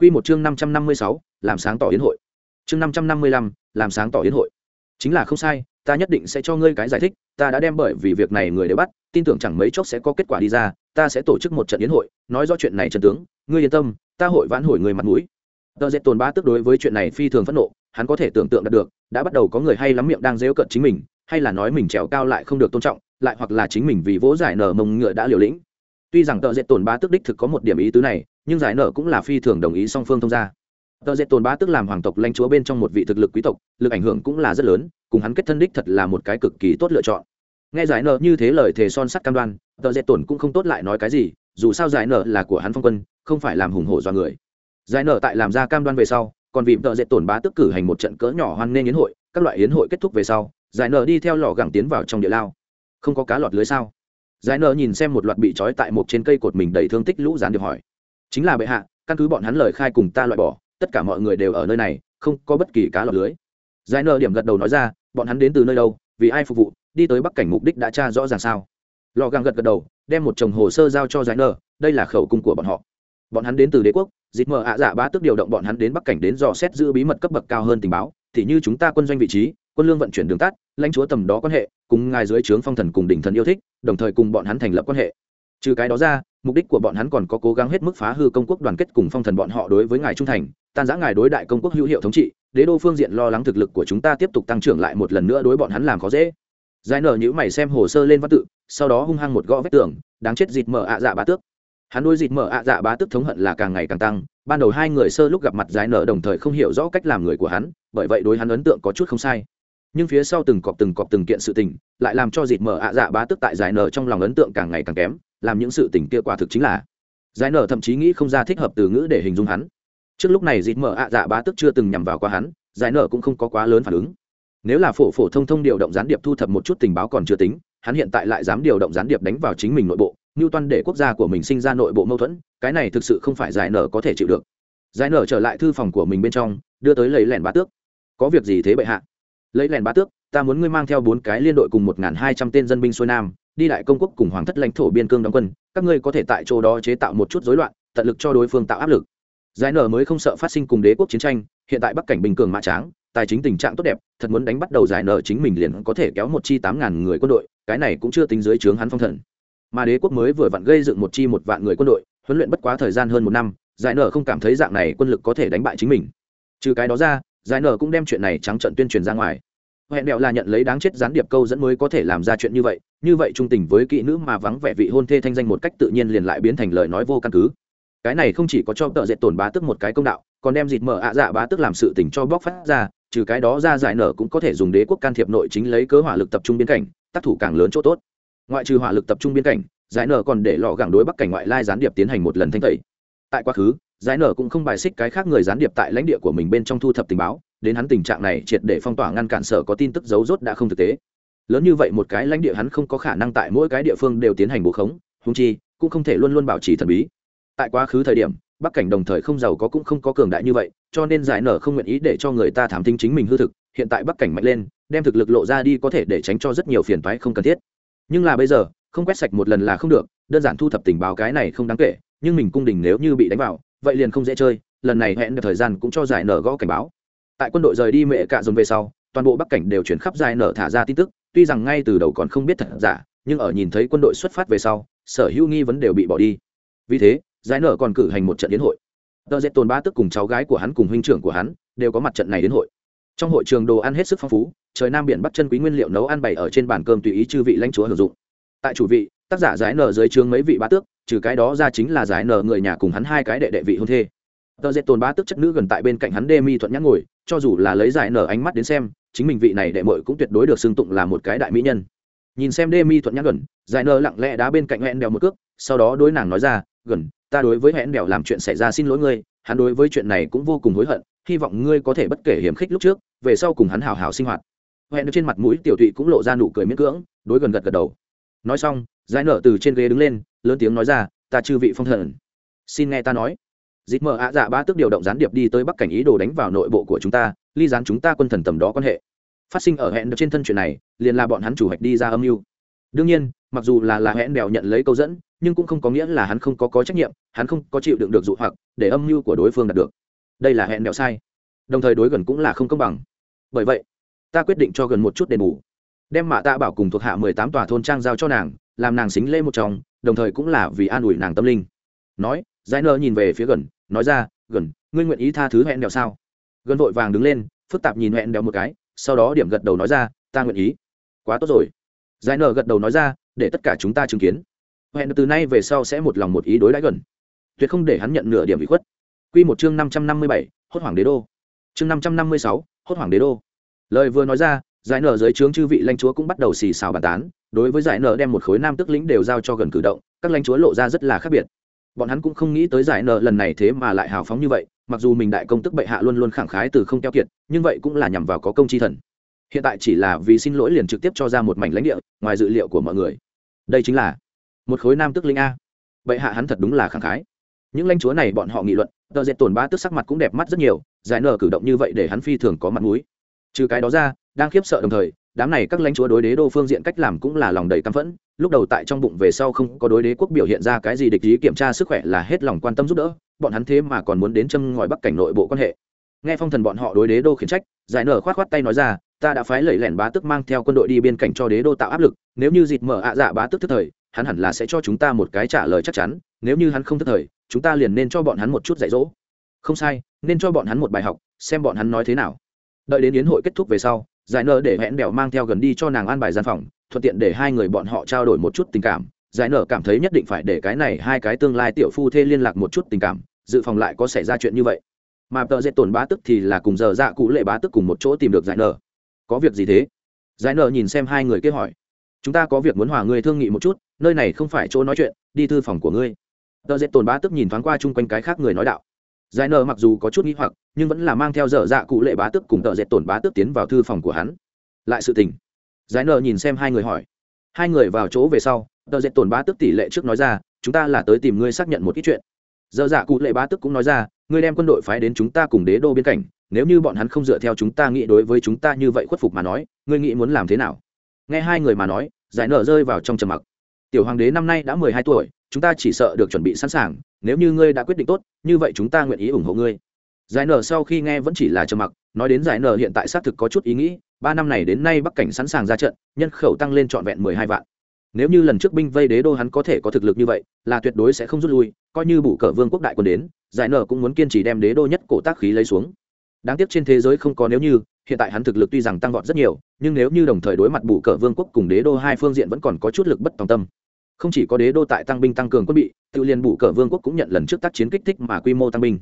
Quy một chương 556, làm sáng tỏ yến hội. Chương 555, làm sáng tỏ yến hội. Chính là không sai, ta nhất định sẽ cho ngươi cái giải thích, ta đã đem bởi vì việc này người đều bắt, tin tưởng chẳng mấy chốc sẽ có kết quả đi ra, ta sẽ tổ chức một trận yến hội, nói rõ chuyện này trận tướng, ngươi yên tâm, ta hội vãn hồi người mặt mũi. Tờ Dệt Tồn Ba tức đối với chuyện này phi thường phẫn nộ, hắn có thể tưởng tượng được, đã bắt đầu có người hay lắm miệng đang giễu cợt chính mình, hay là nói mình trèo cao lại không được tôn trọng, lại hoặc là chính mình vì vỗ giải nở mông ngựa đã liều lĩnh. Tuy rằng tợ Dệt Tồn Ba tức đích thực có một điểm ý tứ này, nhưng giải nở cũng là phi thường đồng ý song phương thông gia. Tợ dệt tồn bá tức làm hoàng tộc lãnh chúa bên trong một vị thực lực quý tộc lực ảnh hưởng cũng là rất lớn cùng hắn kết thân đích thật là một cái cực kỳ tốt lựa chọn. Nghe giải nở như thế lời thề son sắt cam đoan tợ dệt tồn cũng không tốt lại nói cái gì dù sao giải nở là của hắn phong quân không phải làm hùng hổ do người. Giải nở tại làm ra cam đoan về sau còn vì tợ dệt tổn bá tức cử hành một trận cỡ nhỏ hoan nghênh yến hội các loại yến hội kết thúc về sau giải nở đi theo lò gẳng tiến vào trong địa lao. Không có cá lọt lưới sao? Giải nở nhìn xem một loạt bị trói tại một trên cây cột mình đầy thương tích lũ gián điệp hỏi. Chính là bệ hạ, căn cứ bọn hắn lời khai cùng ta loại bỏ, tất cả mọi người đều ở nơi này, không có bất kỳ cá lọc lưới. Giải nợ điểm gật đầu nói ra, bọn hắn đến từ nơi đâu, vì ai phục vụ, đi tới bắc cảnh mục đích đã tra rõ ràng sao? Lò gàng gật gật đầu, đem một chồng hồ sơ giao cho giải nợ đây là khẩu cung của bọn họ. Bọn hắn đến từ đế quốc dịp mờ ạ dạ bá tức điều động bọn hắn đến bắc cảnh đến dò xét giữ bí mật cấp bậc cao hơn tình báo, thì như chúng ta quân doanh vị trí quân lương vận chuyển đường tắt, lãnh chúa tầm đó quan hệ, cùng ngài dưới trướng phong thần cùng đỉnh thần yêu thích, đồng thời cùng bọn hắn thành lập quan hệ. Trừ cái đó ra, mục đích của bọn hắn còn có cố gắng hết mức phá hư công quốc đoàn kết cùng phong thần bọn họ đối với ngài trung thành, tan giã ngài đối đại công quốc hữu hiệu thống trị, đế đô phương diện lo lắng thực lực của chúng ta tiếp tục tăng trưởng lại một lần nữa đối bọn hắn làm khó dễ. Giải nở nhữ mày xem hồ sơ lên văn tự, sau đó hung hăng một gõ vết tường, đáng chết dịt mở ạ dạ bá tước. Hắn đôi dịt mở ạ dạ bá tước thống hận là càng ngày càng tăng, ban đầu hai người sơ lúc gặp mặt giải nở đồng thời không hiểu rõ cách làm người của hắn, bởi vậy đối hắn ấn tượng có chút không sai nhưng phía sau từng cọp từng cọp từng kiện sự tình, lại làm cho dịt mở ạ dạ bá tước tại giải nở trong lòng ấn tượng càng ngày càng kém, làm những sự tình kia quả thực chính là. Giải nở thậm chí nghĩ không ra thích hợp từ ngữ để hình dung hắn. Trước lúc này dịt mở ạ dạ bá tức chưa từng nhằm vào qua hắn, giải nở cũng không có quá lớn phản ứng. Nếu là phổ phổ thông thông điều động gián điệp thu thập một chút tình báo còn chưa tính, hắn hiện tại lại dám điều động gián điệp đánh vào chính mình nội bộ như toan để quốc gia của mình sinh ra nội bộ mâu thuẫn, cái này thực sự không phải giải nở có thể chịu được. Giải nở trở lại thư phòng của mình bên trong, đưa tới lấy lẻn bá tước. Có việc gì thế bệ hạ? Lấy lèn bá tước, ta muốn ngươi mang theo bốn cái liên đội cùng một hai trăm tên dân binh xuôi nam, đi đại công quốc cùng hoàng thất lãnh thổ biên cương đóng quân, các ngươi có thể tại chỗ đó chế tạo một chút rối loạn, tận lực cho đối phương tạo áp lực. Giải nở mới không sợ phát sinh cùng đế quốc chiến tranh, hiện tại bắc cảnh bình cường mã tráng, tài chính tình trạng tốt đẹp, thật muốn đánh bắt đầu giải nở chính mình liền có thể kéo một chi tám ngàn người quân đội, cái này cũng chưa tính dưới trướng hắn phong thần. Mà đế quốc mới vừa vặn gây dựng một chi một vạn người quân đội, huấn luyện bất quá thời gian hơn một năm, giải nở không cảm thấy dạng này quân lực có thể đánh bại chính mình. Trừ cái đó ra, giải nở cũng đem chuyện này trắng trận tuyên truyền ra ngoài hẹn đẹo là nhận lấy đáng chết gián điệp câu dẫn mới có thể làm ra chuyện như vậy như vậy trung tình với kỹ nữ mà vắng vẻ vị hôn thê thanh danh một cách tự nhiên liền lại biến thành lời nói vô căn cứ. Cái này không chỉ có cho tợ dệt tổn bá tức một cái công đạo, còn đem dịt mở ạ dạ bá tức làm sự tình cho bóc phát ra, trừ cái đó ra giải nở cũng có thể dùng đế quốc can thiệp nội chính lấy cớ hỏa lực tập trung biên cảnh, tác thủ càng lớn chỗ tốt. Ngoại trừ hỏa lực tập trung biên cảnh, giải nở còn để lọ gẳng đối bắc cảnh ngoại lai gián điệp tiến hành một lần thanh tẩy. Tại quá khứ, giải nở cũng không bài xích cái khác người gián điệp tại lãnh địa của mình bên trong thu thập tình báo đến hắn tình trạng này triệt để phong tỏa ngăn cản sở có tin tức giấu rốt đã không thực tế. Lớn như vậy một cái lãnh địa hắn không có khả năng tại mỗi cái địa phương đều tiến hành bố khống húng chi, cũng không thể luôn luôn bảo trì thần bí. Tại quá khứ thời điểm, bắc cảnh đồng thời không giàu có cũng không có cường đại như vậy, cho nên giải nở không nguyện ý để cho người ta thám tính chính mình hư thực, hiện tại bắc cảnh mạnh lên, đem thực lực lộ ra đi có thể để tránh cho rất nhiều phiền toái không cần thiết. Nhưng là bây giờ, không quét sạch một lần là không được, đơn giản thu thập tình báo cái này không đáng kể, nhưng mình cung đình nếu như bị đánh vào, vậy liền không dễ chơi, lần này hẹn được thời gian cũng cho giải nở gõ cảnh báo tại quân đội rời đi mẹ cạ dồn về sau, toàn bộ bắc cảnh đều chuyển khắp dài nở thả ra tin tức, tuy rằng ngay từ đầu còn không biết thật giả, nhưng ở nhìn thấy quân đội xuất phát về sau, sở hữu nghi vấn đều bị bỏ đi. Vì thế, giải nở còn cử hành một trận đến hội. Tờ dệt tồn ba tức cùng cháu gái của hắn cùng huynh trưởng của hắn đều có mặt trận này đến hội. Trong hội trường đồ ăn hết sức phong phú, trời nam biển bắt chân quý nguyên liệu nấu ăn bày ở trên bàn cơm tùy ý chư vị lãnh chúa hưởng dụng. Tại chủ vị, tác giả giải nở dưới trướng mấy vị bá tước, trừ cái đó ra chính là giải nở người nhà cùng hắn hai cái đệ đệ vị hôn thê. Tờ dệt tồn ba tức chất nữ gần tại bên cạnh hắn đê mi thuận nhắc ngồi cho dù là lấy giải nở ánh mắt đến xem, chính mình vị này đệ mội cũng tuyệt đối được xưng tụng là một cái đại mỹ nhân. Nhìn xem đê mi thuận nhắc gần, giải nở lặng lẽ đá bên cạnh hẹn đèo một cước, sau đó đối nàng nói ra, gần, ta đối với hẹn đèo làm chuyện xảy ra xin lỗi ngươi, hắn đối với chuyện này cũng vô cùng hối hận, hy vọng ngươi có thể bất kể hiểm khích lúc trước, về sau cùng hắn hào hào sinh hoạt. Hẹn trên mặt mũi tiểu thụy cũng lộ ra nụ cười miễn cưỡng, đối gần gật gật đầu. Nói xong, giải nở từ trên ghế đứng lên, lớn tiếng nói ra, ta chư vị phong thần, xin nghe ta nói dịp mở ạ dạ ba tức điều động gián điệp đi tới bắc cảnh ý đồ đánh vào nội bộ của chúng ta, ly gián chúng ta quân thần tầm đó quan hệ. Phát sinh ở hẹn trên thân chuyện này, liền là bọn hắn chủ hạch đi ra âm mưu. Đương nhiên, mặc dù là là hẹn đèo nhận lấy câu dẫn, nhưng cũng không có nghĩa là hắn không có có trách nhiệm, hắn không có chịu đựng được dụ hoặc, để âm mưu của đối phương đạt được. Đây là hẹn đèo sai. Đồng thời đối gần cũng là không công bằng. Bởi vậy, ta quyết định cho gần một chút đền bù. Đem mạ tạ bảo cùng thuộc hạ mười tám tòa thôn trang giao cho nàng, làm nàng xính lễ một chồng đồng thời cũng là vì an ủi nàng tâm linh. Nói giải nơ nhìn về phía gần, nói ra, gần, ngươi nguyện ý tha thứ hẹn đèo sao? Gần vội vàng đứng lên, phức tạp nhìn hẹn đèo một cái, sau đó điểm gật đầu nói ra, ta nguyện ý. Quá tốt rồi. Giải nơ gật đầu nói ra, để tất cả chúng ta chứng kiến. Hẹn từ nay về sau sẽ một lòng một ý đối đãi gần. Tuyệt không để hắn nhận nửa điểm bị khuất. Quy một chương năm trăm năm mươi bảy, hốt hoàng đế đô. Chương năm trăm năm mươi sáu, hốt hoàng đế đô. Lời vừa nói ra, giải nở dưới trướng chư vị lãnh chúa cũng bắt đầu xì xào bàn tán, đối với giải nở đem một khối nam tức lĩnh đều giao cho gần cử động, các lãnh chúa lộ ra rất là khác biệt bọn hắn cũng không nghĩ tới giải nợ lần này thế mà lại hào phóng như vậy, mặc dù mình đại công tức bệ hạ luôn luôn khẳng khái từ không keo kiệt, nhưng vậy cũng là nhằm vào có công chi thần. Hiện tại chỉ là vì xin lỗi liền trực tiếp cho ra một mảnh lãnh địa, ngoài dự liệu của mọi người. Đây chính là một khối nam tức linh a. Bệ hạ hắn thật đúng là khẳng khái. Những lãnh chúa này bọn họ nghị luận, tờ dệt tổn ba tức sắc mặt cũng đẹp mắt rất nhiều, giải nở cử động như vậy để hắn phi thường có mặt mũi. Trừ cái đó ra, đang khiếp sợ đồng thời, đám này các lãnh chúa đối đế đô phương diện cách làm cũng là lòng đầy căm phẫn lúc đầu tại trong bụng về sau không có đối đế quốc biểu hiện ra cái gì địch ý kiểm tra sức khỏe là hết lòng quan tâm giúp đỡ, bọn hắn thế mà còn muốn đến châm ngòi bắc cảnh nội bộ quan hệ. Nghe phong thần bọn họ đối đế đô khiển trách, giải nở khoát khoát tay nói ra, ta đã phái lẩy lẻn bá tức mang theo quân đội đi biên cảnh cho đế đô tạo áp lực, nếu như dịt mở ạ dạ bá tức thức thời, hắn hẳn là sẽ cho chúng ta một cái trả lời chắc chắn, nếu như hắn không thức thời, chúng ta liền nên cho bọn hắn một chút dạy dỗ. Không sai, nên cho bọn hắn một bài học, xem bọn hắn nói thế nào. Đợi đến yến hội kết thúc về sau, giải nở để hẹn bèo mang theo gần đi cho nàng an bài gian phòng thuận tiện để hai người bọn họ trao đổi một chút tình cảm. Giải nở cảm thấy nhất định phải để cái này hai cái tương lai tiểu phu thê liên lạc một chút tình cảm, dự phòng lại có xảy ra chuyện như vậy. Mà tờ dễ tổn bá tức thì là cùng giờ dạ cụ lệ bá tức cùng một chỗ tìm được giải nở. Có việc gì thế? Giải nở nhìn xem hai người kia hỏi. Chúng ta có việc muốn hòa ngươi thương nghị một chút, nơi này không phải chỗ nói chuyện, đi thư phòng của ngươi. Tờ dễ tổn bá tức nhìn thoáng qua chung quanh cái khác người nói đạo. Giải nở mặc dù có chút n hoặc, nhưng vẫn là mang theo dở dạ cụ lệ bá tức cùng tợ dệt tổn bá tức tiến vào thư phòng của hắn. Lại sự tình giải nợ nhìn xem hai người hỏi. Hai người vào chỗ về sau, tờ dệt tổn bá tức tỷ lệ trước nói ra, chúng ta là tới tìm ngươi xác nhận một ít chuyện. Giờ dạ cụ lệ bá tức cũng nói ra, ngươi đem quân đội phái đến chúng ta cùng đế đô biên cảnh nếu như bọn hắn không dựa theo chúng ta nghĩ đối với chúng ta như vậy khuất phục mà nói, ngươi nghĩ muốn làm thế nào? Nghe hai người mà nói, giải nở rơi vào trong trầm mặc. Tiểu hoàng đế năm nay đã mười hai tuổi, chúng ta chỉ sợ được chuẩn bị sẵn sàng, nếu như ngươi đã quyết định tốt, như vậy chúng ta nguyện ý ủng hộ ngươi. Giải nở sau khi nghe vẫn chỉ là trầm mặc, nói đến giải nở hiện tại xác thực có chút ý nghĩ ba năm này đến nay bắc cảnh sẵn sàng ra trận, nhân khẩu tăng lên trọn vẹn mười hai vạn. Nếu như lần trước binh vây đế đô hắn có thể có thực lực như vậy, là tuyệt đối sẽ không rút lui, coi như bủ cờ vương quốc đại quân đến, giải nở cũng muốn kiên trì đem đế đô nhất cổ tác khí lấy xuống. Đáng tiếc trên thế giới không có nếu như, hiện tại hắn thực lực tuy rằng tăng vọt rất nhiều, nhưng nếu như đồng thời đối mặt bủ cờ vương quốc cùng đế đô hai phương diện vẫn còn có chút lực bất tòng tâm. Không chỉ có đế đô tại tăng binh tăng cường quân bị, tự liền bủ cờ vương quốc cũng nhận lần trước tác chiến kích thích mà quy mô tăng binh.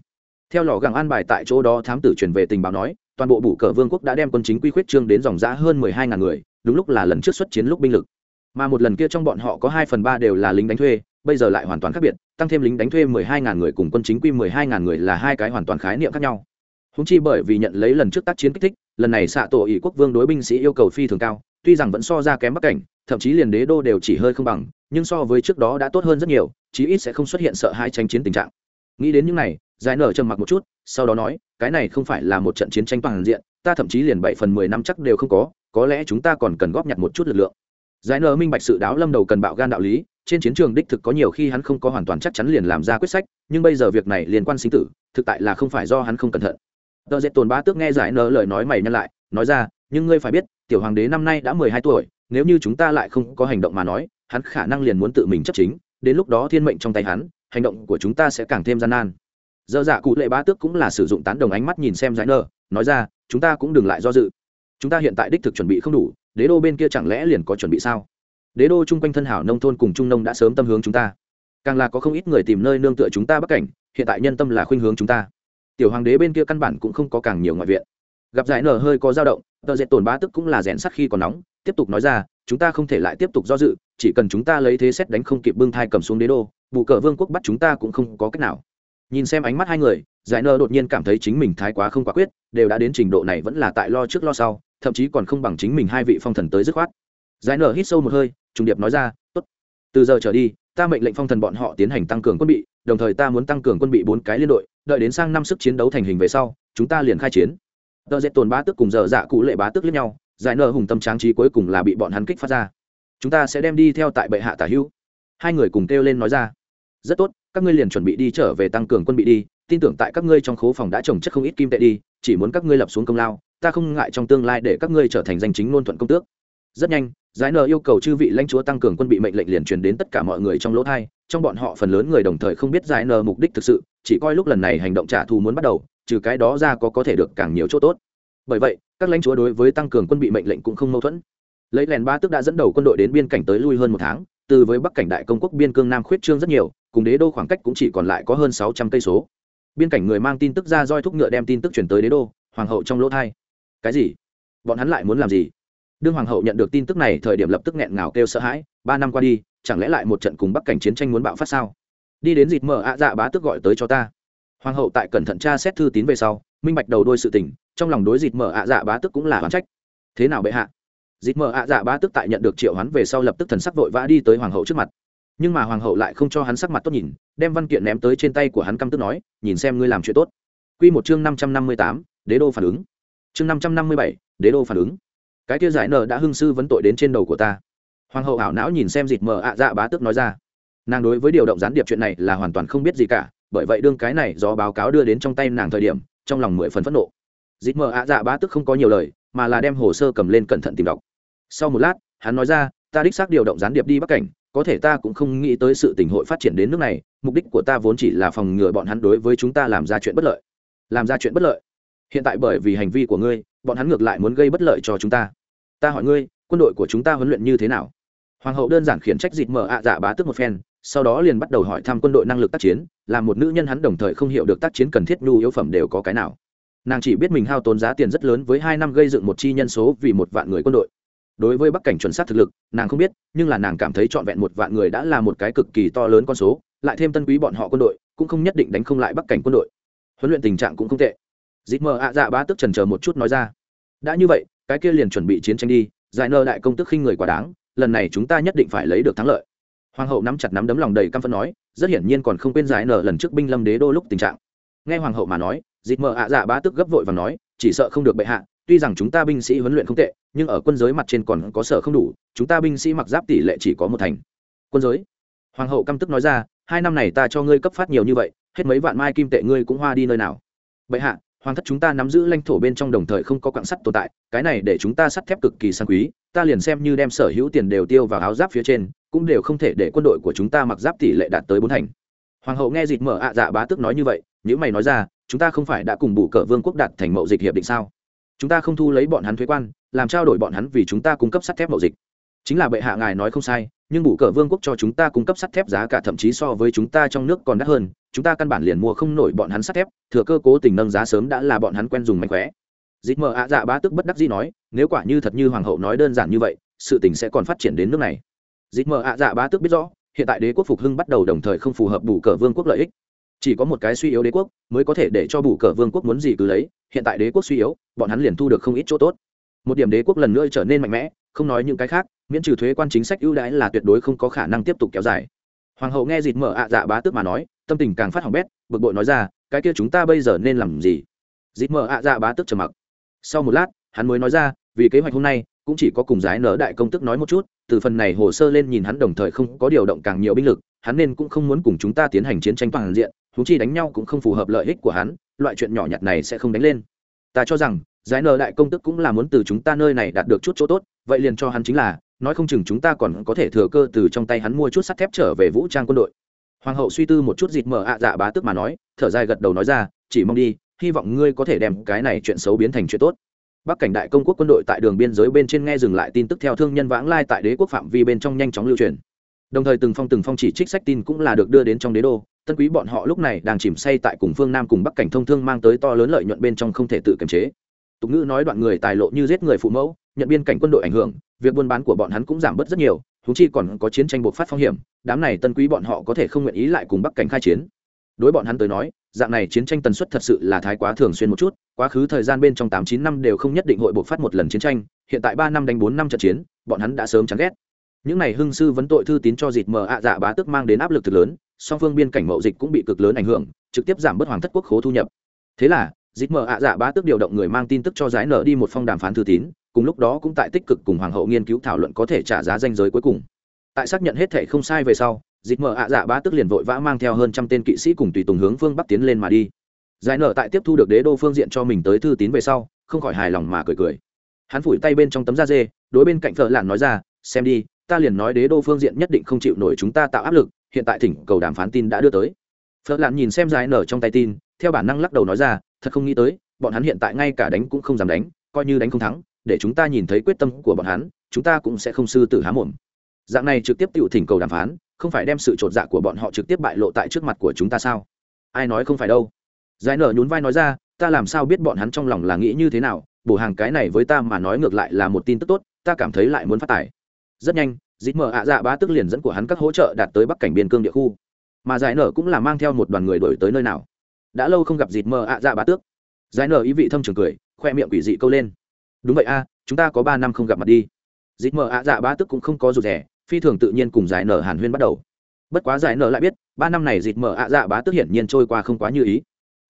Theo lò gàng an bài tại chỗ đó thám tử truyền về tình báo nói toàn bộ bủ cờ vương quốc đã đem quân chính quy khuyết trương đến dòng giã hơn mười hai ngàn người, đúng lúc là lần trước xuất chiến lúc binh lực. Mà một lần kia trong bọn họ có hai phần ba đều là lính đánh thuê, bây giờ lại hoàn toàn khác biệt, tăng thêm lính đánh thuê mười hai ngàn người cùng quân chính quy mười hai ngàn người là hai cái hoàn toàn khái niệm khác nhau. Húng chi bởi vì nhận lấy lần trước tác chiến kích thích, lần này xạ tổ ỷ quốc vương đối binh sĩ yêu cầu phi thường cao, tuy rằng vẫn so ra kém bắc cảnh, thậm chí liền đế đô đều chỉ hơi không bằng, nhưng so với trước đó đã tốt hơn rất nhiều, chí ít sẽ không xuất hiện sợ hãi tranh chiến tình trạng. Nghĩ đến những này giải nở trầm mặc một chút, sau đó nói, cái này không phải là một trận chiến tranh toàn diện, ta thậm chí liền bảy phần mười năm chắc đều không có có lẽ chúng ta còn cần góp nhặt một chút lực lượng. Giải nở minh bạch sự đáo lâm đầu cần bạo gan đạo lý, trên chiến trường đích thực có nhiều khi hắn không có hoàn toàn chắc chắn liền làm ra quyết sách, nhưng bây giờ việc này liên quan sinh tử, thực tại là không phải do hắn không cẩn thận. Tờ dệt tồn ba tước nghe giải nở lời nói mày nhăn lại, nói ra, nhưng ngươi phải biết, tiểu hoàng đế năm nay đã mười hai tuổi, nếu như chúng ta lại không có hành động mà nói, hắn khả năng liền muốn tự mình chấp chính, đến lúc đó thiên mệnh trong tay hắn, hành động của chúng ta sẽ càng thêm gian nan giờ dạ cụ lệ bá tước cũng là sử dụng tán đồng ánh mắt nhìn xem giải nở nói ra, chúng ta cũng đừng lại do dự. Chúng ta hiện tại đích thực chuẩn bị không đủ, đế đô bên kia chẳng lẽ liền có chuẩn bị sao? Đế đô chung quanh thân hảo nông thôn cùng trung nông đã sớm tâm hướng chúng ta. Càng là có không ít người tìm nơi nương tựa chúng ta bắc cảnh, hiện tại nhân tâm là khuynh hướng chúng ta. Tiểu hoàng đế bên kia căn bản cũng không có càng nhiều ngoại viện. Gặp giải nở hơi có dao động, tờ dệt tổn bá tức cũng là rèn sắt khi còn nóng, tiếp tục nói ra, chúng ta không thể lại tiếp tục do dự, chỉ cần chúng ta lấy thế xét đánh không kịp bưng thai cầm xuống đế đô vụ cờ vương quốc bắt chúng ta cũng không có cách nào nhìn xem ánh mắt hai người, giải nơ đột nhiên cảm thấy chính mình thái quá không quả quyết, đều đã đến trình độ này vẫn là tại lo trước lo sau, thậm chí còn không bằng chính mình hai vị phong thần tới dứt khoát. Giải nơ hít sâu một hơi, trùng điệp nói ra, tốt. Từ giờ trở đi, ta mệnh lệnh phong thần bọn họ tiến hành tăng cường quân bị, đồng thời ta muốn tăng cường quân bị bốn cái liên đội, đợi đến sang năm sức chiến đấu thành hình về sau, chúng ta liền khai chiến. Tờ dệt tồn bá tức cùng giờ dạ cụ lệ bá tức lẫn nhau, giải nở hùng tâm tráng trí cuối cùng là bị bọn hắn kích phát ra. Chúng ta sẽ đem đi theo tại bệ hạ tả hữu. Hai người cùng kêu lên nói ra. Rất tốt các ngươi liền chuẩn bị đi trở về tăng cường quân bị đi, tin tưởng tại các ngươi trong khố phòng đã trồng chất không ít kim tệ đi, chỉ muốn các ngươi lập xuống công lao, ta không ngại trong tương lai để các ngươi trở thành danh chính ngôn thuận công tước. Rất nhanh, giải nờ yêu cầu chư vị lãnh chúa tăng cường quân bị mệnh lệnh liền truyền đến tất cả mọi người trong lỗ thai, trong bọn họ phần lớn người đồng thời không biết giải nờ mục đích thực sự, chỉ coi lúc lần này hành động trả thù muốn bắt đầu, trừ cái đó ra có có thể được càng nhiều chỗ tốt. Bởi vậy, các lãnh chúa đối với tăng cường quân bị mệnh lệnh cũng không mâu thuẫn. Lấy lèn ba tức đã dẫn đầu quân đội đến biên cảnh tới lui hơn một tháng, từ với bắc cảnh đại công quốc biên cương nam khuyết trương rất nhiều cùng đế đô khoảng cách cũng chỉ còn lại có hơn sáu trăm cây số. Biên cảnh người mang tin tức ra roi thúc ngựa đem tin tức chuyển tới đế đô, hoàng hậu trong lỗ thai. Cái gì? Bọn hắn lại muốn làm gì? Đương hoàng hậu nhận được tin tức này, thời điểm lập tức nghẹn ngào kêu sợ hãi, ba năm qua đi, chẳng lẽ lại một trận cùng bắc cảnh chiến tranh muốn bạo phát sao? Đi đến dịt mở ạ dạ bá tức gọi tới cho ta. Hoàng hậu tại cẩn thận tra xét thư tín về sau, minh bạch đầu đôi sự tình, trong lòng đối dịt mở ạ dạ bá tức cũng là oán trách. Thế nào bệ hạ? Dịt mở ạ dạ bá tức tại nhận được triệu hoán về sau lập tức thần sắc vội vã đi tới hoàng hậu trước mặt nhưng mà hoàng hậu lại không cho hắn sắc mặt tốt nhìn, đem văn kiện ném tới trên tay của hắn căm tức nói, nhìn xem ngươi làm chuyện tốt. Q một chương năm trăm năm mươi tám, đế đô phản ứng. Chương năm trăm năm mươi bảy, đế đô phản ứng. Cái kia giải nợ đã hưng sư vấn tội đến trên đầu của ta. Hoàng hậu ảo não nhìn xem dịt mờ ạ dạ bá tước nói ra. Nàng đối với điều động gián điệp chuyện này là hoàn toàn không biết gì cả, bởi vậy đương cái này do báo cáo đưa đến trong tay nàng thời điểm, trong lòng mười phần phẫn nộ. Dịt mờ ạ dạ bá tước không có nhiều lời, mà là đem hồ sơ cầm lên cẩn thận tìm đọc. Sau một lát, hắn nói ra, ta đích xác điều động gián điệp đi bắc cảnh có thể ta cũng không nghĩ tới sự tình hội phát triển đến nước này, mục đích của ta vốn chỉ là phòng ngừa bọn hắn đối với chúng ta làm ra chuyện bất lợi. Làm ra chuyện bất lợi? Hiện tại bởi vì hành vi của ngươi, bọn hắn ngược lại muốn gây bất lợi cho chúng ta. Ta hỏi ngươi, quân đội của chúng ta huấn luyện như thế nào? Hoàng hậu đơn giản khiển trách dịt mở ạ dạ bá tức một phen, sau đó liền bắt đầu hỏi thăm quân đội năng lực tác chiến là một nữ nhân hắn đồng thời không hiểu được tác chiến cần thiết nhu yếu phẩm đều có cái nào. Nàng chỉ biết mình hao tốn giá tiền rất lớn với hai năm gây dựng một chi nhân số vì một vạn người quân đội đối với bắc cảnh chuẩn xác thực lực, nàng không biết, nhưng là nàng cảm thấy trọn vẹn một vạn người đã là một cái cực kỳ to lớn con số, lại thêm tân quý bọn họ quân đội, cũng không nhất định đánh không lại bắc cảnh quân đội. Huấn luyện tình trạng cũng không tệ. Dịp mờ ạ dạ bá tức trần chờ một chút nói ra. Đã như vậy, cái kia liền chuẩn bị chiến tranh đi, giải nơ đại công tức khinh người quá đáng, lần này chúng ta nhất định phải lấy được thắng lợi. Hoàng hậu nắm chặt nắm đấm lòng đầy căm phẫn nói, rất hiển nhiên còn không quên giải nở lần trước binh lâm đế đô lúc tình trạng. Nghe hoàng hậu mà nói dịp mờ ạ dạ bá tức gấp vội và nói, chỉ sợ không được bệ hạ tuy rằng chúng ta binh sĩ huấn luyện không tệ, nhưng ở quân giới mặt trên còn có sở không đủ, chúng ta binh sĩ mặc giáp tỷ lệ chỉ có một thành. Quân giới? Hoàng hậu căm tức nói ra, hai năm này ta cho ngươi cấp phát nhiều như vậy, hết mấy vạn mai kim tệ ngươi cũng hoa đi nơi nào. Bệ hạ, hoàng thất chúng ta nắm giữ lãnh thổ bên trong đồng thời không có quạng sắt tồn tại, cái này để chúng ta sắt thép cực kỳ sang quý, ta liền xem như đem sở hữu tiền đều tiêu vào áo giáp phía trên, cũng đều không thể để quân đội của chúng ta mặc giáp tỷ lệ đạt tới bốn thành. Hoàng hậu nghe dịt mở ạ dạ bá tức nói như vậy những mày nói ra, chúng ta không phải đã cùng bù cờ vương quốc đạt thành mậu dịch hiệp định sao? Chúng ta không thu lấy bọn hắn thuế quan, làm trao đổi bọn hắn vì chúng ta cung cấp sắt thép mậu dịch. Chính là bệ hạ ngài nói không sai, nhưng bù cờ vương quốc cho chúng ta cung cấp sắt thép giá cả thậm chí so với chúng ta trong nước còn đắt hơn, chúng ta căn bản liền mua không nổi bọn hắn sắt thép, thừa cơ cố tình nâng giá sớm đã là bọn hắn quen dùng mạnh khóe dịp mờ ạ dạ bá tức bất đắc dĩ nói, nếu quả như thật như hoàng hậu nói đơn giản như vậy, sự tình sẽ còn phát triển đến nước này. Dịp mờ ạ dạ bá tức biết rõ, hiện tại đế quốc phục hưng bắt đầu đồng thời không phù hợp bù cờ vương quốc lợi ích. Chỉ có một cái suy yếu đế quốc mới có thể để cho bù cờ vương quốc muốn gì cứ lấy hiện tại đế quốc suy yếu, bọn hắn liền thu được không ít chỗ tốt. Một điểm đế quốc lần nữa trở nên mạnh mẽ, không nói những cái khác, miễn trừ thuế quan chính sách ưu đãi là tuyệt đối không có khả năng tiếp tục kéo dài. Hoàng hậu nghe dịt mở ạ dạ bá tước mà nói, tâm tình càng phát hỏng bét, bực bội nói ra, cái kia chúng ta bây giờ nên làm gì? Dịt mở ạ dạ bá tước trầm mặc. Sau một lát, hắn mới nói ra, vì kế hoạch hôm nay, cũng chỉ có cùng giải nở đại công tức nói một chút, từ phần này hồ sơ lên nhìn hắn đồng thời không có điều động càng nhiều binh lực, hắn nên cũng không muốn cùng chúng ta tiến hành chiến tranh toàn diện thú chi đánh nhau cũng không phù hợp lợi ích của hắn, loại chuyện nhỏ nhặt này sẽ không đánh lên. Ta cho rằng, giải nợ đại công tức cũng là muốn từ chúng ta nơi này đạt được chút chỗ tốt, vậy liền cho hắn chính là, nói không chừng chúng ta còn có thể thừa cơ từ trong tay hắn mua chút sắt thép trở về vũ trang quân đội. Hoàng hậu suy tư một chút dịt mở ạ dạ bá tức mà nói, thở dài gật đầu nói ra, chỉ mong đi, hy vọng ngươi có thể đem cái này chuyện xấu biến thành chuyện tốt. Bắc cảnh đại công quốc quân đội tại đường biên giới bên trên nghe dừng lại tin tức theo thương nhân vãng lai tại đế quốc phạm vi bên trong nhanh chóng lưu truyền. Đồng thời từng phong từng phong chỉ trích sách tin cũng là được đưa đến trong đế đô tân quý bọn họ lúc này đang chìm say tại cùng phương nam cùng bắc cảnh thông thương mang tới to lớn lợi nhuận bên trong không thể tự kiềm chế. Tục ngữ nói đoạn người tài lộ như giết người phụ mẫu, nhận biên cảnh quân đội ảnh hưởng, việc buôn bán của bọn hắn cũng giảm bớt rất nhiều thú chi còn có chiến tranh bộc phát phong hiểm, đám này tân quý bọn họ có thể không nguyện ý lại cùng bắc cảnh khai chiến. Đối bọn hắn tới nói, dạng này chiến tranh tần suất thật sự là thái quá thường xuyên một chút, quá khứ thời gian bên trong tám chín năm đều không nhất định hội bộc phát một lần chiến tranh, hiện tại ba năm đánh bốn năm trận chiến, bọn hắn đã sớm chán ghét những này hưng sư vấn tội thư tín cho dịt mờ ạ dạ bá tức mang đến áp lực thực lớn, song phương biên cảnh mậu dịch cũng bị cực lớn ảnh hưởng, trực tiếp giảm bớt hoàng thất quốc khố thu nhập. Thế là, dịt mờ ạ dạ bá tức điều động người mang tin tức cho giải nở đi một phong đàm phán thư tín, cùng lúc đó cũng tại tích cực cùng hoàng hậu nghiên cứu thảo luận có thể trả giá danh giới cuối cùng. Tại xác nhận hết thể không sai về sau dịch Mờ ạ dạ bá tức liền vội vã mang theo hơn trăm tên kỵ sĩ cùng tùy tùng hướng phương bắc tiến lên mà đi. Giải nở tại tiếp thu được đế đô phương diện cho mình tới thư tín về sau, không khỏi hài lòng mà cười cười. Hắn phủi tay bên trong tấm da dê, đối bên cạnh thợ làn nói ra, xem đi ta liền nói đế đô phương diện nhất định không chịu nổi chúng ta tạo áp lực, hiện tại thỉnh cầu đàm phán tin đã đưa tới. Phở lạn nhìn xem giải nở trong tay tin, theo bản năng lắc đầu nói ra, thật không nghĩ tới, bọn hắn hiện tại ngay cả đánh cũng không dám đánh, coi như đánh không thắng, để chúng ta nhìn thấy quyết tâm của bọn hắn, chúng ta cũng sẽ không sư tử há mồm. Dạng này trực tiếp tự thỉnh cầu đàm phán, không phải đem sự t dạ của bọn họ trực tiếp bại lộ tại trước mặt của chúng ta sao? Ai nói không phải đâu. Giải nở nhún vai nói ra, ta làm sao biết bọn hắn trong lòng là nghĩ như thế nào, bổ hàng cái này với ta mà nói ngược lại là một tin tức tốt, ta cảm thấy lại muốn phát tài rất nhanh dịp mở ạ dạ bá tức liền dẫn của hắn các hỗ trợ đạt tới bắc cảnh biên cương địa khu. Mà giải nở cũng là mang theo một đoàn người đổi tới nơi nào. Đã lâu không gặp dịp mở ạ dạ bá tước. Giải nở ý vị thâm trường cười, khoe miệng quỷ dị câu lên. Đúng vậy a, chúng ta có ba năm không gặp mặt đi. Dịp mở ạ dạ bá tức cũng không có rụt rẻ phi thường tự nhiên cùng giải nở hàn huyên bắt đầu. Bất quá giải nở lại biết, ba năm này dịp mở ạ dạ bá tức hiển nhiên trôi qua không quá như ý.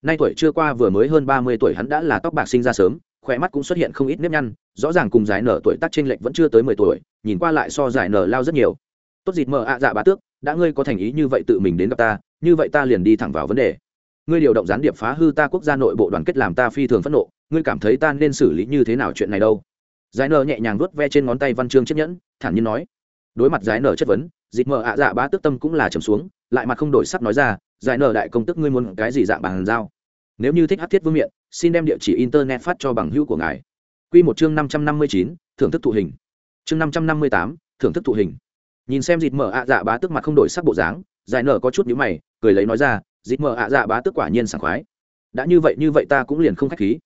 Nay tuổi chưa qua vừa mới hơn ba mươi tuổi hắn đã là tóc bạc sinh ra sớm, khỏe mắt cũng xuất hiện không ít nếp nhăn rõ ràng cùng giải nở tuổi tác trên lệnh vẫn chưa tới mười tuổi, nhìn qua lại so giải nở lao rất nhiều. Tốt dịt mở ạ dạ bá tước, đã ngươi có thành ý như vậy tự mình đến gặp ta, như vậy ta liền đi thẳng vào vấn đề. Ngươi điều động gián điệp phá hư ta quốc gia nội bộ đoàn kết làm ta phi thường phẫn nộ, ngươi cảm thấy ta nên xử lý như thế nào chuyện này đâu? Giải nở nhẹ nhàng vuốt ve trên ngón tay văn chương chiếc nhẫn, thản nhiên nói. Đối mặt giải nở chất vấn, dịt mở ạ dạ bá tước tâm cũng là trầm xuống, lại mặt không đổi sắc nói ra, giải nở đại công tức ngươi muốn cái gì dạng bàn giao nếu như thích hát thiết vương miện, xin đem địa chỉ internet phát cho bằng hữu của ngài. Quy một chương năm trăm năm mươi chín, thưởng thức thụ hình. Chương năm trăm năm mươi tám, thưởng thức thụ hình. Nhìn xem Dịch mở ạ dạ bá tức mặt không đổi sắc bộ dáng, giải nở có chút nhíu mày, cười lấy nói ra, Dịch mở ạ dạ bá tức quả nhiên sảng khoái. Đã như vậy như vậy ta cũng liền không khách khí.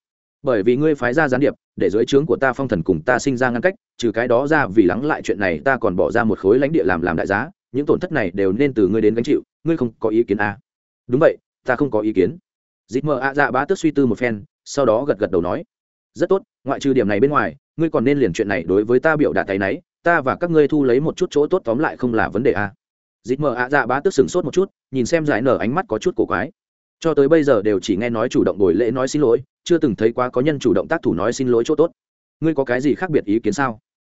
Bởi vì ngươi phái ra gián điệp, để dưới trướng của ta phong thần cùng ta sinh ra ngăn cách, trừ cái đó ra vì lắng lại chuyện này ta còn bỏ ra một khối lãnh địa làm làm đại giá, những tổn thất này đều nên từ ngươi đến gánh chịu, ngươi không có ý kiến à. đúng vậy, ta không có ý kiến. Dịch Mở ạ dạ bá tức suy tư một phen, sau đó gật gật đầu nói rất tốt, ngoại trừ điểm này bên ngoài, ngươi còn nên liền chuyện này đối với ta biểu đạt tay náy, ta và các ngươi thu lấy một chút chỗ tốt tóm lại không là vấn đề à. dịp mờ ạ dạ bá tức sừng sốt một chút, nhìn xem giải nở ánh mắt có chút cổ quái. Cho tới bây giờ đều chỉ nghe nói chủ động đổi lễ nói xin lỗi, chưa từng thấy quá có nhân chủ động tác thủ nói xin lỗi chỗ tốt. Ngươi có cái gì khác biệt ý kiến sao?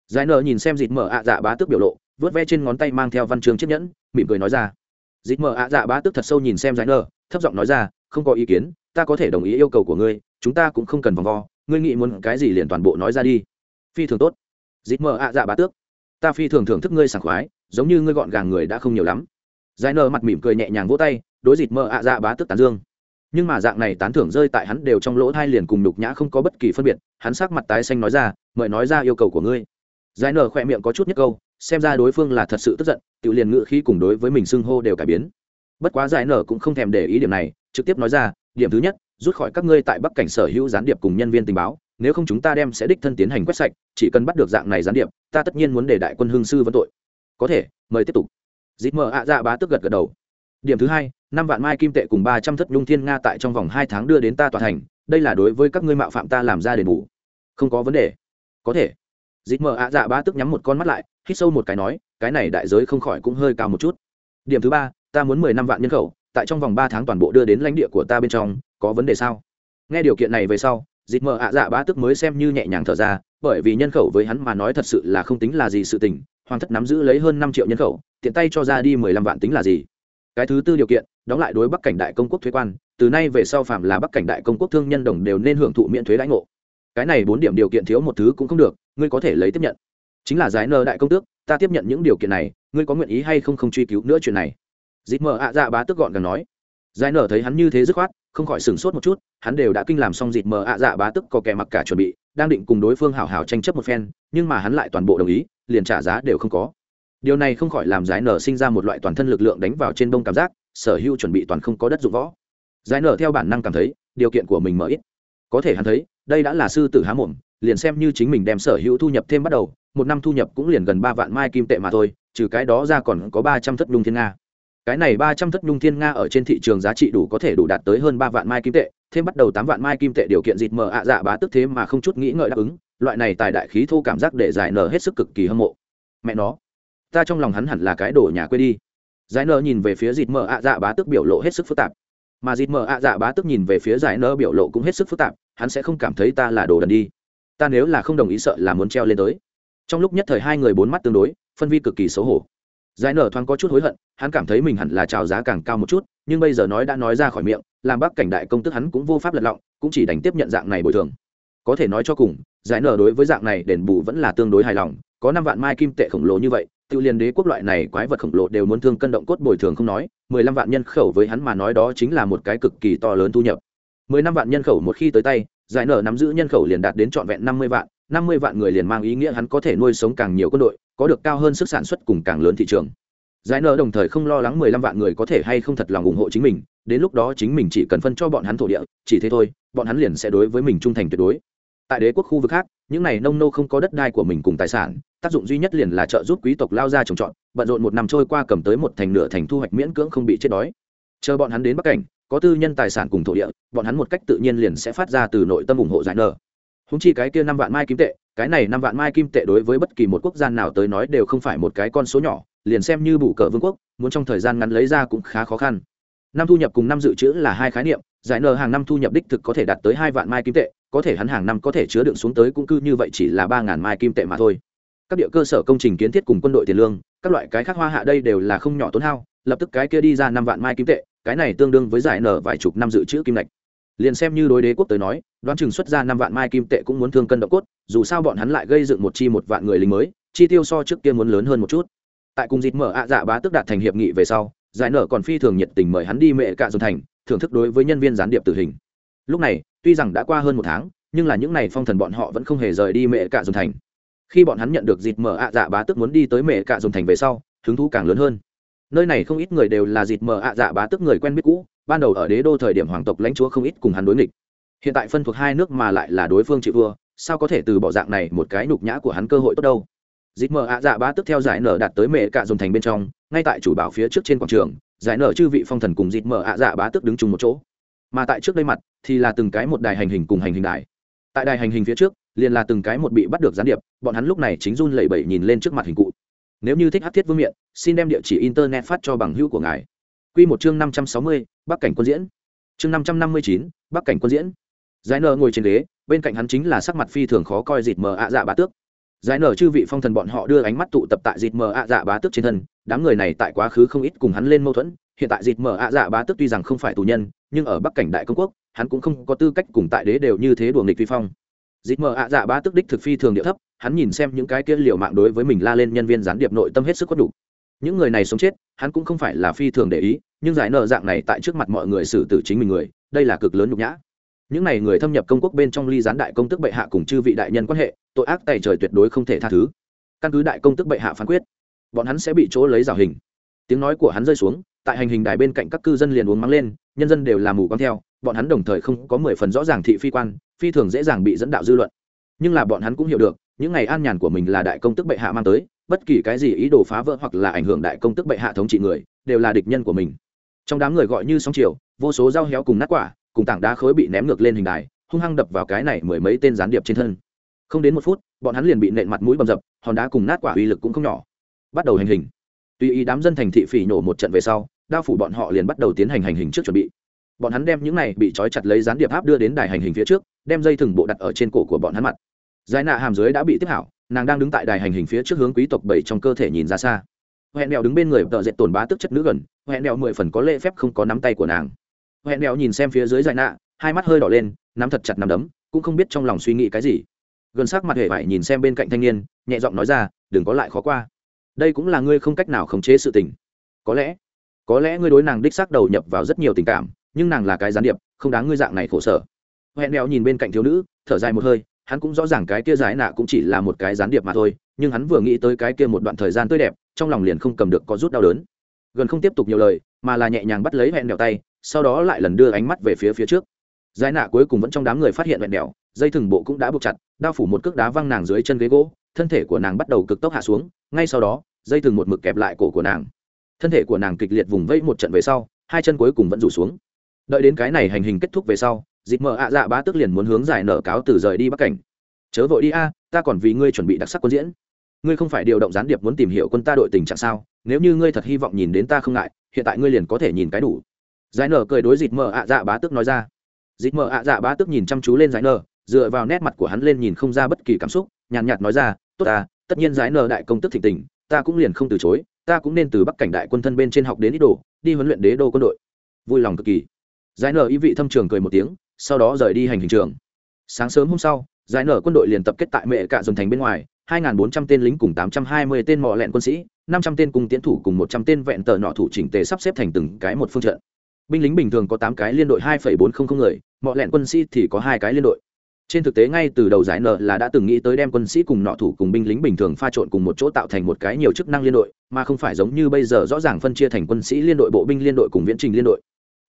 Giải nở nhìn xem dịp mở ạ dạ bá tức biểu lộ, vớt ve trên ngón tay mang theo văn chương chiếc nhẫn, mỉm cười nói ra. Dịp mở ạ dạ bá tức thật sâu nhìn xem giải nở, thấp giọng nói ra, không có ý kiến, ta có thể đồng ý yêu cầu của ngươi, chúng ta cũng không cần vòng vo ngươi nghĩ muốn cái gì liền toàn bộ nói ra đi. Phi thường tốt. Dịp mờ ạ dạ bá tước. Ta phi thường thưởng thức ngươi sảng khoái, giống như ngươi gọn gàng người đã không nhiều lắm. Giải nở mặt mỉm cười nhẹ nhàng vỗ tay, đối dịp mờ ạ dạ bá tước tán dương. Nhưng mà dạng này tán thưởng rơi tại hắn đều trong lỗ thai liền cùng đục nhã không có bất kỳ phân biệt, hắn sắc mặt tái xanh nói ra, mời nói ra yêu cầu của ngươi. Giải nở khỏe miệng có chút nhất câu, xem ra đối phương là thật sự tức giận tự liền ngự khi cùng đối với mình xưng hô đều cải biến. Bất quá giải nở cũng không thèm để ý điểm này, trực tiếp nói ra, điểm thứ nhất rút khỏi các ngươi tại bắc cảnh sở hữu gián điệp cùng nhân viên tình báo, nếu không chúng ta đem sẽ đích thân tiến hành quét sạch, chỉ cần bắt được dạng này gián điệp, ta tất nhiên muốn để đại quân hương sư vấn tội. Có thể, mời tiếp tục. Dịp mờ ạ dạ bá tức gật gật đầu. Điểm thứ hai, năm vạn mai kim tệ cùng ba trăm thất nhung thiên nga tại trong vòng hai tháng đưa đến ta tòa thành, đây là đối với các ngươi mạo phạm ta làm ra đền bù. Không có vấn đề. Có thể. Dịp mờ ạ dạ bá tức nhắm một con mắt lại, hít sâu một cái nói, cái này đại giới không khỏi cũng hơi cao một chút. Điểm thứ ba, ta muốn mười năm vạn nhân khẩu, tại trong vòng ba tháng toàn bộ đưa đến lãnh địa của ta bên trong có vấn đề sao? Nghe điều kiện này về sau dịp mờ ạ dạ bá tức mới xem như nhẹ nhàng thở ra, bởi vì nhân khẩu với hắn mà nói thật sự là không tính là gì sự tình, hoàng thất nắm giữ lấy hơn năm triệu nhân khẩu, tiện tay cho ra đi mười lăm vạn tính là gì? Cái thứ tư điều kiện, đóng lại đối bắc cảnh đại công quốc thuế quan, từ nay về sau phạm là bắc cảnh đại công quốc thương nhân đồng đều nên hưởng thụ miễn thuế đãi ngộ. Cái này bốn điểm điều kiện thiếu một thứ cũng không được, ngươi có thể lấy tiếp nhận. Chính là giải nơ đại công tước, ta tiếp nhận những điều kiện này, ngươi có nguyện ý hay không không truy cứu nữa chuyện này? Dịp mờ ạ dạ bá tức gọn gần nói. Giải nở thấy hắn như thế dứt khoát không khỏi sửng sốt một chút, hắn đều đã kinh làm xong dịt mờ ạ dạ bá tức có kẻ mặc cả chuẩn bị, đang định cùng đối phương hào hào tranh chấp một phen, nhưng mà hắn lại toàn bộ đồng ý, liền trả giá đều không có. Điều này không khỏi làm giải nở sinh ra một loại toàn thân lực lượng đánh vào trên đông cảm giác, sở hữu chuẩn bị toàn không có đất dụng võ. Giải nở theo bản năng cảm thấy, điều kiện của mình mở ít. Có thể hắn thấy, đây đã là sư tử há mồm, liền xem như chính mình đem sở hữu thu nhập thêm bắt đầu, một năm thu nhập cũng liền gần ba vạn mai kim tệ mà thôi, trừ cái đó ra còn có ba trăm thất lung thiên nga cái này ba trăm thất nhung thiên nga ở trên thị trường giá trị đủ có thể đủ đạt tới hơn ba vạn mai kim tệ, thêm bắt đầu tám vạn mai kim tệ điều kiện dịt mờ ạ dạ bá tức thế mà không chút nghĩ ngợi đáp ứng, loại này tài đại khí thô cảm giác để giải nở hết sức cực kỳ hâm mộ. Mẹ nó, ta trong lòng hắn hẳn là cái đồ nhà quê đi. Giải nở nhìn về phía dịt mờ ạ dạ bá tức biểu lộ hết sức phức tạp. Mà dịt mờ ạ dạ bá tức nhìn về phía giải nở biểu lộ cũng hết sức phức tạp, hắn sẽ không cảm thấy ta là đồ đần đi. Ta nếu là không đồng ý sợ là muốn treo lên tới. Trong lúc nhất thời hai người bốn mắt tương đối, phân vi cực kỳ xấu hổ giải nở thoáng có chút hối hận, hắn cảm thấy mình hẳn là trào giá càng cao một chút, nhưng bây giờ nói đã nói ra khỏi miệng, làm bác cảnh đại công tức hắn cũng vô pháp lật lọng, cũng chỉ đánh tiếp nhận dạng này bồi thường. Có thể nói cho cùng, giải nở đối với dạng này đền bù vẫn là tương đối hài lòng, có năm vạn mai kim tệ khổng lồ như vậy tự liền đế quốc loại này quái vật khổng lồ đều muốn thương cân động cốt bồi thường không nói, mười lăm vạn nhân khẩu với hắn mà nói đó chính là một cái cực kỳ to lớn thu nhập. Mười năm vạn nhân khẩu một khi tới tay, giải nở nắm giữ nhân khẩu liền đạt đến trọn vẹn năm mươi vạn năm mươi vạn người liền mang ý nghĩa hắn có thể nuôi sống càng nhiều quân đội, có được cao hơn sức sản xuất cùng càng lớn thị trường. Giải nợ đồng thời không lo lắng mười lăm vạn người có thể hay không thật lòng ủng hộ chính mình, đến lúc đó chính mình chỉ cần phân cho bọn hắn thổ địa, chỉ thế thôi, bọn hắn liền sẽ đối với mình trung thành tuyệt đối. Tại đế quốc khu vực khác, những này nông nô không có đất đai của mình cùng tài sản, tác dụng duy nhất liền là trợ giúp quý tộc lao ra trồng trọt, bận rộn một năm trôi qua cầm tới một thành nửa thành thu hoạch miễn cưỡng không bị chết đói. Chờ bọn hắn đến bắc cảnh, có tư nhân tài sản cùng thổ địa, bọn hắn một cách tự nhiên liền sẽ phát ra từ nội tâm ủng hộ giải nợ húng chi cái kia năm vạn mai kim tệ, cái này năm vạn mai kim tệ đối với bất kỳ một quốc gia nào tới nói đều không phải một cái con số nhỏ, liền xem như bù cờ vương quốc, muốn trong thời gian ngắn lấy ra cũng khá khó khăn. Năm thu nhập cùng năm dự trữ là hai khái niệm, giải nờ hàng năm thu nhập đích thực có thể đạt tới hai vạn mai kim tệ, có thể hắn hàng năm có thể chứa đựng xuống tới cũng cư như vậy chỉ là ba ngàn mai kim tệ mà thôi. Các địa cơ sở công trình kiến thiết cùng quân đội tiền lương, các loại cái khác hoa hạ đây đều là không nhỏ tốn hao, lập tức cái kia đi ra năm vạn mai kim tệ, cái này tương đương với giải nở vài chục năm dự trữ kim lệch liền xem như đối đế quốc tới nói, đoán chừng xuất ra năm vạn mai kim tệ cũng muốn thương cân độ cốt, dù sao bọn hắn lại gây dựng một chi một vạn người lính mới, chi tiêu so trước kia muốn lớn hơn một chút. Tại cùng dịp mở ạ dạ bá tức đạt thành hiệp nghị về sau, giải nở còn phi thường nhiệt tình mời hắn đi mẹ cạ dồn thành, thưởng thức đối với nhân viên gián điệp tử hình. Lúc này, tuy rằng đã qua hơn một tháng, nhưng là những n à y phong thần bọn họ vẫn không hề rời đi mẹ cạ dồn thành. Khi bọn hắn nhận được dịp mở ạ dạ bá tức muốn đi tới mẹ cạ dồn thành về sau, hứng thú càng lớn hơn. Nơi này không ít người đều là dịp mở ạ dạ bá tức người quen biết cũ ban đầu ở đế đô thời điểm hoàng tộc lãnh chúa không ít cùng hắn đối nghịch. Hiện tại phân thuộc hai nước mà lại là đối phương chịu vua, sao có thể từ bỏ dạng này một cái nhục nhã của hắn cơ hội tốt đâu? Dịp mở ạ dạ bá tức theo giải nở đạt tới mẹ cạ dồn thành bên trong, ngay tại chủ bảo phía trước trên quảng trường, giải nở chư vị phong thần cùng dịp mở ạ dạ bá tức đứng chung một chỗ. Mà tại trước đây mặt, thì là từng cái một đài hành hình cùng hành hình đài. Tại đài hành hình phía trước, liền là từng cái một bị bắt được gián điệp, bọn hắn lúc này chính run lẩy bẩy nhìn lên trước mặt hình cụ. Nếu như thích hát thiết vương miện, xin đem địa chỉ internet phát cho bằng hữu của ngài. Quy một chương năm trăm sáu mươi, bắc cảnh quân diễn. Chương năm trăm năm mươi chín, bắc cảnh quân diễn. Giải nở ngồi trên ghế, bên cạnh hắn chính là sắc mặt phi thường khó coi dịt mờ ạ dạ bá tước. Giải nở chư vị phong thần bọn họ đưa ánh mắt tụ tập tại dịt mờ ạ dạ bá tước trên thân, đám người này tại quá khứ không ít cùng hắn lên mâu thuẫn, hiện tại dịt mờ ạ dạ bá tước tuy rằng không phải tù nhân, nhưng ở bắc cảnh đại công quốc, hắn cũng không có tư cách cùng tại đế đều như thế đuổi nghịch vi phong. Dịt mờ ạ dạ bá tước đích thực phi thường địa thấp, hắn nhìn xem những cái kia liều mạng đối với mình la lên nhân viên gián điệp nội tâm hết sức có đủ những người này sống chết, hắn cũng không phải là phi thường để ý, nhưng giải nợ dạng này tại trước mặt mọi người xử tử chính mình người, đây là cực lớn nhục nhã. Những này người thâm nhập công quốc bên trong ly gián đại công tức bệ hạ cùng chư vị đại nhân quan hệ, tội ác tài trời tuyệt đối không thể tha thứ. Căn cứ đại công tức bệ hạ phán quyết, bọn hắn sẽ bị chỗ lấy rào hình. Tiếng nói của hắn rơi xuống, tại hành hình đài bên cạnh các cư dân liền uống mắng lên, nhân dân đều làm mù quăng theo, bọn hắn đồng thời không có mười phần rõ ràng thị phi quan, phi thường dễ dàng bị dẫn đạo dư luận. Nhưng là bọn hắn cũng hiểu được, những ngày an nhàn của mình là đại công tức bệ hạ mang tới bất kỳ cái gì ý đồ phá vỡ hoặc là ảnh hưởng đại công tức bệ hạ thống trị người, đều là địch nhân của mình. Trong đám người gọi như sóng chiều, vô số dao héo cùng nát quả, cùng tảng đá khối bị ném ngược lên hình đài, hung hăng đập vào cái này mười mấy tên gián điệp trên thân. Không đến một phút, bọn hắn liền bị nện mặt mũi bầm dập, hòn đá cùng nát quả uy lực cũng không nhỏ. Bắt đầu hành hình. Tuy ý đám dân thành thị phỉ nổ một trận về sau, đao phủ bọn họ liền bắt đầu tiến hành hành hình trước chuẩn bị. Bọn hắn đem những này bị trói chặt lấy gián điệp áp đưa đến đài hành hình phía trước, đem dây thừng bộ đặt ở trên cổ của bọn hắn mặt. Giải nạ hàm dưới đã bị tiếp hảo nàng đang đứng tại đài hành hình phía trước hướng quý tộc bảy trong cơ thể nhìn ra xa. Hẹn đèo đứng bên người tợ dệt tổn bá tức chất nữ gần hẹn đèo mười phần có lễ phép không có nắm tay của nàng. Hẹn đèo nhìn xem phía dưới dài nạ, hai mắt hơi đỏ lên, nắm thật chặt nắm đấm, cũng không biết trong lòng suy nghĩ cái gì. Gần sắc mặt hề vải nhìn xem bên cạnh thanh niên, nhẹ giọng nói ra, đừng có lại khó qua. Đây cũng là ngươi không cách nào khống chế sự tình. Có lẽ có lẽ ngươi đối nàng đích xác đầu nhập vào rất nhiều tình cảm, nhưng nàng là cái gián điệp, không đáng ngươi dạng này khổ sở. Hẹn đèo nhìn bên cạnh thiếu nữ, thở dài một hơi hắn cũng rõ ràng cái kia giải nạ cũng chỉ là một cái gián điệp mà thôi, nhưng hắn vừa nghĩ tới cái kia một đoạn thời gian tươi đẹp, trong lòng liền không cầm được có rút đau đớn. Gần không tiếp tục nhiều lời, mà là nhẹ nhàng bắt lấy hẹn đèo tay, sau đó lại lần đưa ánh mắt về phía phía trước. Giải nạ cuối cùng vẫn trong đám người phát hiện hẹn đèo, dây thừng bộ cũng đã buộc chặt, đao phủ một cước đá văng nàng dưới chân ghế gỗ, thân thể của nàng bắt đầu cực tốc hạ xuống, ngay sau đó, dây thừng một mực kẹp lại cổ của nàng. Thân thể của nàng kịch liệt vùng vẫy một trận về sau, hai chân cuối cùng vẫn rủ xuống. Đợi đến cái này hành hình kết thúc về sau dịp mờ ạ dạ bá tức liền muốn hướng giải nở cáo từ rời đi bắc cảnh. Chớ vội đi a, ta còn vì ngươi chuẩn bị đặc sắc quân diễn. Ngươi không phải điều động gián điệp muốn tìm hiểu quân ta đội tình trạng sao? Nếu như ngươi thật hy vọng nhìn đến ta không ngại, hiện tại ngươi liền có thể nhìn cái đủ. Giải nở cười đối dịp mờ ạ dạ bá tức nói ra. Dịp mờ ạ dạ bá tức nhìn chăm chú lên giải nở, dựa vào nét mặt của hắn lên nhìn không ra bất kỳ cảm xúc, nhàn nhạt nói ra, tốt ta, tất nhiên giải nở đại công tức thịnh tình, ta cũng liền không từ chối, ta cũng nên từ bắc cảnh đại quân thân bên trên học đến ít đồ, đi huấn luyện đế đô quân đội. Vui lòng cực kỳ. Giải nở ý vị thâm trường cười một tiếng sau đó rời đi hành hình trường. Sáng sớm hôm sau giải nở quân đội liền tập kết tại mẹ cạ dồn thành bên ngoài 2.400 tên lính cùng 820 tên mò lẹn quân sĩ 500 tên cùng tiến thủ cùng 100 tên vẹn tờ nọ thủ chỉnh tề sắp xếp thành từng cái một phương trận. Binh lính bình thường có 8 cái liên đội 2,400 người mọ lẹn quân sĩ thì có hai cái liên đội. Trên thực tế ngay từ đầu giải nợ là đã từng nghĩ tới đem quân sĩ cùng nọ thủ cùng binh lính bình thường pha trộn cùng một chỗ tạo thành một cái nhiều chức năng liên đội mà không phải giống như bây giờ rõ ràng phân chia thành quân sĩ liên đội bộ binh liên đội cùng viễn trình liên đội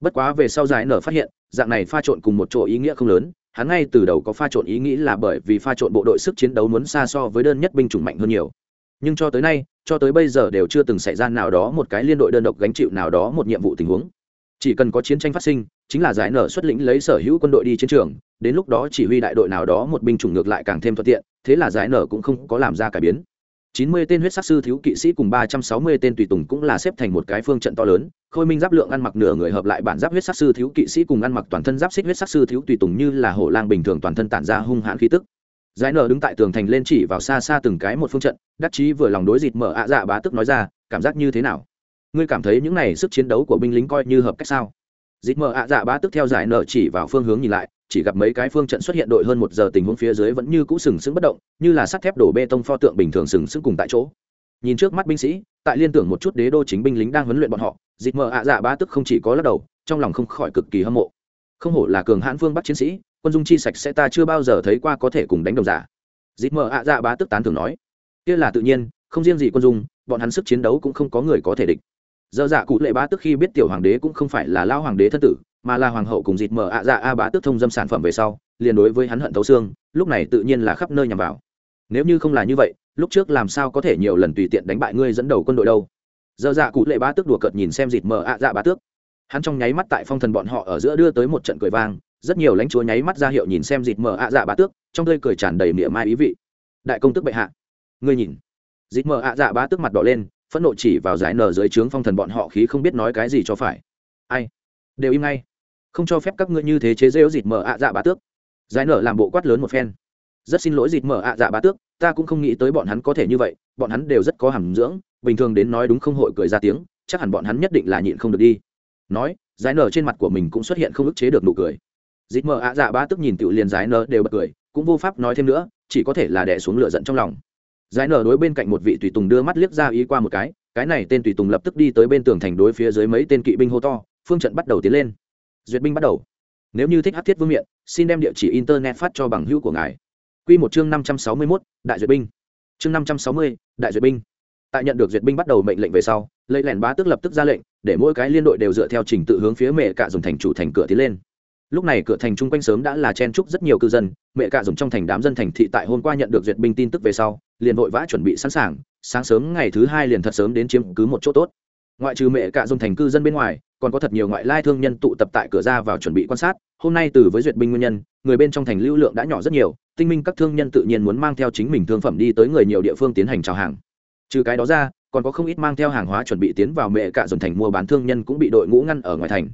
bất quá về sau giải nở phát hiện, dạng này pha trộn cùng một chỗ ý nghĩa không lớn. Hắn ngay từ đầu có pha trộn ý nghĩ là bởi vì pha trộn bộ đội sức chiến đấu muốn xa so với đơn nhất binh chủng mạnh hơn nhiều. Nhưng cho tới nay, cho tới bây giờ đều chưa từng xảy ra nào đó một cái liên đội đơn độc gánh chịu nào đó một nhiệm vụ tình huống. Chỉ cần có chiến tranh phát sinh, chính là giải nở xuất lĩnh lấy sở hữu quân đội đi chiến trường, đến lúc đó chỉ huy đại đội nào đó một binh chủng ngược lại càng thêm thuận tiện, thế là giải nở cũng không có làm ra cải biến chín mươi tên huyết sắc sư thiếu kỵ sĩ cùng ba trăm sáu mươi tên tùy tùng cũng là xếp thành một cái phương trận to lớn. Khôi minh giáp lượng ăn mặc nửa người hợp lại bản giáp huyết sắc sư thiếu kỵ sĩ cùng ăn mặc toàn thân giáp xích huyết sắc sư thiếu tùy tùng như là hổ lang bình thường toàn thân tản ra hung hãn khí tức. Giải nở đứng tại tường thành lên chỉ vào xa xa từng cái một phương trận, đắc chí vừa lòng đối dịt mở ạ dạ bá tức nói ra, cảm giác như thế nào? Ngươi cảm thấy những này sức chiến đấu của binh lính coi như hợp cách sao? Dịt mờ ạ dạ bá tức theo giải nở chỉ vào phương hướng nhìn lại chỉ gặp mấy cái phương trận xuất hiện đội hơn một giờ tình huống phía dưới vẫn như cũ sừng sững bất động, như là sắt thép đổ bê tông pho tượng bình thường sừng sững cùng tại chỗ. Nhìn trước mắt binh sĩ, tại liên tưởng một chút đế đô chính binh lính đang huấn luyện bọn họ, dịch mờ ạ dạ bá tức không chỉ có lắc đầu, trong lòng không khỏi cực kỳ hâm mộ. Không hổ là cường hãn phương bắc chiến sĩ, quân dung chi sạch sẽ ta chưa bao giờ thấy qua có thể cùng đánh đồng giả. Dịch mờ ạ dạ bá tức tán thường nói, kia là tự nhiên, không riêng gì quân dung, bọn hắn sức chiến đấu cũng không có người có thể địch. Dơ dạ cụ lệ bá tức khi biết tiểu hoàng đế cũng không phải là lao hoàng đế thân tử mà là hoàng hậu cùng dịt mở ạ dạ a bá tức thông dâm sản phẩm về sau, liền đối với hắn hận thấu xương, lúc này tự nhiên là khắp nơi nhằm vào. Nếu như không là như vậy, lúc trước làm sao có thể nhiều lần tùy tiện đánh bại ngươi dẫn đầu quân đội đâu? Dơ dạ cụ lệ bá tức đùa cợt nhìn xem dịt mở ạ dạ bá tước. Hắn trong nháy mắt tại phong thần bọn họ ở giữa đưa tới một trận cười vang, rất nhiều lãnh chúa nháy mắt ra hiệu nhìn xem dịt mở ạ dạ bá tước, trong tươi cười tràn đầy miệng mai ý vị. Đại công tức bệ hạ, ngươi nhìn. Dịt mở ạ dạ bá tước mặt đỏ lên, phẫn nộ chỉ vào giải nở dưới trướng phong thần bọn họ khí không biết nói cái gì cho phải. Ai? Đều im ngay không cho phép các ngươi như thế chế rêu dịt mở ạ dạ bá tước. Giải nở làm bộ quát lớn một phen. Rất xin lỗi dịt mở ạ dạ bá tước, ta cũng không nghĩ tới bọn hắn có thể như vậy, bọn hắn đều rất có hàm dưỡng, bình thường đến nói đúng không hội cười ra tiếng, chắc hẳn bọn hắn nhất định là nhịn không được đi. Nói, giải nở trên mặt của mình cũng xuất hiện không ức chế được nụ cười. Dịt mở ạ dạ bá tước nhìn tiểu liền giải nở đều bật cười, cũng vô pháp nói thêm nữa, chỉ có thể là đẻ xuống lửa giận trong lòng. Giải nở đối bên cạnh một vị tùy tùng đưa mắt liếc ra ý qua một cái cái này tên tùy tùng lập tức đi tới bên tường thành đối phía dưới mấy tên kỵ binh hô to, phương trận bắt đầu tiến lên duyệt binh bắt đầu. Nếu như thích hát thiết vương miện, xin đem địa chỉ internet phát cho bằng hữu của ngài. Q một chương năm trăm sáu mươi mốt, đại duyệt binh. Chương năm trăm sáu mươi, đại duyệt binh. Tại nhận được duyệt binh bắt đầu mệnh lệnh về sau lây lẻn bá tức lập tức ra lệnh, để mỗi cái liên đội đều dựa theo trình tự hướng phía mẹ cả dùng thành chủ thành cửa tiến lên. Lúc này cửa thành chung quanh sớm đã là chen trúc rất nhiều cư dân, mẹ cả dùng trong thành đám dân thành thị tại hôm qua nhận được duyệt binh tin tức về sau, liền vội vã chuẩn bị sẵn sàng, sáng sớm ngày thứ hai liền thật sớm đến chiếm cứ một chỗ tốt ngoại trừ mẹ cả dùng thành cư dân bên ngoài, còn có thật nhiều ngoại lai thương nhân tụ tập tại cửa ra vào chuẩn bị quan sát. Hôm nay từ với duyệt binh nguyên nhân, người bên trong thành lưu lượng đã nhỏ rất nhiều, tinh minh các thương nhân tự nhiên muốn mang theo chính mình thương phẩm đi tới người nhiều địa phương tiến hành chào hàng. Trừ cái đó ra, còn có không ít mang theo hàng hóa chuẩn bị tiến vào mẹ cả dồn thành mua bán thương nhân cũng bị đội ngũ ngăn ở ngoài thành.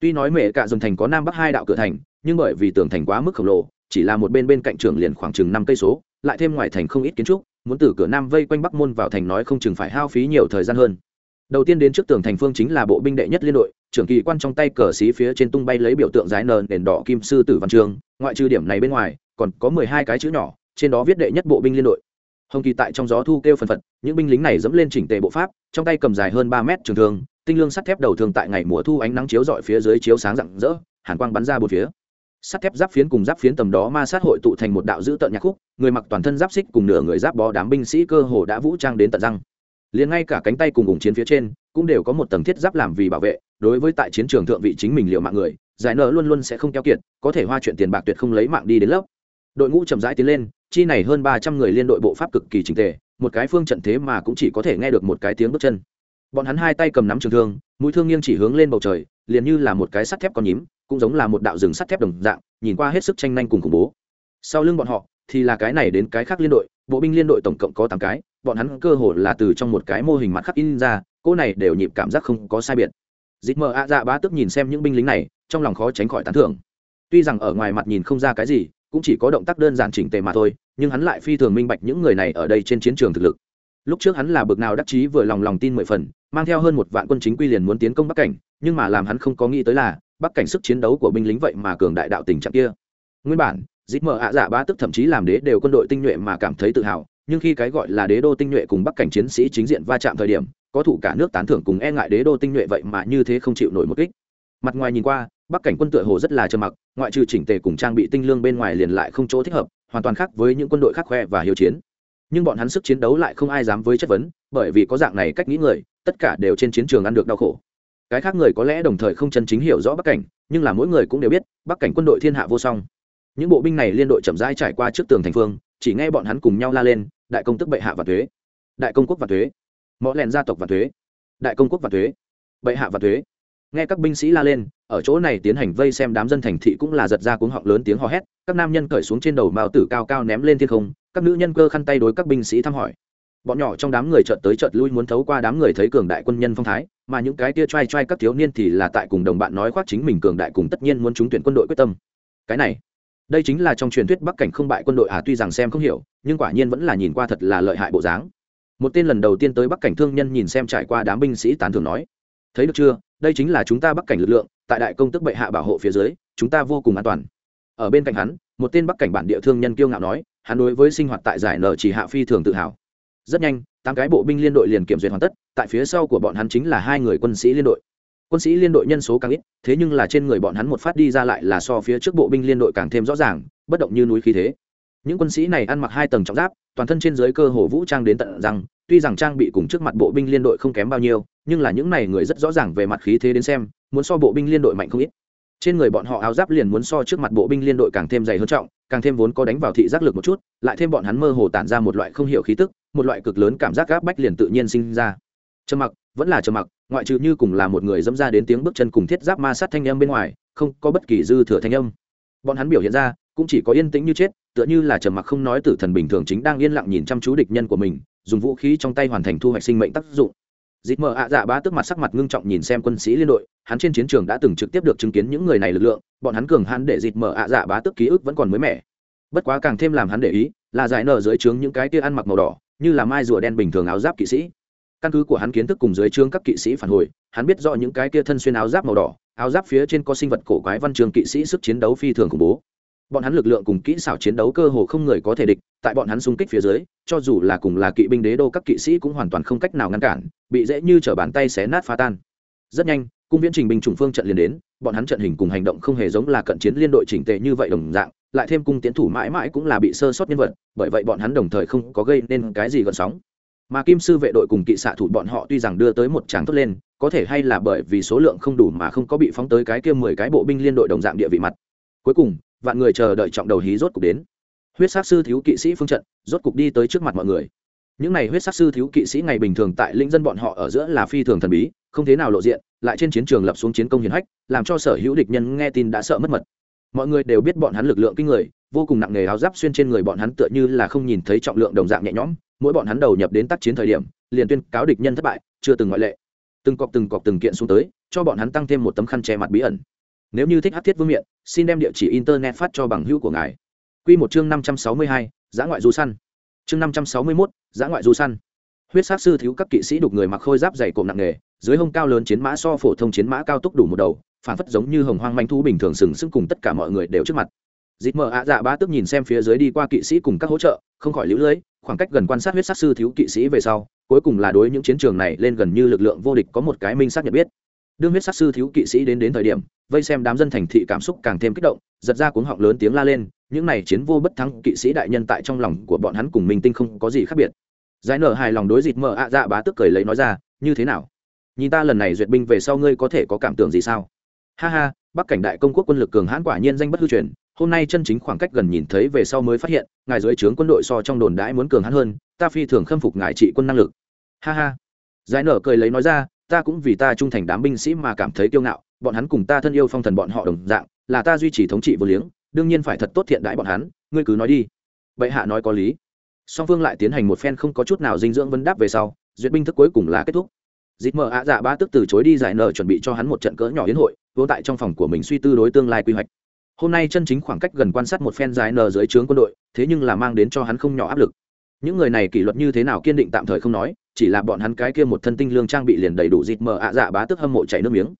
Tuy nói mẹ cả dồn thành có nam bắc hai đạo cửa thành, nhưng bởi vì tường thành quá mức khổng lồ, chỉ là một bên bên cạnh trường liền khoảng chừng năm cây số, lại thêm ngoài thành không ít kiến trúc, muốn từ cửa nam vây quanh bắc môn vào thành nói không chừng phải hao phí nhiều thời gian hơn đầu tiên đến trước tường thành phương chính là bộ binh đệ nhất liên đội, trưởng kỳ quan trong tay cờ xí phía trên tung bay lấy biểu tượng giái nờ đèn đỏ kim sư tử văn trường, ngoại trừ điểm này bên ngoài, còn có mười hai cái chữ nhỏ, trên đó viết đệ nhất bộ binh liên đội. Hồng kỳ tại trong gió thu kêu phần phật, những binh lính này dẫm lên chỉnh tề bộ pháp, trong tay cầm dài hơn ba mét trường thương, tinh lương sắt thép đầu thường tại ngày mùa thu ánh nắng chiếu rọi phía dưới chiếu sáng rạng rỡ, hàn quang bắn ra bốn phía. Sắt thép giáp phiến cùng giáp phiến tầm đó ma sát hội tụ thành một đạo dữ tợn nhạc khúc, người mặc toàn thân giáp xích cùng nửa người giáp bó đám binh sĩ cơ hồ đã vũ trang đến tận răng liền ngay cả cánh tay cùng ủng chiến phía trên cũng đều có một tầng thiết giáp làm vì bảo vệ, đối với tại chiến trường thượng vị chính mình liệu mạng người, giải nợ luôn luôn sẽ không keo kiệt, có thể hoa chuyện tiền bạc tuyệt không lấy mạng đi đến lớp. Đội ngũ chậm rãi tiến lên, chi này hơn ba trăm người liên đội bộ pháp cực kỳ trình tề, một cái phương trận thế mà cũng chỉ có thể nghe được một cái tiếng bước chân. Bọn hắn hai tay cầm nắm trường thương, mũi thương nghiêng chỉ hướng lên bầu trời, liền như là một cái sắt thép con nhím, cũng giống là một đạo rừng sắt thép đồng dạng, nhìn qua hết sức tranh nhanh cùng khủng bố. Sau lưng bọn họ thì là cái này đến cái khác liên đội, bộ binh liên đội tổng cộng có tám cái bọn hắn cơ hồ là từ trong một cái mô hình mặt khắc in ra cô này đều nhịp cảm giác không có sai biệt. Dịp mờ ạ dạ bá tức nhìn xem những binh lính này, trong lòng khó tránh khỏi tán thưởng. Tuy rằng ở ngoài mặt nhìn không ra cái gì, cũng chỉ có động tác đơn giản chỉnh tề mà thôi, nhưng hắn lại phi thường minh bạch những người này ở đây trên chiến trường thực lực. Lúc trước hắn là bực nào đắc chí vừa lòng lòng tin mười phần, mang theo hơn một vạn quân chính quy liền muốn tiến công bắc cảnh, nhưng mà làm hắn không có nghĩ tới là, bắc cảnh sức chiến đấu của binh lính vậy mà cường đại đạo tình trạng kia. Nguyên bản dịp mờ ạ dạ Bá tức thậm chí làm đế đều quân đội tinh nhuệ mà cảm thấy tự hào nhưng khi cái gọi là đế đô tinh nhuệ cùng bắc cảnh chiến sĩ chính diện va chạm thời điểm, có thủ cả nước tán thưởng cùng e ngại đế đô tinh nhuệ vậy mà như thế không chịu nổi một kích. Mặt ngoài nhìn qua, bắc cảnh quân tựa hồ rất là trơ mặc, ngoại trừ chỉnh tề cùng trang bị tinh lương bên ngoài liền lại không chỗ thích hợp, hoàn toàn khác với những quân đội khác khoe và hiếu chiến. Nhưng bọn hắn sức chiến đấu lại không ai dám với chất vấn, bởi vì có dạng này cách nghĩ người, tất cả đều trên chiến trường ăn được đau khổ. Cái khác người có lẽ đồng thời không chân chính hiểu rõ bắc cảnh, nhưng là mỗi người cũng đều biết, bắc cảnh quân đội thiên hạ vô song. Những bộ binh này liên đội chậm rãi trải qua trước tường thành phương chỉ nghe bọn hắn cùng nhau la lên, đại công tức bệ hạ và thuế. Đại công quốc và thuế. Mõ lèn gia tộc và thuế. Đại công quốc và thuế. Bệ hạ và thuế. Nghe các binh sĩ la lên, ở chỗ này tiến hành vây xem đám dân thành thị cũng là giật ra cuống họng lớn tiếng hò hét, các nam nhân cởi xuống trên đầu mao tử cao cao ném lên thiên không, các nữ nhân cơ khăn tay đối các binh sĩ thăm hỏi. Bọn nhỏ trong đám người chợt tới chợt lui muốn thấu qua đám người thấy cường đại quân nhân phong thái, mà những cái tia trai trai các thiếu niên thì là tại cùng đồng bạn nói khoác chính mình cường đại cùng tất nhiên muốn trúng tuyển quân đội quyết tâm. Cái này đây chính là trong truyền thuyết bắc cảnh không bại quân đội à tuy rằng xem không hiểu, nhưng quả nhiên vẫn là nhìn qua thật là lợi hại bộ dáng. Một tên lần đầu tiên tới bắc cảnh thương nhân nhìn xem trải qua đám binh sĩ tán thường nói, thấy được chưa? Đây chính là chúng ta bắc cảnh lực lượng, tại đại công tức bệ hạ bảo hộ phía dưới, chúng ta vô cùng an toàn. Ở bên cạnh hắn, một tên bắc cảnh bản địa thương nhân kiêu ngạo nói, hắn đối với sinh hoạt tại giải nở chỉ hạ phi thường tự hào. Rất nhanh, tám cái bộ binh liên đội liền kiểm duyệt hoàn tất, tại phía sau của bọn hắn chính là hai người quân sĩ liên đội quân sĩ liên đội nhân số càng ít, thế nhưng là trên người bọn hắn một phát đi ra lại là so phía trước bộ binh liên đội càng thêm rõ ràng, bất động như núi khí thế. Những quân sĩ này ăn mặc hai tầng trọng giáp, toàn thân trên dưới cơ hồ vũ trang đến tận rằng tuy rằng trang bị cùng trước mặt bộ binh liên đội không kém bao nhiêu, nhưng là những này người rất rõ ràng về mặt khí thế đến xem, muốn so bộ binh liên đội mạnh không ít. Trên người bọn họ áo giáp liền muốn so trước mặt bộ binh liên đội càng thêm dày hơn trọng, càng thêm vốn có đánh vào thị giác lực một chút, lại thêm bọn hắn mơ hồ tản ra một loại không hiểu khí tức, một loại cực lớn cảm giác gáp bách liền tự nhiên sinh ra. Trầm mặc, vẫn là trầm mặc ngoại trừ như cùng là một người dẫm ra đến tiếng bước chân cùng thiết giáp ma sát thanh âm bên ngoài, không có bất kỳ dư thừa thanh âm. Bọn hắn biểu hiện ra, cũng chỉ có yên tĩnh như chết, tựa như là trầm mặc không nói tử thần bình thường chính đang yên lặng nhìn chăm chú địch nhân của mình, dùng vũ khí trong tay hoàn thành thu hoạch sinh mệnh tác dụng. Dịp mờ ạ dạ bá tức mặt sắc mặt ngưng trọng nhìn xem quân sĩ liên đội, hắn trên chiến trường đã từng trực tiếp được chứng kiến những người này lực lượng, bọn hắn cường hắn để dịp mờ ạ dạ bá tức ký ức vẫn còn mới mẻ. Bất quá càng thêm làm hắn để ý, là giải nở dưới trướng những cái tia ăn mặc màu đỏ, như là mai rùa đen bình thường áo giáp kỵ sĩ căn cứ của hắn kiến thức cùng dưới trướng các kỵ sĩ phản hồi, hắn biết rõ những cái kia thân xuyên áo giáp màu đỏ, áo giáp phía trên có sinh vật cổ quái văn trường kỵ sĩ sức chiến đấu phi thường khủng bố. Bọn hắn lực lượng cùng kỹ xảo chiến đấu cơ hồ không người có thể địch, tại bọn hắn xung kích phía dưới, cho dù là cùng là kỵ binh đế đô các kỵ sĩ cũng hoàn toàn không cách nào ngăn cản, bị dễ như t bàn tay xé nát phá tan. Rất nhanh, cung viễn trình binh chủng phương trận liền đến, bọn hắn trận hình cùng hành động không hề giống là cận chiến liên đội chỉnh tệ như vậy đồng dạng, lại thêm cung tiến thủ mãi mãi cũng là bị sơ sót nhân vật, bởi vậy bọn hắn đồng thời không có gây nên cái gì gần sóng mà kim sư vệ đội cùng kỵ xạ thủ bọn họ tuy rằng đưa tới một tràng tốt lên, có thể hay là bởi vì số lượng không đủ mà không có bị phóng tới cái kia mười cái bộ binh liên đội đồng dạng địa vị mặt. Cuối cùng, vạn người chờ đợi trọng đầu hí rốt cục đến. Huyết sát sư thiếu kỵ sĩ phương trận, rốt cục đi tới trước mặt mọi người. Những này huyết sát sư thiếu kỵ sĩ ngày bình thường tại lĩnh dân bọn họ ở giữa là phi thường thần bí, không thế nào lộ diện, lại trên chiến trường lập xuống chiến công hiến hách, làm cho sở hữu địch nhân nghe tin đã sợ mất mật. Mọi người đều biết bọn hắn lực lượng kinh người, vô cùng nặng nề áo giáp xuyên trên người bọn hắn tựa như là không nhìn thấy trọng lượng đồng dạng nhẹ nhõm mỗi bọn hắn đầu nhập đến tác chiến thời điểm, liền tuyên cáo địch nhân thất bại, chưa từng ngoại lệ. Từng cọc từng cọc từng kiện xuống tới, cho bọn hắn tăng thêm một tấm khăn che mặt bí ẩn. Nếu như thích hát thiết vương miện, xin đem địa chỉ internet phát cho bằng hữu của ngài. Q một chương năm trăm sáu mươi hai, giã ngoại du săn. Chương năm trăm sáu mươi mốt, giã ngoại du săn. Huyết sát sư thiếu các kỵ sĩ đục người mặc khôi giáp dày cộm nặng nề dưới hông cao lớn chiến mã so phổ thông chiến mã cao tốc đủ một đầu, phản phất giống như hồng hoang manh thu bình thường sừng sững cùng tất cả mọi người đều trước mặt. Dịp mờ ạ dạ ba tức nhìn xem phía dưới đi qua kỵ sĩ cùng các hỗ trợ, không khỏi lũ lưới khoảng cách gần quan sát huyết sát sư thiếu kỵ sĩ về sau, cuối cùng là đối những chiến trường này lên gần như lực lượng vô địch có một cái minh xác nhận biết. Đương huyết sát sư thiếu kỵ sĩ đến đến thời điểm, vây xem đám dân thành thị cảm xúc càng thêm kích động, giật ra cuống họng lớn tiếng la lên, những này chiến vô bất thắng kỵ sĩ đại nhân tại trong lòng của bọn hắn cùng minh tinh không có gì khác biệt. Giải nở hài lòng đối dịt mờ ạ dạ bá tức cười lấy nói ra, như thế nào? Nhìn ta lần này duyệt binh về sau ngươi có thể có cảm tưởng gì sao? Ha ha, bắc cảnh đại công quốc quân lực cường hãn quả nhiên danh bất hư truyền hôm nay chân chính khoảng cách gần nhìn thấy về sau mới phát hiện, ngài dưới trướng quân đội so trong đồn đãi muốn cường hãn hơn, ta phi thường khâm phục ngài trị quân năng lực. Ha ha. Giải nở cười lấy nói ra, ta cũng vì ta trung thành đám binh sĩ mà cảm thấy kiêu ngạo, bọn hắn cùng ta thân yêu phong thần bọn họ đồng dạng, là ta duy trì thống trị vô liếng, đương nhiên phải thật tốt thiện đãi bọn hắn, ngươi cứ nói đi. Bệ hạ nói có lý. Song phương lại tiến hành một phen không có chút nào dinh dưỡng vấn đáp về sau, duyệt binh thức cuối cùng là kết thúc. Dịp mở ạ dạ ba tức từ chối đi giải nở chuẩn bị cho hắn một trận cỡ nhỏ yến hội vô tại trong phòng của mình suy tư đối tương lai quy hoạch hôm nay chân chính khoảng cách gần quan sát một phen dài nở dưới trướng quân đội, thế nhưng là mang đến cho hắn không nhỏ áp lực. Những người này kỷ luật như thế nào kiên định tạm thời không nói, chỉ là bọn hắn cái kia một thân tinh lương trang bị liền đầy đủ dịt mờ ạ dạ bá tức hâm mộ chảy nước miếng.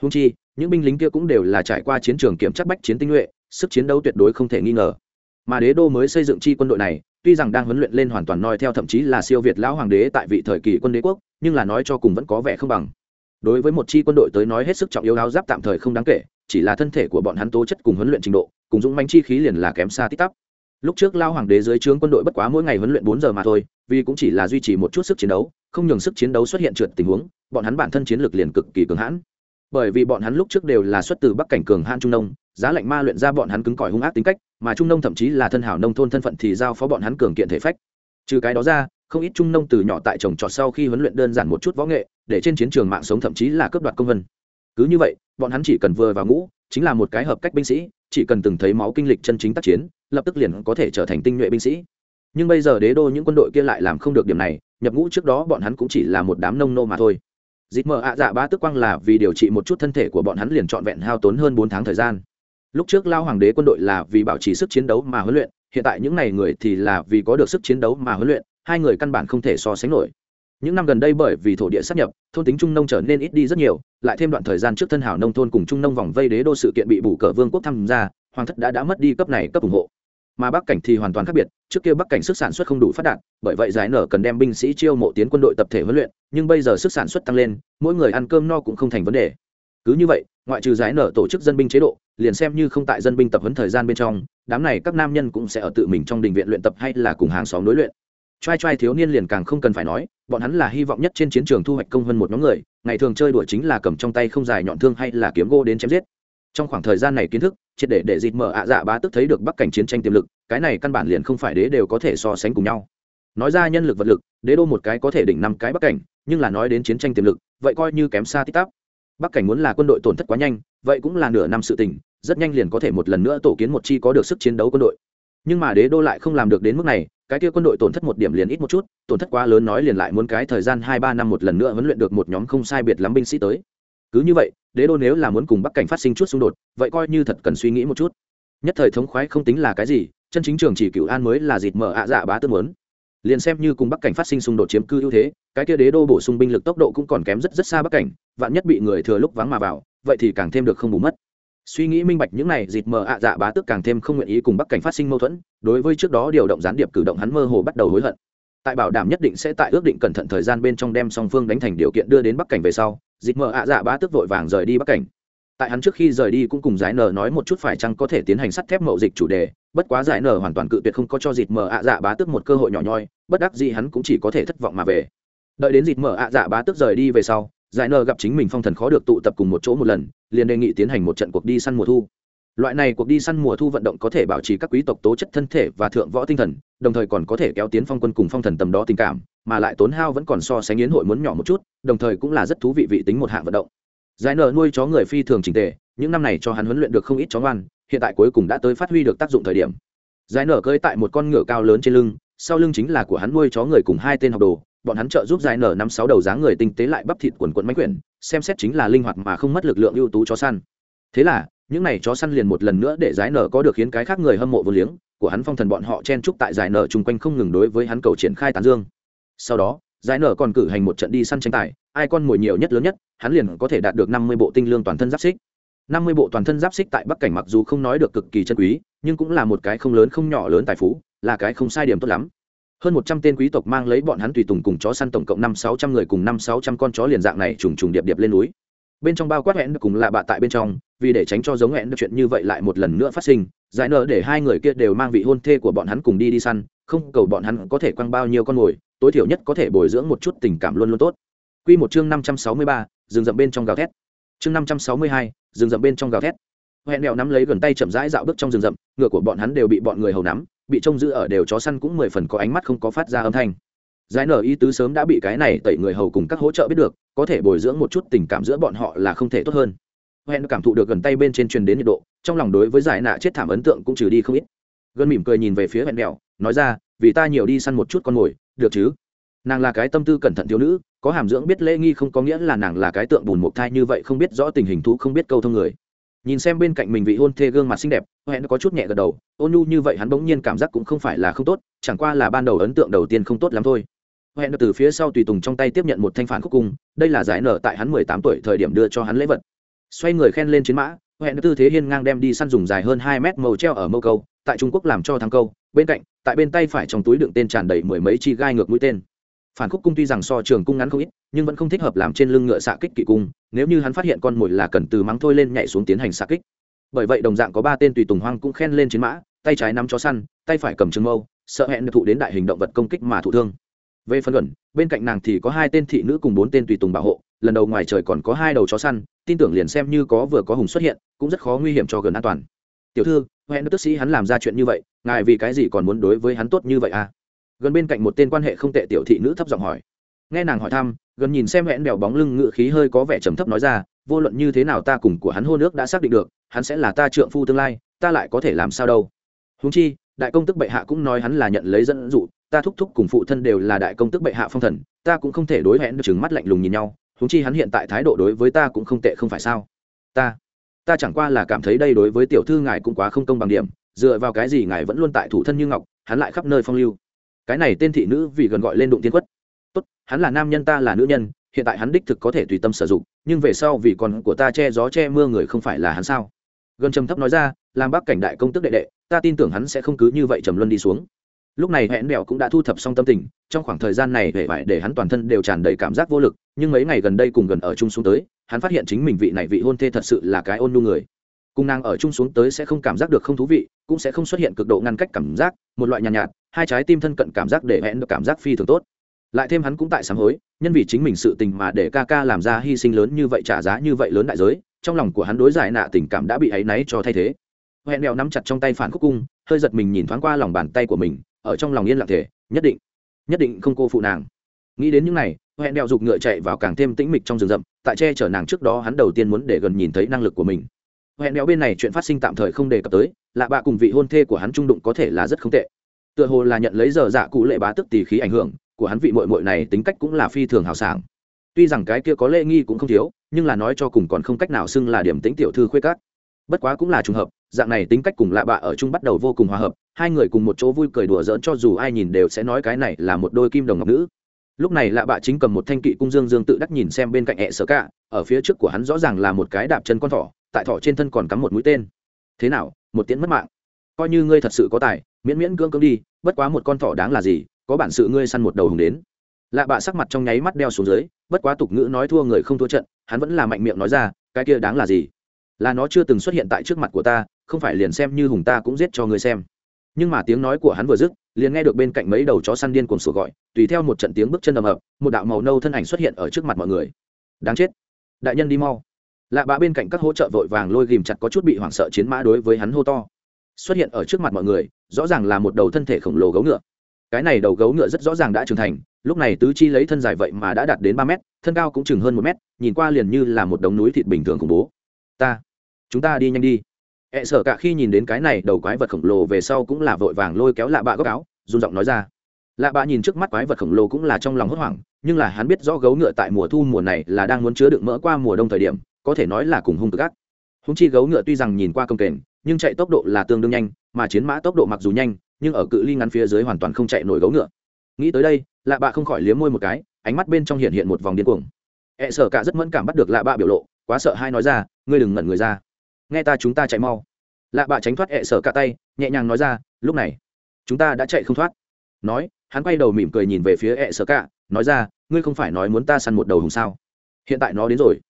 Húng chi, những binh lính kia cũng đều là trải qua chiến trường kiểm chắc bách chiến tinh nhuệ, sức chiến đấu tuyệt đối không thể nghi ngờ. Mà đế đô mới xây dựng chi quân đội này, tuy rằng đang huấn luyện lên hoàn toàn noi theo thậm chí là siêu việt lão hoàng đế tại vị thời kỳ quân đế quốc, nhưng là nói cho cùng vẫn có vẻ không bằng. Đối với một chi quân đội tới nói hết sức trọng yếu áo giáp tạm thời không đáng kể chỉ là thân thể của bọn hắn tố chất cùng huấn luyện trình độ, cùng dũng manh chi khí liền là kém xa tít tắp. Lúc trước lao hoàng đế dưới trướng quân đội bất quá mỗi ngày huấn luyện bốn giờ mà thôi, vì cũng chỉ là duy trì một chút sức chiến đấu, không nhường sức chiến đấu xuất hiện trượt tình huống, bọn hắn bản thân chiến lược liền cực kỳ cường hãn. Bởi vì bọn hắn lúc trước đều là xuất từ bắc cảnh cường hãn trung nông, giá lạnh ma luyện ra bọn hắn cứng cỏi hung ác tính cách, mà trung nông thậm chí là thân hảo nông thôn thân phận thì giao phó bọn hắn cường kiện thể phách. Trừ cái đó ra, không ít trung nông từ nhỏ tại trồng trọt sau khi huấn luyện đơn giản một chút võ nghệ, để trên chiến trường mạng sống thậm chí là cướp đoạt công vân cứ như vậy, bọn hắn chỉ cần vừa vào ngũ, chính là một cái hợp cách binh sĩ, chỉ cần từng thấy máu kinh lịch chân chính tác chiến, lập tức liền có thể trở thành tinh nhuệ binh sĩ. Nhưng bây giờ đế đô những quân đội kia lại làm không được điểm này, nhập ngũ trước đó bọn hắn cũng chỉ là một đám nông nô mà thôi. Dịp mờ ạ dạ ba tức quang là vì điều trị một chút thân thể của bọn hắn liền trọn vẹn hao tốn hơn bốn tháng thời gian. Lúc trước lao hoàng đế quân đội là vì bảo trì sức chiến đấu mà huấn luyện, hiện tại những n à y người thì là vì có được sức chiến đấu mà huấn luyện, hai người căn bản không thể so sánh nổi những năm gần đây bởi vì thổ địa sắp nhập, thôn tính trung nông trở nên ít đi rất nhiều, lại thêm đoạn thời gian trước thân hảo nông thôn cùng trung nông vòng vây đế đô sự kiện bị bù cờ vương quốc tham gia, hoàng thất đã đã mất đi cấp này cấp ủng hộ. Mà bắc cảnh thì hoàn toàn khác biệt, trước kia bắc cảnh sức sản xuất không đủ phát đạt, bởi vậy giải nở cần đem binh sĩ chiêu mộ tiến quân đội tập thể huấn luyện, nhưng bây giờ sức sản xuất tăng lên, mỗi người ăn cơm no cũng không thành vấn đề. Cứ như vậy, ngoại trừ giải nở tổ chức dân binh chế độ, liền xem như không tại dân binh tập huấn thời gian bên trong, đám này các nam nhân cũng sẽ ở tự mình trong đình viện luyện tập hay là cùng hàng xóm đối luyện trai trai thiếu niên liền càng không cần phải nói, bọn hắn là hy vọng nhất trên chiến trường thu hoạch công hơn một nhóm người, ngày thường chơi đùa chính là cầm trong tay không dài nhọn thương hay là kiếm gô đến chém giết. Trong khoảng thời gian này kiến thức, triệt để để dịt mở ạ dạ bá tức thấy được bắc cảnh chiến tranh tiềm lực, cái này căn bản liền không phải đế đều có thể so sánh cùng nhau. Nói ra nhân lực vật lực, đế đô một cái có thể đỉnh năm cái bắc cảnh, nhưng là nói đến chiến tranh tiềm lực, vậy coi như kém xa tít tắp bắc cảnh muốn là quân đội tổn thất quá nhanh, vậy cũng là nửa năm sự tình, rất nhanh liền có thể một lần nữa tổ kiến một chi có được sức chiến đấu quân đội nhưng mà đế đô lại không làm được đến mức này, cái kia quân đội tổn thất một điểm liền ít một chút, tổn thất quá lớn nói liền lại muốn cái thời gian hai ba năm một lần nữa huấn luyện được một nhóm không sai biệt lắm binh sĩ tới. Cứ như vậy, đế đô nếu là muốn cùng bắc cảnh phát sinh chút xung đột, vậy coi như thật cần suy nghĩ một chút. Nhất thời thống khoái không tính là cái gì, chân chính trường chỉ cựu an mới là dịt mở ạ dạ bá tương muốn. Liền xem như cùng bắc cảnh phát sinh xung đột chiếm cư ưu thế, cái kia đế đô bổ sung binh lực tốc độ cũng còn kém rất rất xa bắc cảnh, vạn nhất bị người thừa lúc vắng mà vào, vậy thì càng thêm được không bù mất suy nghĩ minh bạch những này dịt mờ ạ dạ bá tức càng thêm không nguyện ý cùng bắc cảnh phát sinh mâu thuẫn, đối với trước đó điều động gián điệp cử động hắn mơ hồ bắt đầu hối hận. Tại bảo đảm nhất định sẽ tại ước định cẩn thận thời gian bên trong đem song phương đánh thành điều kiện đưa đến bắc cảnh về sau dịt mờ ạ dạ bá tức vội vàng rời đi bắc cảnh. Tại hắn trước khi rời đi cũng cùng giải nở nói một chút phải chăng có thể tiến hành sắt thép mậu dịch chủ đề, bất quá giải nở hoàn toàn cự tuyệt không có cho dịt mờ ạ dạ bá tức một cơ hội nhỏ nhoi, bất đắc gì hắn cũng chỉ có thể thất vọng mà về. Đợi đến dịt mờ ạ dạ bá tức rời đi về sau giải nờ gặp chính mình phong thần khó được tụ tập cùng một chỗ một lần, liền đề nghị tiến hành một trận cuộc đi săn mùa thu. Loại này cuộc đi săn mùa thu vận động có thể bảo trì các quý tộc tố chất thân thể và thượng võ tinh thần, đồng thời còn có thể kéo tiến phong quân cùng phong thần tầm đó tình cảm, mà lại tốn hao vẫn còn so sánh yến hội muốn nhỏ một chút, đồng thời cũng là rất thú vị vị tính một hạng vận động. Giải nờ nuôi chó người phi thường trình tề, những năm này cho hắn huấn luyện được không ít chó ngoan, hiện tại cuối cùng đã tới phát huy được tác dụng thời điểm. Giải nở cơi tại một con ngựa cao lớn trên lưng, sau lưng chính là của hắn nuôi chó người cùng hai tên học đồ bọn hắn trợ giúp dài nở năm sáu đầu dáng người tinh tế lại bắp thịt quần quần máy quyển, xem xét chính là linh hoạt mà không mất lực lượng ưu tú chó săn. Thế là, những n à y chó săn liền một lần nữa để giải nở có được khiến cái khác người hâm mộ vô liếng, của hắn phong thần bọn họ chen trúc tại giải nở chung quanh không ngừng đối với hắn cầu triển khai tán dương. Sau đó, giải nở còn cử hành một trận đi săn tranh tài, ai con mồi nhiều nhất lớn nhất, hắn liền có thể đạt được năm mươi bộ tinh lương toàn thân giáp xích. năm mươi bộ toàn thân giáp xích tại bắc cảnh mặc dù không nói được cực kỳ chân quý, nhưng cũng là một cái không lớn không nhỏ lớn tài phú, là cái không sai điểm tốt lắm hơn một trăm tên quý tộc mang lấy bọn hắn tùy tùng cùng chó săn tổng cộng năm sáu trăm người cùng năm sáu trăm con chó liền dạng này trùng trùng điệp điệp lên núi bên trong bao quát hẹn cùng là bạ tại bên trong vì để tránh cho giống hẹn được chuyện như vậy lại một lần nữa phát sinh giải nợ để hai người kia đều mang vị hôn thê của bọn hắn cùng đi đi săn không cầu bọn hắn có thể quăng bao nhiêu con mồi tối thiểu nhất có thể bồi dưỡng một chút tình cảm luôn luôn tốt Quy một chương năm trăm sáu mươi ba, rừng rậm bên trong gào thét. Chương năm trăm sáu mươi hai, rừng rậm bên trong gào thét. Hẹn đèo nắm lấy gần tay chậm rãi dạo bước trong rừng rậm, ngựa của bọn hắn đều bị bọn người hầu nắm, bị trông giữ ở đều chó săn cũng mười phần có ánh mắt không có phát ra âm thanh. Giải nở ý tứ sớm đã bị cái này tẩy người hầu cùng các hỗ trợ biết được có thể bồi dưỡng một chút tình cảm giữa bọn họ là không thể tốt hơn. Hẹn cảm thụ được gần tay bên trên truyền đến nhiệt độ trong lòng đối với giải nạ chết thảm ấn tượng cũng trừ đi không ít. Gần mỉm cười nhìn về phía hẹn mèo, nói ra vì ta nhiều đi săn một chút con mồi được chứ? Nàng là cái tâm tư cẩn thận thiếu nữ có hàm dưỡng biết lễ nghi không có nghĩa là nàng là cái tượng bùn mộc thai như vậy không biết rõ tình hình thú không biết câu thông người nhìn xem bên cạnh mình vị hôn thê gương mặt xinh đẹp hẹn có chút nhẹ gật đầu, ôn nhu như vậy hắn bỗng nhiên cảm giác cũng không phải là không tốt, chẳng qua là ban đầu ấn tượng đầu tiên không tốt lắm thôi. Hẹn từ phía sau tùy tùng trong tay tiếp nhận một thanh phản khúc cung, đây là giải nở tại hắn mười tám tuổi thời điểm đưa cho hắn lễ vật. Xoay người khen lên chiến mã hẹn tư thế hiên ngang đem đi săn dùng dài hơn hai mét màu treo ở mâu câu, tại trung quốc làm cho thắng câu, bên cạnh, tại bên tay phải trong túi đựng tên tràn đầy mười mấy chi gai ngược mũi tên phản khúc cung tuy rằng so trường cung ngắn không ít, nhưng vẫn không thích hợp làm trên lưng ngựa xạ kích kỵ cung, nếu như hắn phát hiện con mồi là cần từ mắng thôi lên nhảy xuống tiến hành xạ kích. Bởi vậy đồng dạng có ba tên tùy tùng hoang cũng khen lên chiến mã, tay trái nắm chó săn, tay phải cầm trường mâu, sợ hẹn được thụ đến đại hình động vật công kích mà thụ thương. Về phần luận bên cạnh nàng thì có hai tên thị nữ cùng bốn tên tùy tùng bảo hộ, lần đầu ngoài trời còn có hai đầu chó săn, tin tưởng liền xem như có vừa có hùng xuất hiện, cũng rất khó nguy hiểm cho gần an toàn. Tiểu thư, hẹn tức sĩ hắn làm ra chuyện như vậy, ngài vì cái gì còn muốn đối với hắn tốt như vậy à? Gần bên cạnh một tên quan hệ không tệ tiểu thị nữ thấp giọng hỏi. Nghe nàng hỏi thăm, gần nhìn xem hẹn đèo bóng lưng ngự khí hơi có vẻ trầm thấp nói ra, vô luận như thế nào ta cùng của hắn hôn nước đã xác định được, hắn sẽ là ta trượng phu tương lai, ta lại có thể làm sao đâu. Húng chi, đại công tức bệ hạ cũng nói hắn là nhận lấy dẫn dụ, ta thúc thúc cùng phụ thân đều là đại công tức bệ hạ phong thần, ta cũng không thể đối hẹn được chừng mắt lạnh lùng nhìn nhau húng chi hắn hiện tại thái độ đối với ta cũng không tệ không phải sao? Ta ta chẳng qua là cảm thấy đây đối với tiểu thư ngài cũng quá không công bằng điểm, dựa vào cái gì ngài vẫn luôn tại thủ thân như ngọc, hắn lại khắp nơi phong lưu cái này tên thị nữ vì gần gọi lên đụng tiên quất. Tốt hắn là nam nhân ta là nữ nhân hiện tại hắn đích thực có thể tùy tâm sử dụng nhưng về sau vì con của ta che gió che mưa người không phải là hắn sao? Gần trầm thấp nói ra làm bác cảnh đại công tức đệ đệ ta tin tưởng hắn sẽ không cứ như vậy trầm luân đi xuống. Lúc này hẹn mẹo cũng đã thu thập xong tâm tình trong khoảng thời gian này hệ vải để hắn toàn thân đều tràn đầy cảm giác vô lực nhưng mấy ngày gần đây cùng gần ở chung xuống tới hắn phát hiện chính mình vị này vị hôn thê thật sự là cái ôn nhu người. Cùng nàng ở chung xuống tới sẽ không cảm giác được không thú vị cũng sẽ không xuất hiện cực độ ngăn cách cảm giác một loại nhàn nhạt, nhạt hai trái tim thân cận cảm giác để hẹn được cảm giác phi thường tốt. Lại thêm hắn cũng tại sáng hối, nhân vì chính mình sự tình mà để ca ca làm ra hy sinh lớn như vậy, trả giá như vậy lớn đại giới, trong lòng của hắn đối giải nạ tình cảm đã bị áy náy cho thay thế. Hẹn đèo nắm chặt trong tay phản khúc cung, hơi giật mình nhìn thoáng qua lòng bàn tay của mình, ở trong lòng yên lặng thể nhất định nhất định không cô phụ nàng. Nghĩ đến những này, hẹn đèo giục ngựa chạy vào càng thêm tĩnh mịch trong rừng rậm, tại che chở nàng trước đó hắn đầu tiên muốn để gần nhìn thấy năng lực của mình. Hẹn đèo bên này chuyện phát sinh tạm thời không đề cập tới, lạ bạ cùng vị hôn thê của hắn trung đụng có thể là rất không tệ tựa hồ là nhận lấy giờ dạ cụ lệ bá tức tỷ khí ảnh hưởng của hắn vị mội mội này tính cách cũng là phi thường hào sảng. Tuy rằng cái kia có lễ nghi cũng không thiếu, nhưng là nói cho cùng còn không cách nào xưng là điểm tính tiểu thư khuê cát bất quá cũng là trùng hợp, dạng này tính cách cùng lạ bạ ở chung bắt đầu vô cùng hòa hợp, hai người cùng một chỗ vui cười đùa giỡn cho dù ai nhìn đều sẽ nói cái này là một đôi kim đồng ngọc nữ. Lúc này lạ bạ chính cầm một thanh kỵ cung dương dương tự đắc nhìn xem bên cạnh hẹ sở cả, ở phía trước của hắn rõ ràng là một cái đạp chân con thỏ, tại thỏ trên thân còn cắm một mũi tên. Thế nào, một tiễn mất mạng. Coi như ngươi thật sự có tài miễn miễn cưỡng cưỡng đi, bất quá một con thỏ đáng là gì, có bản sự ngươi săn một đầu hùng đến. Lạ bạ sắc mặt trong nháy mắt đeo xuống dưới, bất quá tục ngữ nói thua người không thua trận, hắn vẫn là mạnh miệng nói ra, cái kia đáng là gì? Là nó chưa từng xuất hiện tại trước mặt của ta, không phải liền xem như hùng ta cũng giết cho ngươi xem. Nhưng mà tiếng nói của hắn vừa dứt, liền nghe được bên cạnh mấy đầu chó săn điên cuồng sủa gọi, tùy theo một trận tiếng bước chân ầm ập, một đạo màu nâu thân ảnh xuất hiện ở trước mặt mọi người. Đáng chết. Đại nhân đi mau. Lạ bạ bên cạnh các hỗ trợ vội vàng lôi ghìm chặt có chút bị hoảng sợ chiến mã đối với hắn hô to. Xuất hiện ở trước mặt mọi người rõ ràng là một đầu thân thể khổng lồ gấu ngựa. Cái này đầu gấu ngựa rất rõ ràng đã trưởng thành, lúc này tứ chi lấy thân dài vậy mà đã đạt đến ba mét, thân cao cũng chừng hơn một mét, nhìn qua liền như là một đống núi thịt bình thường khủng bố. Ta, chúng ta đi nhanh đi. Ẹ sợ cả khi nhìn đến cái này đầu quái vật khổng lồ về sau cũng là vội vàng lôi kéo lạ bạ góc áo, run giọng nói ra. Lạ bạ nhìn trước mắt quái vật khổng lồ cũng là trong lòng hốt hoảng, nhưng là hắn biết rõ gấu ngựa tại mùa thu mùa này là đang muốn chứa đựng mỡ qua mùa đông thời điểm, có thể nói là cùng hung cực ác. Húng chi gấu ngựa tuy rằng nhìn qua công kềnh nhưng chạy tốc độ là tương đương nhanh, mà chiến mã tốc độ mặc dù nhanh, nhưng ở cự ly ngắn phía dưới hoàn toàn không chạy nổi gấu ngựa. Nghĩ tới đây, lạ bạ không khỏi liếm môi một cái, ánh mắt bên trong hiện hiện một vòng điên cuồng. E sợ cả rất mẫn cảm bắt được lạ bạ biểu lộ, quá sợ hai nói ra, ngươi đừng ngẩn người ra. Nghe ta chúng ta chạy mau. Lạ bạ tránh thoát e sợ cả tay, nhẹ nhàng nói ra, lúc này, chúng ta đã chạy không thoát. Nói, hắn quay đầu mỉm cười nhìn về phía e sợ cả, nói ra, ngươi không phải nói muốn ta săn một đầu hùng sao? Hiện tại nó đến rồi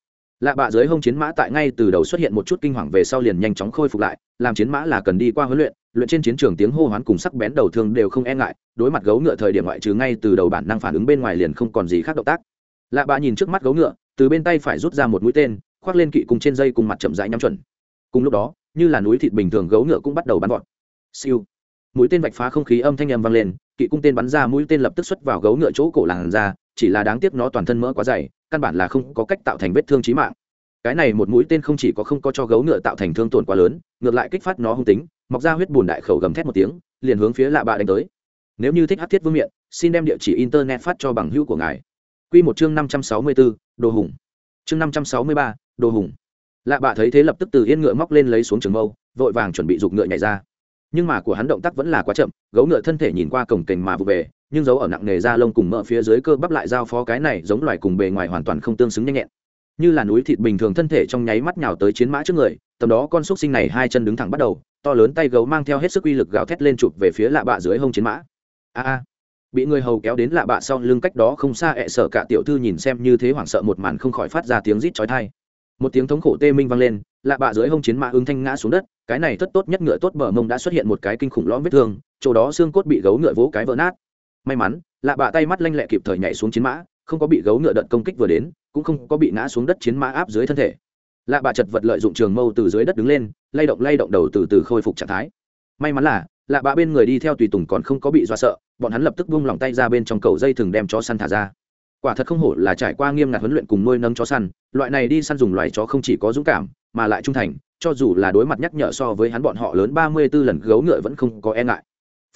lạ bạ dưới hông chiến mã tại ngay từ đầu xuất hiện một chút kinh hoàng về sau liền nhanh chóng khôi phục lại, làm chiến mã là cần đi qua huấn luyện luyện trên chiến trường tiếng hô hoán cùng sắc bén đầu thương đều không e ngại, đối mặt gấu ngựa thời điểm ngoại trừ ngay từ đầu bản năng phản ứng bên ngoài liền không còn gì khác động tác. Lạ bạ nhìn trước mắt gấu ngựa, từ bên tay phải rút ra một mũi tên, khoác lên kỵ cùng trên dây cùng mặt chậm rãi nhắm chuẩn. Cùng lúc đó, như là núi thịt bình thường gấu ngựa cũng bắt đầu bắn vọt. Siêu. Mũi tên vạch phá không khí âm thanh âm vang lên, kỵ cung tên bắn ra, mũi tên lập tức xuất vào gấu ngựa chỗ cổ làn ra, chỉ là đáng tiếc nó toàn thân mỡ quá dày căn bản là không có cách tạo thành vết thương chí mạng. Cái này một mũi tên không chỉ có không có cho gấu ngựa tạo thành thương tổn quá lớn, ngược lại kích phát nó hung tính, mọc ra huyết bùn đại khẩu gầm thét một tiếng, liền hướng phía lạ bạ đánh tới. Nếu như thích hát thiết vương miện, xin đem địa chỉ internet phát cho bằng hữu của ngài. Q một chương năm trăm sáu mươi bốn đồ hùng. Chương năm trăm sáu mươi ba, đồ hùng. Lạ bạ thấy thế lập tức từ yên ngựa móc lên lấy xuống trường mâu, vội vàng chuẩn bị giục ngựa nhảy ra nhưng mà của hắn động tác vẫn là quá chậm, gấu ngựa thân thể nhìn qua cổng kềnh mà vụ về, nhưng dấu ở nặng nề da lông cùng mỡ phía dưới cơ bắp lại giao phó cái này giống loài cùng bề ngoài hoàn toàn không tương xứng nhanh nhẹn. Như là núi thịt bình thường thân thể trong nháy mắt nhào tới chiến mã trước người, tầm đó con xúc sinh này hai chân đứng thẳng bắt đầu, to lớn tay gấu mang theo hết sức uy lực gào thét lên chụp về phía lạ bạ dưới hông chiến mã. A a. Bị người hầu kéo đến lạ bạ sau lưng cách đó không xa ẹ sợ cả tiểu thư nhìn xem như thế hoảng sợ một màn không khỏi phát ra tiếng rít chói tai. Một tiếng thống khổ tê minh vang lên lạ bạ dưới hông chiến mã ứng thanh ngã xuống đất, cái này thất tốt nhất ngựa tốt bờ mông đã xuất hiện một cái kinh khủng lõm vết thương, chỗ đó xương cốt bị gấu ngựa vỗ cái vỡ nát. May mắn, lạ bạ tay mắt lanh lẹ kịp thời nhảy xuống chiến mã, không có bị gấu ngựa đợt công kích vừa đến, cũng không có bị ngã xuống đất chiến mã áp dưới thân thể. Lạ bạ chật vật lợi dụng trường mâu từ dưới đất đứng lên, lay động lay động đầu từ từ khôi phục trạng thái. May mắn là, lạ bạ bên người đi theo tùy tùng còn không có bị do sợ, bọn hắn lập tức buông lòng tay ra bên trong cầu dây thừng đem chó săn thả ra. Quả thật không hổ là trải qua nghiêm ngặt huấn luyện cùng nuôi nấng chó săn, loại này đi săn dùng loài chó không chỉ có dũng cảm mà lại trung thành, cho dù là đối mặt nhắc nhở so với hắn bọn họ lớn ba mươi 34 lần gấu ngựa vẫn không có e ngại.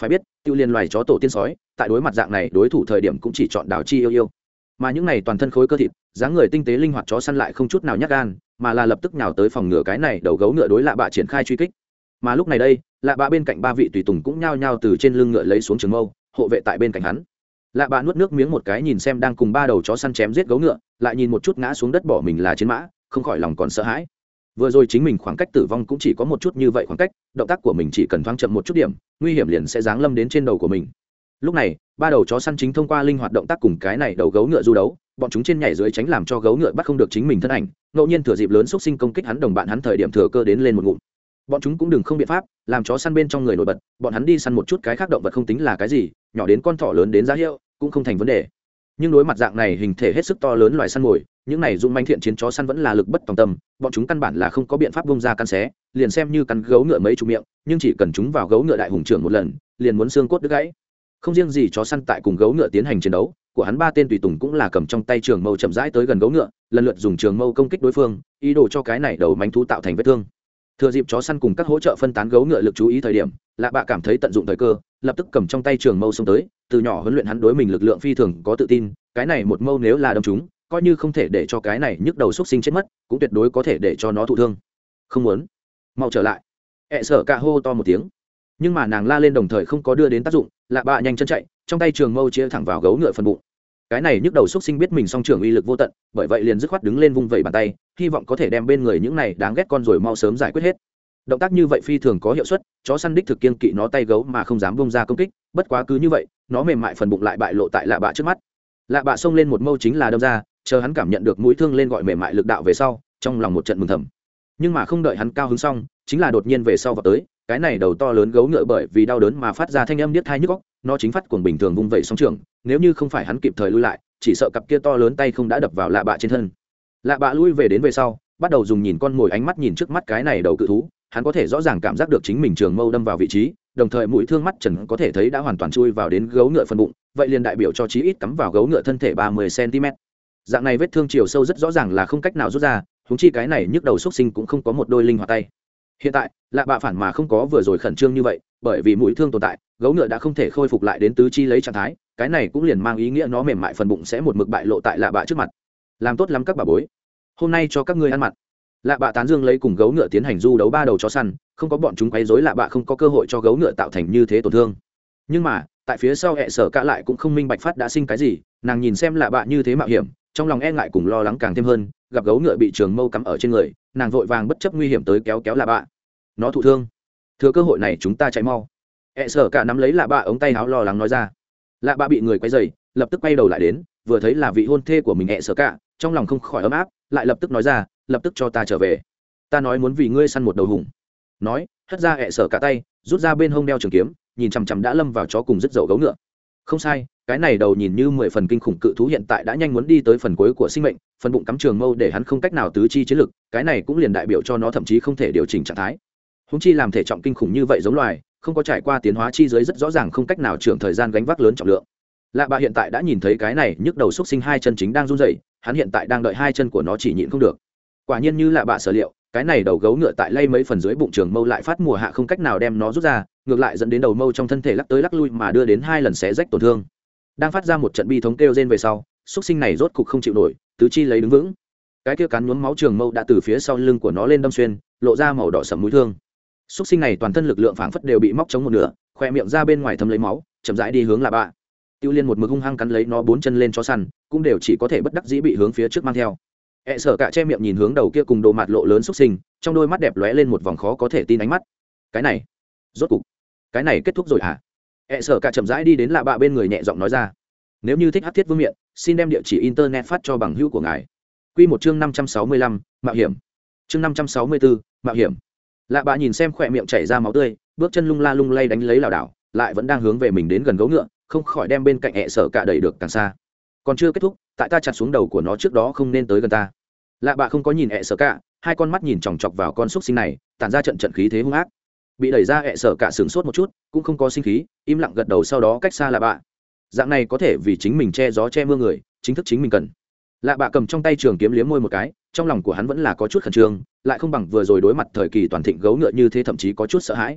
Phải biết, tiêu liên loài chó tổ tiên sói, tại đối mặt dạng này đối thủ thời điểm cũng chỉ chọn đào chi yêu yêu. Mà những này toàn thân khối cơ thịt, dáng người tinh tế linh hoạt chó săn lại không chút nào nhắc gan, mà là lập tức nhào tới phòng ngựa cái này đầu gấu ngựa đối lạ bạ triển khai truy kích. Mà lúc này đây, lạ bạ bên cạnh ba vị tùy tùng cũng nhao nhao từ trên lưng ngựa lấy xuống trường mâu, hộ vệ tại bên cạnh hắn. Lạ bạ nuốt nước miếng một cái nhìn xem đang cùng ba đầu chó săn chém giết gấu ngựa, lại nhìn một chút ngã xuống đất bỏ mình là chiến mã, không khỏi lòng còn sợ hãi vừa rồi chính mình khoảng cách tử vong cũng chỉ có một chút như vậy khoảng cách, động tác của mình chỉ cần thoáng chậm một chút điểm, nguy hiểm liền sẽ giáng lâm đến trên đầu của mình. Lúc này, ba đầu chó săn chính thông qua linh hoạt động tác cùng cái này đầu gấu ngựa du đấu, bọn chúng trên nhảy dưới tránh làm cho gấu ngựa bắt không được chính mình thân ảnh, ngẫu nhiên thừa dịp lớn xúc sinh công kích hắn đồng bạn hắn thời điểm thừa cơ đến lên một ngụm. Bọn chúng cũng đừng không biện pháp, làm chó săn bên trong người nổi bật, bọn hắn đi săn một chút cái khác động vật không tính là cái gì, nhỏ đến con thỏ lớn đến giá hiệu, cũng không thành vấn đề nhưng đối mặt dạng này hình thể hết sức to lớn loài săn mồi, những này dung manh thiện chiến chó săn vẫn là lực bất tòng tâm, bọn chúng căn bản là không có biện pháp bông ra căn xé, liền xem như căn gấu ngựa mấy chục miệng, nhưng chỉ cần chúng vào gấu ngựa đại hùng trưởng một lần, liền muốn xương cốt đứt gãy. Không riêng gì chó săn tại cùng gấu ngựa tiến hành chiến đấu, của hắn ba tên tùy tùng cũng là cầm trong tay trường mâu chậm rãi tới gần gấu ngựa, lần lượt dùng trường mâu công kích đối phương, ý đồ cho cái này đầu mánh thú tạo thành vết thương. Thừa dịp chó săn cùng các hỗ trợ phân tán gấu ngựa lực chú ý thời điểm lạ bạ cảm thấy tận dụng thời cơ lập tức cầm trong tay trường mâu xông tới, từ nhỏ huấn luyện hắn đối mình lực lượng phi thường có tự tin, cái này một mâu nếu là đâm chúng coi như không thể để cho cái này nhức đầu xúc sinh chết mất, cũng tuyệt đối có thể để cho nó thụ thương. Không muốn. Mau trở lại. Ẹ sợ cả hô to một tiếng. Nhưng mà nàng la lên đồng thời không có đưa đến tác dụng, lạ bạ nhanh chân chạy, trong tay trường mâu chia thẳng vào gấu ngựa phần bụng. Cái này nhức đầu xúc sinh biết mình song trường uy lực vô tận, bởi vậy liền dứt khoát đứng lên vung vẩy bàn tay, hy vọng có thể đem bên người những này đáng ghét con rồi mau sớm giải quyết hết động tác như vậy phi thường có hiệu suất, chó săn đích thực kiên kỵ nó tay gấu mà không dám bông ra công kích, bất quá cứ như vậy, nó mềm mại phần bụng lại bại lộ tại lạ bạ trước mắt. Lạ bạ xông lên một mâu chính là đâm ra, chờ hắn cảm nhận được mũi thương lên gọi mềm mại lực đạo về sau, trong lòng một trận mừng thầm. Nhưng mà không đợi hắn cao hứng xong, chính là đột nhiên về sau vào tới, cái này đầu to lớn gấu ngựa bởi vì đau đớn mà phát ra thanh âm niết thai nhức góc nó chính phát cuồng bình thường vung vẩy sóng trường, nếu như không phải hắn kịp thời lui lại, chỉ sợ cặp kia to lớn tay không đã đập vào lạ bạ trên thân. Lạ bạ lui về đến về sau, bắt đầu dùng nhìn con mồi ánh mắt nhìn trước mắt cái này đầu cự thú hắn có thể rõ ràng cảm giác được chính mình trường mâu đâm vào vị trí, đồng thời mũi thương mắt trần có thể thấy đã hoàn toàn chui vào đến gấu ngựa phần bụng, vậy liền đại biểu cho chí ít cắm vào gấu ngựa thân thể ba mươi cm dạng này vết thương chiều sâu rất rõ ràng là không cách nào rút ra húng chi cái này nhức đầu xuất sinh cũng không có một đôi linh hoạt tay. Hiện tại, lạ bạ phản mà không có vừa rồi khẩn trương như vậy, bởi vì mũi thương tồn tại, gấu ngựa đã không thể khôi phục lại đến tứ chi lấy trạng thái, cái này cũng liền mang ý nghĩa nó mềm mại phần bụng sẽ một mực bại lộ tại lạ bạ trước mặt. Làm tốt lắm các bà bối. Hôm nay cho các ngươi ăn mặn lạ bạ tán dương lấy cùng gấu ngựa tiến hành du đấu ba đầu chó săn, không có bọn chúng quấy dối lạ bạ không có cơ hội cho gấu ngựa tạo thành như thế tổn thương. Nhưng mà, tại phía sau hệ sở cả lại cũng không minh bạch phát đã sinh cái gì, nàng nhìn xem lạ bạ như thế mạo hiểm, trong lòng e ngại cùng lo lắng càng thêm hơn, gặp gấu ngựa bị trường mâu cắm ở trên người, nàng vội vàng bất chấp nguy hiểm tới kéo kéo lạ bạ. Nó thụ thương. Thừa cơ hội này chúng ta chạy mau. Hệ sở cả nắm lấy lạ bạ ống tay áo lo lắng nói ra. Lạ bạ bị người quấy dày lập tức quay đầu lại đến, vừa thấy là vị hôn thê của mình hệ sở cả, trong lòng không khỏi ấm áp, lại lập tức nói ra lập tức cho ta trở về. Ta nói muốn vì ngươi săn một đầu hùng. Nói, hất ra hẹ sở cả tay, rút ra bên hông đeo trường kiếm, nhìn chằm chằm đã lâm vào chó cùng rất dậu gấu ngựa. Không sai, cái này đầu nhìn như mười phần kinh khủng cự thú hiện tại đã nhanh muốn đi tới phần cuối của sinh mệnh, phần bụng cắm trường mâu để hắn không cách nào tứ chi chiến lực, cái này cũng liền đại biểu cho nó thậm chí không thể điều chỉnh trạng thái. Húng chi làm thể trọng kinh khủng như vậy giống loài, không có trải qua tiến hóa chi giới rất rõ ràng không cách nào trưởng thời gian gánh vác lớn trọng lượng. Lạ bà hiện tại đã nhìn thấy cái này nhức đầu xúc sinh hai chân chính đang run dậy hắn hiện tại đang đợi hai chân của nó chỉ nhịn không được quả nhiên như lạ bạ sở liệu, cái này đầu gấu ngựa tại lay mấy phần dưới bụng trường mâu lại phát mùa hạ không cách nào đem nó rút ra, ngược lại dẫn đến đầu mâu trong thân thể lắc tới lắc lui mà đưa đến hai lần xé rách tổn thương. Đang phát ra một trận bi thống kêu rên về sau, xúc sinh này rốt cục không chịu nổi, tứ chi lấy đứng vững. Cái kia cắn nhuốm máu trường mâu đã từ phía sau lưng của nó lên đâm xuyên, lộ ra màu đỏ sầm mũi thương. Xúc sinh này toàn thân lực lượng phảng phất đều bị móc chống một nửa khoe miệng ra bên ngoài thấm lấy máu, chậm rãi đi hướng là bạ. Tiêu liên một mực hung hăng cắn lấy nó bốn chân lên cho săn, cũng đều chỉ có thể bất đắc dĩ bị hướng phía trước mang theo ẹ sợ cả che miệng nhìn hướng đầu kia cùng đồ mạt lộ lớn xúc sinh, trong đôi mắt đẹp lóe lên một vòng khó có thể tin ánh mắt. Cái này, rốt cục, cái này kết thúc rồi hả? Ẹ sợ cả chậm rãi đi đến lạ bạ bên người nhẹ giọng nói ra. Nếu như thích hát thiết vương miện, xin đem địa chỉ internet phát cho bằng hữu của ngài. Q một chương năm trăm sáu mươi lăm, mạo hiểm. Chương năm trăm sáu mươi bốn mạo hiểm. Lạ bạ nhìn xem khỏe miệng chảy ra máu tươi, bước chân lung la lung lay đánh lấy lảo đảo, lại vẫn đang hướng về mình đến gần gấu ngựa, không khỏi đem bên cạnh ẹ sợ cả đẩy được càng xa còn chưa kết thúc, tại ta chặt xuống đầu của nó trước đó không nên tới gần ta. Lạ bạ không có nhìn ẹ sợ cả, hai con mắt nhìn chòng chọc vào con xúc sinh này, tản ra trận trận khí thế hung ác. Bị đẩy ra ẹ sợ cả sửng sốt một chút, cũng không có sinh khí, im lặng gật đầu sau đó cách xa lạ bạ. Dạng này có thể vì chính mình che gió che mưa người, chính thức chính mình cần. Lạ bạ cầm trong tay trường kiếm liếm môi một cái, trong lòng của hắn vẫn là có chút khẩn trương, lại không bằng vừa rồi đối mặt thời kỳ toàn thịnh gấu ngựa như thế thậm chí có chút sợ hãi.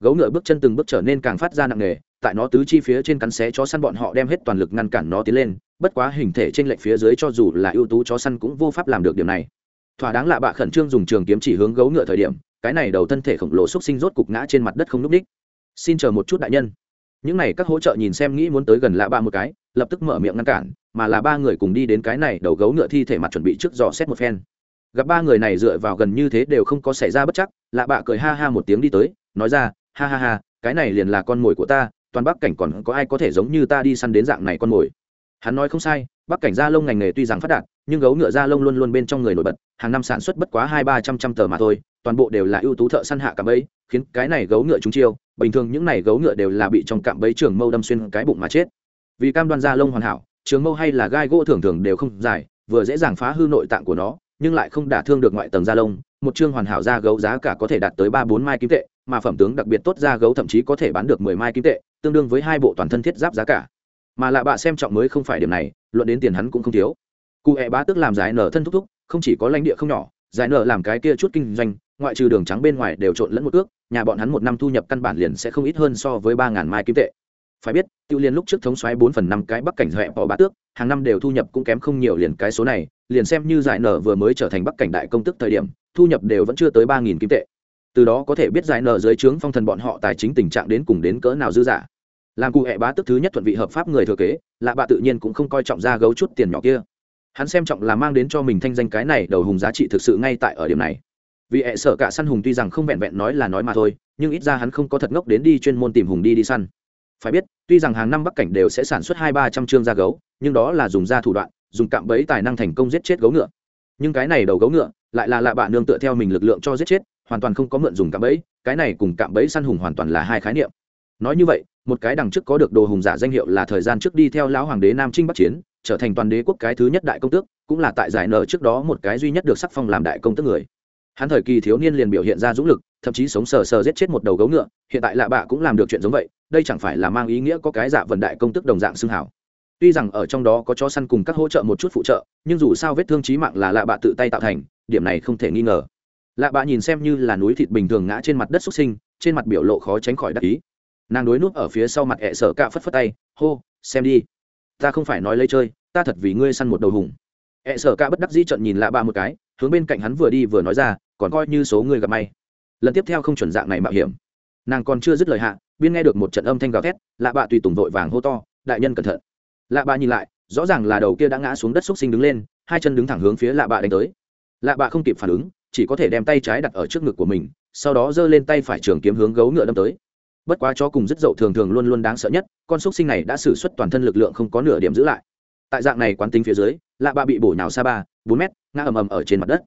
Gấu ngựa bước chân từng bước trở nên càng phát ra nặng nề, tại nó tứ chi phía trên cắn xé chó săn bọn họ đem hết toàn lực ngăn cản nó tiến lên bất quá hình thể trên lệch phía dưới cho dù là ưu tú chó săn cũng vô pháp làm được điểm này. Thỏa đáng lạ bạ khẩn trương dùng trường kiếm chỉ hướng gấu ngựa thời điểm, cái này đầu thân thể khổng lồ xúc sinh rốt cục ngã trên mặt đất không n ú c ních. Xin chờ một chút đại nhân. Những này các hỗ trợ nhìn xem nghĩ muốn tới gần lạ ba một cái, lập tức mở miệng ngăn cản, mà là ba người cùng đi đến cái này đầu gấu ngựa thi thể mặt chuẩn bị trước dò xét một phen. Gặp ba người này dựa vào gần như thế đều không có xảy ra bất chắc, lạ bạ cười ha ha một tiếng đi tới, nói ra, ha ha ha, cái này liền là con mồi của ta, toàn bắc cảnh còn có ai có thể giống như ta đi săn đến dạng này con mồi? Hắn nói không sai, bắc cảnh da lông ngành nghề tuy rằng phát đạt, nhưng gấu ngựa da lông luôn luôn bên trong người nổi bật, hàng năm sản xuất bất quá hai ba trăm trăm tờ mà thôi, toàn bộ đều là ưu tú thợ săn hạ cạm bẫy, khiến cái này gấu ngựa trúng chiêu, bình thường những này gấu ngựa đều là bị trong cạm bẫy trường mâu đâm xuyên cái bụng mà chết. Vì cam đoan da lông hoàn hảo, trường mâu hay là gai gỗ thường thường đều không dài, vừa dễ dàng phá hư nội tạng của nó, nhưng lại không đả thương được ngoại tầng da lông một chương hoàn hảo da gấu giá cả có thể đạt tới ba bốn mai kim tệ, mà phẩm tướng đặc biệt tốt da gấu thậm chí có thể bán được mười mai kim tệ, tương đương với hai bộ toàn thân thiết giáp giá cả mà lạ bạ xem trọng mới không phải điểm này, luận đến tiền hắn cũng không thiếu. Cụ hẹ bá tức làm giải nở thân thúc thúc, không chỉ có lãnh địa không nhỏ, giải nở làm cái kia chút kinh doanh, ngoại trừ đường trắng bên ngoài đều trộn lẫn một ước, nhà bọn hắn một năm thu nhập căn bản liền sẽ không ít hơn so với ba ngàn mai kim tệ. Phải biết, tiêu liên lúc trước thống xoáy bốn phần năm cái bắc cảnh huệ bỏ bá tước, hàng năm đều thu nhập cũng kém không nhiều liền cái số này, liền xem như giải nở vừa mới trở thành bắc cảnh đại công tức thời điểm, thu nhập đều vẫn chưa tới ba nghìn kim tệ. Từ đó có thể biết giải nở dưới trướng phong thần bọn họ tài chính tình trạng đến cùng đến cỡ nào dư giả làm cụ hệ bá tức thứ nhất thuận vị hợp pháp người thừa kế, lạ bạ tự nhiên cũng không coi trọng ra gấu chút tiền nhỏ kia. Hắn xem trọng là mang đến cho mình thanh danh cái này đầu hùng giá trị thực sự ngay tại ở điểm này. Vì hệ sợ cả săn hùng tuy rằng không vẹn vẹn nói là nói mà thôi, nhưng ít ra hắn không có thật ngốc đến đi chuyên môn tìm hùng đi đi săn. Phải biết, tuy rằng hàng năm bắc cảnh đều sẽ sản xuất hai ba trăm chương da gấu, nhưng đó là dùng da thủ đoạn, dùng cạm bẫy tài năng thành công giết chết gấu ngựa. Nhưng cái này đầu gấu ngựa, lại là lạ bạ nương tựa theo mình lực lượng cho giết chết, hoàn toàn không có mượn dùng cạm bẫy, cái này cùng cạm bẫy săn hùng hoàn toàn là hai khái niệm. Nói như vậy một cái đằng trước có được đồ hùng giả danh hiệu là thời gian trước đi theo lão hoàng đế nam trinh bắc chiến, trở thành toàn đế quốc cái thứ nhất đại công tước, cũng là tại giải nở trước đó một cái duy nhất được sắc phong làm đại công tước người. Hắn thời kỳ thiếu niên liền biểu hiện ra dũng lực, thậm chí sống sờ sờ giết chết một đầu gấu ngựa, hiện tại lạ bạ cũng làm được chuyện giống vậy, đây chẳng phải là mang ý nghĩa có cái dạ vần đại công tước đồng dạng xưng hảo tuy rằng ở trong đó có chó săn cùng các hỗ trợ một chút phụ trợ, nhưng dù sao vết thương trí mạng là lạ bạ tự tay tạo thành, điểm này không thể nghi ngờ. Lạ bạ nhìn xem như là núi thịt bình thường ngã trên mặt đất xuất sinh, trên mặt biểu lộ khó tránh khỏi đắc ý nàng đối nút ở phía sau mặt ẹ sở cạ phất phất tay, hô, xem đi. Ta không phải nói lấy chơi, ta thật vì ngươi săn một đầu hùng. Ẹ sở cạ bất đắc dĩ trận nhìn lạ bạ một cái, hướng bên cạnh hắn vừa đi vừa nói ra, còn coi như số người gặp may. Lần tiếp theo không chuẩn dạng này mạo hiểm. Nàng còn chưa dứt lời hạ, biên nghe được một trận âm thanh gào thét, lạ bạ tùy tùng vội vàng hô to, đại nhân cẩn thận. Lạ bạ nhìn lại, rõ ràng là đầu kia đã ngã xuống đất xúc sinh đứng lên, hai chân đứng thẳng hướng phía lạ bạ đánh tới. Lạ bạ không kịp phản ứng, chỉ có thể đem tay trái đặt ở trước ngực của mình, sau đó giơ lên tay phải trường kiếm hướng gấu ngựa đâm tới bất quá chó cùng rất dậu thường thường luôn luôn đáng sợ nhất, con xúc sinh này đã xử suất toàn thân lực lượng không có nửa điểm giữ lại. Tại dạng này quán tính phía dưới, lạ bạ bị bổ nhào xa ba, bốn mét, ngã ầm ầm ở trên mặt đất.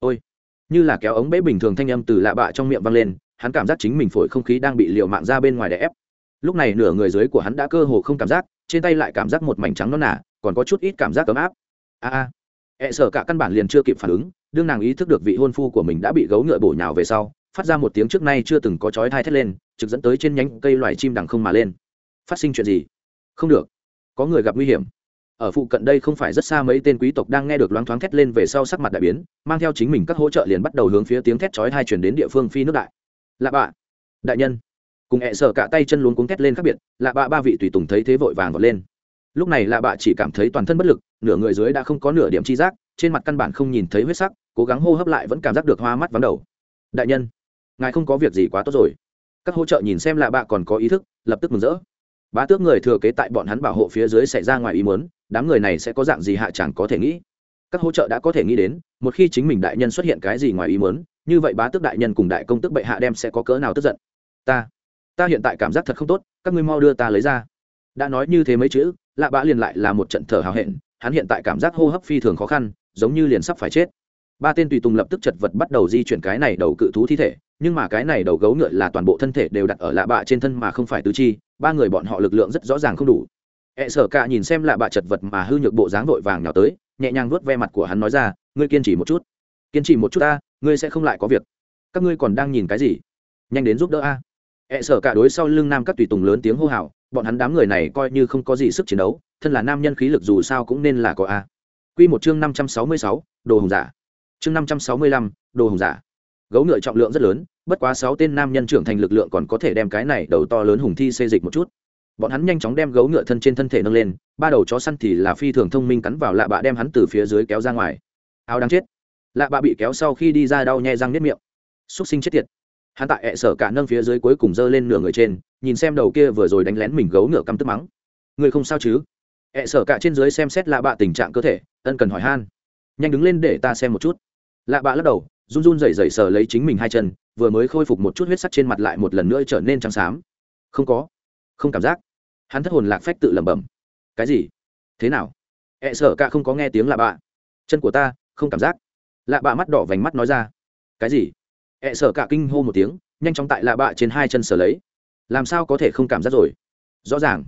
Ôi! Như là kéo ống bẫy bình thường thanh âm từ lạ bạ trong miệng vang lên, hắn cảm giác chính mình phổi không khí đang bị liều mạng ra bên ngoài đè ép. Lúc này nửa người dưới của hắn đã cơ hồ không cảm giác, trên tay lại cảm giác một mảnh trắng non nả, còn có chút ít cảm giác ấm áp. A a! Ẹ sợ cả căn bản liền chưa kịp phản ứng, đương nàng ý thức được vị hôn phu của mình đã bị gấu ngựa bổ nhào về sau phát ra một tiếng trước nay chưa từng có chói thai thét lên, trực dẫn tới trên nhánh cây loài chim đằng không mà lên. Phát sinh chuyện gì? Không được. Có người gặp nguy hiểm. Ở phụ cận đây không phải rất xa mấy tên quý tộc đang nghe được loáng thoáng thét lên về sau sắc mặt đại biến, mang theo chính mình các hỗ trợ liền bắt đầu hướng phía tiếng thét chói hai chuyển đến địa phương phi nước đại. Lạ bạ. Đại nhân. Cùng hẹ sợ cả tay chân luống cuống thét lên khác biệt, lạ bạ ba vị tùy tùng thấy thế vội vàng vọt lên. Lúc này lạ bạ chỉ cảm thấy toàn thân bất lực, nửa người dưới đã không có nửa điểm chi giác, trên mặt căn bản không nhìn thấy huyết sắc, cố gắng hô hấp lại vẫn cảm giác được hoa mắt vắng đầu. Đại nhân ngài không có việc gì quá tốt rồi. Các hỗ trợ nhìn xem là bạ còn có ý thức, lập tức mừng rỡ. Bá tước người thừa kế tại bọn hắn bảo hộ phía dưới xảy ra ngoài ý muốn, đám người này sẽ có dạng gì hạ chẳng có thể nghĩ. Các hỗ trợ đã có thể nghĩ đến, một khi chính mình đại nhân xuất hiện cái gì ngoài ý muốn, như vậy bá tước đại nhân cùng đại công tước bệ hạ đem sẽ có cỡ nào tức giận. Ta ta hiện tại cảm giác thật không tốt, các ngươi mau đưa ta lấy ra. Đã nói như thế mấy chữ, lạ bạ liền lại là một trận thở hào hẹn, hắn hiện tại cảm giác hô hấp phi thường khó khăn, giống như liền sắp phải chết. Ba tên tùy tùng lập tức chật vật bắt đầu di chuyển cái này đầu cự thú thi thể nhưng mà cái này đầu gấu ngựa là toàn bộ thân thể đều đặt ở lạ bạ trên thân mà không phải tứ chi ba người bọn họ lực lượng rất rõ ràng không đủ. E sở cả nhìn xem lạ bạ chật vật mà hư nhược bộ dáng vội vàng nhào tới nhẹ nhàng vuốt ve mặt của hắn nói ra ngươi kiên trì một chút kiên trì một chút ta ngươi sẽ không lại có việc. Các ngươi còn đang nhìn cái gì? Nhanh đến giúp đỡ a. E sở cả đối sau lưng nam các tùy tùng lớn tiếng hô hào bọn hắn đám người này coi như không có gì sức chiến đấu thân là nam nhân khí lực dù sao cũng nên là có a. Quy một chương năm trăm sáu mươi sáu, đồ hùng giả. Chương năm trăm sáu mươi lăm, đồ hùng giả. Gấu ngựa trọng lượng rất lớn, bất quá sáu tên nam nhân trưởng thành lực lượng còn có thể đem cái này đầu to lớn hùng thi xê dịch một chút. Bọn hắn nhanh chóng đem gấu ngựa thân trên thân thể nâng lên, ba đầu chó săn thì là phi thường thông minh cắn vào lạ bạ đem hắn từ phía dưới kéo ra ngoài. Áo đang chết. Lạ bạ bị kéo sau khi đi ra đau nhai răng nếp miệng. xúc sinh chết tiệt hắn tại hẹ sở cả nâng phía dưới cuối cùng giơ lên nửa người trên nhìn xem đầu kia vừa rồi đánh lén mình gấu ngựa căm tức mắng người không sao chứ hẹ sở cả trên dưới xem xét lạ bạ tình trạng cơ thể ân cần hỏi han nhanh đứng lên để ta xem một chút lạ bạ lắc đầu run run rẩy rẩy sờ lấy chính mình hai chân, vừa mới khôi phục một chút huyết sắc trên mặt lại một lần nữa trở nên trắng xám. Không có. Không cảm giác. Hắn thất hồn lạc phách tự lẩm bẩm. Cái gì? Thế nào? E sở cả không có nghe tiếng lạ bạ. Chân của ta, không cảm giác. Lạ bạ mắt đỏ vành mắt nói ra. Cái gì? E sợ cả kinh hô một tiếng, nhanh chóng tại lạ bạ trên hai chân sở lấy. Làm sao có thể không cảm giác rồi? Rõ ràng.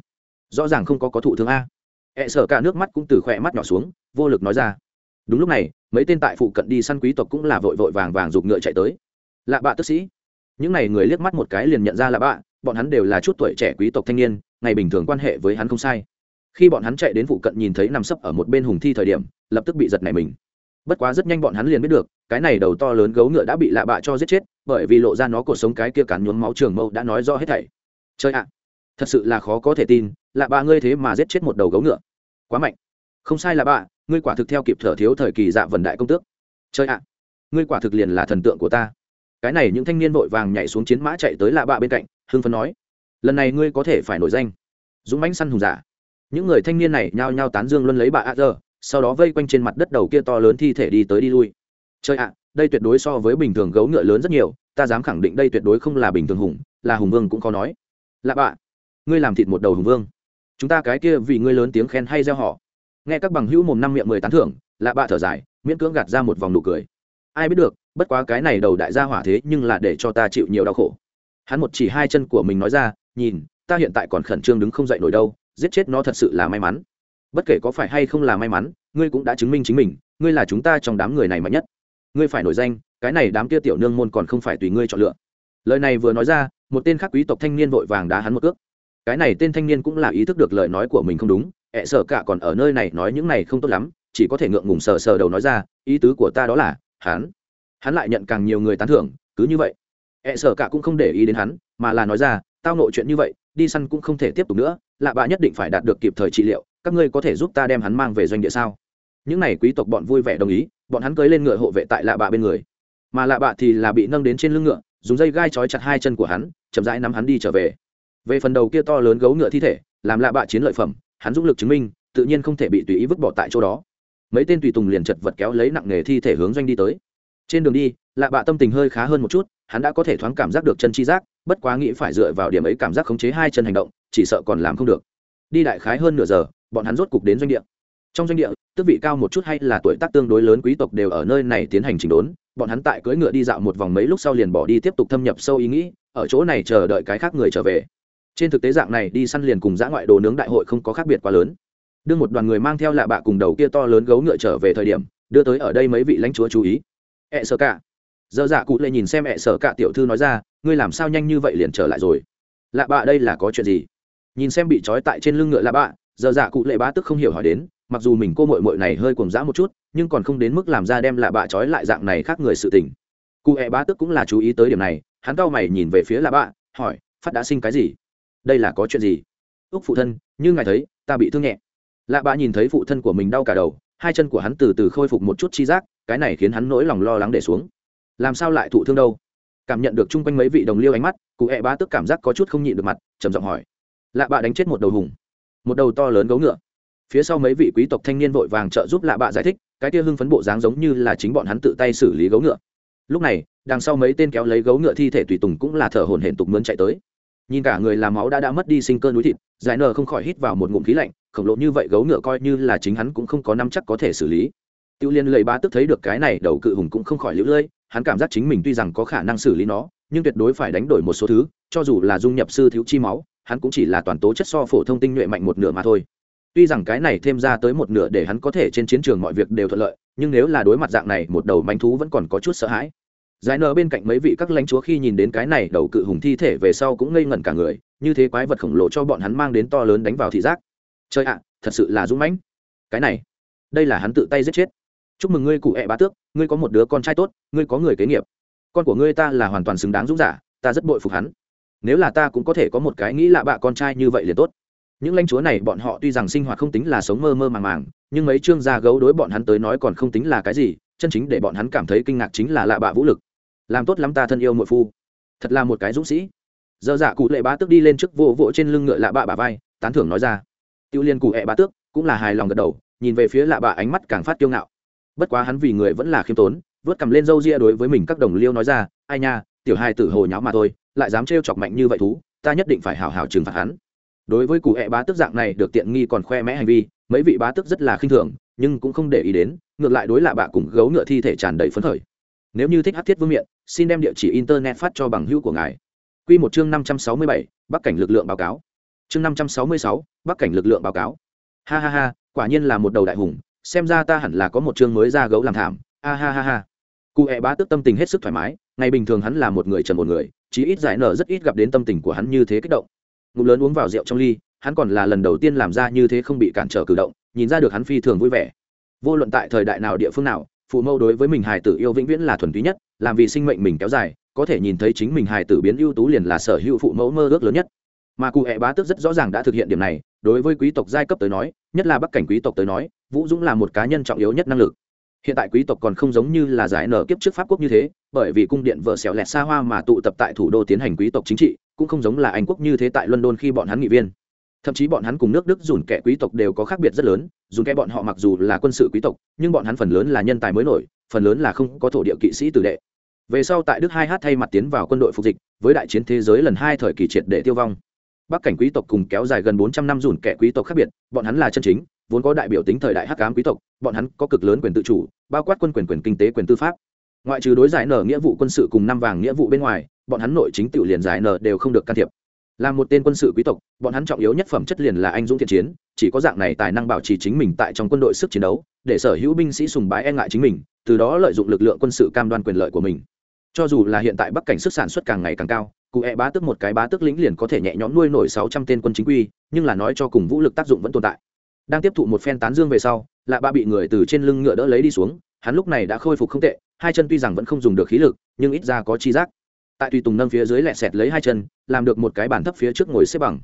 Rõ ràng không có có thụ thương a. E sợ cả nước mắt cũng từ khỏe mắt nhỏ xuống, vô lực nói ra đúng lúc này, mấy tên tại phụ cận đi săn quý tộc cũng là vội vội vàng vàng giục ngựa chạy tới. Lạ bạ tức sĩ. Những n à y người liếc mắt một cái liền nhận ra lạ bạ, bọn hắn đều là chút tuổi trẻ quý tộc thanh niên, ngày bình thường quan hệ với hắn không sai. Khi bọn hắn chạy đến phụ cận nhìn thấy nằm sấp ở một bên hùng thi thời điểm, lập tức bị giật nảy mình. Bất quá rất nhanh bọn hắn liền biết được, cái này đầu to lớn gấu ngựa đã bị lạ bạ cho giết chết, bởi vì lộ ra nó cuộc sống cái kia cắn nhuốm máu trường mâu đã nói rõ hết thảy. Chơi ạ, thật sự là khó có thể tin, lạ bạ ngươi thế mà giết chết một đầu gấu ngựa. Quá mạnh. Không sai lạ bạ ngươi quả thực theo kịp thở thiếu thời kỳ dạ vần đại công tước. Chơi ạ, ngươi quả thực liền là thần tượng của ta. Cái này những thanh niên vội vàng nhảy xuống chiến mã chạy tới lạ bạ bên cạnh, hưng phấn nói, lần này ngươi có thể phải nổi danh. Dũng bánh săn hùng giả. Những người thanh niên này nhao nhao tán dương luân lấy bà a dơ sau đó vây quanh trên mặt đất đầu kia to lớn thi thể đi tới đi lui. Chơi ạ, đây tuyệt đối so với bình thường gấu ngựa lớn rất nhiều, ta dám khẳng định đây tuyệt đối không là bình thường hùng, là hùng vương cũng khó nói. Lạ bạ, ngươi làm thịt một đầu hùng vương. Chúng ta cái kia vì ngươi lớn tiếng khen hay gieo họ nghe các bằng hữu mồm năm miệng mười tán thưởng, lạ bạ thở dài, miễn cưỡng gạt ra một vòng nụ cười. Ai biết được, bất quá cái này đầu đại gia hỏa thế nhưng là để cho ta chịu nhiều đau khổ. Hắn một chỉ hai chân của mình nói ra, nhìn, ta hiện tại còn khẩn trương đứng không dậy nổi đâu, giết chết nó thật sự là may mắn. Bất kể có phải hay không là may mắn, ngươi cũng đã chứng minh chính mình, ngươi là chúng ta trong đám người này mạnh nhất. Ngươi phải nổi danh, cái này đám kia tiểu nương môn còn không phải tùy ngươi chọn lựa. Lời này vừa nói ra, một tên khác quý tộc thanh niên vội vàng đá hắn một cước. Cái này tên thanh niên cũng là ý thức được lời nói của mình không đúng ẹ sợ cả còn ở nơi này nói những này không tốt lắm, chỉ có thể ngượng ngùng sờ sờ đầu nói ra, ý tứ của ta đó là, hắn hắn lại nhận càng nhiều người tán thưởng, cứ như vậy. Ẹ sợ cả cũng không để ý đến hắn, mà là nói ra, tao nội chuyện như vậy, đi săn cũng không thể tiếp tục nữa, lạ bạ nhất định phải đạt được kịp thời trị liệu, các ngươi có thể giúp ta đem hắn mang về doanh địa sao? Những n à y quý tộc bọn vui vẻ đồng ý, bọn hắn cưới lên ngựa hộ vệ tại lạ bạ bên người. Mà lạ bạ thì là bị nâng đến trên lưng ngựa, dùng dây gai trói chặt hai chân của hắn, chậm rãi nắm hắn đi trở về. Về phần đầu kia to lớn gấu ngựa thi thể, làm lạ bạ chiến lợi phẩm hắn dũng lực chứng minh, tự nhiên không thể bị tùy ý vứt bỏ tại chỗ đó. Mấy tên tùy tùng liền chật vật kéo lấy nặng nghề thi thể hướng doanh đi tới. Trên đường đi, lạ bạ tâm tình hơi khá hơn một chút, hắn đã có thể thoáng cảm giác được chân chi giác, bất quá nghĩ phải dựa vào điểm ấy cảm giác khống chế hai chân hành động, chỉ sợ còn làm không được. Đi đại khái hơn nửa giờ, bọn hắn rốt cục đến doanh địa. Trong doanh địa, tước vị cao một chút hay là tuổi tác tương đối lớn quý tộc đều ở nơi này tiến hành chỉnh đốn, bọn hắn tại cưỡi ngựa đi dạo một vòng mấy lúc sau liền bỏ đi tiếp tục thâm nhập sâu ý nghĩ, ở chỗ này chờ đợi cái khác người trở về trên thực tế dạng này đi săn liền cùng dã ngoại đồ nướng đại hội không có khác biệt quá lớn. Đưa một đoàn người mang theo lạ bạ cùng đầu kia to lớn gấu ngựa trở về thời điểm, đưa tới ở đây mấy vị lãnh chúa chú ý. Ẹ sợ cả. Dơ dạ cụ lệ nhìn xem ẹ sợ cả tiểu thư nói ra, ngươi làm sao nhanh như vậy liền trở lại rồi? Lạ bạ đây là có chuyện gì? Nhìn xem bị trói tại trên lưng ngựa lạ bạ giờ dạ cụ lệ bá tức không hiểu hỏi đến, mặc dù mình cô mội mội này hơi cuồng dã một chút, nhưng còn không đến mức làm ra đem lạ bạ trói lại dạng này khác người sự tình. Cụ hẹ bá tức cũng là chú ý tới điểm này, hắn cau mày nhìn về phía lạ bạ, hỏi, phát đã sinh cái gì? Đây là có chuyện gì? Úc phụ thân, như ngài thấy, ta bị thương nhẹ. Lạ bạ nhìn thấy phụ thân của mình đau cả đầu, hai chân của hắn từ từ khôi phục một chút chi giác, cái này khiến hắn nỗi lòng lo lắng để xuống. Làm sao lại thụ thương đâu? Cảm nhận được chung quanh mấy vị đồng liêu ánh mắt, cụ hẹ bá tức cảm giác có chút không nhịn được mặt, trầm giọng hỏi. Lạ bạ đánh chết một đầu hùng. Một đầu to lớn gấu ngựa. Phía sau mấy vị quý tộc thanh niên vội vàng trợ giúp lạ bạ giải thích, cái kia hưng phấn bộ dáng giống như là chính bọn hắn tự tay xử lý gấu ngựa. Lúc này, đằng sau mấy tên kéo lấy gấu ngựa thi thể tùy tùng cũng là thở hổn hển tục mướn chạy tới nhìn cả người làm máu đã đã mất đi sinh cơ núi thịt, giải nờ không khỏi hít vào một ngụm khí lạnh, khổng lồ như vậy gấu ngựa coi như là chính hắn cũng không có năm chắc có thể xử lý. Tiêu liên lầy bá tức thấy được cái này, đầu cự hùng cũng không khỏi lũ lưỡi hắn cảm giác chính mình tuy rằng có khả năng xử lý nó, nhưng tuyệt đối phải đánh đổi một số thứ, cho dù là dung nhập sư thiếu chi máu, hắn cũng chỉ là toàn tố chất so phổ thông tinh nhuệ mạnh một nửa mà thôi. Tuy rằng cái này thêm ra tới một nửa để hắn có thể trên chiến trường mọi việc đều thuận lợi, nhưng nếu là đối mặt dạng này, một đầu manh thú vẫn còn có chút sợ hãi giải nở bên cạnh mấy vị các lãnh chúa khi nhìn đến cái này đầu cự hùng thi thể về sau cũng ngây ngẩn cả người, như thế quái vật khổng lồ cho bọn hắn mang đến to lớn đánh vào thị giác. Chơi ạ, thật sự là dũng mãnh. Cái này, đây là hắn tự tay giết chết. Chúc mừng ngươi cụ hẹ bá tước, ngươi có một đứa con trai tốt, ngươi có người kế nghiệp. Con của ngươi ta là hoàn toàn xứng đáng dũng giả, ta rất bội phục hắn. Nếu là ta cũng có thể có một cái nghĩ lạ bạ con trai như vậy liền tốt. Những lãnh chúa này bọn họ tuy rằng sinh hoạt không tính là sống mơ mơ màng màng, nhưng mấy chương gia gấu đối bọn hắn tới nói còn không tính là cái gì, chân chính để bọn hắn cảm thấy kinh ngạc chính là lạ bạ vũ lực làm tốt lắm ta thân yêu muội phu. Thật là một cái dũng sĩ. Dơ dạ cụ lệ bá tước đi lên trước vỗ vỗ trên lưng ngựa lạ bạ bà vai, tán thưởng nói ra. Tiêu liên cụ hẹ bá tước cũng là hài lòng gật đầu, nhìn về phía lạ bạ ánh mắt càng phát kiêu ngạo. Bất quá hắn vì người vẫn là khiêm tốn, vớt cầm lên râu ria đối với mình các đồng liêu nói ra, ai nha, tiểu hai tử hồ nháo mà thôi, lại dám trêu chọc mạnh như vậy thú, ta nhất định phải hào hào trừng phạt hắn. Đối với cụ hẹ bá tước dạng này được tiện nghi còn khoe mẽ hành vi, mấy vị bá tước rất là khinh thường, nhưng cũng không để ý đến, ngược lại đối lạ bạ cùng gấu ngựa thi thể tràn đầy phấn khởi nếu như thích hát thiết vương miện, xin đem địa chỉ internet phát cho bằng hữu của ngài. Q một chương năm trăm sáu mươi bảy, bắc cảnh lực lượng báo cáo. Chương năm trăm sáu mươi sáu, bắc cảnh lực lượng báo cáo. Ha ha ha, quả nhiên là một đầu đại hùng, xem ra ta hẳn là có một chương mới ra gấu làm thảm. A ha ha ha. Cụ hẹ bá tức tâm tình hết sức thoải mái, ngày bình thường hắn là một người trần một người, chí ít giải nở rất ít gặp đến tâm tình của hắn như thế kích động. Ngụm lớn uống vào rượu trong ly, hắn còn là lần đầu tiên làm ra như thế không bị cản trở cử động, nhìn ra được hắn phi thường vui vẻ. Vô luận tại thời đại nào địa phương nào phụ mẫu đối với mình hài tử yêu vĩnh viễn là thuần túy nhất, làm vì sinh mệnh mình kéo dài, có thể nhìn thấy chính mình hài tử biến ưu tú liền là sở hữu phụ mẫu mơ ước lớn nhất. Mà cụ hẹ bá tước rất rõ ràng đã thực hiện điểm này, đối với quý tộc giai cấp tới nói, nhất là bắc cảnh quý tộc tới nói, vũ dũng là một cá nhân trọng yếu nhất năng lực. Hiện tại quý tộc còn không giống như là giải nở kiếp trước pháp quốc như thế, bởi vì cung điện vợ xẻo lẹt xa hoa mà tụ tập tại thủ đô tiến hành quý tộc chính trị, cũng không giống là anh quốc như thế tại london khi bọn hắn nghị viên thậm chí bọn hắn cùng nước đức dùn kẻ quý tộc đều có khác biệt rất lớn, dùn kẻ bọn họ mặc dù là quân sự quý tộc, nhưng bọn hắn phần lớn là nhân tài mới nổi, phần lớn là không có thổ địa kỵ sĩ tử đệ. Về sau tại đức hai h thay mặt tiến vào quân đội phục dịch, với đại chiến thế giới lần hai thời kỳ triệt để tiêu vong. Bắc cảnh quý tộc cùng kéo dài gần bốn trăm năm dùn kẻ quý tộc khác biệt, bọn hắn là chân chính, vốn có đại biểu tính thời đại hắc ám quý tộc, bọn hắn có cực lớn quyền tự chủ, bao quát quân quyền quyền kinh tế quyền tư pháp. Ngoại trừ đối giải nở nghĩa vụ quân sự cùng năm vàng nghĩa vụ bên ngoài, bọn hắn nội chính tự liền giải nở đều không được can thiệp là một tên quân sự quý tộc, bọn hắn trọng yếu nhất phẩm chất liền là anh dũng thiện chiến, chỉ có dạng này tài năng bảo trì chính mình tại trong quân đội sức chiến đấu, để sở hữu binh sĩ sùng bái e ngại chính mình, từ đó lợi dụng lực lượng quân sự cam đoan quyền lợi của mình. Cho dù là hiện tại bắc cảnh sức sản xuất càng ngày càng cao, cụ e bá tức một cái bá tức lĩnh liền có thể nhẹ nhõm nuôi nổi sáu trăm tên quân chính quy, nhưng là nói cho cùng vũ lực tác dụng vẫn tồn tại. Đang tiếp thụ một phen tán dương về sau, lạ ba bị người từ trên lưng ngựa đỡ lấy đi xuống, hắn lúc này đã khôi phục không tệ, hai chân tuy rằng vẫn không dùng được khí lực, nhưng ít ra có chi giác tại tùy tùng nâng phía dưới lẹ sẹt lấy hai chân, làm được một cái bàn thấp phía trước ngồi xếp bằng.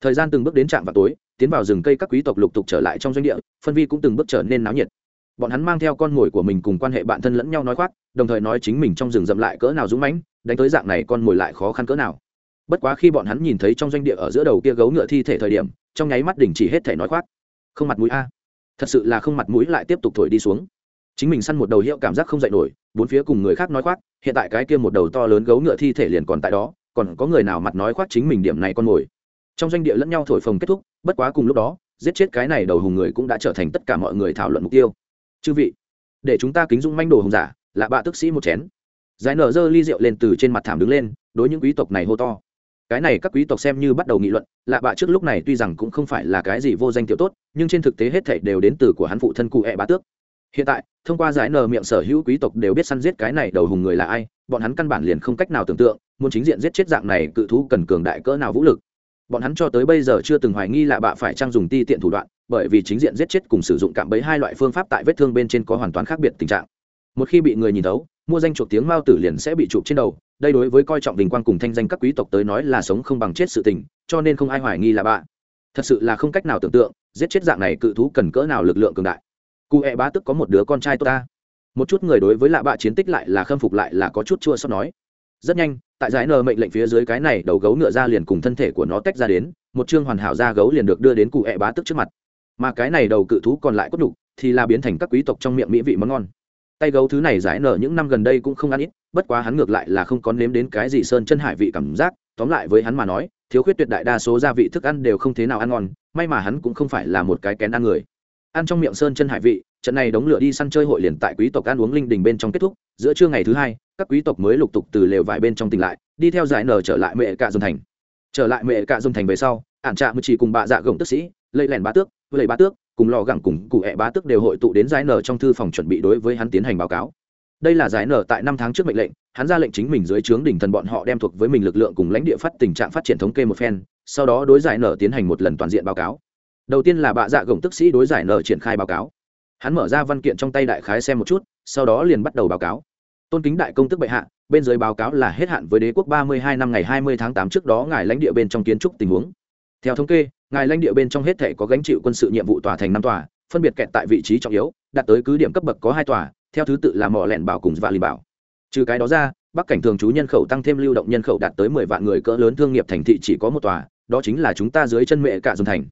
Thời gian từng bước đến trạm vào tối, tiến vào rừng cây các quý tộc lục tục trở lại trong doanh địa, phân vi cũng từng bước trở nên náo nhiệt. Bọn hắn mang theo con mồi của mình cùng quan hệ bạn thân lẫn nhau nói khoác, đồng thời nói chính mình trong rừng rậm lại cỡ nào dũng mãnh, đánh tới dạng này con mồi lại khó khăn cỡ nào. Bất quá khi bọn hắn nhìn thấy trong doanh địa ở giữa đầu kia gấu ngựa thi thể thời điểm, trong nháy mắt đình chỉ hết thể nói khoác. Không mặt mũi a. Thật sự là không mặt mũi lại tiếp tục thổi đi xuống chính mình săn một đầu hiệu cảm giác không dạy nổi, bốn phía cùng người khác nói khoác, hiện tại cái kia một đầu to lớn gấu ngựa thi thể liền còn tại đó, còn có người nào mặt nói khoác chính mình điểm này con mồi. Trong doanh địa lẫn nhau thổi phồng kết thúc, bất quá cùng lúc đó, giết chết cái này đầu hùng người cũng đã trở thành tất cả mọi người thảo luận mục tiêu. Chư vị, để chúng ta kính dung manh đồ hùng giả là bạ tức sĩ một chén. Giải nở dơ ly rượu lên từ trên mặt thảm đứng lên, đối những quý tộc này hô to. Cái này các quý tộc xem như bắt đầu nghị luận, lạ bạ trước lúc này tuy rằng cũng không phải là cái gì vô danh tiểu tốt, nhưng trên thực tế hết thảy đều đến từ của hắn phụ thân cụ ẹ bá tước hiện tại, thông qua giải nờ miệng sở hữu quý tộc đều biết săn giết cái này đầu hùng người là ai, bọn hắn căn bản liền không cách nào tưởng tượng, muốn chính diện giết chết dạng này cự thú cần cường đại cỡ nào vũ lực. Bọn hắn cho tới bây giờ chưa từng hoài nghi là bạ phải trang dùng ti tiện thủ đoạn, bởi vì chính diện giết chết cùng sử dụng cạm bẫy hai loại phương pháp tại vết thương bên trên có hoàn toàn khác biệt tình trạng. Một khi bị người nhìn thấu, mua danh chuộc tiếng mao tử liền sẽ bị chụp trên đầu, đây đối với coi trọng bình quan cùng thanh danh các quý tộc tới nói là sống không bằng chết sự tình, cho nên không ai hoài nghi là bạ. Thật sự là không cách nào tưởng tượng, giết chết dạng này cự thú cần cỡ nào lực lượng cường đại cụ hẹ bá tức có một đứa con trai tốt ta. Một chút người đối với lạ bạ chiến tích lại là khâm phục lại là có chút chua sót nói. Rất nhanh, tại giải nờ mệnh lệnh phía dưới cái này đầu gấu ngựa ra liền cùng thân thể của nó tách ra đến, một chương hoàn hảo da gấu liền được đưa đến cụ hẹ bá tức trước mặt. Mà cái này đầu cự thú còn lại cốt đục thì là biến thành các quý tộc trong miệng mỹ vị món ngon. Tay gấu thứ này giải nở những năm gần đây cũng không ăn ít, bất quá hắn ngược lại là không có nếm đến cái gì sơn chân hải vị cảm giác, tóm lại với hắn mà nói, thiếu khuyết tuyệt đại đa số gia vị thức ăn đều không thế nào ăn ngon, may mà hắn cũng không phải là một cái kén ăn người ăn trong miệng sơn chân hải vị, trận này đóng lửa đi săn chơi hội liền tại quý tộc ăn uống linh đình bên trong kết thúc, giữa trưa ngày thứ hai, các quý tộc mới lục tục từ lều vải bên trong tỉnh lại, đi theo giải nở trở lại mẹ cạ dông thành. Trở lại mẹ cạ dông thành về sau, ản trạ mới chỉ cùng bà dạ gồng tức sĩ, lây lèn bá tước, lây bá tước, cùng lò gẳng cùng cụ hẹ bá tước đều hội tụ đến giải nở trong thư phòng chuẩn bị đối với hắn tiến hành báo cáo. Đây là giải nở tại năm tháng trước mệnh lệnh, hắn ra lệnh chính mình dưới trướng đỉnh thần bọn họ đem thuộc với mình lực lượng cùng lãnh địa phát tình trạng phát triển thống kê một phen, sau đó đối giải nở tiến hành một lần toàn diện báo cáo đầu tiên là bạ dạ gồng tức sĩ đối giải nở triển khai báo cáo. Hắn mở ra văn kiện trong tay đại khái xem một chút, sau đó liền bắt đầu báo cáo. Tôn kính đại công tức bệ hạ, bên dưới báo cáo là hết hạn với đế quốc ba mươi hai năm ngày hai mươi tháng tám trước đó ngài lãnh địa bên trong kiến trúc tình huống. Theo thống kê, ngài lãnh địa bên trong hết thể có gánh chịu quân sự nhiệm vụ tòa thành năm tòa, phân biệt kẹt tại vị trí trọng yếu, đạt tới cứ điểm cấp bậc có hai tòa, theo thứ tự là mỏ lẻn bảo cùng và lì bảo. Trừ cái đó ra, bắc cảnh thường trú nhân khẩu tăng thêm lưu động nhân khẩu đạt tới mười vạn người cỡ lớn thương nghiệp thành thị chỉ có một tòa, đó chính là chúng ta dưới chân mẹ cả dồn thành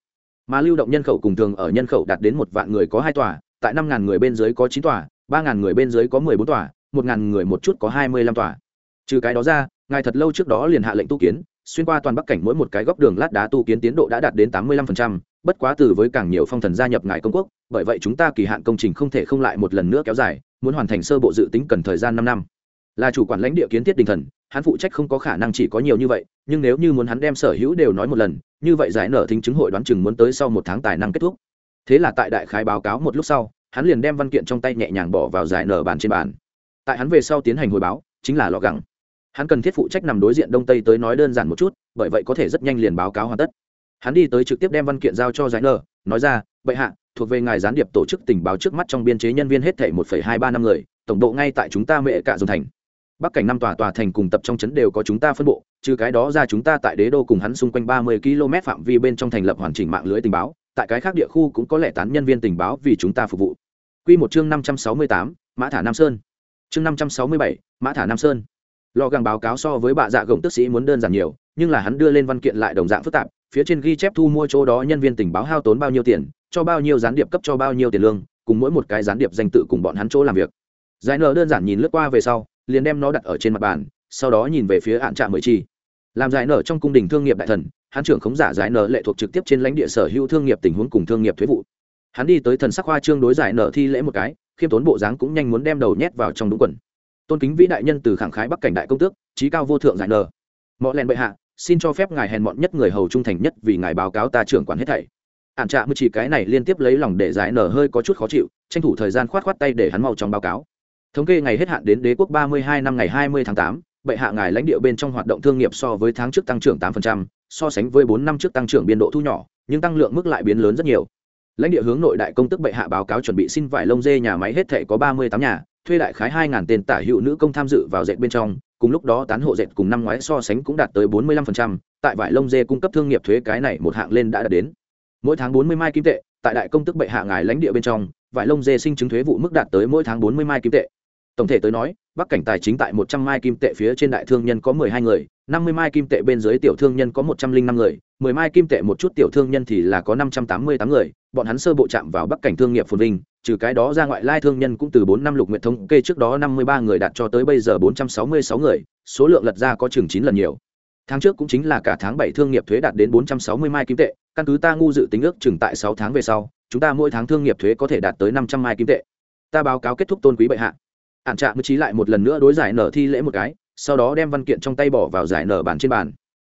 mà lưu động nhân khẩu cùng thường ở nhân khẩu đạt đến một vạn người có hai tòa, tại năm ngàn người bên dưới có chín tòa, ba ngàn người bên dưới có mười bốn tòa, một ngàn người một chút có hai mươi lăm tòa. Trừ cái đó ra, ngài thật lâu trước đó liền hạ lệnh tu kiến, xuyên qua toàn bắc cảnh mỗi một cái góc đường lát đá tu kiến tiến độ đã đạt đến tám mươi lăm phần trăm, bất quá từ với càng nhiều phong thần gia nhập ngài công quốc, bởi vậy chúng ta kỳ hạn công trình không thể không lại một lần nữa kéo dài, muốn hoàn thành sơ bộ dự tính cần thời gian năm năm là chủ quản lãnh địa kiến thiết đình thần, hắn phụ trách không có khả năng chỉ có nhiều như vậy, nhưng nếu như muốn hắn đem sở hữu đều nói một lần, như vậy giải nở thính chứng hội đoán chừng muốn tới sau một tháng tài năng kết thúc. Thế là tại đại khái báo cáo một lúc sau, hắn liền đem văn kiện trong tay nhẹ nhàng bỏ vào giải nở bàn trên bàn. Tại hắn về sau tiến hành hồi báo, chính là lò gẳng. Hắn cần thiết phụ trách nằm đối diện đông tây tới nói đơn giản một chút, bởi vậy có thể rất nhanh liền báo cáo hoàn tất. Hắn đi tới trực tiếp đem văn kiện giao cho giải nở, nói ra, bệ hạ, thuộc về ngài gián điệp tổ chức tình báo trước mắt trong biên chế nhân viên hết thể một hai ba năm người, tổng độ ngay tại chúng ta mệ cả dồn thành bắc cảnh năm tòa tòa thành cùng tập trong trấn đều có chúng ta phân bộ, trừ cái đó ra chúng ta tại đế đô cùng hắn xung quanh ba mươi km phạm vi bên trong thành lập hoàn chỉnh mạng lưới tình báo, tại cái khác địa khu cũng có lẽ tán nhân viên tình báo vì chúng ta phục vụ. Quy một chương năm trăm sáu mươi tám, mã thả nam sơn. Chương năm trăm sáu mươi bảy, mã thả nam sơn. Lò gàng báo cáo so với bạ dạ gồng tức sĩ muốn đơn giản nhiều, nhưng là hắn đưa lên văn kiện lại đồng dạng phức tạp, phía trên ghi chép thu mua chỗ đó nhân viên tình báo hao tốn bao nhiêu tiền, cho bao nhiêu gián điệp cấp cho bao nhiêu tiền lương, cùng mỗi một cái gián điệp danh tự cùng bọn hắn chỗ làm việc. Giải nở đơn giản nhìn lướt qua về sau liền đem nó đặt ở trên mặt bàn, sau đó nhìn về phía hạn trạm mười chi. Làm giải nở trong cung đình thương nghiệp đại thần, hắn trưởng khống giả giải nở lệ thuộc trực tiếp trên lãnh địa sở hữu thương nghiệp tình huống cùng thương nghiệp thuế vụ. Hắn đi tới thần sắc hoa trương đối giải nở thi lễ một cái, khiêm tốn bộ dáng cũng nhanh muốn đem đầu nhét vào trong đúng quần. Tôn kính vĩ đại nhân từ khẳng khái bắc cảnh đại công tước trí cao vô thượng giải nở. Mọi lèn bệ hạ, xin cho phép ngài hèn mọn nhất người hầu trung thành nhất vì ngài báo cáo ta trưởng quản hết thảy. Ạn trạ mới chỉ cái này liên tiếp lấy lòng để giải nở hơi có chút khó chịu, tranh thủ thời gian khoát khoát tay để hắn mau trong báo cáo thống kê ngày hết hạn đến đế quốc ba mươi hai năm ngày hai mươi tháng tám, bệ hạ ngài lãnh địa bên trong hoạt động thương nghiệp so với tháng trước tăng trưởng tám so sánh với bốn năm trước tăng trưởng biên độ thu nhỏ, nhưng tăng lượng mức lại biến lớn rất nhiều. Lãnh địa hướng nội đại công tức bệ hạ báo cáo chuẩn bị xin vải lông dê nhà máy hết thể có ba mươi tám nhà, thuê đại khái hai ngàn tên tả hữu nữ công tham dự vào dệt bên trong, cùng lúc đó tán hộ dệt cùng năm ngoái so sánh cũng đạt tới bốn mươi lăm phần trăm, tại vải lông dê cung cấp thương nghiệp thuế cái này một hạng lên đã đạt đến. Mỗi tháng bốn mươi mai kim tệ, tại đại công tức bệ hạ ngài lãnh địa bên trong, vải lông dê sinh chứng thuế vụ mức đạt tới mỗi tháng bốn mươi mai kim tệ tổng thể tới nói, bắc cảnh tài chính tại một trăm mai kim tệ phía trên đại thương nhân có mười hai người, năm mươi mai kim tệ bên dưới tiểu thương nhân có một trăm linh năm người, mười mai kim tệ một chút tiểu thương nhân thì là có năm trăm tám mươi tám người, bọn hắn sơ bộ chạm vào bắc cảnh thương nghiệp phồn vinh, trừ cái đó ra ngoại lai thương nhân cũng từ bốn năm lục nguyện thống kê trước đó năm mươi ba người đạt cho tới bây giờ bốn trăm sáu mươi sáu người, số lượng lật ra có chừng chín lần nhiều. Tháng trước cũng chính là cả tháng bảy thương nghiệp thuế đạt đến bốn trăm sáu mươi mai kim tệ, căn cứ ta ngu dự tính ước chừng tại sáu tháng về sau, chúng ta mỗi tháng thương nghiệp thuế có thể đạt tới năm trăm mai kim tệ. Ta báo cáo kết thúc tôn quý bệ hạ ản trạ mới trí lại một lần nữa đối giải nở thi lễ một cái, sau đó đem văn kiện trong tay bỏ vào giải nở bàn trên bàn.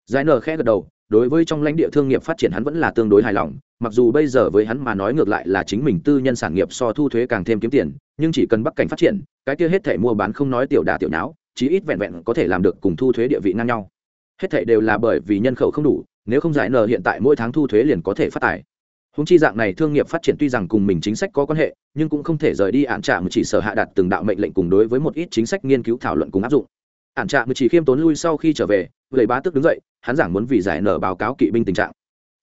Giải nở khẽ gật đầu, đối với trong lãnh địa thương nghiệp phát triển hắn vẫn là tương đối hài lòng, mặc dù bây giờ với hắn mà nói ngược lại là chính mình tư nhân sản nghiệp so thu thuế càng thêm kiếm tiền, nhưng chỉ cần bắc cảnh phát triển, cái kia hết thể mua bán không nói tiểu đà tiểu não chí ít vẹn vẹn có thể làm được cùng thu thuế địa vị ngang nhau. Hết thể đều là bởi vì nhân khẩu không đủ, nếu không giải nở hiện tại mỗi tháng thu thuế liền có thể phát tài húng chi dạng này thương nghiệp phát triển tuy rằng cùng mình chính sách có quan hệ, nhưng cũng không thể rời đi ạn trạm chỉ sở hạ đặt từng đạo mệnh lệnh cùng đối với một ít chính sách nghiên cứu thảo luận cùng áp dụng. Ạn trạm chỉ khiêm tốn lui sau khi trở về lầy bá tức đứng dậy, hắn giảng muốn vì giải nở báo cáo kỵ binh tình trạng.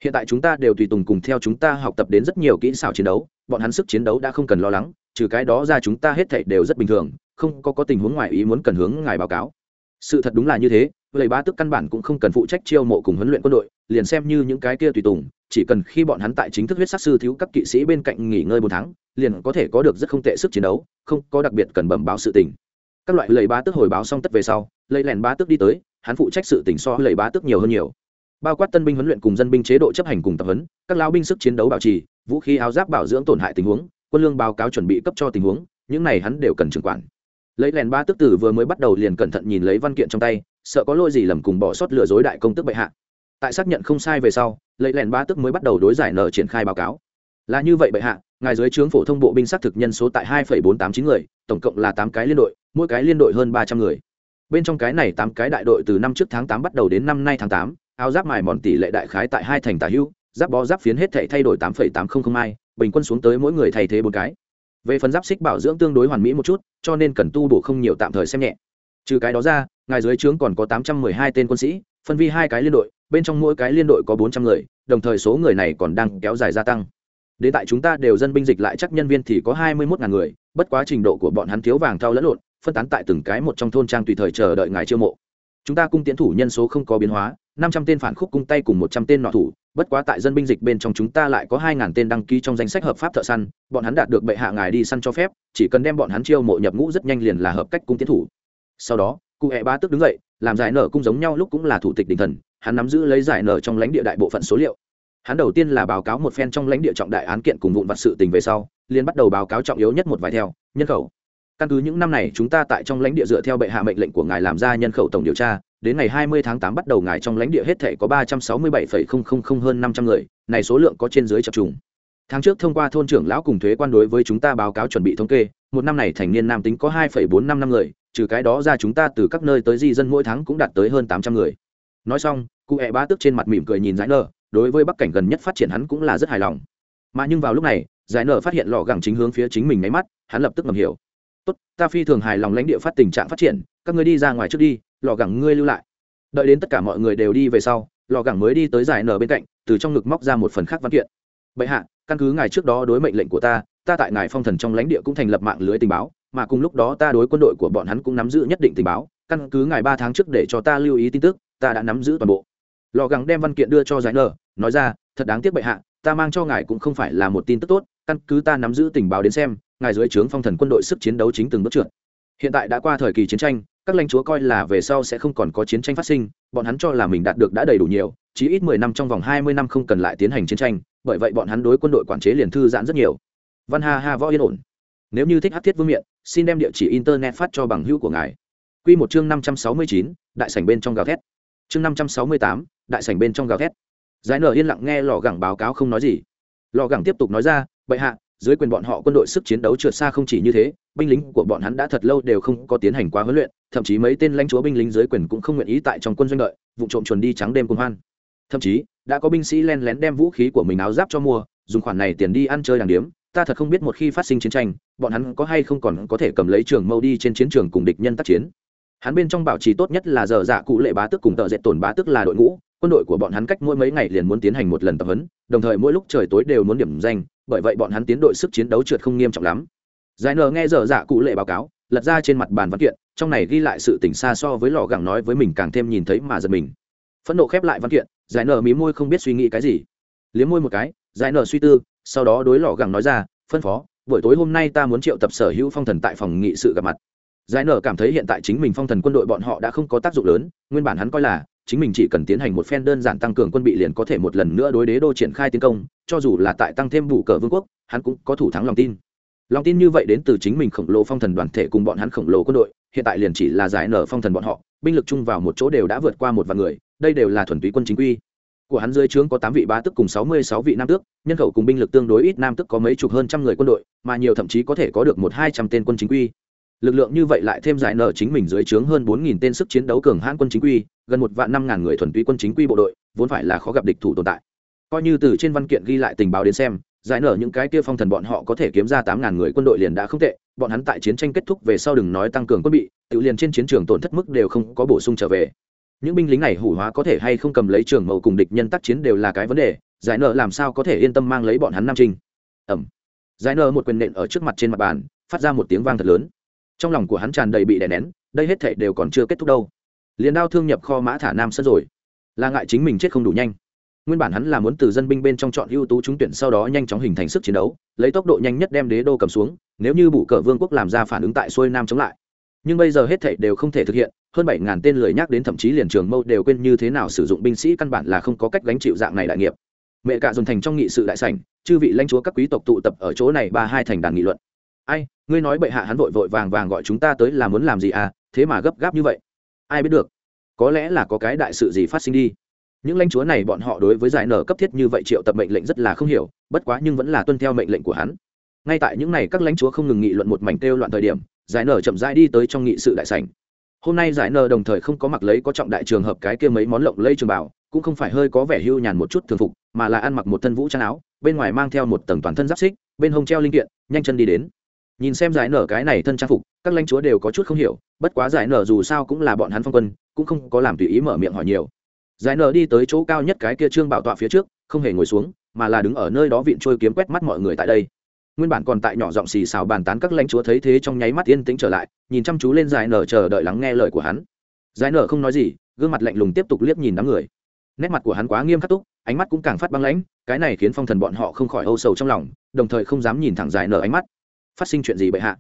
Hiện tại chúng ta đều tùy tùng cùng theo chúng ta học tập đến rất nhiều kỹ xảo chiến đấu, bọn hắn sức chiến đấu đã không cần lo lắng, trừ cái đó ra chúng ta hết thảy đều rất bình thường, không có có tình huống ngoài ý muốn cần hướng ngài báo cáo. Sự thật đúng là như thế vậy bá tức căn bản cũng không cần phụ trách chiêu mộ cùng huấn luyện quân đội, liền xem như những cái kia tùy tùng, chỉ cần khi bọn hắn tại chính thức huyết sắc sư thiếu các kỵ sĩ bên cạnh nghỉ ngơi một tháng, liền có thể có được rất không tệ sức chiến đấu, không có đặc biệt cần bẩm báo sự tình. Các loại lầy bá tức hồi báo xong tất về sau, lầy lèn bá tức đi tới, hắn phụ trách sự tình so lầy bá tức nhiều hơn nhiều. Bao quát tân binh huấn luyện cùng dân binh chế độ chấp hành cùng tập huấn, các lao binh sức chiến đấu bảo trì, vũ khí áo giáp bảo dưỡng tổn hại tình huống, quân lương báo cáo chuẩn bị cấp cho tình huống, những này hắn đều cần trưởng quản. Lấy lèn ba tức tử vừa mới bắt đầu liền cẩn thận nhìn lấy văn kiện trong tay sợ có lỗi gì lầm cùng bỏ sót lừa dối đại công tức bệ hạ. Tại xác nhận không sai về sau lấy lèn ba tức mới bắt đầu đối giải nợ triển khai báo cáo. Là như vậy bệ hạ, ngài dưới trướng phổ thông bộ binh xác thực nhân số tại hai bốn tám chín người, tổng cộng là tám cái liên đội, mỗi cái liên đội hơn ba trăm người. Bên trong cái này tám cái đại đội từ năm trước tháng tám bắt đầu đến năm nay tháng tám, áo giáp mài mòn tỷ lệ đại khái tại hai thành tả hữu, giáp bó giáp phiến hết thể thay đổi tám tám trăm linh mai bình quân xuống tới mỗi người thay thế bốn cái. Về phần giáp xích bảo dưỡng tương đối hoàn mỹ một chút, cho nên cần tu bổ không nhiều tạm thời xem nhẹ. Trừ cái đó ra ngài dưới trướng còn có tám trăm mười hai tên quân sĩ, phân vi hai cái liên đội, bên trong mỗi cái liên đội có bốn trăm người, đồng thời số người này còn đang kéo dài gia tăng. Đến tại chúng ta đều dân binh dịch lại chắc nhân viên thì có hai mươi một ngàn người, bất quá trình độ của bọn hắn thiếu vàng thao lẫn lộn, phân tán tại từng cái một trong thôn trang tùy thời chờ đợi ngài chiêu mộ. Chúng ta cung tiến thủ nhân số không có biến hóa, năm trăm tên phản khúc cung tay cùng một trăm tên nọ thủ, bất quá tại dân binh dịch bên trong chúng ta lại có hai ngàn tên đăng ký trong danh sách hợp pháp thợ săn, bọn hắn đạt được bệ hạ ngài đi săn cho phép, chỉ cần đem bọn hắn chiêu mộ nhập ngũ rất nhanh liền là hợp cách cung tiến thủ. Sau đó cụ hẹ ba tức đứng dậy làm giải nở cũng giống nhau lúc cũng là thủ tịch đình thần hắn nắm giữ lấy giải nở trong lãnh địa đại bộ phận số liệu hắn đầu tiên là báo cáo một phen trong lãnh địa trọng đại án kiện cùng vụn vặt sự tình về sau liền bắt đầu báo cáo trọng yếu nhất một vài theo nhân khẩu căn cứ những năm này chúng ta tại trong lãnh địa dựa theo bệ hạ mệnh lệnh của ngài làm ra nhân khẩu tổng điều tra đến ngày 20 tháng 8 bắt đầu ngài trong lãnh địa hết thể có 367,000 hơn 500 người, này số lượng có trên dưới chập trùng. Tháng trước thông qua thôn trưởng lão cùng thuế quan đối với chúng ta báo cáo chuẩn bị thống kê, một năm này thành niên nam tính có 2,45 năm người, trừ cái đó ra chúng ta từ các nơi tới di dân mỗi tháng cũng đạt tới hơn 800 người. Nói xong, cụ ẹ bá tức trên mặt mỉm cười nhìn giải nở, đối với bắc cảnh gần nhất phát triển hắn cũng là rất hài lòng. Mà nhưng vào lúc này, giải nở phát hiện lọ gẳng chính hướng phía chính mình ngáy mắt, hắn lập tức ngầm hiểu. Tốt, ta phi thường hài lòng lãnh địa phát tình trạng phát triển, các ngươi đi ra ngoài trước đi, lò gẳng ngươi lưu lại đợi đến tất cả mọi người đều đi về sau lò gẳng mới đi tới giải nở bên cạnh từ trong ngực móc ra một phần khác văn kiện bệ hạ căn cứ ngài trước đó đối mệnh lệnh của ta ta tại ngài phong thần trong lãnh địa cũng thành lập mạng lưới tình báo mà cùng lúc đó ta đối quân đội của bọn hắn cũng nắm giữ nhất định tình báo, căn cứ ngài ba tháng trước để cho ta lưu ý tin tức, ta đã nắm giữ toàn bộ. Lò gắng đem văn kiện đưa cho giải nở, nói ra, thật đáng tiếc bệ hạ, ta mang cho ngài cũng không phải là một tin tức tốt, căn cứ ta nắm giữ tình báo đến xem, ngài dưới trướng phong thần quân đội sức chiến đấu chính từng bước trượt. Hiện tại đã qua thời kỳ chiến tranh, các lãnh chúa coi là về sau sẽ không còn có chiến tranh phát sinh, bọn hắn cho là mình đạt được đã đầy đủ nhiều chỉ ít mười năm trong vòng hai mươi năm không cần lại tiến hành chiến tranh, bởi vậy bọn hắn đối quân đội quản chế liền thư giãn rất nhiều. Văn ha ha võ yên ổn nếu như thích hát thiết vương miện, xin đem địa chỉ internet phát cho bằng hữu của ngài. Q một chương năm trăm sáu mươi chín, đại sảnh bên trong gào thét. Chương năm trăm sáu mươi tám, đại sảnh bên trong gào thét. Giải nở yên lặng nghe lò gẳng báo cáo không nói gì. Lò gẳng tiếp tục nói ra, bệ hạ, dưới quyền bọn họ quân đội sức chiến đấu trượt xa không chỉ như thế, binh lính của bọn hắn đã thật lâu đều không có tiến hành quá huấn luyện, thậm chí mấy tên lãnh chúa binh lính dưới quyền cũng không nguyện ý tại trong quân doanh đợi, vụ trộm chuồn đi trắng đêm cùng hoan. Thậm chí, đã có binh sĩ len lén đem vũ khí của mình áo giáp cho mua, dùng khoản này tiền đi ăn chơi đàng điếm ta thật không biết một khi phát sinh chiến tranh, bọn hắn có hay không còn có thể cầm lấy trường mâu đi trên chiến trường cùng địch nhân tác chiến. Hắn bên trong bảo trì tốt nhất là giờ dạ cụ lệ bá tức cùng tợ dệt tổn bá tức là đội ngũ, quân đội của bọn hắn cách mỗi mấy ngày liền muốn tiến hành một lần tập huấn, đồng thời mỗi lúc trời tối đều muốn điểm danh, bởi vậy bọn hắn tiến đội sức chiến đấu trượt không nghiêm trọng lắm. Giải nờ nghe dở dạ cụ lệ báo cáo, lật ra trên mặt bàn văn kiện, trong này ghi lại sự tỉnh xa so với lò gẳng nói với mình càng thêm nhìn thấy mà giật mình. Phẫn nộ khép lại văn kiện, giải nờ mí môi không biết suy nghĩ cái gì. Liếm môi một cái, giải nờ suy tư sau đó đối lò gẳng nói ra, phân phó, buổi tối hôm nay ta muốn triệu tập sở hữu phong thần tại phòng nghị sự gặp mặt. Giải nở cảm thấy hiện tại chính mình phong thần quân đội bọn họ đã không có tác dụng lớn, nguyên bản hắn coi là, chính mình chỉ cần tiến hành một phen đơn giản tăng cường quân bị liền có thể một lần nữa đối đế đô triển khai tiến công, cho dù là tại tăng thêm vụ cờ vương quốc, hắn cũng có thủ thắng lòng tin. Lòng tin như vậy đến từ chính mình khổng lồ phong thần đoàn thể cùng bọn hắn khổng lồ quân đội, hiện tại liền chỉ là giải nở phong thần bọn họ, binh lực chung vào một chỗ đều đã vượt qua một vạn người, đây đều là thuần túy quân chính quy của hắn dưới trướng có tám vị bá tức cùng sáu mươi sáu vị nam tước, nhân khẩu cùng binh lực tương đối ít nam tước có mấy chục hơn trăm người quân đội, mà nhiều thậm chí có thể có được một hai trăm tên quân chính quy. Lực lượng như vậy lại thêm giải nở chính mình dưới trướng hơn bốn nghìn tên sức chiến đấu cường hãn quân chính quy, gần một vạn năm ngàn người thuần túy quân chính quy bộ đội, vốn phải là khó gặp địch thủ tồn tại. Coi như từ trên văn kiện ghi lại tình báo đến xem, giải nở những cái kia phong thần bọn họ có thể kiếm ra tám ngàn người quân đội liền đã không tệ, bọn hắn tại chiến tranh kết thúc về sau đừng nói tăng cường quân bị, tự liền trên chiến trường tổn thất mức đều không có bổ sung trở về những binh lính này hủ hóa có thể hay không cầm lấy trường mẫu cùng địch nhân tác chiến đều là cái vấn đề, giải nợ làm sao có thể yên tâm mang lấy bọn hắn nam trinh. Ẩm. Giải nợ một quyền nện ở trước mặt trên mặt bàn, phát ra một tiếng vang thật lớn. Trong lòng của hắn tràn đầy bị đè nén, đây hết thảy đều còn chưa kết thúc đâu. Liền đao thương nhập kho mã thả nam sân rồi. Là ngại chính mình chết không đủ nhanh. Nguyên bản hắn là muốn từ dân binh bên trong chọn ưu tú trúng tuyển sau đó nhanh chóng hình thành sức chiến đấu, lấy tốc độ nhanh nhất đem đế đô cầm xuống, nếu như bụ cờ vương quốc làm ra phản ứng tại xuôi nam chống lại nhưng bây giờ hết thảy đều không thể thực hiện, hơn bảy ngàn tên lười nhắc đến thậm chí liền trường mâu đều quên như thế nào sử dụng binh sĩ căn bản là không có cách gánh chịu dạng này đại nghiệp. Mẹ cả dồn thành trong nghị sự đại sảnh, chư vị lãnh chúa các quý tộc tụ tập ở chỗ này ba hai thành đàn nghị luận. Ai, ngươi nói bệ hạ hắn vội vội vàng vàng gọi chúng ta tới là muốn làm gì à thế mà gấp gáp như vậy. Ai biết được, có lẽ là có cái đại sự gì phát sinh đi. Những lãnh chúa này bọn họ đối với giải nở cấp thiết như vậy triệu tập mệnh lệnh rất là không hiểu, bất quá nhưng vẫn là tuân theo mệnh lệnh của hắn. Ngay tại những này các lãnh chúa không ngừng nghị luận một mảnh kêu loạn thời điểm giải nở chậm rãi đi tới trong nghị sự đại sảnh. Hôm nay giải nở đồng thời không có mặc lấy có trọng đại trường hợp cái kia mấy món lộng lây trường bảo cũng không phải hơi có vẻ hưu nhàn một chút thường phục, mà là ăn mặc một thân vũ trang áo, bên ngoài mang theo một tầng toàn thân giáp xích, bên hông treo linh kiện, nhanh chân đi đến. Nhìn xem giải nở cái này thân trang phục, các lãnh chúa đều có chút không hiểu, bất quá giải nở dù sao cũng là bọn hắn phong quân, cũng không có làm tùy ý mở miệng hỏi nhiều. Giải nở đi tới chỗ cao nhất cái kia trương bảo tọa phía trước, không hề ngồi xuống, mà là đứng ở nơi đó vịn trôi kiếm quét mắt mọi người tại đây nguyên bản còn tại nhỏ giọng xì xào bàn tán các lãnh chúa thấy thế trong nháy mắt yên tĩnh trở lại, nhìn chăm chú lên giải nở chờ đợi lắng nghe lời của hắn. Giải nở không nói gì, gương mặt lạnh lùng tiếp tục liếc nhìn đám người. Nét mặt của hắn quá nghiêm khắc túc, ánh mắt cũng càng phát băng lãnh, cái này khiến phong thần bọn họ không khỏi âu sầu trong lòng, đồng thời không dám nhìn thẳng giải nở ánh mắt. Phát sinh chuyện gì bệ hạ?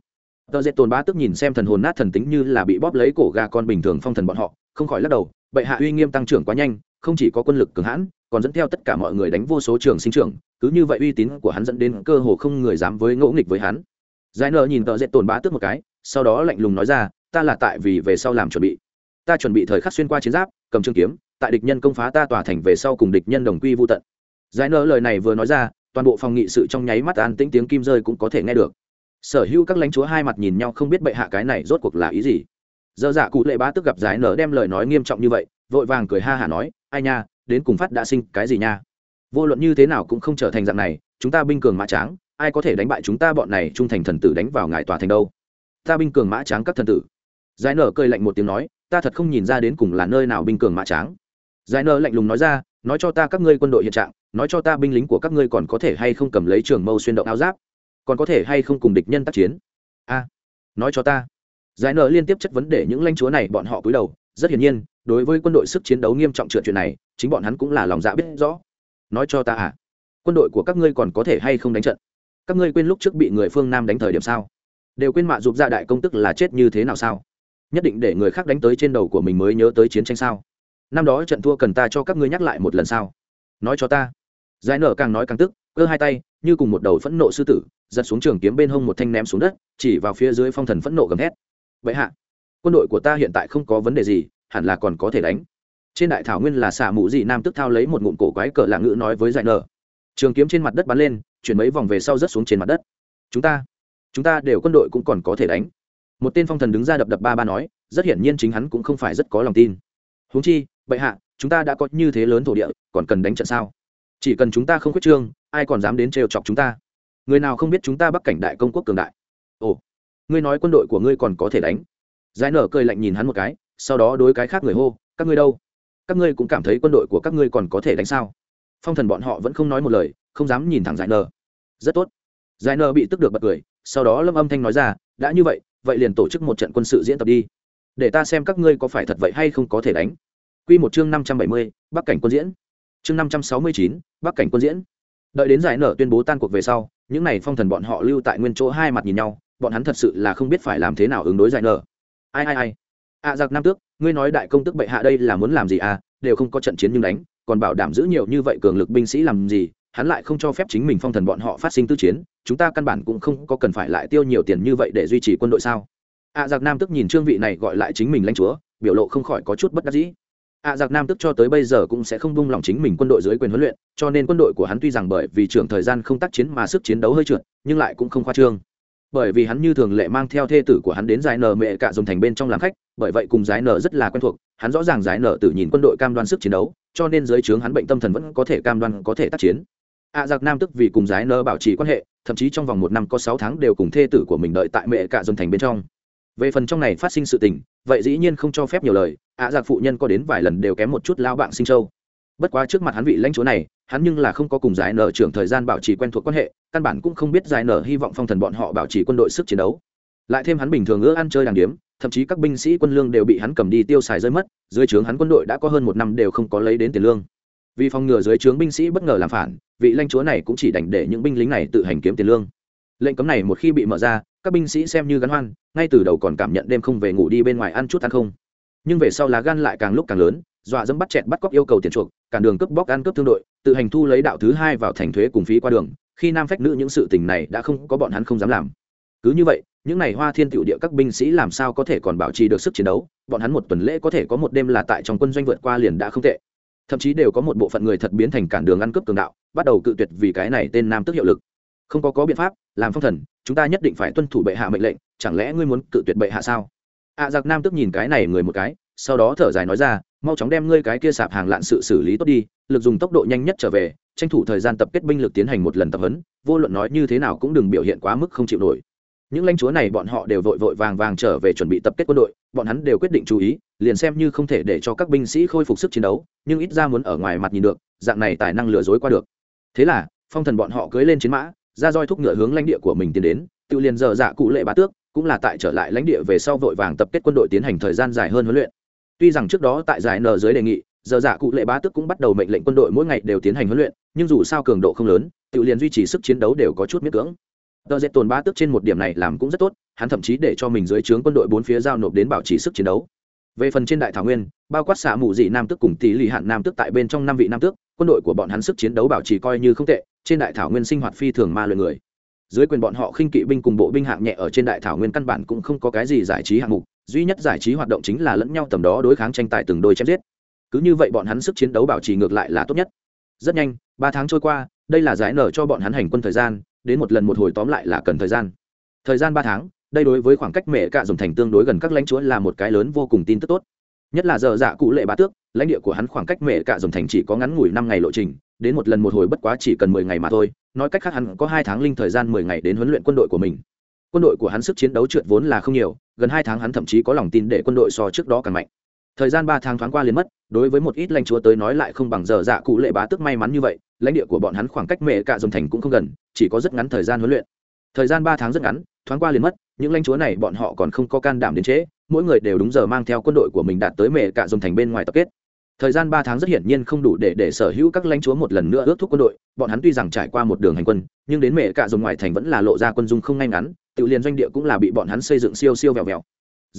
Tờ dễ tồn ba tức nhìn xem thần hồn nát thần tính như là bị bóp lấy cổ gà con bình thường phong thần bọn họ, không khỏi lắc đầu, bệ hạ uy nghiêm tăng trưởng quá nhanh không chỉ có quân lực cường hãn, còn dẫn theo tất cả mọi người đánh vô số trường sinh trưởng, cứ như vậy uy tín của hắn dẫn đến cơ hồ không người dám với ngỗ nghịch với hắn. Giải nợ nhìn tợ dệt tồn bá tước một cái, sau đó lạnh lùng nói ra, ta là tại vì về sau làm chuẩn bị. Ta chuẩn bị thời khắc xuyên qua chiến giáp, cầm trương kiếm, tại địch nhân công phá ta tòa thành về sau cùng địch nhân đồng quy vô tận. Giải nợ lời này vừa nói ra, toàn bộ phòng nghị sự trong nháy mắt an tĩnh tiếng kim rơi cũng có thể nghe được. Sở hữu các lãnh chúa hai mặt nhìn nhau không biết bệ hạ cái này rốt cuộc là ý gì. Dơ dạ cụ lệ bá tức gặp giải nở đem lời nói nghiêm trọng như vậy vội vàng cười ha hả nói, ai nha, đến cùng phát đã sinh cái gì nha? Vô luận như thế nào cũng không trở thành dạng này, chúng ta binh cường mã tráng, ai có thể đánh bại chúng ta bọn này trung thành thần tử đánh vào ngài tòa thành đâu? Ta binh cường mã tráng các thần tử. Giải nở cười lạnh một tiếng nói, ta thật không nhìn ra đến cùng là nơi nào binh cường mã tráng. Giải nở lạnh lùng nói ra, nói cho ta các ngươi quân đội hiện trạng, nói cho ta binh lính của các ngươi còn có thể hay không cầm lấy trường mâu xuyên động áo giáp, còn có thể hay không cùng địch nhân tác chiến? A, nói cho ta. Giải nở liên tiếp chất vấn để những lãnh chúa này bọn họ cúi đầu, rất hiển nhiên đối với quân đội sức chiến đấu nghiêm trọng trượt chuyện này, chính bọn hắn cũng là lòng dạ biết rõ. Nói cho ta à quân đội của các ngươi còn có thể hay không đánh trận? Các ngươi quên lúc trước bị người phương nam đánh thời điểm sao? Đều quên mạ dục gia đại công tức là chết như thế nào sao? Nhất định để người khác đánh tới trên đầu của mình mới nhớ tới chiến tranh sao? Năm đó trận thua cần ta cho các ngươi nhắc lại một lần sao? Nói cho ta. Giải nở càng nói càng tức, cơ hai tay, như cùng một đầu phẫn nộ sư tử, giật xuống trường kiếm bên hông một thanh ném xuống đất, chỉ vào phía dưới phong thần phẫn nộ gầm thét. Vậy hạ, quân đội của ta hiện tại không có vấn đề gì hẳn là còn có thể đánh. Trên đại thảo nguyên là xả mũ dị nam tức thao lấy một ngụm cổ quái cờ lạ ngữ nói với dạy nở. Trường kiếm trên mặt đất bắn lên, chuyển mấy vòng về sau rớt xuống trên mặt đất. Chúng ta chúng ta đều quân đội cũng còn có thể đánh. Một tên phong thần đứng ra đập đập ba ba nói, rất hiển nhiên chính hắn cũng không phải rất có lòng tin. Huống chi, bệ hạ, chúng ta đã có như thế lớn thổ địa, còn cần đánh trận sao? Chỉ cần chúng ta không khuyết trương, ai còn dám đến trêu chọc chúng ta? Người nào không biết chúng ta bắc cảnh đại công quốc cường đại? Ồ, ngươi nói quân đội của ngươi còn có thể đánh? Giải nở cười lạnh nhìn hắn một cái sau đó đối cái khác người hô các ngươi đâu các ngươi cũng cảm thấy quân đội của các ngươi còn có thể đánh sao phong thần bọn họ vẫn không nói một lời không dám nhìn thẳng giải nở rất tốt giải nở bị tức được bật cười sau đó lâm âm thanh nói ra đã như vậy vậy liền tổ chức một trận quân sự diễn tập đi để ta xem các ngươi có phải thật vậy hay không có thể đánh Quy một chương năm trăm bảy mươi, Bắc cảnh quân diễn. Chương năm trăm sáu mươi chín, Bắc cảnh quân diễn. Đợi đến giải nở tuyên bố tan cuộc về sau, những này phong thần bọn họ lưu tại nguyên chỗ hai mặt nhìn nhau, bọn hắn thật sự là không biết phải làm thế nào ứng đối giải nở. Ai ai ai? À giặc nam tước, ngươi nói đại công tức bệ hạ đây là muốn làm gì à? Đều không có trận chiến nhưng đánh, còn bảo đảm giữ nhiều như vậy cường lực binh sĩ làm gì? Hắn lại không cho phép chính mình phong thần bọn họ phát sinh tư chiến, chúng ta căn bản cũng không có cần phải lại tiêu nhiều tiền như vậy để duy trì quân đội sao? À giặc nam tức nhìn trương vị này gọi lại chính mình lãnh chúa, biểu lộ không khỏi có chút bất đắc dĩ ạ giặc nam tức cho tới bây giờ cũng sẽ không buông lòng chính mình quân đội dưới quyền huấn luyện cho nên quân đội của hắn tuy rằng bởi vì trưởng thời gian không tác chiến mà sức chiến đấu hơi trượt nhưng lại cũng không khoa trương bởi vì hắn như thường lệ mang theo thê tử của hắn đến giải nở mẹ cả dùng thành bên trong làm khách, bởi vậy cùng giải nở rất là quen thuộc, hắn rõ ràng giải nở tự nhìn quân đội cam đoan sức chiến đấu, cho nên dưới trướng hắn bệnh tâm thần vẫn có thể cam đoan có thể tác chiến. Ạ giặc nam tức vì cùng giải nở bảo trì quan hệ, thậm chí trong vòng một năm có sáu tháng đều cùng thê tử của mình đợi tại mẹ cả dùng thành bên trong. Về phần trong này phát sinh sự tình, vậy dĩ nhiên không cho phép nhiều lời ạ à giặc phụ nhân có đến vài lần đều kém một chút lao bạn sinh châu. Bất quá trước mặt hắn vị lãnh chúa này, hắn nhưng là không có cùng giải nở trưởng thời gian bảo trì quen thuộc quan hệ căn bản cũng không biết giải nở hy vọng phong thần bọn họ bảo trì quân đội sức chiến đấu. Lại thêm hắn bình thường ưa ăn chơi đàng điếm, thậm chí các binh sĩ quân lương đều bị hắn cầm đi tiêu xài rơi mất, dưới trướng hắn quân đội đã có hơn một năm đều không có lấy đến tiền lương. Vì phòng ngừa dưới trướng binh sĩ bất ngờ làm phản, vị lãnh chúa này cũng chỉ đành để những binh lính này tự hành kiếm tiền lương. Lệnh cấm này một khi bị mở ra, các binh sĩ xem như gắn hoan, ngay từ đầu còn cảm nhận đêm không về ngủ đi bên ngoài ăn chút ăn không. Nhưng về sau lá gan lại càng lúc càng lớn, dọa dẫm bắt chẹt bắt cóc yêu cầu tiền chuộc cản đường cướp bóc ăn cướp thương đội, tự hành thu lấy đạo thứ hai vào thành thuế cùng phí qua đường khi nam phách nữ những sự tình này đã không có bọn hắn không dám làm. Cứ như vậy những n à y hoa thiên tiểu địa các binh sĩ làm sao có thể còn bảo trì được sức chiến đấu? Bọn hắn một tuần lễ có thể có một đêm là tại trong quân doanh vượt qua liền đã không tệ. Thậm chí đều có một bộ phận người thật biến thành cản đường ăn cướp cường đạo bắt đầu cự tuyệt vì cái này tên nam tức hiệu lực. Không có có biện pháp làm phong thần chúng ta nhất định phải tuân thủ bệ hạ mệnh lệnh chẳng lẽ ngươi muốn cự tuyệt bệ hạ sao? Ạ à, giặc nam tức nhìn cái này người một cái sau đó thở dài nói ra mau chóng đem ngươi cái kia sạp hàng lạn sự xử lý tốt đi lực dùng tốc độ nhanh nhất trở về tranh thủ thời gian tập kết binh lực tiến hành một lần tập huấn, vô luận nói như thế nào cũng đừng biểu hiện quá mức không chịu nổi. Những lãnh chúa này bọn họ đều vội vội vàng vàng trở về chuẩn bị tập kết quân đội, bọn hắn đều quyết định chú ý, liền xem như không thể để cho các binh sĩ khôi phục sức chiến đấu, nhưng ít ra muốn ở ngoài mặt nhìn được, dạng này tài năng lừa dối qua được. Thế là, phong thần bọn họ cưới lên chiến mã, ra roi thúc ngựa hướng lãnh địa của mình tiến đến, tự liền giờ dạ cụ lệ bá tước, cũng là tại trở lại lãnh địa về sau vội vàng tập kết quân đội tiến hành thời gian dài hơn huấn luyện. Tuy rằng trước đó tại giải n dưới đề nghị giờ dạ cụ lệ bá tước cũng bắt đầu mệnh lệnh quân đội mỗi ngày đều tiến hành huấn luyện, nhưng dù sao cường độ không lớn tự liền duy trì sức chiến đấu đều có chút miễn cưỡng. Tờ dệt tồn bá tước trên một điểm này làm cũng rất tốt, hắn thậm chí để cho mình dưới trướng quân đội bốn phía giao nộp đến bảo trì sức chiến đấu. Về phần trên đại thảo nguyên, bao quát xạ mù dị nam tước cùng tỷ lì hạn nam tước tại bên trong năm vị nam tước, quân đội của bọn hắn sức chiến đấu bảo trì coi như không tệ, trên đại thảo nguyên sinh hoạt phi thường ma luyện người. Dưới quyền bọn họ khinh kỵ binh cùng bộ binh hạng nhẹ ở trên đại thảo nguyên căn bản cũng không có cái gì giải trí hạng mục, duy nhất giải trí hoạt động chính là lẫn nhau tầm đó đối kháng tranh tài từng đôi chém giết cứ như vậy bọn hắn sức chiến đấu bảo trì ngược lại là tốt nhất. Rất nhanh, ba tháng trôi qua, đây là giải nở cho bọn hắn hành quân thời gian, đến một lần một hồi tóm lại là cần thời gian. Thời gian ba tháng, đây đối với khoảng cách mẹ cạ dùng thành tương đối gần các lãnh chúa là một cái lớn vô cùng tin tức tốt. Nhất là giờ dạ cụ lệ bá tước, lãnh địa của hắn khoảng cách mẹ cạ dùng thành chỉ có ngắn ngủi năm ngày lộ trình, đến một lần một hồi bất quá chỉ cần mười ngày mà thôi, nói cách khác hắn có hai tháng linh thời gian mười ngày đến huấn luyện quân đội của mình. Quân đội của hắn sức chiến đấu trượt vốn là không nhiều, gần hai tháng hắn thậm chí có lòng tin để quân đội so trước đó càng mạnh thời gian ba tháng thoáng qua liền mất, đối với một ít lãnh chúa tới nói lại không bằng giờ dạ cụ lệ bá tức may mắn như vậy, lãnh địa của bọn hắn khoảng cách mẹ cạ dòng thành cũng không gần, chỉ có rất ngắn thời gian huấn luyện. Thời gian ba tháng rất ngắn, thoáng qua liền mất, những lãnh chúa này bọn họ còn không có can đảm đến trễ, mỗi người đều đúng giờ mang theo quân đội của mình đạt tới mẹ cạ dòng thành bên ngoài tập kết. Thời gian ba tháng rất hiển nhiên không đủ để để sở hữu các lãnh chúa một lần nữa ước thúc quân đội, bọn hắn tuy rằng trải qua một đường hành quân, nhưng đến mẹ cạ dòng ngoài thành vẫn là lộ ra quân dung không ngay ngắn, tự liền doanh địa cũng là bị bọn hắn xây dựng siêu siêu vẹo vẹo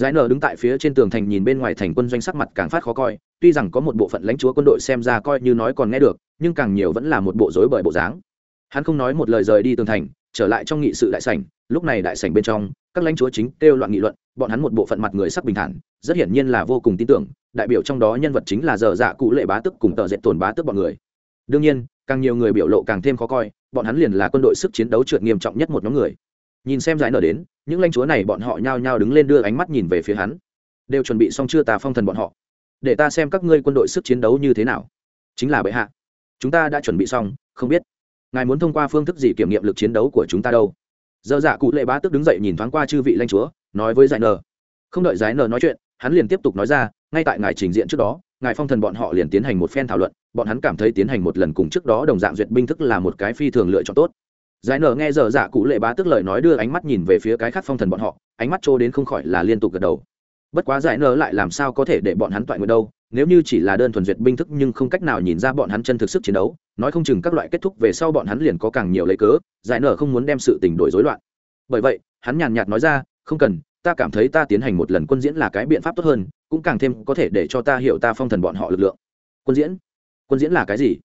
giải nở đứng tại phía trên tường thành nhìn bên ngoài thành quân doanh sắc mặt càng phát khó coi, tuy rằng có một bộ phận lãnh chúa quân đội xem ra coi như nói còn nghe được, nhưng càng nhiều vẫn là một bộ rối bởi bộ dáng. Hắn không nói một lời rời đi tường thành, trở lại trong nghị sự đại sảnh, lúc này đại sảnh bên trong, các lãnh chúa chính kêu loạn nghị luận, bọn hắn một bộ phận mặt người sắc bình thản, rất hiển nhiên là vô cùng tin tưởng, đại biểu trong đó nhân vật chính là dở dạ cụ lệ bá tức cùng tờ dệt tồn bá tức bọn người. Đương nhiên, càng nhiều người biểu lộ càng thêm khó coi, bọn hắn liền là quân đội sức chiến đấu trượt nghiêm trọng nhất một nhóm người nhìn xem giải nở đến, những lãnh chúa này bọn họ nhao nhao đứng lên đưa ánh mắt nhìn về phía hắn. Đều chuẩn bị xong chưa tà phong thần bọn họ? Để ta xem các ngươi quân đội sức chiến đấu như thế nào. Chính là bệ hạ. Chúng ta đã chuẩn bị xong, không biết. Ngài muốn thông qua phương thức gì kiểm nghiệm lực chiến đấu của chúng ta đâu? Dơ dạ cụ lệ bá tức đứng dậy nhìn thoáng qua chư vị lãnh chúa, nói với giải nờ không đợi giải nờ nói chuyện, hắn liền tiếp tục nói ra, ngay tại ngài trình diện trước đó, ngài phong thần bọn họ liền tiến hành một phen thảo luận, bọn hắn cảm thấy tiến hành một lần cùng trước đó đồng dạng duyệt binh thức là một cái phi thường lựa chọn tốt giải nở nghe giờ dạ cụ lệ bá tức lời nói đưa ánh mắt nhìn về phía cái khác phong thần bọn họ, ánh mắt trô đến không khỏi là liên tục gật đầu. Bất quá giải nở lại làm sao có thể để bọn hắn toại nguyện đâu, nếu như chỉ là đơn thuần duyệt binh thức nhưng không cách nào nhìn ra bọn hắn chân thực sức chiến đấu, nói không chừng các loại kết thúc về sau bọn hắn liền có càng nhiều lấy cớ, giải nở không muốn đem sự tình đổi rối loạn. Bởi vậy, hắn nhàn nhạt nói ra, không cần, ta cảm thấy ta tiến hành một lần quân diễn là cái biện pháp tốt hơn, cũng càng thêm có thể để cho ta hiểu ta phong thần bọn họ lực lượng. Quân diễn? Quân diễn là cái gì?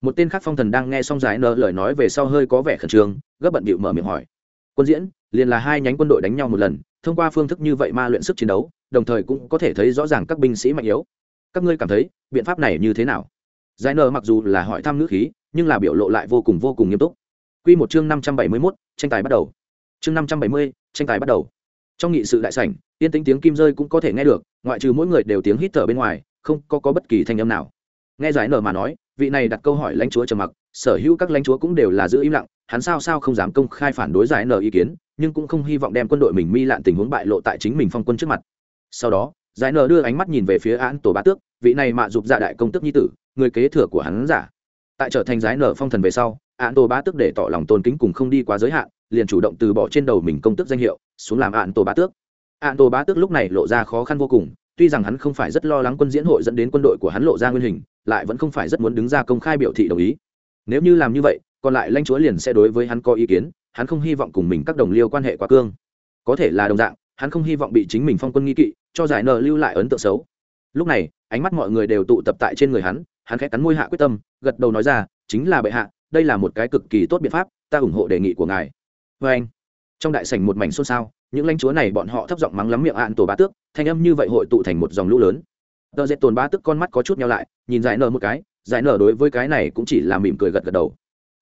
Một tên khác phong thần đang nghe xong giải nở lời nói về sau hơi có vẻ khẩn trương gấp bận bịu mở miệng hỏi quân diễn liền là hai nhánh quân đội đánh nhau một lần thông qua phương thức như vậy ma luyện sức chiến đấu đồng thời cũng có thể thấy rõ ràng các binh sĩ mạnh yếu các ngươi cảm thấy biện pháp này như thế nào giải nở mặc dù là hỏi thăm nữ khí nhưng là biểu lộ lại vô cùng vô cùng nghiêm túc Quy một chương năm trăm bảy mươi 571, tranh tài bắt đầu. Chương năm trăm bảy mươi, tranh tài bắt đầu. Trong nghị sự đại sảnh, tiên tĩnh tiếng kim rơi cũng có thể nghe được, ngoại trừ mỗi người đều tiếng hít thở bên ngoài, không có có bất kỳ thanh âm nào. Nghe giải nở mà nói, vị này đặt câu hỏi lãnh chúa trầm mặc, sở hữu các lãnh chúa cũng đều là giữ im lặng, hắn sao sao không dám công khai phản đối giải n ý kiến, nhưng cũng không hy vọng đem quân đội mình mi lạn tình huống bại lộ tại chính mình phong quân trước mặt. Sau đó, giải n đưa ánh mắt nhìn về phía án tổ bá tước vị này mạ dục dạ đại công tức nhi tử người kế thừa của hắn giả tại trở thành giải n phong thần về sau án tổ bá tước để tỏ lòng tôn kính cùng không đi quá giới hạn liền chủ động từ bỏ trên đầu mình công tước danh hiệu xuống làm án tổ bá tước án tổ bá tước lúc này lộ ra khó khăn vô cùng tuy rằng hắn không phải rất lo lắng quân diễn hội dẫn đến quân đội của hắn lộ ra nguyên hình, lại vẫn không phải rất muốn đứng ra công khai biểu thị đồng ý. Nếu như làm như vậy, còn lại lãnh chúa liền sẽ đối với hắn có ý kiến, hắn không hy vọng cùng mình các đồng liêu quan hệ quá cương. Có thể là đồng dạng, hắn không hy vọng bị chính mình phong quân nghi kỵ, cho giải nợ lưu lại ấn tượng xấu. Lúc này, ánh mắt mọi người đều tụ tập tại trên người hắn hắn khẽ cắn môi hạ quyết tâm, gật đầu nói ra, chính là bệ hạ, đây là một cái cực kỳ tốt biện pháp, ta ủng hộ đề nghị của ngài. Vê anh trong đại sảnh một mảnh xôn xao, những lãnh chúa này bọn họ thấp giọng mắng lắm miệng ạn tổ bá tước, thanh âm như vậy hội tụ thành một dòng lũ lớn. Tờ dệt tồn bá tước con mắt có chút nhau lại, nhìn giải nở một cái, giải nở đối với cái này cũng chỉ là mỉm cười gật gật đầu.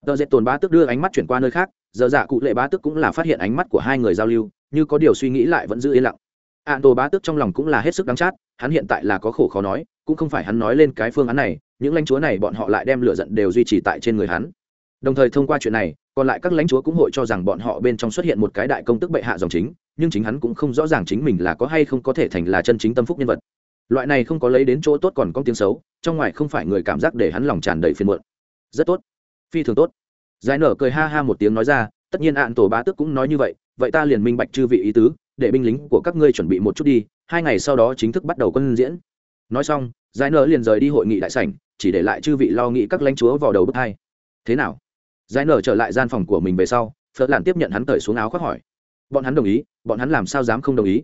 Tờ dệt tồn bá tước đưa ánh mắt chuyển qua nơi khác, giờ dạ cụ lệ bá tước cũng là phát hiện ánh mắt của hai người giao lưu, như có điều suy nghĩ lại vẫn giữ yên lặng. Ạn tổ bá tước trong lòng cũng là hết sức đắng chát, hắn hiện tại là có khổ khó nói, cũng không phải hắn nói lên cái phương án này, những lãnh chúa này bọn họ lại đem lửa giận đều duy trì tại trên người hắn đồng thời thông qua chuyện này, còn lại các lãnh chúa cũng hội cho rằng bọn họ bên trong xuất hiện một cái đại công tức bệ hạ dòng chính, nhưng chính hắn cũng không rõ ràng chính mình là có hay không có thể thành là chân chính tâm phúc nhân vật. Loại này không có lấy đến chỗ tốt còn có tiếng xấu, trong ngoài không phải người cảm giác để hắn lòng tràn đầy phiền muộn. Rất tốt. Phi thường tốt. Giải nở cười ha ha một tiếng nói ra, tất nhiên ạn tổ bá tước cũng nói như vậy vậy ta liền minh bạch chư vị ý tứ, để binh lính của các ngươi chuẩn bị một chút đi, hai ngày sau đó chính thức bắt đầu quân diễn. Nói xong, giải nở liền rời đi hội nghị đại sảnh, chỉ để lại chư vị lo nghĩ các lãnh chúa vào đầu bước hai. Thế nào? Giải nở trở lại gian phòng của mình về sau, phớt lạn tiếp nhận hắn cởi xuống áo khoác hỏi. Bọn hắn đồng ý, bọn hắn làm sao dám không đồng ý?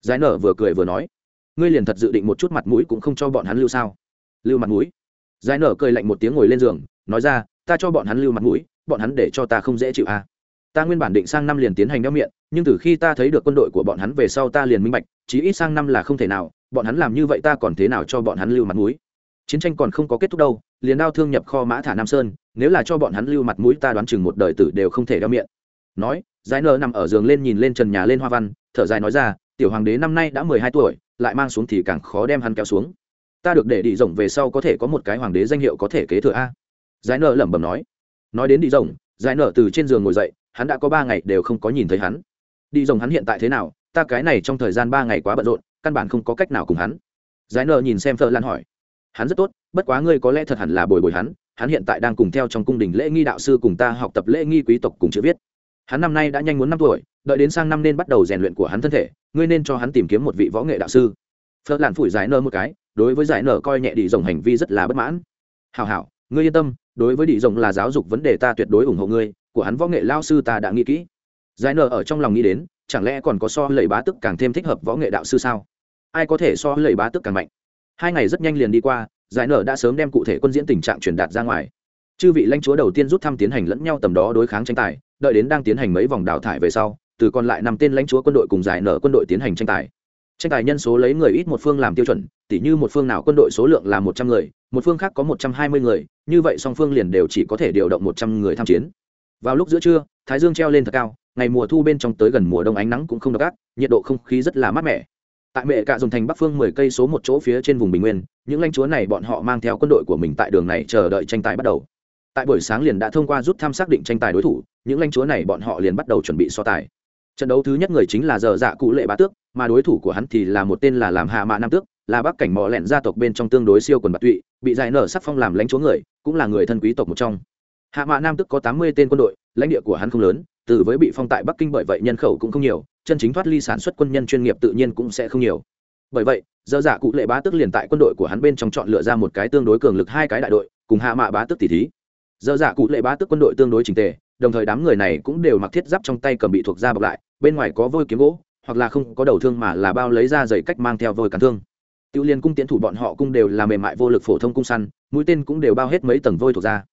Giải nở vừa cười vừa nói. Ngươi liền thật dự định một chút mặt mũi cũng không cho bọn hắn lưu sao? Lưu mặt mũi? Giải nở cười lạnh một tiếng ngồi lên giường, nói ra, ta cho bọn hắn lưu mặt mũi, bọn hắn để cho ta không dễ chịu à. ta nguyên bản định sang năm liền tiến hành đeo miệng, nhưng từ khi ta thấy được quân đội của bọn hắn về sau ta liền minh bạch, chí ít sang năm là không thể nào, bọn hắn làm như vậy ta còn thế nào cho bọn hắn lưu mặt mũi? Chiến tranh còn không có kết thúc đâu, liền đao thương nhập kho mã thả nam sơn nếu là cho bọn hắn lưu mặt mũi ta đoán chừng một đời tử đều không thể đeo miệng. Nói giải nở nằm ở giường lên nhìn lên trần nhà lên hoa văn, thở dài nói ra, tiểu hoàng đế năm nay đã mười hai tuổi, lại mang xuống thì càng khó đem hắn kéo xuống. Ta được để đi rồng về sau có thể có một cái hoàng đế danh hiệu có thể kế thừa a. Giải nở lẩm bẩm nói. Nói đến đi rồng giải nở từ trên giường ngồi dậy, hắn đã có ba ngày đều không có nhìn thấy hắn. Đi rồng hắn hiện tại thế nào, ta cái này trong thời gian ba ngày quá bận rộn, căn bản không có cách nào cùng hắn. Giải nở nhìn xem thợ lan hỏi. Hắn rất tốt, bất quá ngươi có lẽ thật hẳn là bồi bồi hắn hắn hiện tại đang cùng theo trong cung đình lễ nghi đạo sư cùng ta học tập lễ nghi quý tộc cùng chữ viết. Hắn năm nay đã nhanh muốn năm tuổi, đợi đến sang năm nên bắt đầu rèn luyện của hắn thân thể, ngươi nên cho hắn tìm kiếm một vị võ nghệ đạo sư. Phớt làn phủi giải nơ một cái, đối với giải nở coi nhẹ đi rồng hành vi rất là bất mãn. Hào hảo, ngươi yên tâm, đối với đi rồng là giáo dục vấn đề ta tuyệt đối ủng hộ ngươi, của hắn võ nghệ lao sư ta đã nghĩ kỹ. Giải nở ở trong lòng nghĩ đến, chẳng lẽ còn có so lầy bá tức càng thêm thích hợp võ nghệ đạo sư sao? Ai có thể so lầy bá tức càng mạnh? Hai ngày rất nhanh liền đi qua giải nở đã sớm đem cụ thể quân diễn tình trạng truyền đạt ra ngoài. Chư vị lãnh chúa đầu tiên rút thăm tiến hành lẫn nhau tầm đó đối kháng tranh tài, đợi đến đang tiến hành mấy vòng đào thải về sau, từ còn lại năm tên lãnh chúa quân đội cùng giải nở quân đội tiến hành tranh tài. Tranh tài nhân số lấy người ít một phương làm tiêu chuẩn, tỉ như một phương nào quân đội số lượng là một trăm người, một phương khác có một trăm hai mươi người, như vậy song phương liền đều chỉ có thể điều động một trăm người tham chiến. Vào lúc giữa trưa, thái dương treo lên thật cao, ngày mùa thu bên trong tới gần mùa đông ánh nắng cũng không độc ác, nhiệt độ không khí rất là mát mẻ tại mẹ cạ dùng thành bắc phương mười cây số một chỗ phía trên vùng bình nguyên, những lãnh chúa này bọn họ mang theo quân đội của mình tại đường này chờ đợi tranh tài bắt đầu. Tại buổi sáng liền đã thông qua rút thăm xác định tranh tài đối thủ, những lãnh chúa này bọn họ liền bắt đầu chuẩn bị so tài. Trận đấu thứ nhất người chính là giờ dạ cụ lệ bá tước, mà đối thủ của hắn thì là một tên là làm hạ mạ nam tước, là bắc cảnh mò lẹn gia tộc bên trong tương đối siêu quần bạc tụy, bị giải nở sắc phong làm lãnh chúa người, cũng là người thân quý tộc một trong. Hạ mạ nam tước có tám mươi tên quân đội, lãnh địa của hắn không lớn, từ với bị phong tại bắc kinh bởi vậy nhân khẩu cũng không nhiều chân chính thoát ly sản xuất quân nhân chuyên nghiệp tự nhiên cũng sẽ không nhiều. Bởi vậy, dơ dạ cụ lệ bá tức liền tại quân đội của hắn bên trong chọn lựa ra một cái tương đối cường lực hai cái đại đội, cùng hạ mạ bá tức tỷ thí. Dơ dạ cụ lệ bá tức quân đội tương đối trình tề, đồng thời đám người này cũng đều mặc thiết giáp trong tay cầm bị thuộc ra bọc lại, bên ngoài có vôi kiếm gỗ, hoặc là không có đầu thương mà là bao lấy ra dày cách mang theo vôi cắn thương. Tiêu liên cung tiến thủ bọn họ cung đều là mềm mại vô lực phổ thông cung săn, mũi tên cũng đều bao hết mấy tầng vôi thuộc ra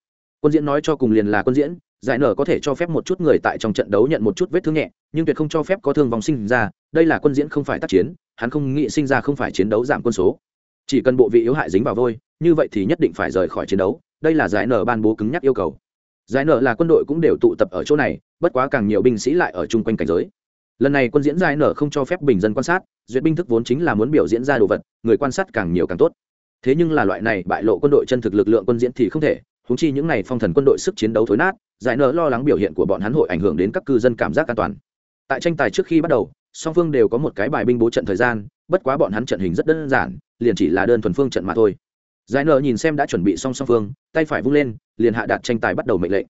quân diễn nói cho cùng liền là quân diễn giải nở có thể cho phép một chút người tại trong trận đấu nhận một chút vết thương nhẹ, nhưng tuyệt không cho phép có thương vong sinh ra, đây là quân diễn không phải tác chiến, hắn không nghĩ sinh ra không phải chiến đấu giảm quân số. Chỉ cần bộ vị yếu hại dính vào vôi, như vậy thì nhất định phải rời khỏi chiến đấu, đây là giải nở ban bố cứng nhắc yêu cầu. Giải nở là quân đội cũng đều tụ tập ở chỗ này, bất quá càng nhiều binh sĩ lại ở chung quanh cảnh giới. Lần này quân diễn giải nở không cho phép bình dân quan sát, duyệt binh thức vốn chính là muốn biểu diễn ra đồ vật, người quan sát càng nhiều càng tốt. Thế nhưng là loại này bại lộ quân đội chân thực lực lượng quân diễn thì không thể húng chi những này phong thần quân đội sức chiến đấu thối nát giải nở lo lắng biểu hiện của bọn hắn hội ảnh hưởng đến các cư dân cảm giác an toàn. Tại tranh tài trước khi bắt đầu, song phương đều có một cái bài binh bố trận thời gian, bất quá bọn hắn trận hình rất đơn giản, liền chỉ là đơn thuần phương trận mà thôi. Giải nợ nhìn xem đã chuẩn bị xong song phương, tay phải vung lên, liền hạ đạt tranh tài bắt đầu mệnh lệnh.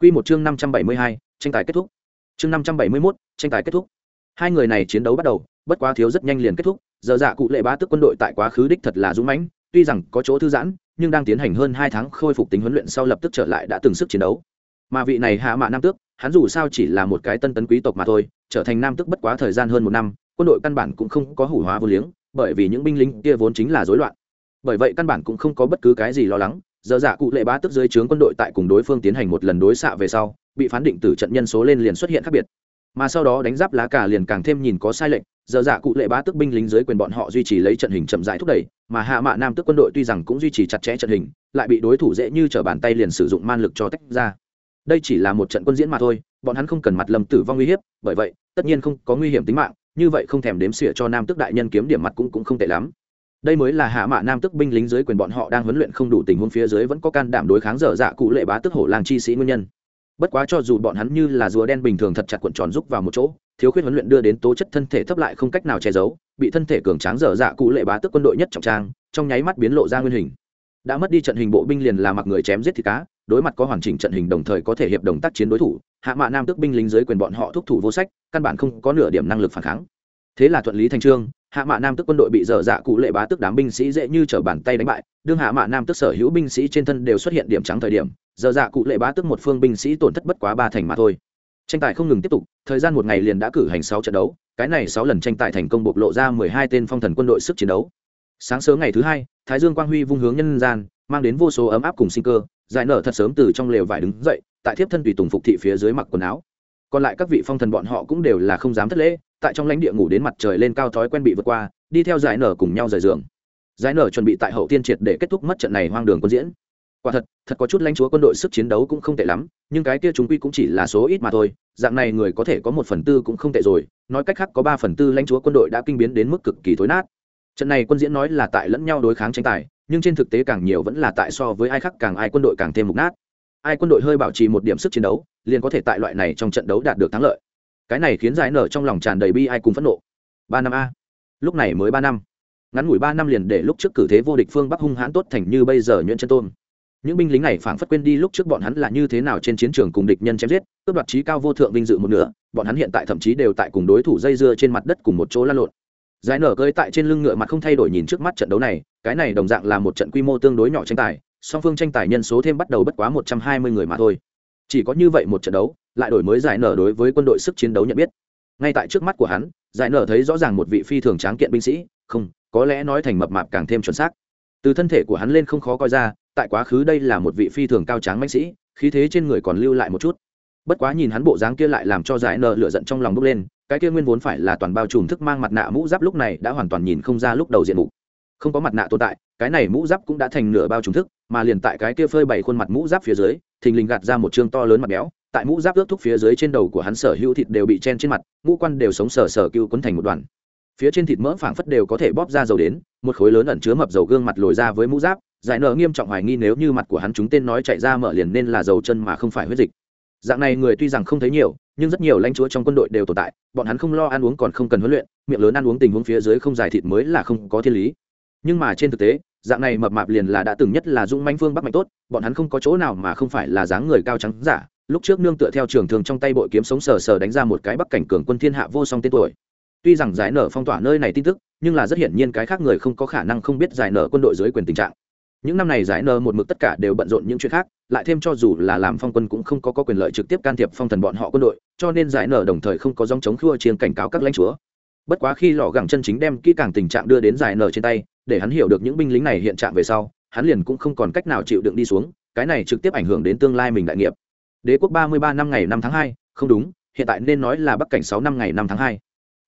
Quy một chương năm trăm bảy mươi hai, tranh tài kết thúc. Chương năm trăm bảy mươi mốt, tranh tài kết thúc. Hai người này chiến đấu bắt đầu, bất quá thiếu rất nhanh liền kết thúc, giờ dạ cụ lệ bá tức quân đội tại quá khứ đích thật là dũng mãnh, tuy rằng có chỗ thư giãn, nhưng đang tiến hành hơn hai tháng khôi phục tính huấn luyện sau lập tức trở lại đã từng sức chiến đấu mà vị này hạ mạ nam tước, hắn dù sao chỉ là một cái tân tấn quý tộc mà thôi, trở thành nam tước bất quá thời gian hơn một năm, quân đội căn bản cũng không có hủ hóa vô liếng, bởi vì những binh lính kia vốn chính là rối loạn. Bởi vậy căn bản cũng không có bất cứ cái gì lo lắng, giờ giả cụ lệ bá tức dưới trướng quân đội tại cùng đối phương tiến hành một lần đối xạ về sau, bị phán định từ trận nhân số lên liền xuất hiện khác biệt. Mà sau đó đánh giáp lá cả liền càng thêm nhìn có sai lệch, giờ giả cụ lệ bá tức binh lính dưới quyền bọn họ duy trì lấy trận hình chậm rãi thúc đẩy, mà hạ mạ nam tức quân đội tuy rằng cũng duy trì chặt chẽ trận hình, lại bị đối thủ dễ như t bàn tay liền sử dụng man lực cho tách ra đây chỉ là một trận quân diễn mà thôi, bọn hắn không cần mặt lầm tử vong uy hiếp, bởi vậy, tất nhiên không có nguy hiểm tính mạng, như vậy không thèm đếm xỉa cho nam tức đại nhân kiếm điểm mặt cũng cũng không tệ lắm. Đây mới là hạ mạ nam tức binh lính dưới quyền bọn họ đang huấn luyện không đủ tình huống phía dưới vẫn có can đảm đối kháng dở dạ cụ lệ bá tức hổ làng chi sĩ nguyên nhân. Bất quá cho dù bọn hắn như là rùa đen bình thường thật chặt cuộn tròn rúc vào một chỗ, thiếu khuyết huấn luyện đưa đến tố chất thân thể thấp lại không cách nào che giấu, bị thân thể cường tráng dở dạ cụ lệ bá tức quân đội nhất trọng trang, trong nháy mắt biến lộ ra nguyên hình. Đã mất đi trận hình bộ binh liền là mặc người chém giết thịt cá đối mặt có hoàn chỉnh trận hình đồng thời có thể hiệp đồng tác chiến đối thủ, hạ mạ nam Tước binh lính dưới quyền bọn họ thúc thủ vô sách, căn bản không có nửa điểm năng lực phản kháng. Thế là thuận lý thành trương, hạ mạ nam tức quân đội bị dở dạ cụ lệ bá tức đám binh sĩ dễ như t r ở bàn tay đánh bại, đương hạ mạ nam tức sở hữu binh sĩ trên thân đều xuất hiện điểm trắng thời điểm, dở dạ cụ lệ bá tức một phương binh sĩ tổn thất bất quá ba thành mà thôi. Tranh tài không ngừng tiếp tục, thời gian một ngày liền đã cử hành sáu trận đấu, cái này sáu lần tranh tài thành công bộc lộ ra mười hai tên phong thần quân đội sức chiến đấu. Sáng sớm ngày thứ hai, thái dương quang huy vung hướng nhân gian, mang đến vô số ấm áp cùng sinh cơ giải nở thật sớm từ trong lều vải đứng dậy, tại thiếp thân tùy tùng phục thị phía dưới mặc quần áo. Còn lại các vị phong thần bọn họ cũng đều là không dám thất lễ, tại trong lãnh địa ngủ đến mặt trời lên cao thói quen bị vượt qua, đi theo giải nở cùng nhau rời giường. Giải nở chuẩn bị tại hậu tiên triệt để kết thúc mất trận này hoang đường quân diễn. Quả thật thật có chút lãnh chúa quân đội sức chiến đấu cũng không tệ lắm, nhưng cái kia chúng quy cũng chỉ là số ít mà thôi, dạng này người có thể có một phần tư cũng không tệ rồi, nói cách khác có ba phần tư lãnh chúa quân đội đã kinh biến đến mức cực kỳ thối nát. Trận này quân diễn nói là tại lẫn nhau đối kháng tranh tài nhưng trên thực tế càng nhiều vẫn là tại so với ai khác càng ai quân đội càng thêm mục nát. Ai quân đội hơi bảo trì một điểm sức chiến đấu, liền có thể tại loại này trong trận đấu đạt được thắng lợi. Cái này khiến giải nở trong lòng tràn đầy bi ai cùng phẫn nộ. Ba năm a. Lúc này mới ba năm. Ngắn ngủi ba năm liền để lúc trước cử thế vô địch phương bắc hung hãn tốt thành như bây giờ nhuyễn chân tôn những binh lính này phảng phất quên đi lúc trước bọn hắn là như thế nào trên chiến trường cùng địch nhân chém giết, cướp đoạt trí cao vô thượng vinh dự một nửa, bọn hắn hiện tại thậm chí đều tại cùng đối thủ dây dưa trên mặt đất cùng một chỗ lăn lộn. Giải nở cơi tại trên lưng ngựa mặt không thay đổi nhìn trước mắt trận đấu này cái này đồng dạng là một trận quy mô tương đối nhỏ tranh tài, song phương tranh tài nhân số thêm bắt đầu bất quá một trăm hai mươi người mà thôi. Chỉ có như vậy một trận đấu, lại đổi mới giải nở đối với quân đội sức chiến đấu nhận biết. Ngay tại trước mắt của hắn, giải nở thấy rõ ràng một vị phi thường tráng kiện binh sĩ, không, có lẽ nói thành mập mạp càng thêm chuẩn xác. Từ thân thể của hắn lên không khó coi ra, tại quá khứ đây là một vị phi thường cao tráng mạnh sĩ, khí thế trên người còn lưu lại một chút. Bất quá nhìn hắn bộ dáng kia lại làm cho giải nở lửa giận trong lòng bốc lên, cái kia nguyên vốn phải là toàn bao trùm thức mang mặt nạ mũ giáp lúc này đã hoàn toàn nhìn không ra lúc đầu diện mục không có mặt nạ tồn tại, cái này mũ giáp cũng đã thành nửa bao trùm thức, mà liền tại cái kia phơi bảy khuôn mặt mũ giáp phía dưới, thình lình gạt ra một chương to lớn mặt béo, tại mũ giáp ướt thúc phía dưới trên đầu của hắn sở hữu thịt đều bị chen trên mặt, ngũ quan đều sống sờ sờ cưu quấn thành một đoàn. Phía trên thịt mỡ phảng phất đều có thể bóp ra dầu đến, một khối lớn ẩn chứa mập dầu gương mặt lồi ra với mũ giáp, giải nở nghiêm trọng hoài nghi nếu như mặt của hắn chúng tên nói chạy ra mở liền nên là dầu chân mà không phải huyết dịch. Dạng này người tuy rằng không thấy nhiều, nhưng rất nhiều lãnh chúa trong quân đội đều tồn tại, bọn hắn không lo ăn uống còn không cần huấn luyện, miệng lớn ăn uống tình huống phía dưới không dài thịt mới là không có thiên lý nhưng mà trên thực tế dạng này mập mạp liền là đã từng nhất là dũng manh phương bắc mạnh tốt bọn hắn không có chỗ nào mà không phải là dáng người cao trắng giả. Lúc trước nương tựa theo trường thường trong tay bội kiếm sống sờ sờ đánh ra một cái bắc cảnh cường quân thiên hạ vô song tên tuổi. Tuy rằng giải nở phong tỏa nơi này tin tức nhưng là rất hiển nhiên cái khác người không có khả năng không biết giải nở quân đội dưới quyền tình trạng. Những năm này giải nở một mực tất cả đều bận rộn những chuyện khác lại thêm cho dù là làm phong quân cũng không có, có quyền lợi trực tiếp can thiệp phong thần bọn họ quân đội cho nên giải nở đồng thời không có dòng chống khua chiên cảnh cáo các lãnh chúa. Bất quá khi lò gẳng chân chính đem kỹ càng tình trạng đưa đến giải nở trên tay để hắn hiểu được những binh lính này hiện trạng về sau, hắn liền cũng không còn cách nào chịu đựng đi xuống, cái này trực tiếp ảnh hưởng đến tương lai mình đại nghiệp. Đế quốc ba mươi ba năm ngày năm tháng hai, không đúng, hiện tại nên nói là bắc cảnh sáu năm ngày năm tháng hai.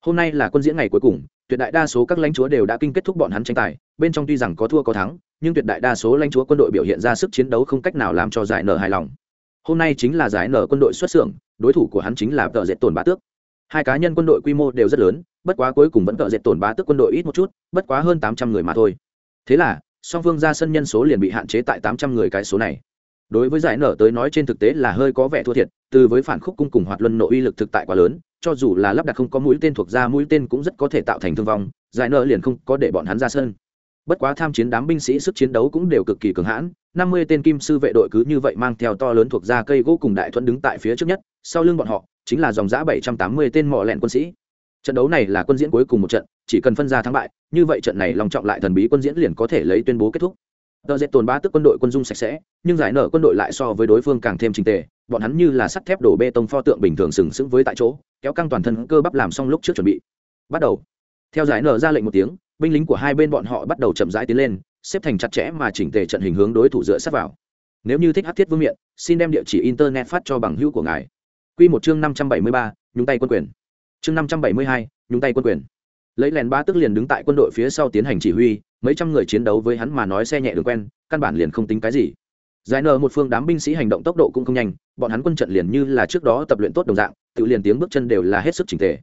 Hôm nay là quân diễn ngày cuối cùng, tuyệt đại đa số các lãnh chúa đều đã kinh kết thúc bọn hắn tranh tài, bên trong tuy rằng có thua có thắng, nhưng tuyệt đại đa số lãnh chúa quân đội biểu hiện ra sức chiến đấu không cách nào làm cho giải nở hài lòng. Hôm nay chính là giải nở quân đội xuất xưởng, đối thủ của hắn chính là tợ dệt tổn bá tước. Hai cá nhân quân đội quy mô đều rất lớn bất quá cuối cùng vẫn tờ dệt tổn bá tức quân đội ít một chút, bất quá hơn tám trăm người mà thôi. Thế là, song phương ra sân nhân số liền bị hạn chế tại tám trăm người cái số này. Đối với giải nở tới nói trên thực tế là hơi có vẻ thua thiệt, từ với phản khúc cung cùng hoạt luân nội uy lực thực tại quá lớn, cho dù là lắp đặt không có mũi tên thuộc ra mũi tên cũng rất có thể tạo thành thương vong, giải nở liền không có để bọn hắn ra sân. Bất quá tham chiến đám binh sĩ sức chiến đấu cũng đều cực kỳ cường hãn, năm mươi tên kim sư vệ đội cứ như vậy mang theo to lớn thuộc ra cây gỗ cùng đại thuẫn đứng tại phía trước nhất, sau lưng bọn họ chính là dòng giã bảy trăm tám mươi tên mỏ lẹn quân sĩ trận đấu này là quân diễn cuối cùng một trận, chỉ cần phân ra thắng bại, như vậy trận này lòng trọng lại thần bí quân diễn liền có thể lấy tuyên bố kết thúc. Tờ dệt tồn ba tức quân đội quân dung sạch sẽ, nhưng giải nở quân đội lại so với đối phương càng thêm trình tề, bọn hắn như là sắt thép đổ bê tông pho tượng bình thường sừng sững với tại chỗ, kéo căng toàn thân cơ bắp làm xong lúc trước chuẩn bị. Bắt đầu. Theo giải nở ra lệnh một tiếng, binh lính của hai bên bọn họ bắt đầu chậm rãi tiến lên, xếp thành chặt chẽ mà chỉnh tề trận hình hướng đối thủ dựa sát vào. Nếu như thích hát thiết vương miện, xin đem địa chỉ internet phát cho bằng hữu của ngài. Q một chương năm trăm bảy mươi ba, nhúng tay quân quyền chương năm trăm bảy mươi hai, nhúng tay quân quyền. Lấy lèn ba tức liền đứng tại quân đội phía sau tiến hành chỉ huy, mấy trăm người chiến đấu với hắn mà nói xe nhẹ đường quen, căn bản liền không tính cái gì. Giải nở một phương đám binh sĩ hành động tốc độ cũng không nhanh, bọn hắn quân trận liền như là trước đó tập luyện tốt đồng dạng, tự liền tiếng bước chân đều là hết sức chỉnh tề.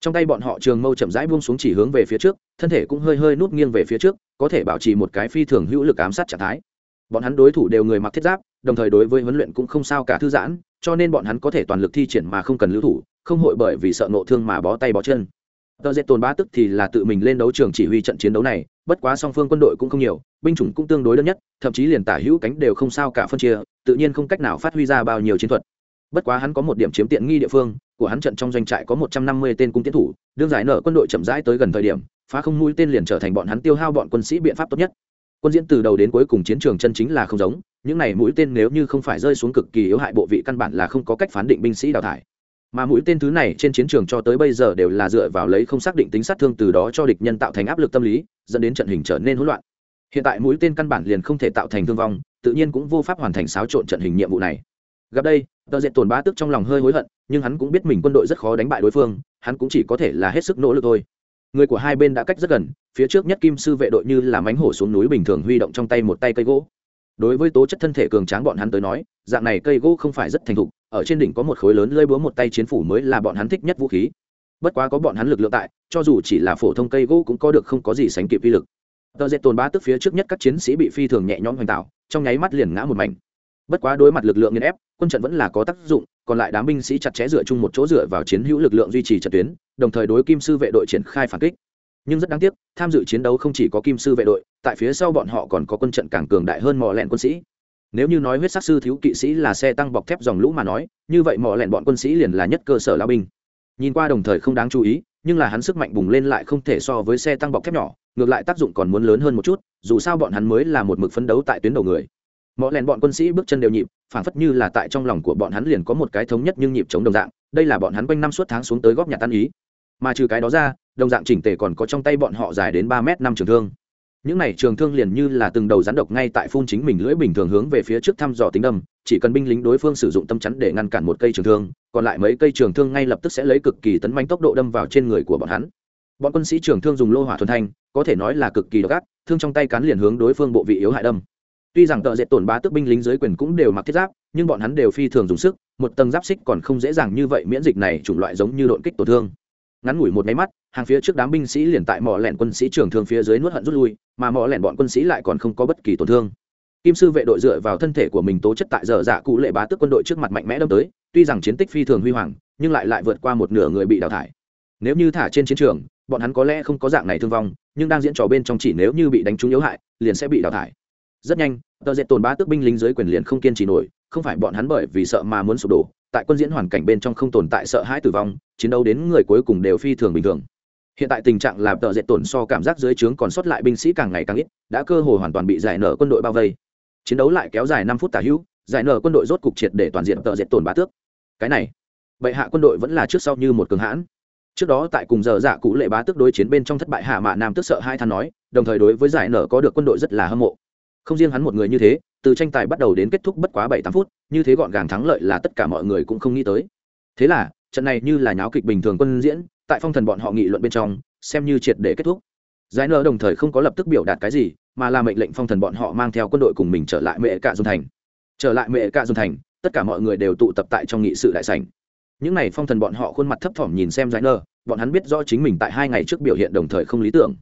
Trong tay bọn họ trường mâu chậm rãi buông xuống chỉ hướng về phía trước, thân thể cũng hơi hơi nút nghiêng về phía trước, có thể bảo trì một cái phi thường hữu lực ám sát trạng thái. Bọn hắn đối thủ đều người mặc thiết giáp, đồng thời đối với huấn luyện cũng không sao cả thư giãn, cho nên bọn hắn có thể toàn lực thi triển mà không cần lưu thủ không hội bởi vì sợ nộ thương mà bó tay bó chân. Tờ dệt tồn ba tức thì là tự mình lên đấu trường chỉ huy trận chiến đấu này, bất quá song phương quân đội cũng không nhiều, binh chủng cũng tương đối đơn nhất, thậm chí liền tả hữu cánh đều không sao cả phân chia, tự nhiên không cách nào phát huy ra bao nhiêu chiến thuật. Bất quá hắn có một điểm chiếm tiện nghi địa phương, của hắn trận trong doanh trại có một trăm năm mươi tên cung tiến thủ, đương giải nở quân đội chậm rãi tới gần thời điểm, phá không mũi tên liền trở thành bọn hắn tiêu hao bọn quân sĩ biện pháp tốt nhất. Quân diễn từ đầu đến cuối cùng chiến trường chân chính là không giống, những này mũi tên nếu như không phải rơi xuống cực kỳ yếu hại bộ vị căn bản là không có cách phán định binh sĩ đào thải mà mũi tên thứ này trên chiến trường cho tới bây giờ đều là dựa vào lấy không xác định tính sát thương từ đó cho địch nhân tạo thành áp lực tâm lý, dẫn đến trận hình trở nên hỗn loạn. Hiện tại mũi tên căn bản liền không thể tạo thành thương vong, tự nhiên cũng vô pháp hoàn thành xáo trộn trận hình nhiệm vụ này. Gặp đây, tờ dệt tồn ba tức trong lòng hơi hối hận, nhưng hắn cũng biết mình quân đội rất khó đánh bại đối phương, hắn cũng chỉ có thể là hết sức nỗ lực thôi. Người của hai bên đã cách rất gần, phía trước nhất kim sư vệ đội như là mánh hổ xuống núi bình thường huy động trong tay một tay cây gỗ. Đối với tố chất thân thể cường tráng bọn hắn tới nói, dạng này cây gỗ không phải rất thành thục ở trên đỉnh có một khối lớn lơi búa một tay chiến phủ mới là bọn hắn thích nhất vũ khí. Bất quá có bọn hắn lực lượng tại, cho dù chỉ là phổ thông cây gỗ cũng có được không có gì sánh kịp vi lực. Tờ dệt tồn ba tức phía trước nhất các chiến sĩ bị phi thường nhẹ nhõm hoành tạo, trong nháy mắt liền ngã một mảnh. Bất quá đối mặt lực lượng nghiên ép, quân trận vẫn là có tác dụng, còn lại đám binh sĩ chặt chẽ dựa chung một chỗ dựa vào chiến hữu lực lượng duy trì trận tuyến, đồng thời đối kim sư vệ đội triển khai phản kích. Nhưng rất đáng tiếc, tham dự chiến đấu không chỉ có kim sư vệ đội, tại phía sau bọn họ còn có quân trận càng cường đại hơn mò lẹn quân sĩ nếu như nói huyết sắc sư thiếu kỵ sĩ là xe tăng bọc thép dòng lũ mà nói, như vậy mò lẹn bọn quân sĩ liền là nhất cơ sở lao binh. Nhìn qua đồng thời không đáng chú ý, nhưng là hắn sức mạnh bùng lên lại không thể so với xe tăng bọc thép nhỏ, ngược lại tác dụng còn muốn lớn hơn một chút, dù sao bọn hắn mới là một mực phấn đấu tại tuyến đầu người. Mọi lèn bọn quân sĩ bước chân đều nhịp, phảng phất như là tại trong lòng của bọn hắn liền có một cái thống nhất nhưng nhịp chống đồng dạng, đây là bọn hắn quanh năm suốt tháng xuống tới góp nhà tan ý. Mà trừ cái đó ra, đồng dạng chỉnh tề còn có trong tay bọn họ dài đến ba m năm trường thương những này trường thương liền như là từng đầu rắn độc ngay tại phun chính mình lưỡi bình thường hướng về phía trước thăm dò tính đâm, chỉ cần binh lính đối phương sử dụng tâm chắn để ngăn cản một cây trường thương, còn lại mấy cây trường thương ngay lập tức sẽ lấy cực kỳ tấn manh tốc độ đâm vào trên người của bọn hắn. Bọn quân sĩ trường thương dùng lô hỏa thuần thanh, có thể nói là cực kỳ độc ác, thương trong tay cán liền hướng đối phương bộ vị yếu hại đâm. Tuy rằng tợ dệt tổn bá tức binh lính dưới quyền cũng đều mặc thiết giáp, nhưng bọn hắn đều phi thường dùng sức, một tầng giáp xích còn không dễ dàng như vậy miễn dịch này chủng loại giống như độn kích tổn thương ngắn ngủi một máy mắt, hàng phía trước đám binh sĩ liền tại mỏ lẻn quân sĩ trưởng thương phía dưới nuốt hận rút lui, mà mỏ lẻn bọn quân sĩ lại còn không có bất kỳ tổn thương. Kim sư vệ đội dựa vào thân thể của mình tố chất tại giờ dạ cụ lệ bá tức quân đội trước mặt mạnh mẽ đâm tới, tuy rằng chiến tích phi thường huy hoàng, nhưng lại lại vượt qua một nửa người bị đào thải. Nếu như thả trên chiến trường, bọn hắn có lẽ không có dạng này thương vong, nhưng đang diễn trò bên trong chỉ nếu như bị đánh trúng yếu hại, liền sẽ bị đào thải. Rất nhanh, tờ dệt tồn bá tước binh lính dưới quyền liền không kiên trì nổi, không phải bọn hắn bởi vì sợ mà muốn sụp đổ tại quân diễn hoàn cảnh bên trong không tồn tại sợ hãi tử vong, chiến đấu đến người cuối cùng đều phi thường bình thường. Hiện tại tình trạng làm tợ dệt tổn so cảm giác dưới trướng còn sót lại binh sĩ càng ngày càng ít, đã cơ hồ hoàn toàn bị giải nở quân đội bao vây. Chiến đấu lại kéo dài năm phút tả hữu, giải nở quân đội rốt cục triệt để toàn diện tợ dệt tổn bá tước. Cái này, bệ hạ quân đội vẫn là trước sau như một cường hãn. Trước đó tại cùng giờ dạ cũ lệ bá tước đối chiến bên trong thất bại hạ mạ nam tức sợ hai than nói, đồng thời đối với giải nở có được quân đội rất là hâm mộ không riêng hắn một người như thế, từ tranh tài bắt đầu đến kết thúc bất quá bảy tám phút, như thế gọn gàng thắng lợi là tất cả mọi người cũng không nghĩ tới. Thế là, trận này như là nháo kịch bình thường quân diễn, tại phong thần bọn họ nghị luận bên trong, xem như triệt để kết thúc. Giải nở đồng thời không có lập tức biểu đạt cái gì, mà là mệnh lệnh phong thần bọn họ mang theo quân đội cùng mình trở lại mẹ cạ dung thành. Trở lại mẹ cạ dung thành, tất cả mọi người đều tụ tập tại trong nghị sự đại sảnh. Những n à y phong thần bọn họ khuôn mặt thấp thỏm nhìn xem giải nở, bọn hắn biết rõ chính mình tại hai ngày trước biểu hiện đồng thời không lý tưởng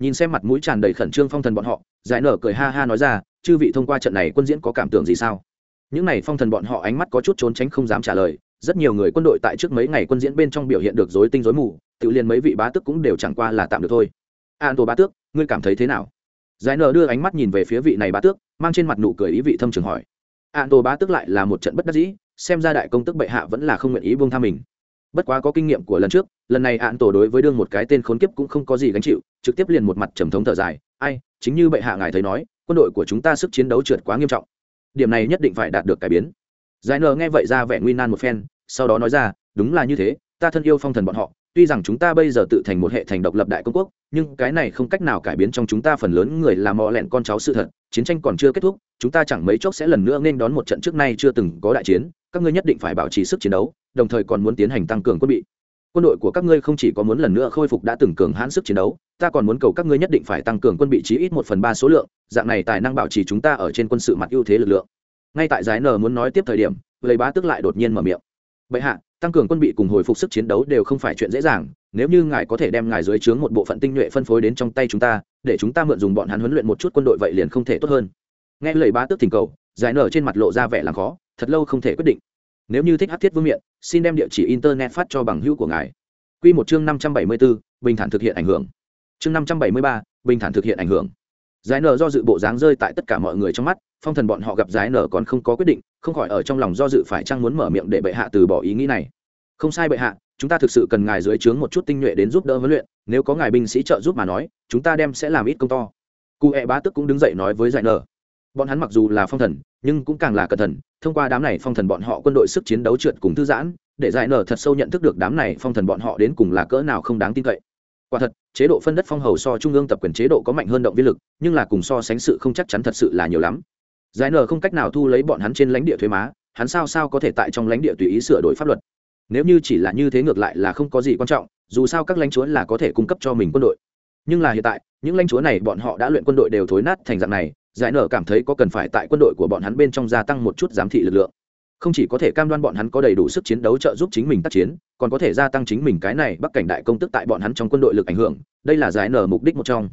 nhìn xem mặt mũi tràn đầy khẩn trương phong thần bọn họ, giải nở cười ha ha nói ra, chư vị thông qua trận này quân diễn có cảm tưởng gì sao? Những n à y phong thần bọn họ ánh mắt có chút trốn tránh không dám trả lời, rất nhiều người quân đội tại trước mấy ngày quân diễn bên trong biểu hiện được dối tinh dối mù, tự liền mấy vị bá tước cũng đều chẳng qua là tạm được thôi. An tổ bá tước, ngươi cảm thấy thế nào? Giải nở đưa ánh mắt nhìn về phía vị này bá tước, mang trên mặt nụ cười ý vị thâm trường hỏi. An tổ bá tước lại là một trận bất đắc dĩ, xem ra đại công tức bệ hạ vẫn là không nguyện ý buông tha mình bất quá có kinh nghiệm của lần trước, lần này ạn tổ đối với đương một cái tên khốn kiếp cũng không có gì gánh chịu, trực tiếp liền một mặt trầm thống thở dài, ai, chính như bệ hạ ngài thấy nói, quân đội của chúng ta sức chiến đấu trượt quá nghiêm trọng. Điểm này nhất định phải đạt được cải biến. Giải nờ nghe vậy ra vẻ nguy nan một phen, sau đó nói ra, đúng là như thế, ta thân yêu phong thần bọn họ, tuy rằng chúng ta bây giờ tự thành một hệ thành độc lập đại công quốc, nhưng cái này không cách nào cải biến trong chúng ta phần lớn người làm mò lẹn con cháu sự thật, chiến tranh còn chưa kết thúc chúng ta chẳng mấy chốc sẽ lần nữa nên đón một trận trước nay chưa từng có đại chiến, các ngươi nhất định phải bảo trì sức chiến đấu, đồng thời còn muốn tiến hành tăng cường quân bị. Quân đội của các ngươi không chỉ có muốn lần nữa khôi phục đã từng cường hãn sức chiến đấu, ta còn muốn cầu các ngươi nhất định phải tăng cường quân bị chí ít một phần ba số lượng, dạng này tài năng bảo trì chúng ta ở trên quân sự mặt ưu thế lực lượng. Ngay tại giải n muốn nói tiếp thời điểm lấy bá tức lại đột nhiên mở miệng. Bệ hạ, tăng cường quân bị cùng hồi phục sức chiến đấu đều không phải chuyện dễ dàng, nếu như ngài có thể đem ngài dưới trướng một bộ phận tinh nhuệ phân phối đến trong tay chúng ta, để chúng ta mượn dùng bọn hắn huấn luyện một chút quân đội vậy liền không thể tốt hơn nghe lời bá tước thỉnh cầu, giải nở trên mặt lộ ra vẻ làm khó, thật lâu không thể quyết định. Nếu như thích hát thiết vương miện, xin đem địa chỉ internet phát cho bằng hữu của ngài. Q một chương năm trăm bảy mươi bốn bình thản thực hiện ảnh hưởng. Chương năm trăm bảy mươi ba, bình thản thực hiện ảnh hưởng. Giải nở do dự bộ dáng rơi tại tất cả mọi người trong mắt, phong thần bọn họ gặp giải nở còn không có quyết định, không khỏi ở trong lòng do dự phải chăng muốn mở miệng để bệ hạ từ bỏ ý nghĩ này. Không sai bệ hạ, chúng ta thực sự cần ngài dưới trướng một chút tinh nhuệ đến giúp đỡ huấn luyện, nếu có ngài binh sĩ trợ giúp mà nói, chúng ta đem sẽ làm ít công to. Cụ hẹ bá tức cũng đứng dậy nói với giải nở bọn hắn mặc dù là phong thần, nhưng cũng càng là cẩn thận, thông qua đám này phong thần bọn họ quân đội sức chiến đấu trượt cùng thư giãn, để giải nở thật sâu nhận thức được đám này phong thần bọn họ đến cùng là cỡ nào không đáng tin cậy. Quả thật, chế độ phân đất phong hầu so trung ương tập quyền chế độ có mạnh hơn động viên lực, nhưng là cùng so sánh sự không chắc chắn thật sự là nhiều lắm. Giải nở không cách nào thu lấy bọn hắn trên lãnh địa thuế má, hắn sao sao có thể tại trong lãnh địa tùy ý sửa đổi pháp luật. Nếu như chỉ là như thế ngược lại là không có gì quan trọng, dù sao các lãnh chúa là có thể cung cấp cho mình quân đội. Nhưng là hiện tại, những lãnh chúa này bọn họ đã luyện quân đội đều thối nát thành dạng này giải nở cảm thấy có cần phải tại quân đội của bọn hắn bên trong gia tăng một chút giám thị lực lượng. Không chỉ có thể cam đoan bọn hắn có đầy đủ sức chiến đấu trợ giúp chính mình tác chiến, còn có thể gia tăng chính mình cái này bắc cảnh đại công tức tại bọn hắn trong quân đội lực ảnh hưởng, đây là giải nở mục đích một trong.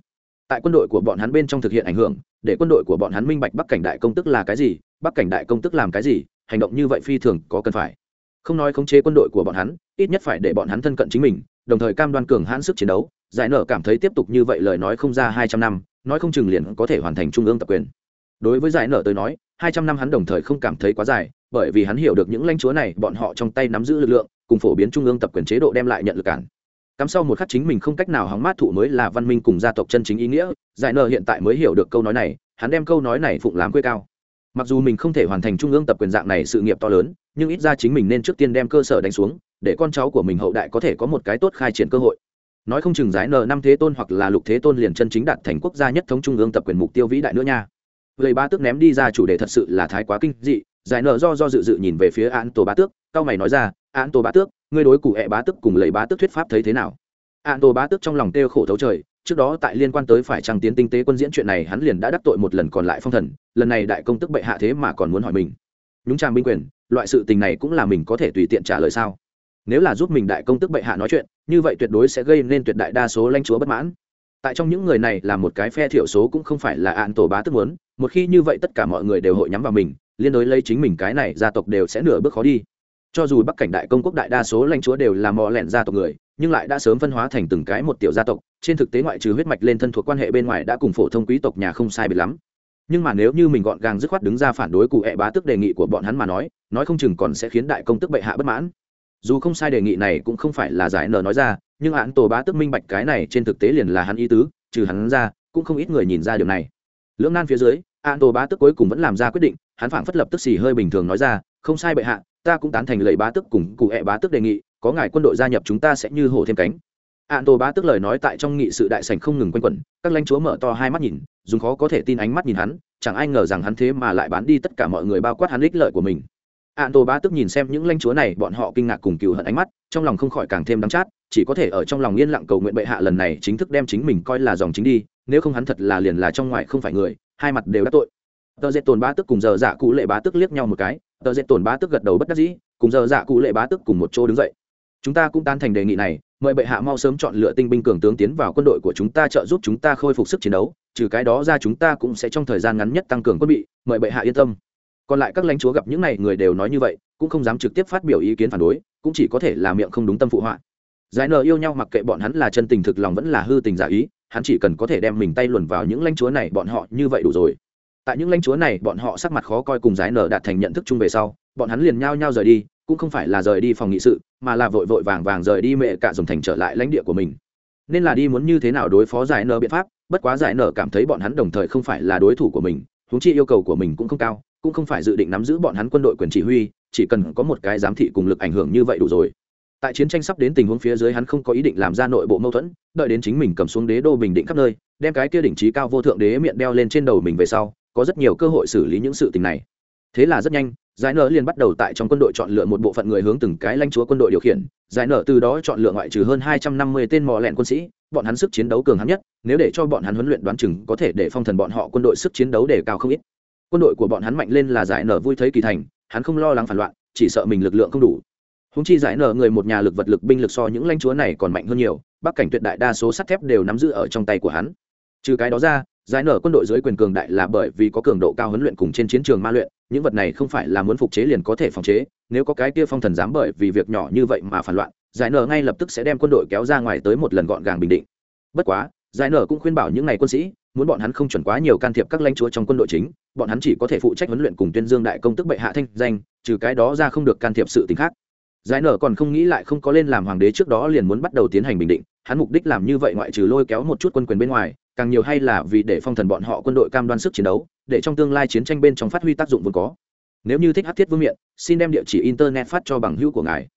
Tại quân đội của bọn hắn bên trong thực hiện ảnh hưởng, để quân đội của bọn hắn minh bạch bắc cảnh đại công tức là cái gì, bắc cảnh đại công tức làm cái gì, hành động như vậy phi thường có cần phải. Không nói khống chế quân đội của bọn hắn, ít nhất phải để bọn hắn thân cận chính mình, đồng thời cam đoan cường hãn sức chiến đấu giải nở cảm thấy tiếp tục như vậy lời nói không ra hai trăm năm, nói không chừng liền có thể hoàn thành trung ương tập quyền. Đối với giải nở tới nói, hai trăm năm hắn đồng thời không cảm thấy quá dài, bởi vì hắn hiểu được những lãnh chúa này bọn họ trong tay nắm giữ lực lượng, cùng phổ biến trung ương tập quyền chế độ đem lại nhận lực cản. Cắm sau một khắc chính mình không cách nào hóng mát thụ mới là văn minh cùng gia tộc chân chính ý nghĩa, giải nở hiện tại mới hiểu được câu nói này, hắn đem câu nói này phụng làm quê cao. Mặc dù mình không thể hoàn thành trung ương tập quyền dạng này sự nghiệp to lớn, nhưng ít ra chính mình nên trước tiên đem cơ sở đánh xuống, để con cháu của mình hậu đại có thể có một cái tốt khai triển cơ hội nói không chừng giải n năm thế tôn hoặc là lục thế tôn liền chân chính đạt thành quốc gia nhất thống trung ương tập quyền mục tiêu vĩ đại nữa nha. Lầy ba tước ném đi ra chủ đề thật sự là thái quá kinh dị, giải nợ do do dự dự nhìn về phía án tổ bá tước cao mày nói ra án tổ bá tước, ngươi đối cụ hẹ bá tước cùng lầy bá tước thuyết pháp thấy thế nào? Án tổ bá tước trong lòng kêu khổ thấu trời, trước đó tại liên quan tới phải trăng tiến tinh tế quân diễn chuyện này hắn liền đã đắc tội một lần còn lại phong thần, lần này đại công tức bệ hạ thế mà còn muốn hỏi mình. Nhúng trang binh quyền, loại sự tình này cũng là mình có thể tùy tiện trả lời sao? Nếu là giúp mình đại công tức bệ hạ nói chuyện, như vậy tuyệt đối sẽ gây nên tuyệt đại đa số lãnh chúa bất mãn. Tại trong những người này là một cái phe thiểu số cũng không phải là ạn tổ bá tức muốn, một khi như vậy tất cả mọi người đều hội nhắm vào mình, liên đối lấy chính mình cái này, gia tộc đều sẽ nửa bước khó đi. Cho dù bắc cảnh đại công quốc đại đa số lãnh chúa đều là mò lẹn gia tộc người, nhưng lại đã sớm phân hóa thành từng cái một tiểu gia tộc, trên thực tế ngoại trừ huyết mạch lên thân thuộc quan hệ bên ngoài đã cùng phổ thông quý tộc nhà không sai biệt lắm. Nhưng mà nếu như mình gọn gàng dứt khoát đứng ra phản đối cụ hệ bá tức đề nghị của bọn hắn mà nói nói không chừng còn sẽ khiến đại công tức bệ hạ bất mãn dù không sai đề nghị này cũng không phải là giải nờ nói ra, nhưng án tổ bá tức minh bạch cái này trên thực tế liền là hắn ý tứ, trừ hắn ra, cũng không ít người nhìn ra điều này. Lưỡng nan phía dưới án tổ bá tức cuối cùng vẫn làm ra quyết định, hắn phảng phất lập tức xì hơi bình thường nói ra, không sai bệ hạ, ta cũng tán thành lời bá tức cùng cụ hẹ bá tức đề nghị, có ngài quân đội gia nhập chúng ta sẽ như hổ thêm cánh. Ạn tổ bá tức lời nói tại trong nghị sự đại sảnh không ngừng quanh quẩn, các lãnh chúa mở to hai mắt nhìn, dùng khó có thể tin ánh mắt nhìn hắn, chẳng ai ngờ rằng hắn thế mà lại bán đi tất cả mọi người bao quát hắn ích lợi của mình ạn tổ bá tức nhìn xem những lãnh chúa này, bọn họ kinh ngạc cùng cừu hận ánh mắt, trong lòng không khỏi càng thêm đắng chát, chỉ có thể ở trong lòng yên lặng cầu nguyện bệ hạ lần này chính thức đem chính mình coi là dòng chính đi, nếu không hắn thật là liền là trong ngoài không phải người, hai mặt đều đã tội. Tờ dệt tồn bá tức cùng giờ dạ cụ lệ bá tức liếc nhau một cái, tờ dệt tồn bá tức gật đầu bất đắc dĩ, cùng giờ dạ cụ lệ bá tức cùng một chỗ đứng dậy. Chúng ta cũng tan thành đề nghị này, mời bệ hạ mau sớm chọn lựa tinh binh cường tướng tiến vào quân đội của chúng ta trợ giúp chúng ta khôi phục sức chiến đấu, trừ cái đó ra chúng ta cũng sẽ trong thời gian ngắn nhất tăng cường quân bị, mời bệ hạ yên tâm còn lại các lãnh chúa gặp những này người đều nói như vậy, cũng không dám trực tiếp phát biểu ý kiến phản đối, cũng chỉ có thể là miệng không đúng tâm phụ họa. Giải nờ yêu nhau mặc kệ bọn hắn là chân tình thực lòng vẫn là hư tình giả ý, hắn chỉ cần có thể đem mình tay luồn vào những lãnh chúa này bọn họ như vậy đủ rồi. Tại những lãnh chúa này, bọn họ sắc mặt khó coi cùng giải nở đạt thành nhận thức chung về sau, bọn hắn liền nhao nhao rời đi, cũng không phải là rời đi phòng nghị sự, mà là vội vội vàng vàng rời đi mẹ cả dùng thành trở lại lãnh địa của mình. Nên là đi muốn như thế nào đối phó giải nở biện pháp, bất quá giải nở cảm thấy bọn hắn đồng thời không phải là đối thủ của mình, huống chi yêu cầu của mình cũng không cao cũng không phải dự định nắm giữ bọn hắn quân đội quyền chỉ huy, chỉ cần có một cái giám thị cùng lực ảnh hưởng như vậy đủ rồi. Tại chiến tranh sắp đến tình huống phía dưới hắn không có ý định làm ra nội bộ mâu thuẫn, đợi đến chính mình cầm xuống đế đô bình định khắp nơi, đem cái kia đỉnh trí cao vô thượng đế miệng đeo lên trên đầu mình về sau, có rất nhiều cơ hội xử lý những sự tình này. Thế là rất nhanh, giải nở liền bắt đầu tại trong quân đội chọn lựa một bộ phận người hướng từng cái lãnh chúa quân đội điều khiển. Giải nở từ đó chọn lựa ngoại trừ hơn hai trăm năm mươi tên mò lẹn quân sĩ, bọn hắn sức chiến đấu cường hắn nhất, nếu để cho bọn hắn huấn luyện đoán chừng có thể để phong thần bọn họ quân đội sức chiến đấu đề cao không ít quân đội của bọn hắn mạnh lên là giải nở vui thấy kỳ thành, hắn không lo lắng phản loạn, chỉ sợ mình lực lượng không đủ. Húng chi giải nở người một nhà lực vật lực binh lực so những lãnh chúa này còn mạnh hơn nhiều, bắc cảnh tuyệt đại đa số sắt thép đều nắm giữ ở trong tay của hắn. Trừ cái đó ra, giải nở quân đội dưới quyền cường đại là bởi vì có cường độ cao huấn luyện cùng trên chiến trường ma luyện, những vật này không phải là muốn phục chế liền có thể phòng chế, nếu có cái kia phong thần dám bởi vì việc nhỏ như vậy mà phản loạn, giải nở ngay lập tức sẽ đem quân đội kéo ra ngoài tới một lần gọn gàng bình định. Bất quá giải nở cũng khuyên bảo những ngày quân sĩ, muốn bọn hắn không chuẩn quá nhiều can thiệp các lãnh chúa trong quân đội chính, bọn hắn chỉ có thể phụ trách huấn luyện cùng tuyên dương đại công tức bệ hạ thanh danh, trừ cái đó ra không được can thiệp sự t khác. Giải nở còn không nghĩ lại không có lên làm hoàng đế trước đó liền muốn bắt đầu tiến hành bình định, hắn mục đích làm như vậy ngoại trừ lôi kéo một chút quân quyền bên ngoài, càng nhiều hay là vì để phong thần bọn họ quân đội cam đoan sức chiến đấu, để trong tương lai chiến tranh bên trong phát huy tác dụng vốn có. Nếu như thích hát thiết vương miện, xin đem địa chỉ internet phát cho bằng hữu của ngài.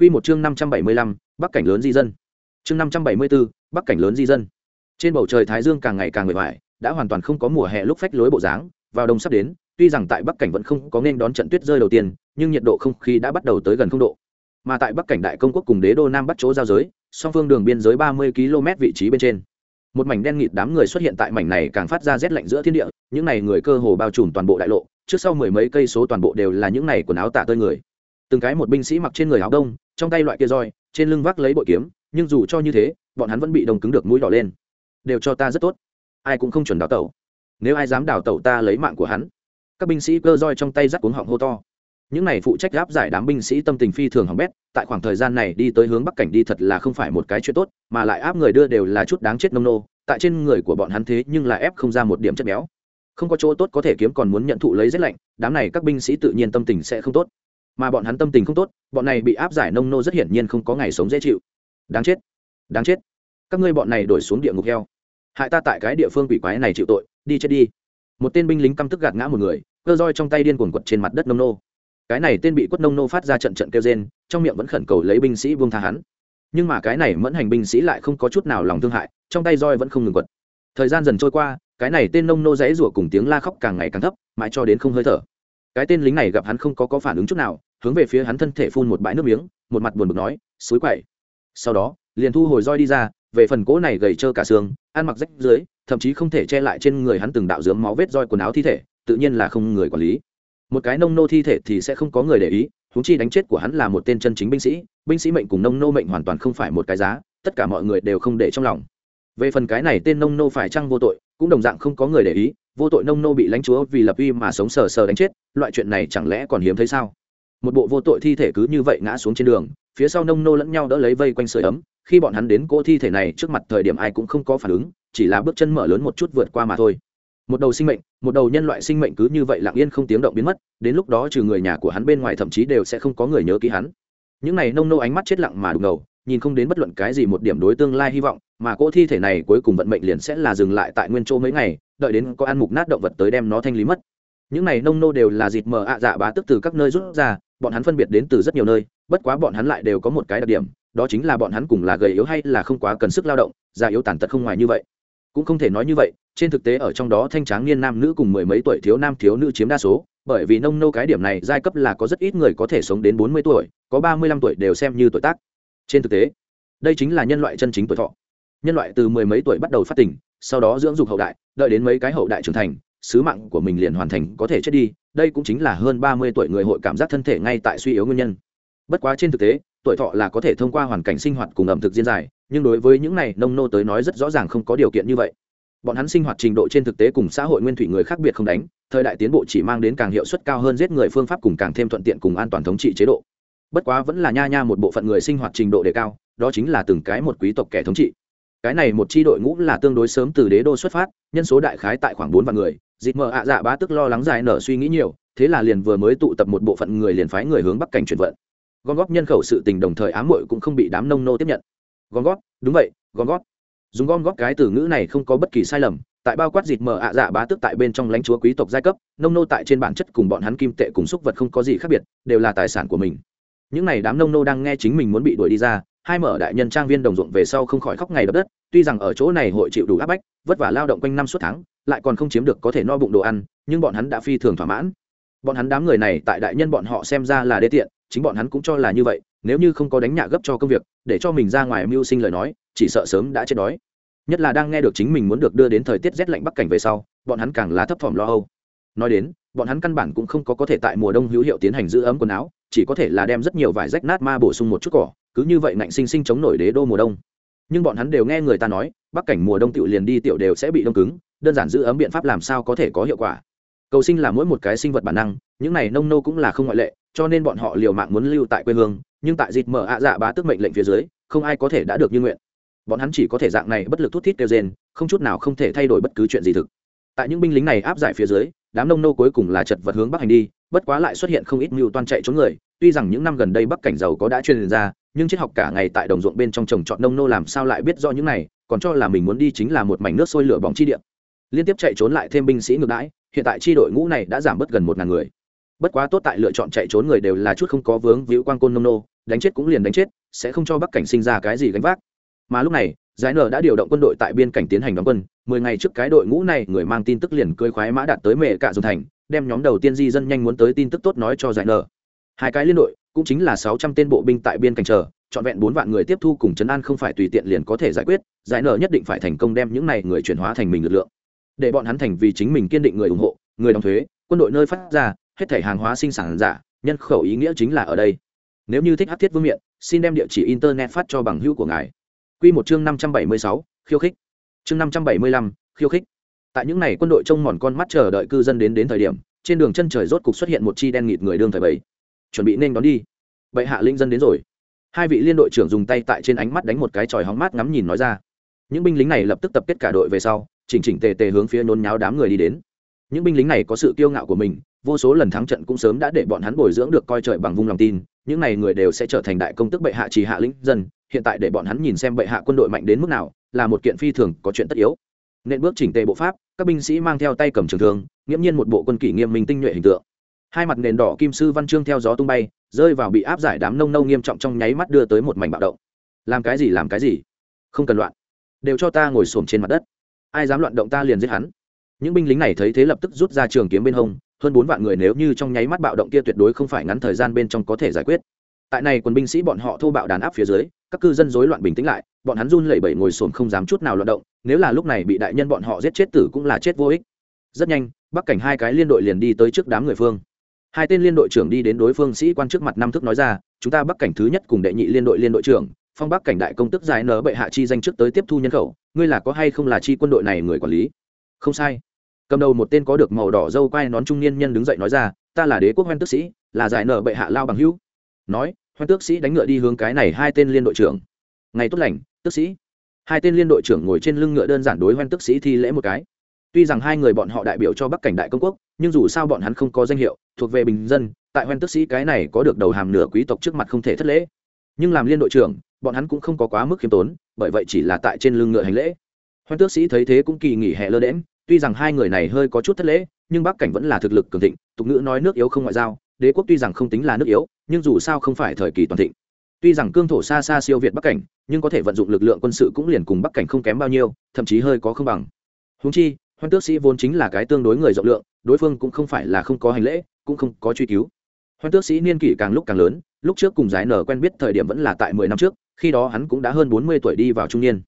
Q một chương năm trăm bảy mươi lăm, bắc cảnh lớn di dân. Chương năm trăm bảy mươi bốn bắc cảnh lớn di dân trên bầu trời thái dương càng ngày càng mệt mỏi, đã hoàn toàn không có mùa hè lúc phách lối bộ dáng, vào đông sắp đến, tuy rằng tại bắc cảnh vẫn không có nên đón trận tuyết rơi đầu tiên, nhưng nhiệt độ không khí đã bắt đầu tới gần không độ. Mà tại bắc cảnh đại công quốc cùng đế đô nam bắt chỗ giao giới, song phương đường biên giới ba mươi km vị trí bên trên. Một mảnh đen nghịt đám người xuất hiện tại mảnh này càng phát ra rét lạnh giữa thiên địa, những này người cơ hồ bao trùm toàn bộ đại lộ, trước sau mười mấy cây số toàn bộ đều là những này quần áo tả tơi người. Từng cái một binh sĩ mặc trên người áo đông, trong tay loại kia roi, trên lưng vác lấy bội kiếm, nhưng dù cho như thế, bọn hắn vẫn bị đồng cứng được mũi đỏ lên đều cho ta rất tốt. Ai cũng không chuẩn đào tẩu. Nếu ai dám đào tẩu ta lấy mạng của hắn. Các binh sĩ cơ roi trong tay rắc cuống họng hô to. Những này phụ trách áp giải đám binh sĩ tâm tình phi thường hỏng bét, tại khoảng thời gian này đi tới hướng bắc cảnh đi thật là không phải một cái chuyện tốt, mà lại áp người đưa đều là chút đáng chết nông nô, tại trên người của bọn hắn thế nhưng là ép không ra một điểm chất béo. Không có chỗ tốt có thể kiếm còn muốn nhận thụ lấy rét lạnh, đám này các binh sĩ tự nhiên tâm tình sẽ không tốt. Mà bọn hắn tâm tình không tốt, bọn này bị áp giải nông nô rất hiển nhiên không có ngày sống dễ chịu. Đáng chết đáng chết. Các ngươi bọn này đổi xuống địa ngục heo hại ta tại cái địa phương quỷ quái này chịu tội, đi chết đi. Một tên binh lính căm tức gạt ngã một người, cơ roi trong tay điên cuồng quật trên mặt đất nông nô. Cái này tên bị quất nông nô phát ra trận trận kêu rên, trong miệng vẫn khẩn cầu lấy binh sĩ buông tha hắn. Nhưng mà cái này mẫn hành binh sĩ lại không có chút nào lòng thương hại, trong tay roi vẫn không ngừng quật. Thời gian dần trôi qua, cái này tên nông nô dãy rủa cùng tiếng la khóc càng ngày càng thấp, mãi cho đến không hơi thở. Cái tên lính này gặp hắn không có có phản ứng chút nào, hướng về phía hắn thân thể phun một bãi nước miếng, một mặt buồn bực nói suối quậy. Sau đó, liền thu hồi roi đi ra về phần cỗ này gầy trơ cả xương, ăn mặc rách dưới, thậm chí không thể che lại trên người hắn từng đạo dướng máu vết roi quần áo thi thể, tự nhiên là không người quản lý. Một cái nông nô thi thể thì sẽ không có người để ý húng chi đánh chết của hắn là một tên chân chính binh sĩ binh sĩ mệnh cùng nông nô mệnh hoàn toàn không phải một cái giá, tất cả mọi người đều không để trong lòng. Về phần cái này tên nông nô phải chăng vô tội, cũng đồng dạng không có người để ý, vô tội nông nô bị lãnh chúa vì lập uy mà sống sờ sờ đánh chết, loại chuyện này chẳng lẽ còn hiếm thấy sao? Một bộ vô tội thi thể cứ như vậy ngã xuống trên đường, phía sau nông nô lẫn nhau đỡ lấy vây quanh sưởi ấm khi bọn hắn đến cỗ thi thể này trước mặt thời điểm ai cũng không có phản ứng, chỉ là bước chân mở lớn một chút vượt qua mà thôi. Một đầu sinh mệnh, một đầu nhân loại sinh mệnh cứ như vậy lặng yên không tiếng động biến mất, đến lúc đó trừ người nhà của hắn bên ngoài thậm chí đều sẽ không có người nhớ ký hắn. Những này nông nô ánh mắt chết lặng mà đục ngầu, nhìn không đến bất luận cái gì một điểm đối tương lai hy vọng, mà cỗ thi thể này cuối cùng vận mệnh liền sẽ là dừng lại tại nguyên chỗ mấy ngày, đợi đến có ăn mục nát động vật tới đem nó thanh lý mất. Những này nông nô đều là dịt mờ ạ dạ bá tức từ các nơi rút ra, bọn hắn phân biệt đến từ rất nhiều nơi, bất quá bọn hắn lại đều có một cái đặc điểm đó chính là bọn hắn cùng là gầy yếu hay là không quá cần sức lao động, già yếu tàn tật không ngoài như vậy. Cũng không thể nói như vậy, trên thực tế ở trong đó thanh tráng niên nam nữ cùng mười mấy tuổi thiếu nam thiếu nữ chiếm đa số, bởi vì nông nô cái điểm này giai cấp là có rất ít người có thể sống đến bốn mươi tuổi, có ba mươi lăm tuổi đều xem như tuổi tác. Trên thực tế, đây chính là nhân loại chân chính tuổi thọ. Nhân loại từ mười mấy tuổi bắt đầu phát tỉnh sau đó dưỡng dục hậu đại, đợi đến mấy cái hậu đại trưởng thành, sứ mạng của mình liền hoàn thành có thể chết đi, đây cũng chính là hơn ba mươi tuổi người hội cảm giác thân thể ngay tại suy yếu nguyên nhân bất quá trên thực tế, tuổi thọ là có thể thông qua hoàn cảnh sinh hoạt cùng ẩm thực diễn dài nhưng đối với những này, nông nô tới nói rất rõ ràng không có điều kiện như vậy. Bọn hắn sinh hoạt trình độ trên thực tế cùng xã hội nguyên thủy người khác biệt không đánh, thời đại tiến bộ chỉ mang đến càng hiệu suất cao hơn giết người phương pháp cùng càng thêm thuận tiện cùng an toàn thống trị chế độ. Bất quá vẫn là nha nha một bộ phận người sinh hoạt trình độ đề cao, đó chính là từng cái một quý tộc kẻ thống trị. Cái này một chi đội ngũ là tương đối sớm từ đế đô xuất phát, nhân số đại khái tại khoảng bốn vạn người dịp mờ ạ dạ bá tức lo lắng dài nở suy nghĩ nhiều, thế là liền vừa mới tụ tập một bộ phận người liền phái người hướng bắc cảnh chuyển vận gom góp nhân khẩu sự tình đồng thời ám muội cũng không bị đám nông nô tiếp nhận. Gom góp, đúng vậy, gom góp. Dùng gom góp cái từ ngữ này không có bất kỳ sai lầm, tại bao quát dịt mở ạ dạ bá tức tại bên trong lãnh chúa quý tộc giai cấp, nông nô tại trên bản chất cùng bọn hắn kim tệ cùng xúc vật không có gì khác biệt, đều là tài sản của mình. Những n à y đám nông nô đang nghe chính mình muốn bị đuổi đi ra, hai mở đại nhân trang viên đồng ruộng về sau không khỏi khóc ngày đập đất, tuy rằng ở chỗ này hội chịu đủ áp bách, vất vả lao động quanh năm suốt tháng, lại còn không chiếm được có thể no bụng đồ ăn, nhưng bọn hắn đã phi thường thỏa mãn. Bọn hắn đám người này tại đại nhân bọn họ xem ra là đê tiện chính bọn hắn cũng cho là như vậy, nếu như không có đánh nhạ gấp cho công việc, để cho mình ra ngoài mưu sinh lời nói, chỉ sợ sớm đã chết đói. Nhất là đang nghe được chính mình muốn được đưa đến thời tiết rét lạnh bắc cảnh về sau, bọn hắn càng là thấp thỏm lo âu. Nói đến, bọn hắn căn bản cũng không có có thể tại mùa đông hữu hiệu tiến hành giữ ấm quần áo, chỉ có thể là đem rất nhiều vải rách nát ma bổ sung một chút cỏ, cứ như vậy ngạnh sinh sinh chống nổi đế đô mùa đông. Nhưng bọn hắn đều nghe người ta nói, bắc cảnh mùa đông tiểu liền đi tiểu đều sẽ bị đông cứng, đơn giản giữ ấm biện pháp làm sao có thể có hiệu quả. Cầu sinh là mỗi một cái sinh vật bản năng những này nông nô cũng là không ngoại lệ, cho nên bọn họ liều mạng muốn lưu tại quê hương, nhưng tại dịp mở ạ dạ bá tức mệnh lệnh phía dưới, không ai có thể đã được như nguyện. Bọn hắn chỉ có thể dạng này bất lực thút thít kêu rên, không chút nào không thể thay đổi bất cứ chuyện gì thực. Tại những binh lính này áp giải phía dưới, đám nông nô cuối cùng là chật vật hướng bắc hành đi, bất quá lại xuất hiện không ít mưu toan chạy trốn người. Tuy rằng những năm gần đây bắc cảnh giàu có đã truyền ra, nhưng triết học cả ngày tại đồng ruộng bên trong trồng trọt nông nô làm sao lại biết do những này, còn cho là mình muốn đi chính là một mảnh nước sôi lửa bóng chi điện liên tiếp chạy trốn lại thêm binh sĩ ngược đãi, hiện tại chi đội ngũ này đã giảm bớt gần một ngàn người bất quá tốt tại lựa chọn chạy trốn người đều là chút không có vướng víu quang côn nông nô, đánh chết cũng liền đánh chết, sẽ không cho bắc cảnh sinh ra cái gì gánh vác. Mà lúc này, giải nở đã điều động quân đội tại biên cảnh tiến hành đóng quân, mười ngày trước cái đội ngũ này người mang tin tức liền cơi khoái mã đạt tới mệ cả dùng thành, đem nhóm đầu tiên di dân nhanh muốn tới tin tức tốt nói cho giải nở. Hai cái liên đội, cũng chính là sáu trăm tên bộ binh tại biên cảnh chờ, trọn vẹn bốn vạn người tiếp thu cùng chấn an không phải tùy tiện liền có thể giải quyết, giải nở nhất định phải thành công đem những này người chuyển hóa thành mình lực lượng. Để bọn hắn thành vì chính mình kiên định người ủng hộ, người đóng thuế, quân đội nơi phát ra hết thể hàng hóa sinh sản giả, nhân khẩu ý nghĩa chính là ở đây. Nếu như thích hát thiết vương miện, xin đem địa chỉ internet phát cho bằng hữu của ngài. Q một chương năm trăm bảy mươi sáu, khiêu khích. Chương năm trăm bảy mươi lăm, khiêu khích. Tại những n à y quân đội trông mòn con mắt chờ đợi cư dân đến đến thời điểm, trên đường chân trời rốt cục xuất hiện một chi đen nghịt người đương thời bảy chuẩn bị nên đón đi. Bệ hạ linh dân đến rồi. Hai vị liên đội trưởng dùng tay tại trên ánh mắt đánh một cái tròi hóng mát ngắm nhìn nói ra. Những binh lính này lập tức tập kết cả đội về sau, chỉnh chỉnh tề tề hướng phía nôn nháo đám người đi đến. Những binh lính này có sự kiêu ngạo của mình vô số lần thắng trận cũng sớm đã để bọn hắn bồi dưỡng được coi trời bằng vung lòng tin, những n à y người đều sẽ trở thành đại công tức bệ hạ trì hạ lĩnh dân, hiện tại để bọn hắn nhìn xem bệ hạ quân đội mạnh đến mức nào, là một kiện phi thường có chuyện tất yếu. Nên bước chỉnh tề bộ pháp, các binh sĩ mang theo tay cầm trường thương, nghiễm nhiên một bộ quân kỷ nghiêm minh tinh nhuệ hình tượng. Hai mặt nền đỏ kim sư văn chương theo gió tung bay, rơi vào bị áp giải đám nông nâu nghiêm trọng trong nháy mắt đưa tới một mảnh bạo động. Làm cái gì làm cái gì? Không cần loạn. Đều cho ta ngồi xổm trên mặt đất. Ai dám loạn động ta liền giết hắn. Những binh lính này thấy thế lập tức rút ra trường kiếm bên hông hơn bốn vạn người nếu như trong nháy mắt bạo động kia tuyệt đối không phải ngắn thời gian bên trong có thể giải quyết. Tại này quân binh sĩ bọn họ thô bạo đàn áp phía dưới, các cư dân rối loạn bình tĩnh lại, bọn hắn run lẩy bẩy ngồi xổm không dám chút nào loạn động, nếu là lúc này bị đại nhân bọn họ giết chết tử cũng là chết vô ích. Rất nhanh, bắc cảnh hai cái liên đội liền đi tới trước đám người phương. Hai tên liên đội trưởng đi đến đối phương sĩ quan trước mặt năm thức nói ra, chúng ta bắc cảnh thứ nhất cùng đệ nhị liên đội liên đội trưởng, phong bắc cảnh đại công tức giải nở bệ hạ chi danh trước tới tiếp thu nhân khẩu, ngươi là có hay không là chi quân đội này người quản lý? Không sai cầm đầu một tên có được màu đỏ dâu quai nón trung niên nhân đứng dậy nói ra, ta là đế quốc hoen tước sĩ, là giải nở bệ hạ lao bằng hữu. Nói, hoen tước sĩ đánh ngựa đi hướng cái này hai tên liên đội trưởng. Ngày tốt lành, tước sĩ. Hai tên liên đội trưởng ngồi trên lưng ngựa đơn giản đối hoen tước sĩ thi lễ một cái. Tuy rằng hai người bọn họ đại biểu cho bắc cảnh đại công quốc, nhưng dù sao bọn hắn không có danh hiệu, thuộc về bình dân, tại hoen tước sĩ cái này có được đầu hàm nửa quý tộc trước mặt không thể thất lễ. Nhưng làm liên đội trưởng, bọn hắn cũng không có quá mức khiêm tốn, bởi vậy chỉ là tại trên lưng ngựa hành lễ. Hoen tước sĩ thấy thế cũng kỳ nghỉ hè lơ đễm tuy rằng hai người này hơi có chút thất lễ, nhưng bắc cảnh vẫn là thực lực cường thịnh, tục ngữ nói nước yếu không ngoại giao, đế quốc tuy rằng không tính là nước yếu, nhưng dù sao không phải thời kỳ toàn thịnh. Tuy rằng cương thổ xa xa siêu việt bắc cảnh, nhưng có thể vận dụng lực lượng quân sự cũng liền cùng bắc cảnh không kém bao nhiêu, thậm chí hơi có không bằng. Húng chi, hoan tước sĩ vốn chính là cái tương đối người rộng lượng, đối phương cũng không phải là không có hành lễ, cũng không có truy cứu. Hoan tước sĩ niên kỷ càng lúc càng lớn, lúc trước cùng giải nở quen biết thời điểm vẫn là tại mười năm trước, khi đó hắn cũng đã hơn bốn mươi tuổi đi vào trung niên.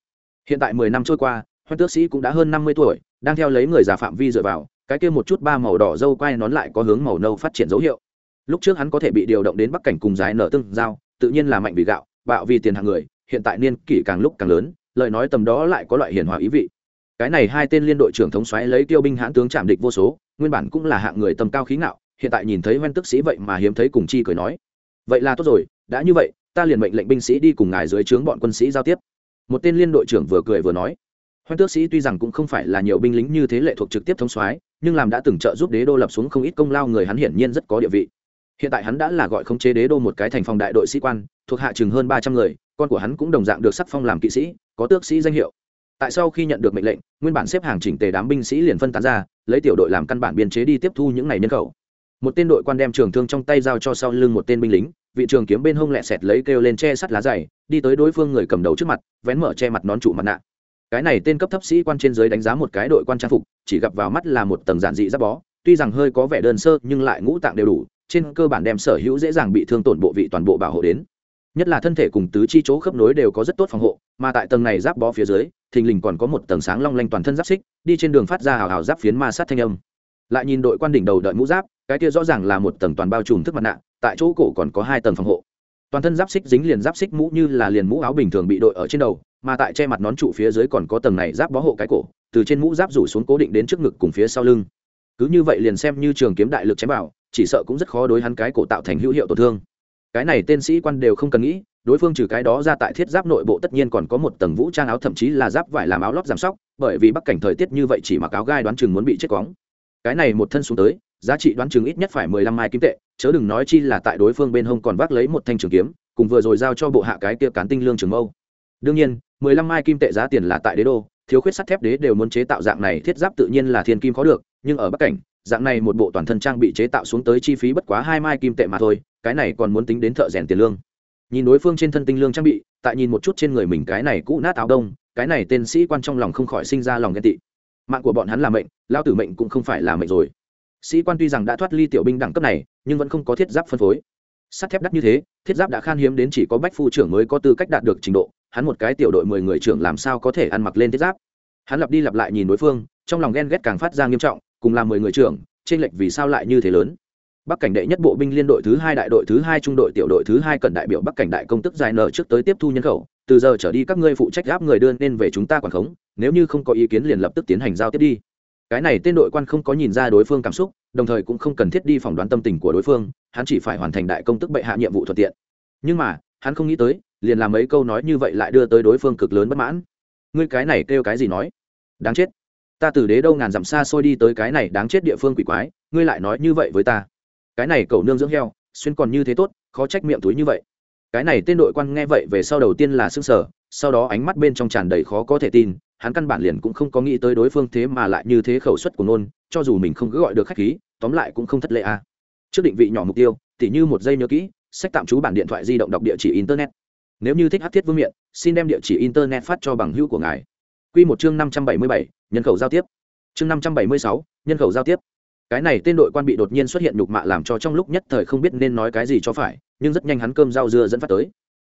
Hiện tại mười năm trôi qua, hoan tước sĩ cũng đã hơn năm mươi tuổi đang theo lấy người già phạm vi dựa vào, cái kia một chút ba màu đỏ dâu quai nón lại có hướng màu nâu phát triển dấu hiệu. Lúc trước hắn có thể bị điều động đến bắc cảnh cùng giải nở tương giao, tự nhiên là mạnh vì gạo, bạo vì tiền hàng người, hiện tại niên kỷ càng lúc càng lớn, lời nói tầm đó lại có loại hiền hòa ý vị. Cái này hai tên liên đội trưởng thống xoáy lấy tiêu binh hãn tướng chạm địch vô số, nguyên bản cũng là hạng người tầm cao khí ngạo, hiện tại nhìn thấy hoen tức sĩ vậy mà hiếm thấy cùng chi cười nói. Vậy là tốt rồi, đã như vậy, ta liền mệnh lệnh binh sĩ đi cùng ngài dưới trướng bọn quân sĩ giao tiếp. Một tên liên đội trưởng vừa cười vừa nói hoan tước sĩ tuy rằng cũng không phải là nhiều binh lính như thế lệ thuộc trực tiếp thống soái, nhưng làm đã từng trợ giúp đế đô lập xuống không ít công lao người hắn hiển nhiên rất có địa vị. Hiện tại hắn đã là gọi khống chế đế đô một cái thành phòng đại đội sĩ quan, thuộc hạ chừng hơn ba trăm người, con của hắn cũng đồng dạng được sắc phong làm kỵ sĩ, có tước sĩ danh hiệu. Tại sau khi nhận được mệnh lệnh, nguyên bản xếp hàng chỉnh tề đám binh sĩ liền phân tán ra, lấy tiểu đội làm căn bản biên chế đi tiếp thu những này nhân khẩu. Một tên đội quan đem trường thương trong tay giao cho sau lưng một tên binh lính, vị trường kiếm bên hông lẹ sẹt lấy kêu lên che sắt lá dày, đi tới đối phương người cầm đầu trước mặt, vén mở che mặt nón trụ mặt nạ cái này tên cấp thấp sĩ quan trên dưới đánh giá một cái đội quan trang phục, chỉ gặp vào mắt là một tầng giản dị giáp bó, tuy rằng hơi có vẻ đơn sơ nhưng lại ngũ tạng đều đủ, trên cơ bản đem sở hữu dễ dàng bị thương tổn bộ vị toàn bộ bảo hộ đến. Nhất là thân thể cùng tứ chi chỗ khớp nối đều có rất tốt phòng hộ, mà tại tầng này giáp bó phía dưới, thình lình còn có một tầng sáng long lanh toàn thân giáp xích, đi trên đường phát ra hào hào giáp phiến ma sát thanh âm. Lại nhìn đội quan đỉnh đầu đợi mũ giáp, cái kia rõ ràng là một tầng toàn bao trùm thức mặt nạ, tại chỗ cổ còn có hai tầng phòng hộ. Toàn thân giáp xích dính liền giáp xích mũ như là liền mũ áo bình thường bị đội ở trên đầu mà tại che mặt nón trụ phía dưới còn có tầng này giáp bó hộ cái cổ, từ trên mũ giáp rủ xuống cố định đến trước ngực cùng phía sau lưng. Cứ như vậy liền xem như trường kiếm đại lực chém vào, chỉ sợ cũng rất khó đối hắn cái cổ tạo thành hữu hiệu tổn thương. Cái này tên sĩ quan đều không cần nghĩ, đối phương trừ cái đó ra tại thiết giáp nội bộ tất nhiên còn có một tầng vũ trang áo thậm chí là giáp vải làm áo lót giảm sóc, bởi vì bắc cảnh thời tiết như vậy chỉ mặc áo gai đoán chừng muốn bị chết cóng cái này một thân xuống tới, giá trị đoán chừng ít nhất phải mười lăm mai kim tệ, chớ đừng nói chi là tại đối phương bên hông còn vác lấy một thanh trường kiếm, cùng vừa rồi giao cho bộ hạ cái kia cán tinh lương trường mâu. Đương nhiên mười lăm mai kim tệ giá tiền là tại đế đô, thiếu khuyết sắt thép đế đều muốn chế tạo dạng này thiết giáp tự nhiên là thiên kim khó được, nhưng ở bắc cảnh, dạng này một bộ toàn thân trang bị chế tạo xuống tới chi phí bất quá hai mai kim tệ mà thôi, cái này còn muốn tính đến thợ rèn tiền lương. Nhìn đối phương trên thân tinh lương trang bị, tại nhìn một chút trên người mình cái này cũ nát áo đông, cái này tên sĩ quan trong lòng không khỏi sinh ra lòng ghen tị. Mạng của bọn hắn là mệnh, lao tử mệnh cũng không phải là mệnh rồi. Sĩ quan tuy rằng đã thoát ly tiểu binh đẳng cấp này, nhưng vẫn không có thiết giáp phân phối sắt thép đắt như thế, thiết giáp đã khan hiếm đến chỉ có bách phu trưởng mới có tư cách đạt được trình độ, hắn một cái tiểu đội mười người trưởng làm sao có thể ăn mặc lên thiết giáp? Hắn lặp đi lặp lại nhìn đối phương, trong lòng ghen ghét càng phát ra nghiêm trọng, cùng là mười người trưởng trên lệch vì sao lại như thế lớn? Bắc cảnh đệ nhất bộ binh liên đội thứ hai đại đội thứ hai trung đội tiểu đội thứ hai cần đại biểu bắc cảnh đại công tức dài nở trước tới tiếp thu nhân khẩu, từ giờ trở đi các ngươi phụ trách gáp người đưa nên về chúng ta quản khống, nếu như không có ý kiến liền lập tức tiến hành giao tiếp đi cái này tên đội quan không có nhìn ra đối phương cảm xúc, đồng thời cũng không cần thiết đi phỏng đoán tâm tình của đối phương, hắn chỉ phải hoàn thành đại công tức bệ hạ nhiệm vụ thuận tiện. Nhưng mà, hắn không nghĩ tới, liền làm mấy câu nói như vậy lại đưa tới đối phương cực lớn bất mãn. Ngươi cái này kêu cái gì nói? Đáng chết. Ta từ đế đâu ngàn dặm xa xôi đi tới cái này đáng chết địa phương quỷ quái, ngươi lại nói như vậy với ta. Cái này cầu nương dưỡng heo, xuyên còn như thế tốt, khó trách miệng túi như vậy. Cái này tên đội quan nghe vậy về sau đầu tiên là s ư n g sở sau đó ánh mắt bên trong tràn đầy khó có thể tin hắn căn bản liền cũng không có nghĩ tới đối phương thế mà lại như thế khẩu suất của nôn, cho dù mình không cứ gọi được khách khí, tóm lại cũng không thất lệ à. trước định vị nhỏ mục tiêu, tỉ như một giây nhớ kỹ, sách tạm trú bản điện thoại di động đọc địa chỉ internet. Nếu như thích hát thiết vương miện, xin đem địa chỉ internet phát cho bằng hữu của ngài. Q một chương năm trăm bảy mươi bảy, nhân khẩu giao tiếp. Chương năm trăm bảy mươi sáu, nhân khẩu giao tiếp. Cái này tên đội quan bị đột nhiên xuất hiện nhục mạ làm cho trong lúc nhất thời không biết nên nói cái gì cho phải, nhưng rất nhanh hắn cơm rau dưa dẫn phát tới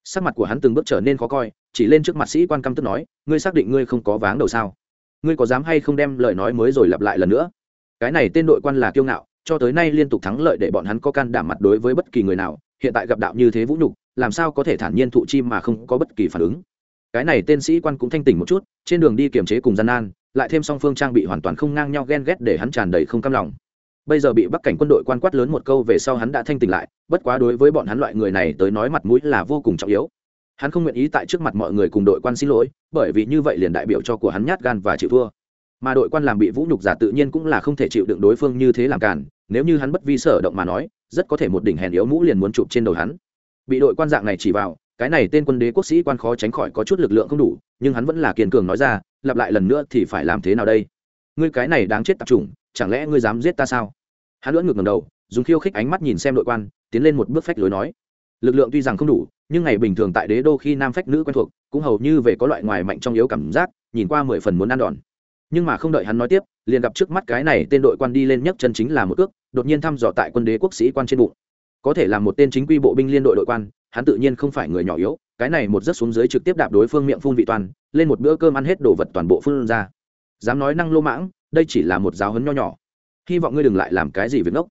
sắc mặt của hắn từng bước trở nên khó coi, chỉ lên trước mặt sĩ quan căm tức nói, ngươi xác định ngươi không có váng đầu sao? Ngươi có dám hay không đem lời nói mới rồi lặp lại lần nữa? Cái này tên đội quan là kiêu ngạo, cho tới nay liên tục thắng lợi để bọn hắn có can đảm mặt đối với bất kỳ người nào, hiện tại gặp đạo như thế vũ nhục, làm sao có thể thản nhiên thụ chi mà không có bất kỳ phản ứng. Cái này tên sĩ quan cũng thanh tỉnh một chút, trên đường đi kiềm chế cùng gian nan, lại thêm song phương trang bị hoàn toàn không ngang nhau ghen ghét để hắn tràn đầy không cam lòng. Bây giờ bị bắc cảnh quân đội quan quát lớn một câu về sau hắn đã thanh tỉnh lại bất quá đối với bọn hắn loại người này tới nói mặt mũi là vô cùng trọng yếu. Hắn không nguyện ý tại trước mặt mọi người cùng đội quan xin lỗi bởi vì như vậy liền đại biểu cho của hắn nhát gan và chịu thua. Mà đội quan làm bị vũ nhục giả tự nhiên cũng là không thể chịu đựng đối phương như thế làm cản nếu như hắn bất vi sở động mà nói rất có thể một đỉnh hèn yếu mũ liền muốn chụp trên đầu hắn. Bị đội quan dạng này chỉ vào cái này tên quân đế quốc sĩ quan khó tránh khỏi có chút lực lượng không đủ nhưng hắn vẫn là kiên cường nói ra lặp lại lần nữa thì phải làm thế nào đây? Ngươi cái này đáng chết tập trùng, chẳng lẽ ngươi dám giết ta sao? Hắn lưỡng ngược ngầm đầu dùng khiêu khích ánh mắt nhìn xem đội quan, tiến lên một bước phách lối nói. Lực lượng tuy rằng không đủ, nhưng ngày bình thường tại đế đô khi nam phách nữ quen thuộc, cũng hầu như về có loại ngoài mạnh trong yếu cảm giác, nhìn qua mười phần muốn ăn đòn. Nhưng mà không đợi hắn nói tiếp, liền gặp trước mắt cái này tên đội quan đi lên nhấc chân chính là một cước, đột nhiên thăm dò tại quân đế quốc sĩ quan trên bụng. Có thể là một tên chính quy bộ binh liên đội đội quan, hắn tự nhiên không phải người nhỏ yếu, cái này một rất xuống dưới trực tiếp đạp đối phương miệng phun vị toàn, lên một bữa cơm ăn hết đồ vật toàn bộ phun ra. Dám nói năng lô mãng, đây chỉ là một giáo hấn nho nhỏ. Hy vọng ngươi đừng lại làm cái gì việc ngốc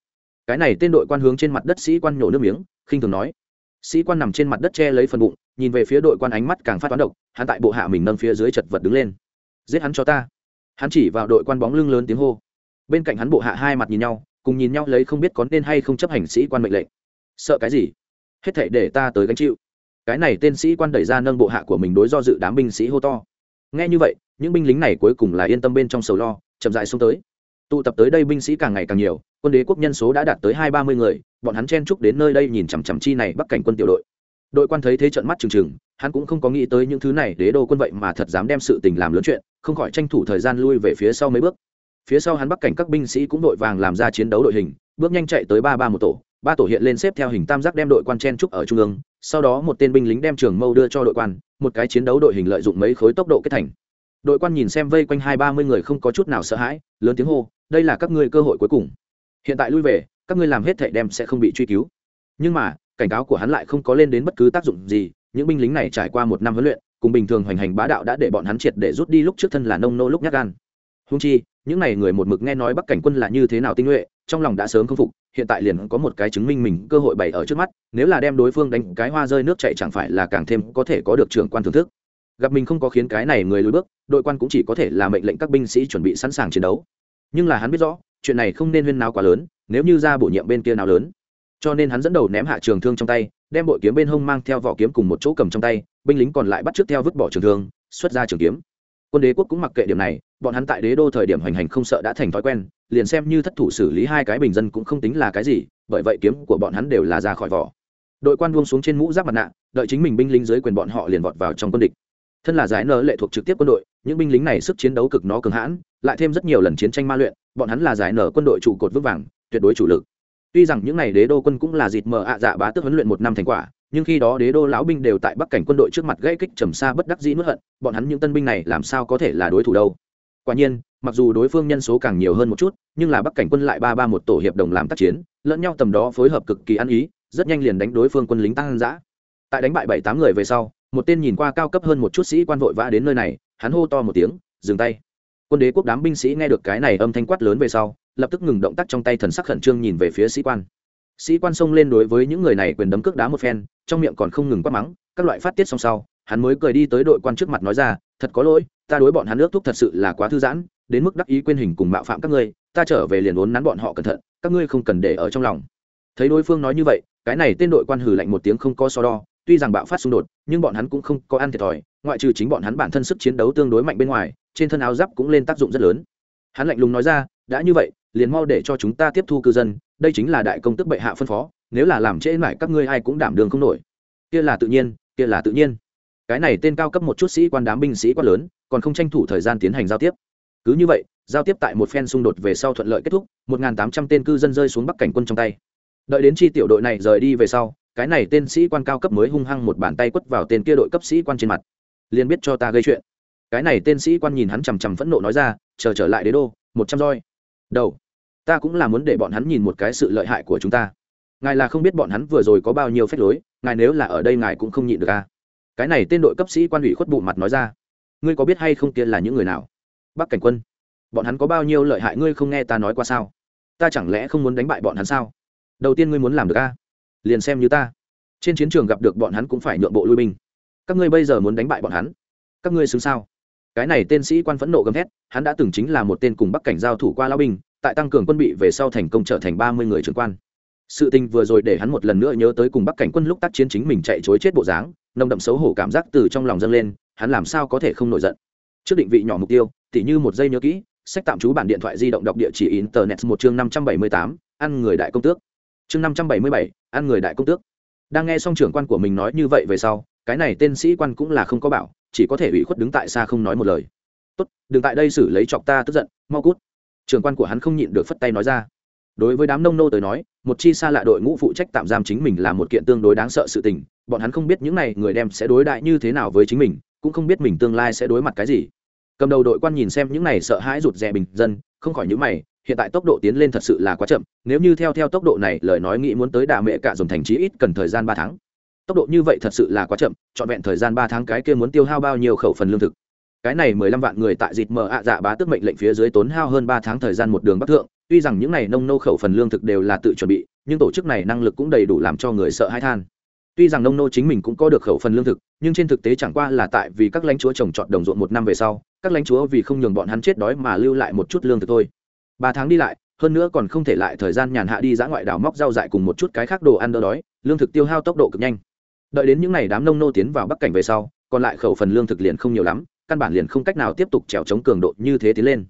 cái này tên đội quan hướng trên mặt đất sĩ quan nhổ nước miếng, khinh thường nói. Sĩ quan nằm trên mặt đất che lấy phần bụng, nhìn về phía đội quan ánh mắt càng phát toán độc, hắn tại bộ hạ mình nâng phía dưới chật vật đứng lên. Giết hắn cho ta. Hắn chỉ vào đội quan bóng lưng lớn tiếng hô. Bên cạnh hắn bộ hạ hai mặt nhìn nhau, cùng nhìn nhau lấy không biết có nên hay không chấp hành sĩ quan mệnh lệnh. Sợ cái gì? Hết thể để ta tới gánh chịu. Cái này tên sĩ quan đẩy ra nâng bộ hạ của mình đối do dự đám binh sĩ hô to. Nghe như vậy, những binh lính này cuối cùng là yên tâm bên trong sầu lo, chậm dại xuống tới. Tụ tập tới đây binh sĩ càng ngày càng nhiều quân đế quốc nhân số đã đạt tới hai ba mươi người, bọn hắn chen chúc đến nơi đây nhìn chằm chằm chi này bắc cảnh quân tiểu đội. Đội quan thấy thế trận mắt trừng trừng, hắn cũng không có nghĩ tới những thứ này đế đô quân vậy mà thật dám đem sự tình làm lớn chuyện, không khỏi tranh thủ thời gian lui về phía sau mấy bước. Phía sau hắn bắc cảnh các binh sĩ cũng đội vàng làm ra chiến đấu đội hình, bước nhanh chạy tới ba ba một tổ, ba tổ hiện lên xếp theo hình tam giác đem đội quan chen trúc ở trung ương, sau đó một tên binh lính đem trường mâu đưa cho đội quan, một cái chiến đấu đội hình lợi dụng mấy khối tốc độ kết thành. Đội quan nhìn xem vây quanh hai ba mươi người không có chút nào sợ hãi, lớn tiếng hô, đây là các ngươi cơ hội cuối cùng hiện tại lui về, các ngươi làm hết thệ đem sẽ không bị truy cứu. Nhưng mà, cảnh cáo của hắn lại không có lên đến bất cứ tác dụng gì, những binh lính này trải qua một năm huấn luyện, cùng bình thường hoành hành bá đạo đã để bọn hắn triệt để rút đi lúc trước thân là nông nô lúc nhát gan. Húng chi, những n à y người một mực nghe nói bắc cảnh quân là như thế nào tinh nhuệ, trong lòng đã sớm k phục, hiện tại liền có một cái chứng minh mình cơ hội bày ở trước mắt, nếu là đem đối phương đánh cái hoa rơi nước chạy chẳng phải là càng thêm có thể có được trưởng quan thưởng thức. Gặp mình không có khiến cái này người lùi bước, đội quan cũng chỉ có thể là mệnh lệnh các binh sĩ chuẩn bị sẵn sàng chiến đấu nhưng là hắn biết rõ, chuyện này không nên huyên nào quá lớn, nếu như ra bổ nhiệm bên kia nào lớn. Cho nên hắn dẫn đầu ném hạ trường thương trong tay, đem bội kiếm bên hông mang theo vỏ kiếm cùng một chỗ cầm trong tay, binh lính còn lại bắt trước theo vứt bỏ trường thương, xuất ra trường kiếm. Quân đế quốc cũng mặc kệ điểm này, bọn hắn tại đế đô thời điểm hoành hành không sợ đã thành thói quen, liền xem như thất thủ xử lý hai cái bình dân cũng không tính là cái gì, bởi vậy kiếm của bọn hắn đều là ra khỏi vỏ. Đội quan buông xuống trên mũ giáp mặt nạ, đợi chính mình binh lính dưới quyền bọn họ liền vọt vào trong quân địch thân là giải nợ lệ thuộc trực tiếp quân đội, những binh lính này sức chiến đấu cực nó cường hãn, lại thêm rất nhiều lần chiến tranh ma luyện, bọn hắn là giải nở quân đội trụ cột vững vàng, tuyệt đối chủ lực. Tuy rằng những n à y đế đô quân cũng là dịt mờ ạ dạ bá tức huấn luyện một năm thành quả, nhưng khi đó đế đô lão binh đều tại bắc cảnh quân đội trước mặt gây kích trầm xa bất đắc dĩ nuốt hận, bọn hắn những tân binh này làm sao có thể là đối thủ đâu? Quả nhiên, mặc dù đối phương nhân số càng nhiều hơn một chút, nhưng là bắc cảnh quân lại ba ba một tổ hiệp đồng làm tác chiến, lẫn nhau tầm đó phối hợp cực kỳ ăn ý, rất nhanh liền đánh đối phương quân lính tăng giã tại đánh bại bảy tám người về sau một tên nhìn qua cao cấp hơn một chút sĩ quan vội vã đến nơi này, hắn hô to một tiếng, dừng tay. Quân đế quốc đám binh sĩ nghe được cái này âm thanh quát lớn về sau, lập tức ngừng động tác trong tay thần sắc khẩn trương nhìn về phía sĩ quan. Sĩ quan xông lên đối với những người này quyền đấm cước đá một phen, trong miệng còn không ngừng quát mắng, các loại phát tiết xong sau, hắn mới cười đi tới đội quan trước mặt nói ra, thật có lỗi, ta đối bọn hắn ước thúc thật sự là quá thư giãn, đến mức đắc ý quên hình cùng mạo phạm các ngươi, ta trở về liền uốn nắn bọn họ cẩn thận, các ngươi không cần để ở trong lòng. Thấy đối phương nói như vậy, cái này tên đội quan hử lạnh một tiếng không có so đo tuy rằng bạo phát xung đột, nhưng bọn hắn cũng không có ăn thiệt thòi, ngoại trừ chính bọn hắn bản thân sức chiến đấu tương đối mạnh bên ngoài, trên thân áo giáp cũng lên tác dụng rất lớn. Hắn lạnh lùng nói ra, đã như vậy, liền mau để cho chúng ta tiếp thu cư dân, đây chính là đại công tức bệ hạ phân phó, nếu là làm trễ mãi các ngươi ai cũng đảm đường không nổi. Kia là tự nhiên, kia là tự nhiên. Cái này tên cao cấp một chút sĩ quan đám binh sĩ quá lớn, còn không tranh thủ thời gian tiến hành giao tiếp. Cứ như vậy, giao tiếp tại một phen xung đột về sau thuận lợi kết thúc, một tám trăm tên cư dân rơi xuống bắc cảnh quân trong tay. Đợi đến chi tiểu đội này rời đi về sau cái này tên sĩ quan cao cấp mới hung hăng một bàn tay quất vào tên kia đội cấp sĩ quan trên mặt. Liền biết cho ta gây chuyện. Cái này tên sĩ quan nhìn hắn chằm chằm phẫn nộ nói ra, chờ trở lại đế đô, một trăm roi. Đầu, ta cũng là muốn để bọn hắn nhìn một cái sự lợi hại của chúng ta. Ngài là không biết bọn hắn vừa rồi có bao nhiêu phép lối, ngài nếu là ở đây ngài cũng không nhịn được à. cái này tên đội cấp sĩ quan ủy khuất bụng mặt nói ra, ngươi có biết hay không kia là những người nào? Bắc cảnh quân, bọn hắn có bao nhiêu lợi hại ngươi không nghe ta nói qua sao? Ta chẳng lẽ không muốn đánh bại bọn hắn sao? Đầu tiên ngươi muốn làm được a à? Liền xem như ta. Trên chiến trường gặp được bọn hắn cũng phải nhượng bộ lui binh. Các ngươi bây giờ muốn đánh bại bọn hắn? Các ngươi xứng sao? Cái này tên sĩ quan phẫn nộ gầm thét, hắn đã từng chính là một tên cùng bắc cảnh giao thủ qua lao binh, tại tăng cường quân bị về sau thành công trở thành ba mươi người trưởng quan. Sự tình vừa rồi để hắn một lần nữa nhớ tới cùng bắc cảnh quân lúc tác chiến chính mình chạy chối chết bộ dáng, nồng đậm xấu hổ cảm giác từ trong lòng dâng lên, hắn làm sao có thể không nổi giận? Trước định vị nhỏ mục tiêu, tỉ như một giây nhớ kỹ, sách tạm trú bản điện thoại di động đọc địa chỉ internet một chương năm trăm bảy mươi tám, ăn người đại công tước chương năm trăm bảy mươi bảy, ăn người đại công tước. Đang nghe xong trưởng quan của mình nói như vậy về sau, cái này tên sĩ quan cũng là không có bảo, chỉ có thể ủy khuất đứng tại xa không nói một lời. Tốt, đừng tại đây xử lấy chọc ta tức giận, mau cút. Trưởng quan của hắn không nhịn được phất tay nói ra. Đối với đám nông nô tới nói, một chi xa lạ đội ngũ phụ trách tạm giam chính mình là một kiện tương đối đáng sợ sự tình, bọn hắn không biết những này người đem sẽ đối đại như thế nào với chính mình, cũng không biết mình tương lai sẽ đối mặt cái gì cầm đầu đội quan nhìn xem những này sợ hãi rụt rè bình dân, không khỏi những mày, hiện tại tốc độ tiến lên thật sự là quá chậm, nếu như theo theo tốc độ này, lời nói nghĩ muốn tới đà mẹ cả dồn thành trí ít cần thời gian ba tháng. Tốc độ như vậy thật sự là quá chậm, trọn vẹn thời gian ba tháng cái kia muốn tiêu hao bao nhiêu khẩu phần lương thực. Cái này mười lăm vạn người tại dịt mờ ạ dạ bá tước mệnh lệnh phía dưới tốn hao hơn ba tháng thời gian một đường bắc thượng, tuy rằng những này nông nô khẩu phần lương thực đều là tự chuẩn bị, nhưng tổ chức này năng lực cũng đầy đủ làm cho người sợ hãi than tuy rằng nông nô chính mình cũng có được khẩu phần lương thực, nhưng trên thực tế chẳng qua là tại vì các lãnh chúa trồng trọt đồng ruộng một năm về sau, các lãnh chúa vì không nhường bọn hắn chết đói mà lưu lại một chút lương thực thôi. Ba tháng đi lại, hơn nữa còn không thể lại thời gian nhàn hạ đi dã ngoại đảo móc rau dại cùng một chút cái khác đồ ăn đỡ đói, lương thực tiêu hao tốc độ cực nhanh. Đợi đến những ngày đám nông nô tiến vào bắc cảnh về sau, còn lại khẩu phần lương thực liền không nhiều lắm, căn bản liền không cách nào tiếp tục trèo chống cường độ như thế tiến lên.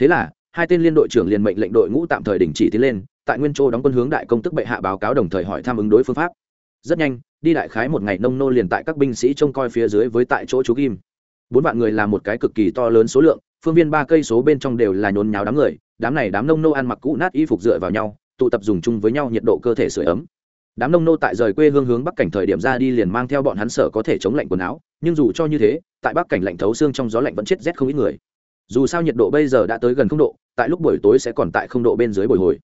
Thế là, hai tên liên đội trưởng liền mệnh lệnh đội ngũ tạm thời đình chỉ tiến lên, tại nguyên châu đóng quân hướng đại công tức bệ hạ báo cáo đồng thời hỏi tham ứng đối phương pháp rất nhanh, đi đại khái một ngày nông nô liền tại các binh sĩ trông coi phía dưới với tại chỗ chú kim bốn vạn người là một cái cực kỳ to lớn số lượng, phương viên ba cây số bên trong đều là nhốn nháo đám người, đám này đám nông nô ăn mặc cũ nát y phục dựa vào nhau, tụ tập dùng chung với nhau nhiệt độ cơ thể sửa ấm. Đám nông nô tại rời quê hương hướng bắc cảnh thời điểm ra đi liền mang theo bọn hắn sở có thể chống lạnh quần áo, nhưng dù cho như thế, tại bắc cảnh lạnh thấu xương trong gió lạnh vẫn chết rét không ít người. Dù sao nhiệt độ bây giờ đã tới gần không độ, tại lúc buổi tối sẽ còn tại không độ bên dưới bồi hồi.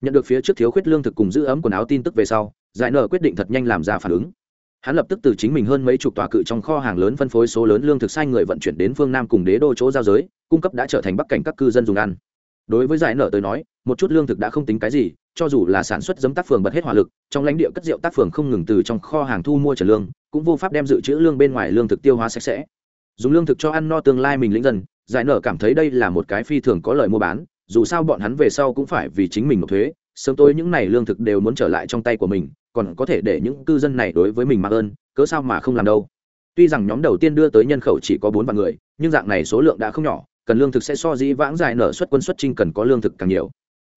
Nhận được phía trước thiếu khuyết lương thực cùng giữ ấm quần áo tin tức về sau giải nở quyết định thật nhanh làm ra phản ứng. Hắn lập tức từ chính mình hơn mấy chục tòa cự trong kho hàng lớn phân phối số lớn lương thực sai người vận chuyển đến phương nam cùng đế đô chỗ giao giới, cung cấp đã trở thành bắc cảnh các cư dân dùng ăn. Đối với giải nở tới nói, một chút lương thực đã không tính cái gì, cho dù là sản xuất giấm tác phường bật hết hỏa lực, trong lãnh địa cất rượu tác phường không ngừng từ trong kho hàng thu mua trở lương, cũng vô pháp đem dự trữ lương bên ngoài lương thực tiêu hóa sạch sẽ. Dùng lương thực cho ăn no tương lai mình lĩnh dần giải nở cảm thấy đây là một cái phi thường có lợi mua bán, dù sao bọn hắn về sau cũng phải vì chính mình nộp thuế, sớm tối những này lương thực đều muốn trở lại trong tay của mình còn có thể để những cư dân này đối với mình mạc ơn, cớ sao mà không làm đâu? Tuy rằng nhóm đầu tiên đưa tới nhân khẩu chỉ có bốn vạn người, nhưng dạng này số lượng đã không nhỏ, cần lương thực sẽ so dĩ vãng giải nở xuất quân xuất trinh cần có lương thực càng nhiều.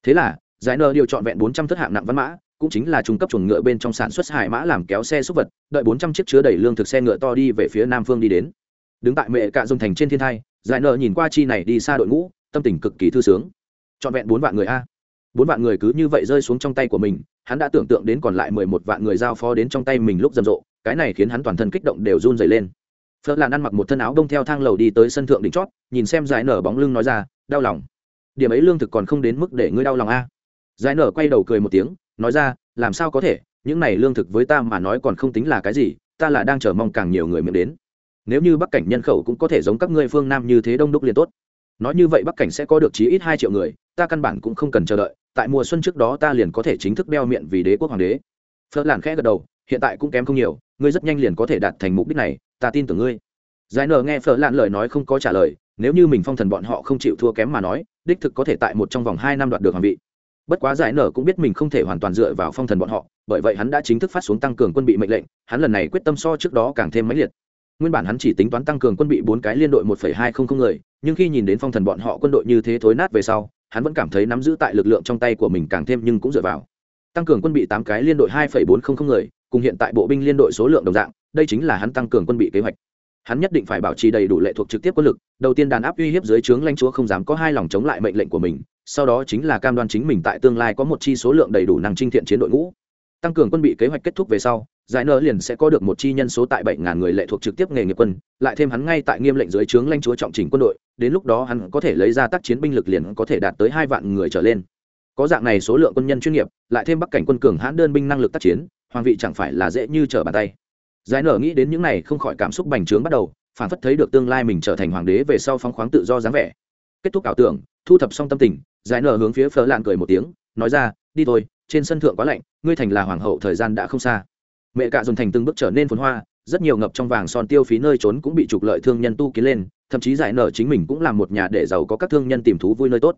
Thế là, giải nở điều chọn vẹn bốn trăm thất hạng nặng văn mã, cũng chính là trung cấp chuồng ngựa bên trong sản xuất hải mã làm kéo xe xúc vật, đợi bốn trăm chiếc chứa đầy lương thực xe ngựa to đi về phía nam phương đi đến. Đứng tại mệ cạ dông thành trên thiên thai, giải nở nhìn qua chi này đi xa đội ngũ, tâm tình cực kỳ thư sướng. Chọn vẹn bốn vạn người a. Bốn vạn người cứ như vậy rơi xuống trong tay của mình hắn đã tưởng tượng đến còn lại mười một vạn người giao phó đến trong tay mình lúc rầm rộ, cái này khiến hắn toàn thân kích động đều run dày lên. Phớt làn ăn mặc một thân áo đông theo thang lầu đi tới sân thượng đỉnh chót, nhìn xem giải nở bóng lưng nói ra, đau lòng. Điểm ấy lương thực còn không đến mức để ngươi đau lòng a. Giải nở quay đầu cười một tiếng, nói ra, làm sao có thể, những này lương thực với ta mà nói còn không tính là cái gì, ta là đang chờ mong càng nhiều người miệng đến. Nếu như bắc cảnh nhân khẩu cũng có thể giống các ngươi phương nam như thế đông đúc liền tốt. Nói như vậy bắc cảnh sẽ có được chí ít hai triệu người, ta căn bản cũng không cần chờ đợi tại mùa xuân trước đó ta liền có thể chính thức đeo miệng vì đế quốc hoàng đế. Phớt làn khẽ gật đầu, hiện tại cũng kém không nhiều, ngươi rất nhanh liền có thể đạt thành mục đích này, ta tin tưởng ngươi. Giải nở nghe phở lạn lời nói không có trả lời, nếu như mình phong thần bọn họ không chịu thua kém mà nói, đích thực có thể tại một trong vòng hai năm đoạt được hoàng vị. Bất quá giải nở cũng biết mình không thể hoàn toàn dựa vào phong thần bọn họ, bởi vậy hắn đã chính thức phát xuống tăng cường quân bị mệnh lệnh, hắn lần này quyết tâm so trước đó càng thêm mãnh liệt. Nguyên bản hắn chỉ tính toán tăng cường quân bị bốn cái liên đội một phẩy hai không không người, nhưng khi nhìn đến phong thần bọn họ quân đội như thế thối nát về sau hắn vẫn cảm thấy nắm giữ tại lực lượng trong tay của mình càng thêm nhưng cũng dựa vào. Tăng cường quân bị tám cái liên đội hai phẩy bốn không không người, cùng hiện tại bộ binh liên đội số lượng đồng dạng, đây chính là hắn tăng cường quân bị kế hoạch. Hắn nhất định phải bảo trì đầy đủ lệ thuộc trực tiếp quân lực, đầu tiên đàn áp uy hiếp dưới trướng lãnh chúa không dám có hai lòng chống lại mệnh lệnh của mình, sau đó chính là cam đoan chính mình tại tương lai có một chi số lượng đầy đủ năng trinh thiện chiến đội ngũ. Tăng cường quân bị kế hoạch kết thúc về sau giải nợ liền sẽ có được một chi nhân số tại bảy ngàn người lệ thuộc trực tiếp nghề nghiệp quân, lại thêm hắn ngay tại nghiêm lệnh dưới trướng lãnh chúa trọng trình quân đội, đến lúc đó hắn có thể lấy ra tác chiến binh lực liền có thể đạt tới hai vạn người trở lên. Có dạng này số lượng quân nhân chuyên nghiệp, lại thêm bắc cảnh quân cường hãn đơn binh năng lực tác chiến, hoàng vị chẳng phải là dễ như trở bàn tay. Giải nở nghĩ đến những này không khỏi cảm xúc bành trướng bắt đầu, phản phất thấy được tương lai mình trở thành hoàng đế về sau phóng khoáng tự do dáng vẻ. Kết thúc ảo tưởng, thu thập xong tâm tình, giải nở hướng phía phở lạn cười một tiếng, nói ra, đi thôi, trên sân thượng quá lạnh, ngươi thành là hoàng hậu thời gian đã không xa mẹ cạ dồn thành từng bước trở nên phồn hoa, rất nhiều ngập trong vàng son tiêu phí nơi trốn cũng bị trục lợi thương nhân tu kiến lên, thậm chí giải nở chính mình cũng là một nhà để giàu có các thương nhân tìm thú vui nơi tốt.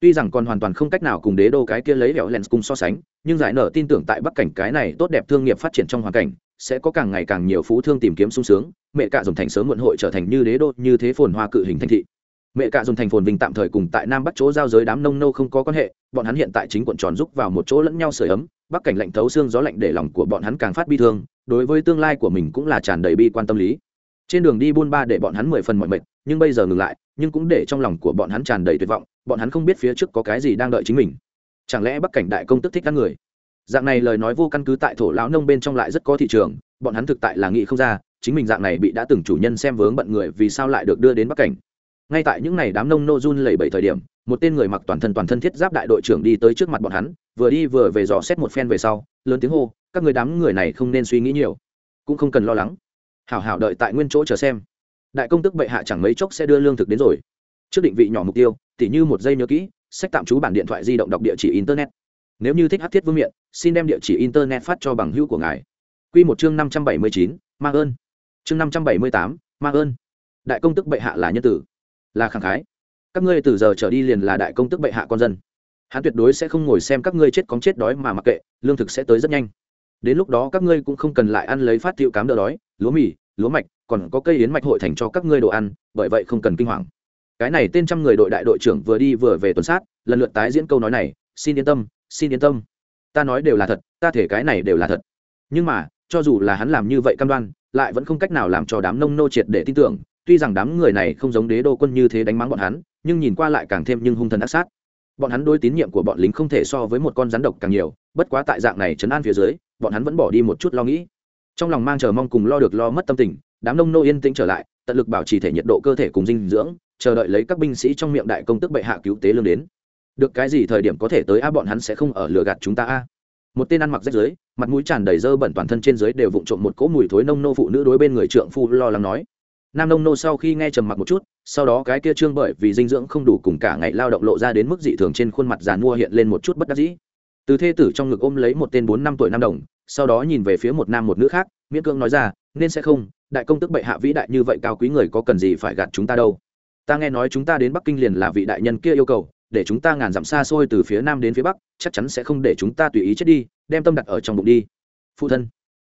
Tuy rằng còn hoàn toàn không cách nào cùng đế đô cái kia lấy vẹo lens cùng so sánh, nhưng giải nở tin tưởng tại bắc cảnh cái này tốt đẹp thương nghiệp phát triển trong hoàn cảnh, sẽ có càng ngày càng nhiều phú thương tìm kiếm sung sướng, mẹ cạ dồn thành sớm muộn hội trở thành như đế đô như thế phồn hoa cự hình thành thị. Mẹ cạ dồn thành phồn vinh tạm thời cùng tại nam bắc chỗ giao giới đám nông nô không có quan hệ, bọn hắn hiện tại chính quận tròn giúp vào một chỗ lẫn nhau sưởi ấm bắc cảnh lạnh thấu xương gió lạnh để lòng của bọn hắn càng phát bi thương, đối với tương lai của mình cũng là tràn đầy bi quan tâm lý. Trên đường đi buôn ba để bọn hắn mười phần mọi mệt, nhưng bây giờ ngừng lại, nhưng cũng để trong lòng của bọn hắn tràn đầy tuyệt vọng, bọn hắn không biết phía trước có cái gì đang đợi chính mình. Chẳng lẽ bắc cảnh đại công tức thích các người? Dạng này lời nói vô căn cứ tại thổ lão nông bên trong lại rất có thị trường, bọn hắn thực tại là nghĩ không ra, chính mình dạng này bị đã từng chủ nhân xem vướng bận người vì sao lại được đưa đến bắc cảnh ngay tại những ngày đám nông nô run lẩy bẩy thời điểm, một tên người mặc toàn thân toàn thân thiết giáp đại đội trưởng đi tới trước mặt bọn hắn, vừa đi vừa về dò xét một phen về sau, lớn tiếng hô, các người đám người này không nên suy nghĩ nhiều, cũng không cần lo lắng. Hảo hảo đợi tại nguyên chỗ chờ xem. Đại công tức bệ hạ chẳng mấy chốc sẽ đưa lương thực đến rồi. Trước định vị nhỏ mục tiêu, tỉ như một giây nhớ kỹ, sách tạm trú bản điện thoại di động đọc địa chỉ internet. Nếu như thích hát thiết vương miện, xin đem địa chỉ internet phát cho bằng hữu của ngài. Q một chương năm trăm bảy mươi chín mang ơn. Chương năm trăm bảy mươi tám mang ơn. Đại công tức bệ hạ là nhân tử là khẳng khái. Các ngươi từ giờ trở đi liền là đại công tức bệ hạ con dân. Hắn tuyệt đối sẽ không ngồi xem các ngươi chết cóng chết đói mà mặc kệ, lương thực sẽ tới rất nhanh. Đến lúc đó các ngươi cũng không cần lại ăn lấy phát tiệu cám đỡ đói, lúa mì, lúa mạch, còn có cây yến mạch hội thành cho các ngươi đồ ăn, bởi vậy không cần kinh hoàng. Cái này tên trăm người đội đại đội trưởng vừa đi vừa về tuần sát, lần lượt tái diễn câu nói này, xin yên tâm, xin yên tâm. Ta nói đều là thật, ta thể cái này đều là thật. Nhưng mà, cho dù là hắn làm như vậy cam đoan, lại vẫn không cách nào làm cho đám nông nô triệt để tin tưởng tuy rằng đám người này không giống đế đô quân như thế đánh mắng bọn hắn, nhưng nhìn qua lại càng thêm nhưng hung thần ác sát. Bọn hắn đối tín nhiệm của bọn lính không thể so với một con rắn độc càng nhiều, bất quá tại dạng này chấn an phía dưới, bọn hắn vẫn bỏ đi một chút lo nghĩ. Trong lòng mang chờ mong cùng lo được lo mất tâm tình, đám nông nô yên tĩnh trở lại, tận lực bảo trì thể nhiệt độ cơ thể cùng dinh dưỡng, chờ đợi lấy các binh sĩ trong miệng đại công tức bệ hạ cứu tế lương đến. Được cái gì thời điểm có thể tới a, bọn hắn sẽ không ở lừa gạt chúng ta a. Một tên ăn mặc rách dưới, mặt mũi tràn đầy dơ bẩn toàn thân trên dưới đều vụng trộm một cỗ mùi thối nông nô phụ nữ đối bên người trượng phu lo lắng nói nam nông nô sau khi nghe trầm mặc một chút, sau đó cái kia trương bởi vì dinh dưỡng không đủ cùng cả ngày lao động lộ ra đến mức dị thường trên khuôn mặt giàn mua hiện lên một chút bất đắc dĩ. Từ thê tử trong ngực ôm lấy một tên bốn năm tuổi nam đồng, sau đó nhìn về phía một nam một nữ khác, miễn cưỡng nói ra, nên sẽ không, đại công tức bệ hạ vĩ đại như vậy cao quý người có cần gì phải gạt chúng ta đâu. Ta nghe nói chúng ta đến bắc kinh liền là vị đại nhân kia yêu cầu, để chúng ta ngàn dặm xa xôi từ phía nam đến phía bắc, chắc chắn sẽ không để chúng ta tùy ý chết đi, đem tâm đặt ở trong bụng đi. Phụ thân,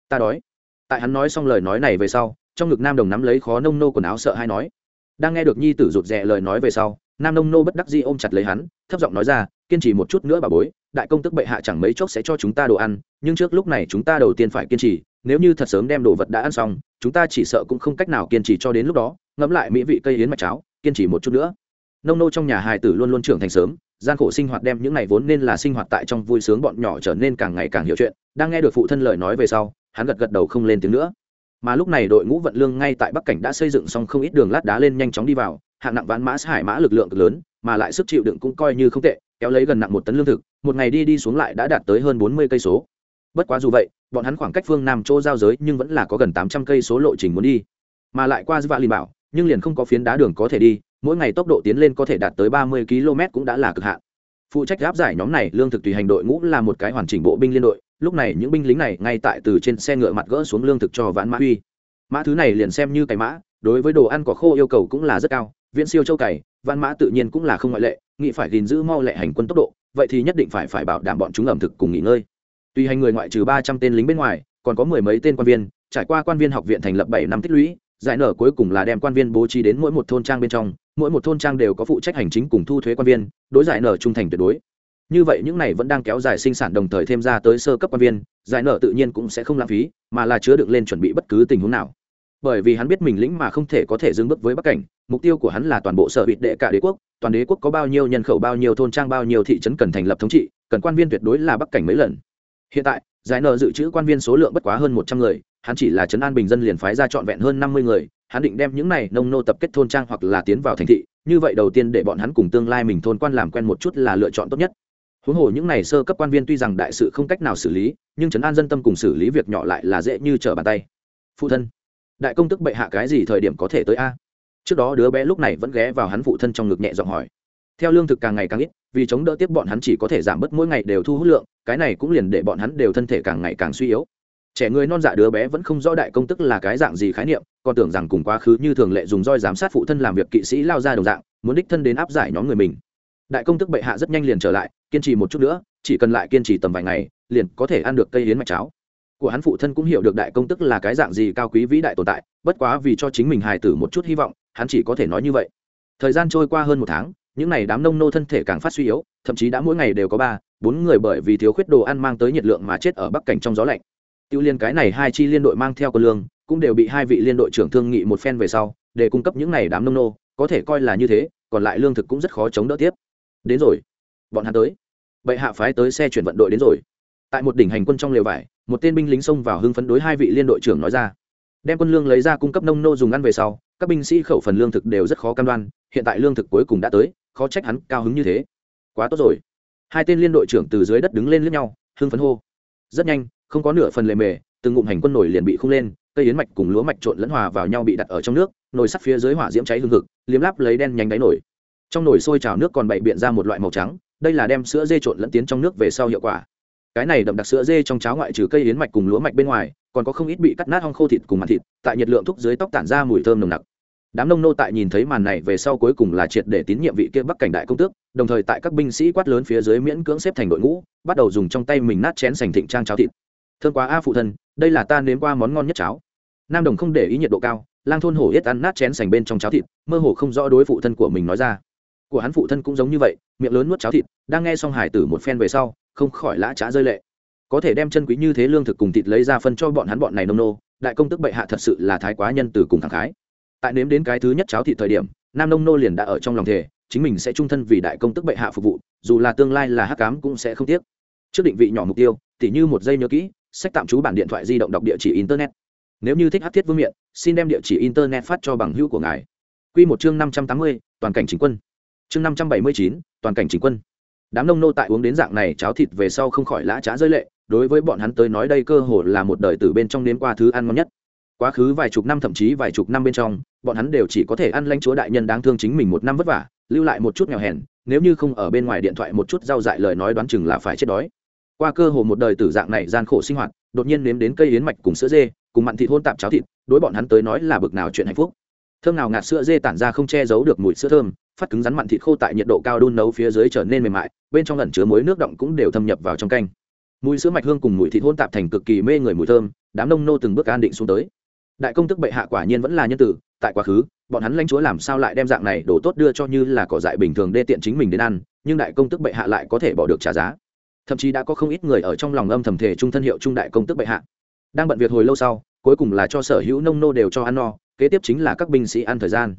ta đói. Tại hắn nói xong lời nói này về sau trong ngực nam đồng nắm lấy khó nông nô quần áo sợ hay nói, đang nghe được nhi tử rụt rè lời nói về sau, nam nông nô bất đắc dĩ ôm chặt lấy hắn, thấp giọng nói ra, kiên trì một chút nữa bà bối, đại công tức bệ hạ chẳng mấy chốc sẽ cho chúng ta đồ ăn, nhưng trước lúc này chúng ta đầu tiên phải kiên trì, nếu như thật sớm đem đồ vật đã ăn xong, chúng ta chỉ sợ cũng không cách nào kiên trì cho đến lúc đó, ngẫm lại mỹ vị cây yến mạch cháo, kiên trì một chút nữa. Nông nô trong nhà hài tử luôn luôn trưởng thành sớm, gian khổ sinh hoạt đem những ngày vốn nên là sinh hoạt tại trong vui sướng bọn nhỏ trở nên càng ngày càng hiểu chuyện, đang nghe được phụ thân lời nói về sau, hắn gật gật đầu không lên tiếng nữa mà lúc này đội ngũ vận lương ngay tại bắc cảnh đã xây dựng xong không ít đường lát đá lên nhanh chóng đi vào, hạng nặng ván mã hải mã lực lượng cực lớn, mà lại sức chịu đựng cũng coi như không tệ, kéo lấy gần nặng một tấn lương thực, một ngày đi đi xuống lại đã đạt tới hơn bốn mươi cây số. Bất quá dù vậy, bọn hắn khoảng cách phương nam chỗ giao giới nhưng vẫn là có gần tám trăm cây số lộ trình muốn đi. Mà lại qua dva linh bảo, nhưng liền không có phiến đá đường có thể đi, mỗi ngày tốc độ tiến lên có thể đạt tới ba mươi km cũng đã là cực hạn. Phụ trách gáp giải nhóm này, lương thực tùy hành đội ngũ là một cái hoàn chỉnh bộ binh liên đội lúc này những binh lính này ngay tại từ trên xe ngựa mặt gỡ xuống lương thực cho vãn mã uy mã thứ này liền xem như cày mã, đối với đồ ăn cỏ khô yêu cầu cũng là rất cao. Viễn siêu châu cày, vãn mã tự nhiên cũng là không ngoại lệ nghị phải gìn giữ mau lệ hành quân tốc độ, vậy thì nhất định phải phải bảo đảm bọn chúng ẩm thực cùng nghỉ ngơi. Tuy hành người ngoại trừ ba trăm tên lính bên ngoài, còn có mười mấy tên quan viên, trải qua quan viên học viện thành lập bảy năm tích lũy, giải nở cuối cùng là đem quan viên bố trí đến mỗi một thôn trang bên trong, mỗi một thôn trang đều có phụ trách hành chính cùng thu thuế quan viên, đối giải nở trung thành tuyệt đối như vậy những này vẫn đang kéo dài sinh sản đồng thời thêm ra tới sơ cấp quan viên, giải nở tự nhiên cũng sẽ không lãng phí, mà là chứa đựng lên chuẩn bị bất cứ tình huống nào. Bởi vì hắn biết mình lĩnh mà không thể có thể dừng bước với bắc cảnh, mục tiêu của hắn là toàn bộ sở hữu đệ cả đế quốc, toàn đế quốc có bao nhiêu nhân khẩu, bao nhiêu thôn trang, bao nhiêu thị trấn cần thành lập thống trị, cần quan viên tuyệt đối là bắc cảnh mấy lần. Hiện tại, giải nợ dự trữ quan viên số lượng bất quá hơn một trăm người, hắn chỉ là trấn an bình dân liền phái ra trọn vẹn hơn năm mươi người, hắn định đem những này nông nô tập kết thôn trang hoặc là tiến vào thành thị, như vậy đầu tiên để bọn hắn cùng tương lai mình thôn quan làm quen một chút là lựa chọn tốt nhất huống hồ những này sơ cấp quan viên tuy rằng đại sự không cách nào xử lý, nhưng trấn an dân tâm cùng xử lý việc nhỏ lại là dễ như trở bàn tay. Phụ thân, đại công tức bệ hạ cái gì thời điểm có thể tới a? Trước đó đứa bé lúc này vẫn ghé vào hắn phụ thân trong ngực nhẹ giọng hỏi. Theo lương thực càng ngày càng ít, vì chống đỡ tiếp bọn hắn chỉ có thể giảm bớt mỗi ngày đều thu hút lượng, cái này cũng liền để bọn hắn đều thân thể càng ngày càng suy yếu. Trẻ người non dạ đứa bé vẫn không rõ đại công tức là cái dạng gì khái niệm, còn tưởng rằng cùng quá khứ như thường lệ dùng roi giám sát phụ thân làm việc kỵ sĩ lao ra đồng dạng, muốn đích thân đến áp giải nhóm người mình đại công tức bệ hạ rất nhanh liền trở lại, kiên trì một chút nữa, chỉ cần lại kiên trì tầm vài ngày, liền có thể ăn được cây hiến mạch cháo. Của hắn phụ thân cũng hiểu được đại công tức là cái dạng gì cao quý vĩ đại tồn tại, bất quá vì cho chính mình hài tử một chút hy vọng, hắn chỉ có thể nói như vậy. Thời gian trôi qua hơn một tháng, những n à y đám nông nô thân thể càng phát suy yếu, thậm chí đã mỗi ngày đều có ba, bốn người bởi vì thiếu khuyết đồ ăn mang tới nhiệt lượng mà chết ở bắc cảnh trong gió lạnh. Tiêu liên cái này hai chi liên đội mang theo quân lương, cũng đều bị hai vị liên đội trưởng thương nghị một phen về sau, để cung cấp những n à y đám nông nô, có thể coi là như thế, còn lại lương thực cũng rất khó chống đỡ tiếp đến rồi. Bọn hắn tới. Bệ hạ phái tới xe chuyển vận đội đến rồi. Tại một đỉnh hành quân trong lều vải, một tên binh lính xông vào hưng phấn đối hai vị liên đội trưởng nói ra. Đem quân lương lấy ra cung cấp nông nô dùng ăn về sau, các binh sĩ khẩu phần lương thực đều rất khó cam đoan, hiện tại lương thực cuối cùng đã tới, khó trách hắn cao hứng như thế. Quá tốt rồi. Hai tên liên đội trưởng từ dưới đất đứng lên lướt nhau, hưng phấn hô. Rất nhanh, không có nửa phần lề mề, từng ngụm hành quân nổi liền bị khung lên, cây yến mạch cùng lúa mạch trộn lẫn hòa vào nhau bị đặt ở trong nước, nồi sắt phía dưới hỏa diễm cháy hương thực liếm láp lấy đen nhánh đáy nổi trong nồi sôi trào nước còn bậy biện ra một loại màu trắng, đây là đem sữa dê trộn lẫn tiến trong nước về sau hiệu quả. Cái này đậm đặc sữa dê trong cháo ngoại trừ cây yến mạch cùng lúa mạch bên ngoài, còn có không ít bị cắt nát hong khô thịt cùng mặt thịt, tại nhiệt lượng thúc dưới tóc tản ra mùi thơm nồng nặc. Đám nông nô tại nhìn thấy màn này về sau cuối cùng là triệt để tín nhiệm vị kia bắc cảnh đại công tước, đồng thời tại các binh sĩ quát lớn phía dưới miễn cưỡng xếp thành đội ngũ, bắt đầu dùng trong tay mình nát chén sành thịnh trang cháo thịt. Thương quá a phụ thân, đây là ta nếm qua món ngon nhất cháo. Nam đồng không để ý nhiệt độ cao, lang thôn hổ yết ăn nát chén sành bên trong cháo thịt, mơ hồ không rõ đối phụ thân của mình nói ra của hắn phụ thân cũng giống như vậy, miệng lớn nuốt cháo thịt, đang nghe xong hải tử một phen về sau, không khỏi lã trá rơi lệ. Có thể đem chân quý như thế lương thực cùng thịt lấy ra phân cho bọn hắn bọn này nông nô, đại công tức bệ hạ thật sự là thái quá nhân từ cùng thẳng khái. Tại nếm đến cái thứ nhất cháo thịt thời điểm, nam nông nô liền đã ở trong lòng thể chính mình sẽ trung thân vì đại công tức bệ hạ phục vụ, dù là tương lai là hắc cám cũng sẽ không tiếc. Trước định vị nhỏ mục tiêu, tỉ như một giây nhớ kỹ, sách tạm trú bản điện thoại di động đọc địa chỉ internet. Nếu như thích hát thiết vương miện, xin đem địa chỉ internet phát cho bằng hữu của ngài. Q một chương năm trăm tám mươi, toàn cảnh chính quân chương năm trăm bảy mươi chín, toàn cảnh chính quân. Đám nông nô tại uống đến dạng này cháo thịt về sau không khỏi lã trá rơi lệ, đối với bọn hắn tới nói đây cơ hồ là một đời từ bên trong đến qua thứ ăn ngon nhất. Quá khứ vài chục năm thậm chí vài chục năm bên trong, bọn hắn đều chỉ có thể ăn lãnh chúa đại nhân đáng thương chính mình một năm vất vả, lưu lại một chút nghèo hèn, nếu như không ở bên ngoài điện thoại một chút rau dại lời nói đoán chừng là phải chết đói. Qua cơ hồ một đời tử dạng này gian khổ sinh hoạt, đột nhiên nếm đến cây yến mạch cùng sữa dê, cùng mặn thịt hôn tạp cháo thịt, đối bọn hắn tới nói là bực nào chuyện hạnh phúc. Thơm nào ngạt sữa dê tản ra không che giấu được mùi sữa thơm phát cứng rắn mặn thịt khô tại nhiệt độ cao đun nấu phía dưới trở nên mềm mại, bên trong lẩn chứa muối nước động cũng đều thâm nhập vào trong canh. Mùi sữa mạch hương cùng mùi thịt hôn tạp thành cực kỳ mê người mùi thơm, đám nông nô từng bước an định xuống tới. Đại công tức bệ hạ quả nhiên vẫn là nhân tử, tại quá khứ, bọn hắn lãnh chúa làm sao lại đem dạng này đồ tốt đưa cho như là cỏ dại bình thường đê tiện chính mình đến ăn, nhưng đại công tức bệ hạ lại có thể bỏ được trả giá. Thậm chí đã có không ít người ở trong lòng âm thầm thể trung thân hiệu trung đại công tức bệ hạ. Đang bận việc hồi lâu sau, cuối cùng là cho sở hữu nông nô đều cho ăn no, kế tiếp chính là các binh sĩ ăn thời gian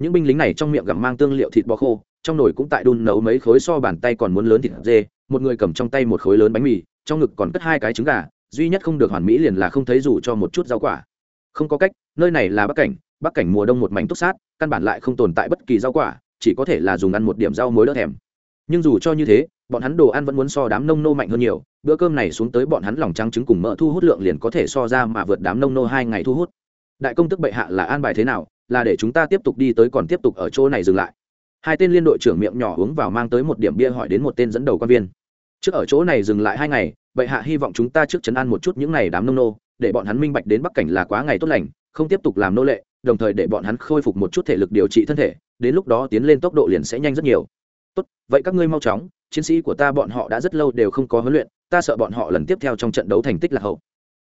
những binh lính này trong miệng gặm mang tương liệu thịt bò khô, trong nồi cũng tại đun nấu mấy khối so bàn tay còn muốn lớn thịt dê, một người cầm trong tay một khối lớn bánh mì, trong ngực còn cất hai cái trứng gà, duy nhất không được hoàn mỹ liền là không thấy dù cho một chút rau quả. Không có cách, nơi này là bắc cảnh bắc cảnh mùa đông một mảnh túc sát, căn bản lại không tồn tại bất kỳ rau quả, chỉ có thể là dùng ăn một điểm rau muối đỡ thèm. Nhưng dù cho như thế, bọn hắn đồ ăn vẫn muốn so đám nông nô mạnh hơn nhiều, bữa cơm này xuống tới bọn hắn lòng trắng trứng cùng mỡ thu hút lượng liền có thể so ra mà vượt đám nông nô hai ngày thu hút. Đại công tức bệ hạ là an bài thế nào là để chúng ta tiếp tục đi tới còn tiếp tục ở chỗ này dừng lại. Hai tên liên đội trưởng miệng nhỏ uống vào mang tới một điểm bia hỏi đến một tên dẫn đầu quan viên. Trước ở chỗ này dừng lại hai ngày bệ hạ hy vọng chúng ta trước chấn an một chút những ngày đám nông nô, để bọn hắn minh bạch đến bắc cảnh là quá ngày tốt lành, không tiếp tục làm nô lệ, đồng thời để bọn hắn khôi phục một chút thể lực điều trị thân thể, đến lúc đó tiến lên tốc độ liền sẽ nhanh rất nhiều. Tốt, vậy các ngươi mau chóng, chiến sĩ của ta bọn họ đã rất lâu đều không có huấn luyện, ta sợ bọn họ lần tiếp theo trong trận đấu thành tích là hậu.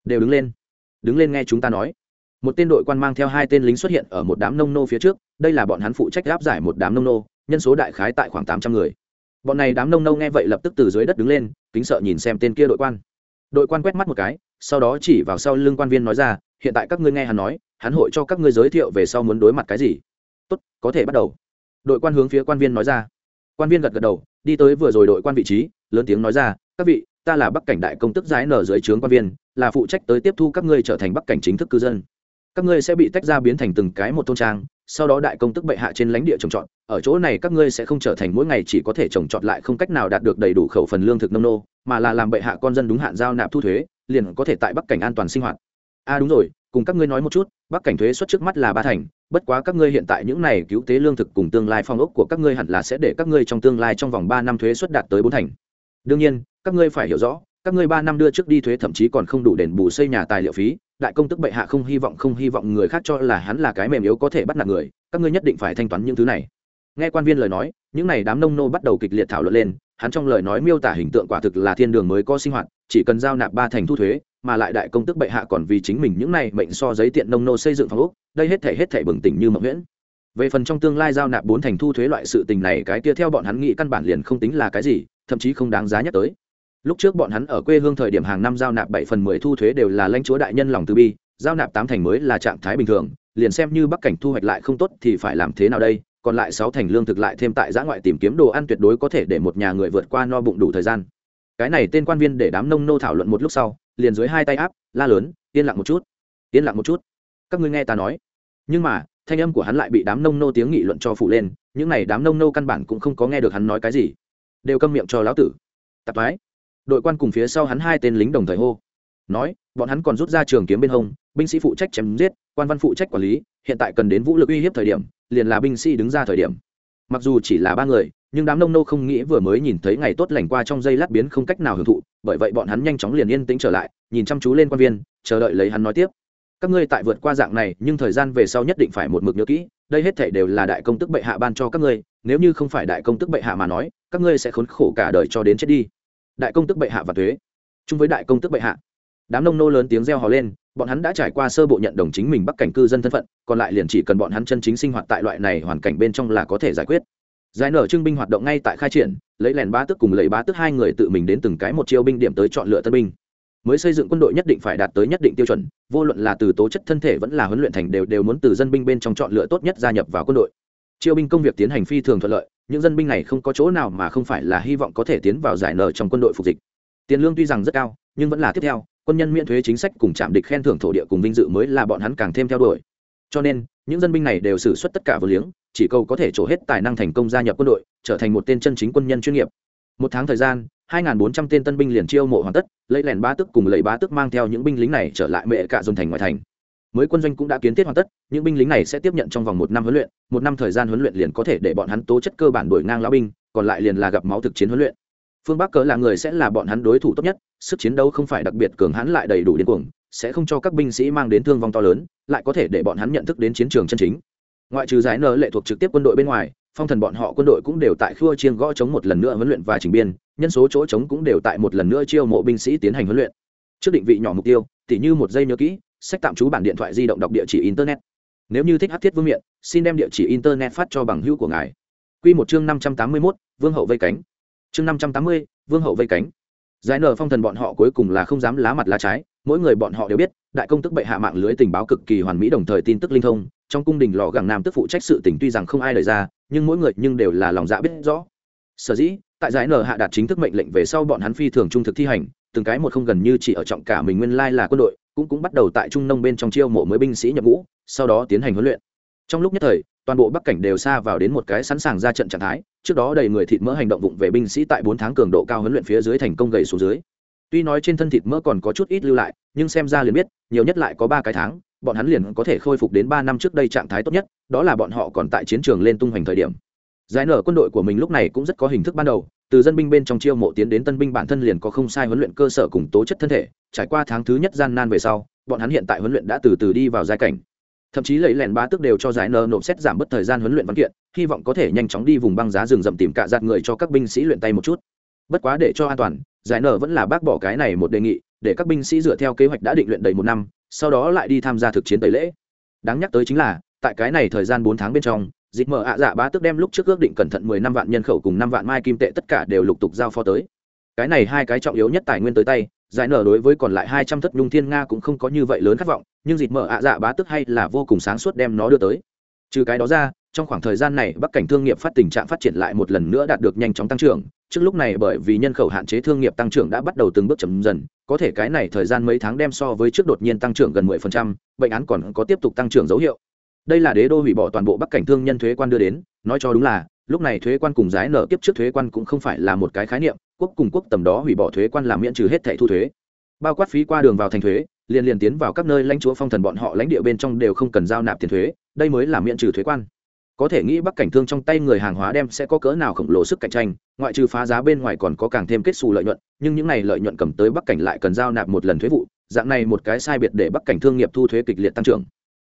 Đều đứng lên. Đứng lên nghe chúng ta nói một tên đội quan mang theo hai tên lính xuất hiện ở một đám nông nô phía trước, đây là bọn hắn phụ trách áp giải một đám nông nô, nhân số đại khái tại khoảng tám trăm người. Bọn này đám nông nô nghe vậy lập tức từ dưới đất đứng lên, kính sợ nhìn xem tên kia đội quan. Đội quan quét mắt một cái, sau đó chỉ vào sau lưng quan viên nói ra, hiện tại các ngươi nghe hắn nói, hắn hội cho các ngươi giới thiệu về sau muốn đối mặt cái gì. Tốt, có thể bắt đầu. Đội quan hướng phía quan viên nói ra. Quan viên gật gật đầu, đi tới vừa rồi đội quan vị trí, lớn tiếng nói ra, các vị, ta là bắc cảnh đại công tức giái nở dưới trướng quan viên, là phụ trách tới tiếp thu các ngươi trở thành bắc cảnh chính thức cư dân các ngươi sẽ bị tách ra biến thành từng cái một thôn trang, sau đó đại công tức bệ hạ trên lãnh địa trồng trọt, ở chỗ này các ngươi sẽ không trở thành mỗi ngày chỉ có thể trồng trọt lại không cách nào đạt được đầy đủ khẩu phần lương thực nông nô, mà là làm bệ hạ con dân đúng hạn giao nạp thu thuế, liền có thể tại bắc cảnh an toàn sinh hoạt. A à đúng rồi, cùng các ngươi nói một chút, bắc cảnh thuế xuất trước mắt là ba thành, bất quá các ngươi hiện tại những này cứu tế lương thực cùng tương lai phong ốc của các ngươi hẳn là sẽ để các ngươi trong tương lai trong vòng ba năm thuế xuất đạt tới bốn thành. Đương nhiên, các ngươi phải hiểu rõ, các ngươi ba năm đưa trước đi thuế thậm chí còn không đủ đền bù xây nhà tài liệu phí đại công tức bệ hạ không hy vọng, không hy vọng người khác cho là hắn là cái mềm yếu có thể bắt nạt người, các ngươi nhất định phải thanh toán những thứ này. Nghe quan viên lời nói, những n à y đám nông nô bắt đầu kịch liệt thảo luận lên, hắn trong lời nói miêu tả hình tượng quả thực là thiên đường mới có sinh hoạt, chỉ cần giao nạp ba thành thu thuế, mà lại đại công tức bệ hạ còn vì chính mình những này mệnh so giấy tiện nông nô xây dựng phòng úc đây hết thể hết thể bừng tỉnh như mộng nguyễn về phần trong tương lai giao nạp bốn thành thu thuế loại sự tình này, cái kia theo bọn hắn nghĩ căn bản liền không tính là cái gì, thậm chí không đáng giá nhắc tới lúc trước bọn hắn ở quê hương thời điểm hàng năm giao nạp bảy phần mười thu thuế đều là lãnh chúa đại nhân lòng từ bi, giao nạp tám thành mới là trạng thái bình thường, liền xem như bắc cảnh thu hoạch lại không tốt thì phải làm thế nào đây, còn lại sáu thành lương thực lại thêm tại giã ngoại tìm kiếm đồ ăn tuyệt đối có thể để một nhà người vượt qua no bụng đủ thời gian. Cái này tên quan viên để đám nông nô thảo luận một lúc sau, liền dưới hai tay áp, la lớn, yên lặng một chút, yên lặng một chút. Các ngươi nghe ta nói. Nhưng mà, thanh âm của hắn lại bị đám nông nô tiếng nghị luận cho phủ lên, những n à y đám nông nô căn bản cũng không có nghe được hắn nói cái gì. Đều câm miệng cho lão tử. Tạp thoái đội quan cùng phía sau hắn hai tên lính đồng thời hô. Nói, bọn hắn còn rút ra trường kiếm bên hông, binh sĩ phụ trách chém giết, quan văn phụ trách quản lý, hiện tại cần đến vũ lực uy hiếp thời điểm, liền là binh sĩ đứng ra thời điểm. Mặc dù chỉ là ba người, nhưng đám nông nô không nghĩ vừa mới nhìn thấy ngày tốt lành qua trong giây lát biến không cách nào hưởng thụ, bởi vậy bọn hắn nhanh chóng liền yên tĩnh trở lại, nhìn chăm chú lên quan viên, chờ đợi lấy hắn nói tiếp. Các ngươi tại vượt qua dạng này, nhưng thời gian về sau nhất định phải một mực nhớ kỹ, đây hết thể đều là đại công tức bệ hạ ban cho các ngươi, nếu như không phải đại công tức bệ hạ mà nói, các ngươi sẽ khốn khổ cả đời cho đến chết đi đại công tức bệ hạ và thuế. Chung với đại công tức bệ hạ, đám nông nô lớn tiếng reo hò lên, bọn hắn đã trải qua sơ bộ nhận đồng chính mình bắc cảnh cư dân thân phận, còn lại liền chỉ cần bọn hắn chân chính sinh hoạt tại loại này hoàn cảnh bên trong là có thể giải quyết. Giải nở trưng binh hoạt động ngay tại khai triển, lấy lèn bá tức cùng lấy bá tức hai người tự mình đến từng cái một chiêu binh điểm tới chọn lựa tân binh. Mới xây dựng quân đội nhất định phải đạt tới nhất định tiêu chuẩn, vô luận là từ tố chất thân thể vẫn là huấn luyện thành đều đều muốn từ dân binh bên trong chọn lựa tốt nhất gia nhập vào quân đội. Chiêu binh công việc tiến hành phi thường thuận lợi những dân binh này không có chỗ nào mà không phải là hy vọng có thể tiến vào giải nở trong quân đội phục dịch. Tiền lương tuy rằng rất cao, nhưng vẫn là tiếp theo, quân nhân miễn thuế chính sách cùng chạm địch khen thưởng thổ địa cùng vinh dự mới là bọn hắn càng thêm theo đuổi. Cho nên, những dân binh này đều xử suất tất cả vừa liếng, chỉ cầu có thể trổ hết tài năng thành công gia nhập quân đội, trở thành một tên chân chính quân nhân chuyên nghiệp. Một tháng thời gian 2.400 tên tân binh liền chiêu mộ hoàn tất, lấy lèn ba tức cùng lấy bá tức mang theo những binh lính này trở lại mẹ cả dồn thành ngoại thành mới quân doanh cũng đã kiến thiết hoàn tất, những binh lính này sẽ tiếp nhận trong vòng một năm huấn luyện, một năm thời gian huấn luyện liền có thể để bọn hắn tố chất cơ bản đổi ngang lão binh, còn lại liền là gặp máu thực chiến huấn luyện. Phương bắc cớ là người sẽ là bọn hắn đối thủ tốt nhất, sức chiến đấu không phải đặc biệt cường hãn lại đầy đủ điên cuồng, sẽ không cho các binh sĩ mang đến thương vong to lớn, lại có thể để bọn hắn nhận thức đến chiến trường chân chính. Ngoại trừ giải nợ lệ thuộc trực tiếp quân đội bên ngoài, phong thần bọn họ quân đội cũng đều tại khua chiên gõ chống một lần nữa huấn luyện và trình biên, nhân số chỗ chống cũng đều tại một lần nữa chiêu mộ binh sĩ tiến hành huấn luyện. Trước định vị nhỏ mục tiêu, tỉ như một giây nhớ kỹ sách tạm trú bản điện thoại di động đọc địa chỉ internet. Nếu như thích hát thiết vương miện, xin đem địa chỉ internet phát cho bằng hữu của ngài. Q một chương năm trăm tám mươi mốt, vương hậu vây cánh. Chương năm trăm tám mươi, vương hậu vây cánh. Giải nở phong thần bọn họ cuối cùng là không dám lá mặt lá trái, mỗi người bọn họ đều biết, đại công tức bệ hạ mạng lưới tình báo cực kỳ hoàn mỹ đồng thời tin tức linh thông, trong cung đình lò gẳng nam tức phụ trách sự tỉnh tuy rằng không ai đợi ra, nhưng mỗi người nhưng đều là lòng dạ biết rõ. Sở dĩ, tại giải nở hạ đạt chính thức mệnh lệnh về sau bọn hắn phi thường trung thực thi hành từng cái một không gần như chỉ ở trọng cả mình nguyên lai là quân đội, cũng cũng bắt đầu tại trung nông bên trong chiêu mộ mới binh sĩ nhập ngũ, sau đó tiến hành huấn luyện. Trong lúc nhất thời, toàn bộ bắc cảnh đều xa vào đến một cái sẵn sàng ra trận trạng thái, trước đó đầy người thịt mỡ hành động vụng về binh sĩ tại bốn tháng cường độ cao huấn luyện phía dưới thành công gầy xuống dưới. Tuy nói trên thân thịt mỡ còn có chút ít lưu lại, nhưng xem ra liền biết, nhiều nhất lại có ba cái tháng, bọn hắn liền có thể khôi phục đến ba năm trước đây trạng thái tốt nhất, đó là bọn họ còn tại chiến trường lên tung hoành thời điểm. Giải nở quân đội của mình lúc này cũng rất có hình thức ban đầu từ dân binh bên trong chiêu mộ tiến đến tân binh bản thân liền có không sai huấn luyện cơ sở cùng tố chất thân thể, trải qua tháng thứ nhất gian nan về sau, bọn hắn hiện tại huấn luyện đã từ từ đi vào giai cảnh. Thậm chí lấy lèn ba tức đều cho giải nở nộp xét giảm bớt thời gian huấn luyện văn kiện, hy vọng có thể nhanh chóng đi vùng băng giá rừng rậm tìm cả giặt người cho các binh sĩ luyện tay một chút. Bất quá để cho an toàn, giải nở vẫn là bác bỏ cái này một đề nghị, để các binh sĩ dựa theo kế hoạch đã định luyện đầy một năm, sau đó lại đi tham gia thực chiến tẩy lễ. Đáng nhắc tới chính là, tại cái này thời gian bốn tháng bên trong dịch mở ạ dạ bá tức đem lúc trước ước định cẩn thận mười năm vạn nhân khẩu cùng năm vạn mai kim tệ tất cả đều lục tục giao phó tới. Cái này hai cái trọng yếu nhất tài nguyên tới tay giải nở đối với còn lại hai trăm thất nhung thiên nga cũng không có như vậy lớn khát vọng nhưng dịch mở ạ dạ bá tức hay là vô cùng sáng suốt đem nó đưa tới. Trừ cái đó ra trong khoảng thời gian này bắc cảnh thương nghiệp phát tình trạng phát triển lại một lần nữa đạt được nhanh chóng tăng trưởng. Trước lúc này bởi vì nhân khẩu hạn chế thương nghiệp tăng trưởng đã bắt đầu từng bước chậm dần có thể cái này thời gian mấy tháng đem so với trước đột nhiên tăng trưởng gần 10%, bệnh án còn có tiếp tục tăng trưởng dấu hiệu đây là đế đô hủy bỏ toàn bộ bắc cảnh thương nhân thuế quan đưa đến, nói cho đúng là, lúc này thuế quan cùng giái nợ tiếp trước thuế quan cũng không phải là một cái khái niệm, quốc cùng quốc tầm đó hủy bỏ thuế quan làm miễn trừ hết thẻ thu thuế. Bao quát phí qua đường vào thành thuế, liền liền tiến vào các nơi lãnh chúa phong thần bọn họ lãnh địa bên trong đều không cần giao nạp tiền thuế, đây mới là miễn trừ thuế quan. Có thể nghĩ bắc cảnh thương trong tay người hàng hóa đem sẽ có cỡ nào khổng lồ sức cạnh tranh, ngoại trừ phá giá bên ngoài còn có càng thêm kết xù lợi nhuận, nhưng những này lợi nhuận cầm tới bắc cảnh lại cần giao nạp một lần thuế vụ, dạng này một cái sai biệt để bắc cảnh thương nghiệp thu thuế kịch liệt tăng trưởng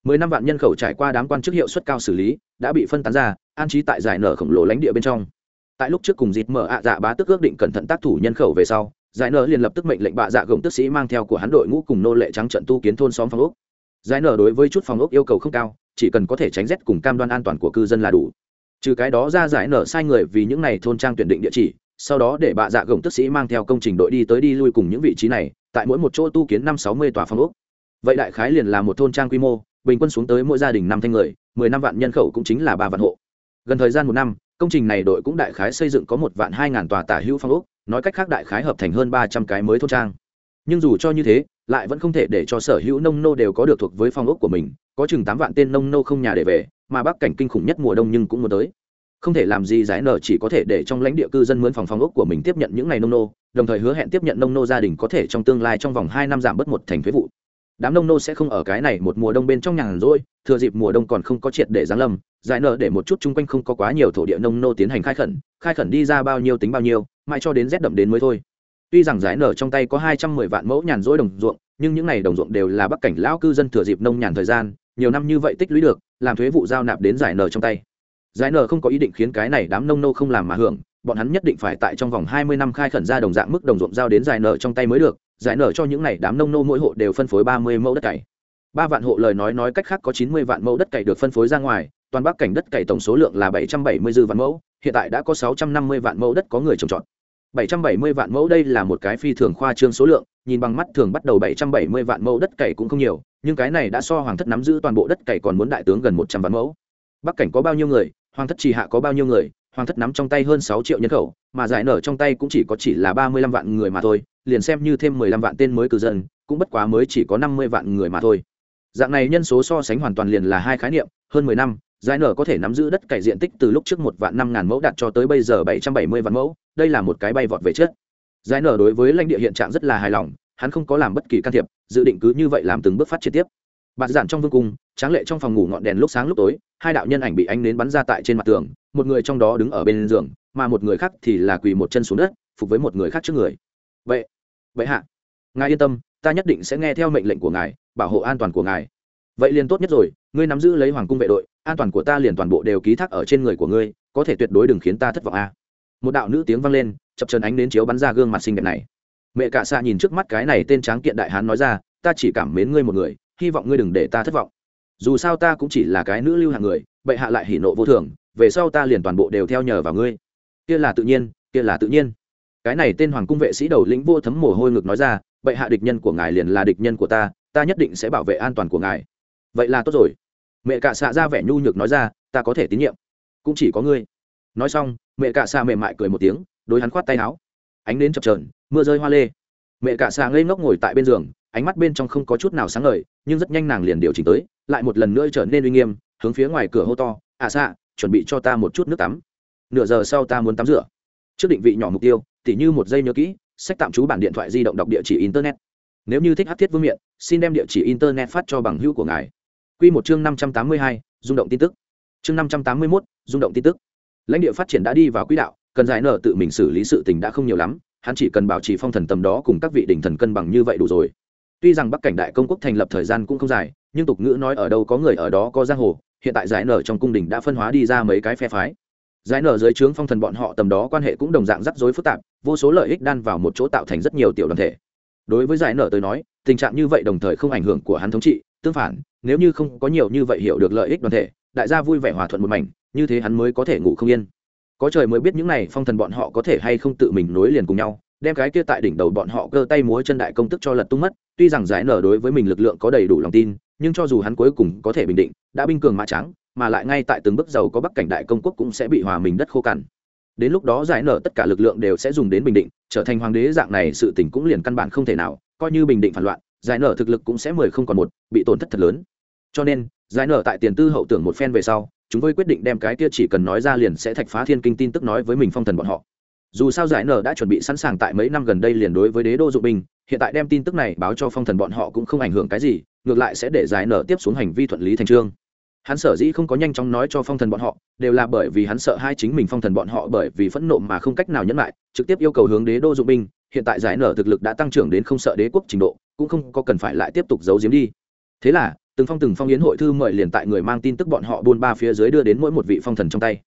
mười năm vạn nhân khẩu trải qua đám quan chức hiệu suất cao xử lý, đã bị phân tán ra, an trí tại giải nở khổng lồ lãnh địa bên trong. Tại lúc trước cùng dịp mở ạ dạ bá tức ước định cẩn thận tác thủ nhân khẩu về sau, giải nở liền lập tức mệnh lệnh bạ dạ gồng tức sĩ mang theo của hắn đội ngũ cùng nô lệ trắng trận tu kiến thôn xóm phòng ốc. Giải nở đối với chút phòng ốc yêu cầu không cao, chỉ cần có thể tránh rét cùng cam đoan an toàn của cư dân là đủ. Trừ cái đó ra giải nở sai người vì những này thôn trang tuyển định địa chỉ, sau đó để bạ dạ gồng tức sĩ mang theo công trình đội đi tới đi lui cùng những vị trí này, tại mỗi một chỗ tu kiến năm sáu mươi tòa phòng ốc. Vậy đại khái liền là một thôn trang quy mô bình quân xuống tới mỗi gia đình năm thanh người, mười năm vạn nhân khẩu cũng chính là ba vạn hộ. Gần thời gian một năm, công trình này đội cũng đại khái xây dựng có một vạn hai ngàn tòa tả hữu phong ốc, nói cách khác đại khái hợp thành hơn ba trăm cái mới thôn trang. Nhưng dù cho như thế, lại vẫn không thể để cho sở hữu nông nô đều có được thuộc với phong ốc của mình, có chừng tám vạn tên nông nô không nhà để về, mà bắc cảnh kinh khủng nhất mùa đông nhưng cũng muốn tới. Không thể làm gì giải nở chỉ có thể để trong lãnh địa cư dân mướn phòng phòng ốc của mình tiếp nhận những ngày nông nô, đồng thời hứa hẹn tiếp nhận nông nô gia đình có thể trong tương lai trong vòng hai năm giảm bớt một thành thuế vụ đám nông nô sẽ không ở cái này một mùa đông bên trong nhàn rỗi, thừa dịp mùa đông còn không có triệt để giáng lâm, giải nợ để một chút chung quanh không có quá nhiều thổ địa nông nô tiến hành khai khẩn khai khẩn đi ra bao nhiêu tính bao nhiêu, mãi cho đến rét đậm đến mới thôi. Tuy rằng giải nở trong tay có hai trăm mười vạn mẫu nhàn rỗi đồng ruộng, nhưng những n à y đồng ruộng đều là bắc cảnh lão cư dân thừa dịp nông nhàn thời gian, nhiều năm như vậy tích lũy được, làm thuế vụ giao nạp đến giải nở trong tay. Giải nở không có ý định khiến cái này đám nông nô không làm mà hưởng, bọn hắn nhất định phải tại trong vòng hai mươi năm khai khẩn ra đồng dạng mức đồng ruộng giao đến giải nở trong tay mới được giải nở cho những này đám nông nô mỗi hộ đều phân phối ba mươi mẫu đất cày ba vạn hộ lời nói nói cách khác có chín mươi vạn mẫu đất cày được phân phối ra ngoài toàn bắc cảnh đất cày tổng số lượng là bảy trăm bảy mươi dư vạn mẫu hiện tại đã có sáu trăm năm mươi vạn mẫu đất có người trồng trọt 770 vạn mẫu đây là một cái phi thường khoa trương số lượng, nhìn bằng mắt thường bắt đầu 770 vạn mẫu đất cày cũng không nhiều, nhưng cái này đã so hoàng thất nắm giữ toàn bộ đất cày còn muốn đại tướng gần 100 vạn mẫu. Bắc cảnh có bao nhiêu người, hoàng thất trì hạ có bao nhiêu người, hoàng thất nắm trong tay hơn 6 triệu nhân khẩu, mà giải nở trong tay cũng chỉ có chỉ là 35 vạn người mà thôi, liền xem như thêm 15 vạn tên mới cư dân, cũng bất quá mới chỉ có 50 vạn người mà thôi. Dạng này nhân số so sánh hoàn toàn liền là hai khái niệm, hơn 10 năm, giải nở có thể nắm giữ đất cày diện tích từ lúc trước một vạn năm ngàn mẫu đạt cho tới bây giờ 770 vạn mẫu, đây là một cái bay vọt về trước giải nở đối với lãnh địa hiện trạng rất là hài lòng hắn không có làm bất kỳ can thiệp dự định cứ như vậy làm từng bước phát triển tiếp bạt giản trong vương cung tráng lệ trong phòng ngủ ngọn đèn lúc sáng lúc tối hai đạo nhân ảnh bị ánh nến bắn ra tại trên mặt tường một người trong đó đứng ở bên giường, mà một người khác thì là quỳ một chân xuống đất, phục với một người khác trước người. Vậy vậy hạ, ngài yên tâm, ta nhất định sẽ nghe theo mệnh lệnh của ngài, bảo hộ an toàn của ngài. Vậy liền tốt nhất rồi, ngươi nắm giữ lấy hoàng cung vệ đội, an toàn của ta liền toàn bộ đều ký thác ở trên người của ngươi, có thể tuyệt đối đừng khiến ta thất vọng a. À. một đạo nữ tiếng vang lên, chập chân ánh đến chiếu bắn ra gương mặt xinh đẹp này. Mẹ cả xạ nhìn trước mắt cái này tên tráng kiện đại hán nói ra, ta chỉ cảm mến ngươi một người, hy vọng ngươi đừng để ta thất vọng. Dù sao ta cũng chỉ là cái nữ lưu hạng người, bệ hạ lại hỉ nộ vô thường về sau ta liền toàn bộ đều theo nhờ vào ngươi. Kia là tự nhiên, kia là tự nhiên. Cái này tên hoàng cung vệ sĩ đầu lĩnh vô thấm mồ hôi ngực nói ra, bệ hạ địch nhân của ngài liền là địch nhân của ta ta nhất định sẽ bảo vệ an toàn của ngài. Vậy là tốt rồi. Mẹ cạ xạ ra vẻ nhu nhược nói ra, ta có thể tín nhiệm. Cũng chỉ có ngươi. Nói xong, mẹ cạ xạ mềm mại cười một tiếng, đối hắn khoát tay áo. Ánh đến chập trờn mưa rơi hoa lê. Mẹ cạ xạ ngây ngốc ngồi tại bên giường, ánh mắt bên trong không có chút nào sáng ngời, nhưng rất nhanh nàng liền điều chỉnh tới, lại một lần nữa trở nên uy nghiêm, hướng phía ngoài cửa hô to à xạ chuẩn bị cho ta một chút nước tắm. Nửa giờ sau ta muốn tắm rửa. Trước định vị nhỏ mục tiêu, tỉ như một giây nhớ kỹ, sách tạm trú bản điện thoại di động đọc địa chỉ internet. Nếu như thích hát thiết vương miện, xin đem địa chỉ internet phát cho bằng hữu của ngài. Q một chương năm trăm tám mươi hai, rung động tin tức. Chương năm trăm tám mươi mốt, rung động tin tức. Lãnh địa phát triển đã đi vào quỹ đạo, cần giải nợ tự mình xử lý sự tình đã không nhiều lắm, hắn chỉ cần bảo trì phong thần tầm đó cùng các vị đỉnh thần cân bằng như vậy đủ rồi. Tuy rằng bắc cảnh đại công quốc thành lập thời gian cũng không dài, nhưng tục ngữ nói ở đâu có người ở đó có giang hồ hiện tại giải nở trong cung đình đã phân hóa đi ra mấy cái phe phái. Giải nở dưới trướng phong thần bọn họ tầm đó quan hệ cũng đồng dạng rắc rối phức tạp, vô số lợi ích đan vào một chỗ tạo thành rất nhiều tiểu đoàn thể. Đối với giải nở tới nói, tình trạng như vậy đồng thời không ảnh hưởng của hắn thống trị, tương phản, nếu như không có nhiều như vậy hiểu được lợi ích đoàn thể, đại gia vui vẻ hòa thuận một mảnh, như thế hắn mới có thể ngủ không yên. Có trời mới biết những này phong thần bọn họ có thể hay không tự mình nối liền cùng nhau, đem cái kia tại đỉnh đầu bọn họ cơ tay múa chân đại công tức cho lật tung mất, tuy rằng giải nở đối với mình lực lượng có đầy đủ lòng tin nhưng cho dù hắn cuối cùng có thể bình định, đã binh cường mã trắng, mà lại ngay tại từng bước giàu có bắc cảnh đại công quốc cũng sẽ bị hòa mình đất khô cằn. Đến lúc đó giải nở tất cả lực lượng đều sẽ dùng đến bình định, trở thành hoàng đế dạng này sự tình cũng liền căn bản không thể nào, coi như bình định phản loạn, giải nở thực lực cũng sẽ mười không còn một, bị tổn thất thật lớn. Cho nên, giải nở tại tiền tư hậu tưởng một phen về sau, chúng tôi quyết định đem cái kia chỉ cần nói ra liền sẽ thạch phá thiên kinh tin tức nói với mình phong thần bọn họ. Dù sao giải nở đã chuẩn bị sẵn sàng tại mấy năm gần đây liền đối với đế đô dụng binh, hiện tại đem tin tức này báo cho phong thần bọn họ cũng không ảnh hưởng cái gì ngược lại sẽ để giải nở tiếp xuống hành vi thuận lý thành trương. Hắn sở dĩ không có nhanh chóng nói cho phong thần bọn họ, đều là bởi vì hắn sợ hai chính mình phong thần bọn họ bởi vì phẫn nộ mà không cách nào nhẫn lại, trực tiếp yêu cầu hướng đế đô dụng binh, hiện tại giải nở thực lực đã tăng trưởng đến không sợ đế quốc trình độ, cũng không có cần phải lại tiếp tục giấu giếm đi. Thế là, từng phong từng phong yến hội thư mời liền tại người mang tin tức bọn họ buôn ba phía dưới đưa đến mỗi một vị phong thần trong tay.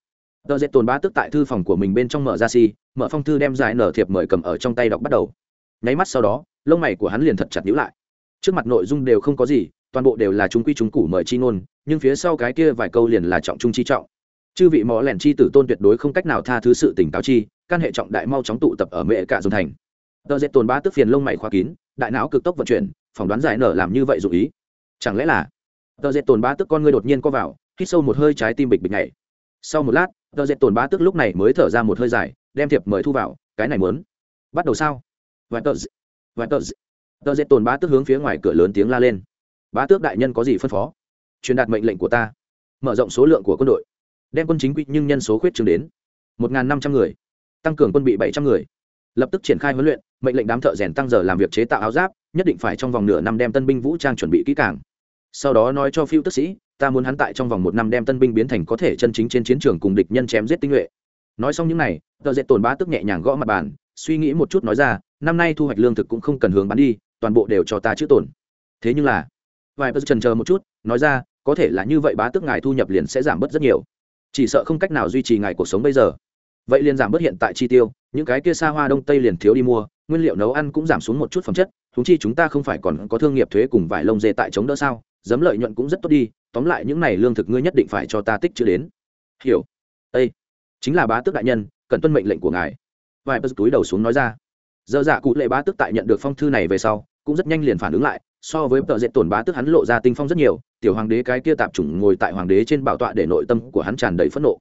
Tờ dệt tồn ba tức tại thư phòng của mình bên trong mở ra si, mở phong thư đem giải nở thiệp mời cầm ở trong tay đọc bắt đầu. Nháy mắt sau đó, lông mày của hắn liền thật chặt nhíu lại trước mặt nội dung đều không có gì, toàn bộ đều là chúng quy chúng củ mời chi ngôn, nhưng phía sau cái kia vài câu liền là trọng trung chi trọng. Chư vị mỏ lẻn chi tử tôn tuyệt đối không cách nào tha thứ sự tỉnh táo chi căn hệ trọng đại mau chóng tụ tập ở mệ cả dồn thành. Tờ dệt tồn ba tức phiền lông mày khóa kín, đại não cực tốc vận chuyển, phỏng đoán giải nở làm như vậy dù ý. Chẳng lẽ là tờ dệt tồn ba tức con ngươi đột nhiên co vào, hít sâu một hơi trái tim bịch bịch nhảy. Sau một lát, tờ dệt tồn ba tức lúc này mới thở ra một hơi dài, đem thiệp mời thu vào, cái này muốn bắt đầu sao? Và tờ và tờ tờ dệt tồn Bá Tước hướng phía ngoài cửa lớn tiếng la lên. Bá tước đại nhân có gì phân phó? Truyền đạt mệnh lệnh của ta. Mở rộng số lượng của quân đội. Đem quân chính quy nhưng nhân số khuyết trường đến. Một năm trăm người. Tăng cường quân bị bảy trăm người. Lập tức triển khai huấn luyện, mệnh lệnh đám thợ rèn tăng giờ làm việc chế tạo áo giáp, nhất định phải trong vòng nửa năm đem tân binh vũ trang chuẩn bị kỹ càng. Sau đó nói cho phiêu tức sĩ, ta muốn hắn tại trong vòng một năm đem tân binh biến thành có thể chân chính trên chiến trường cùng địch nhân chém giết tinh nhuệ. Nói xong những này, tờ dệt tồn bá tức nhẹ nhàng gõ mặt bàn, suy nghĩ một chút nói ra, năm nay thu hoạch lương thực cũng không cần hướng bán đi toàn bộ đều cho ta chữ tổn thế nhưng là, vài bất trần chờ một chút, nói ra, có thể là như vậy bá tức ngài thu nhập liền sẽ giảm bớt rất nhiều. Chỉ sợ không cách nào duy trì ngài cuộc sống bây giờ. Vậy liền giảm bớt hiện tại chi tiêu, những cái kia xa hoa đông tây liền thiếu đi mua, nguyên liệu nấu ăn cũng giảm xuống một chút phẩm chất thúng chi chúng ta không phải còn có thương nghiệp thuế cùng vải lông dê tại chống đỡ sao? Giấm lợi nhuận cũng rất tốt đi, tóm lại những này lương thực ngươi nhất định phải cho ta tích chữ đến. Hiểu. Ây chính là bá tước đại nhân, cần tuân mệnh lệnh của ngài. Vài bất túi đầu xuống nói ra dơ dạ cụ lệ bá tước tại nhận được phong thư này về sau, cũng rất nhanh liền phản ứng lại, so với tờ dệt tổn bá tước hắn lộ ra tinh phong rất nhiều, tiểu hoàng đế cái kia tạp chủng ngồi tại hoàng đế trên bảo tọa để nội tâm của hắn tràn đầy phẫn nộ.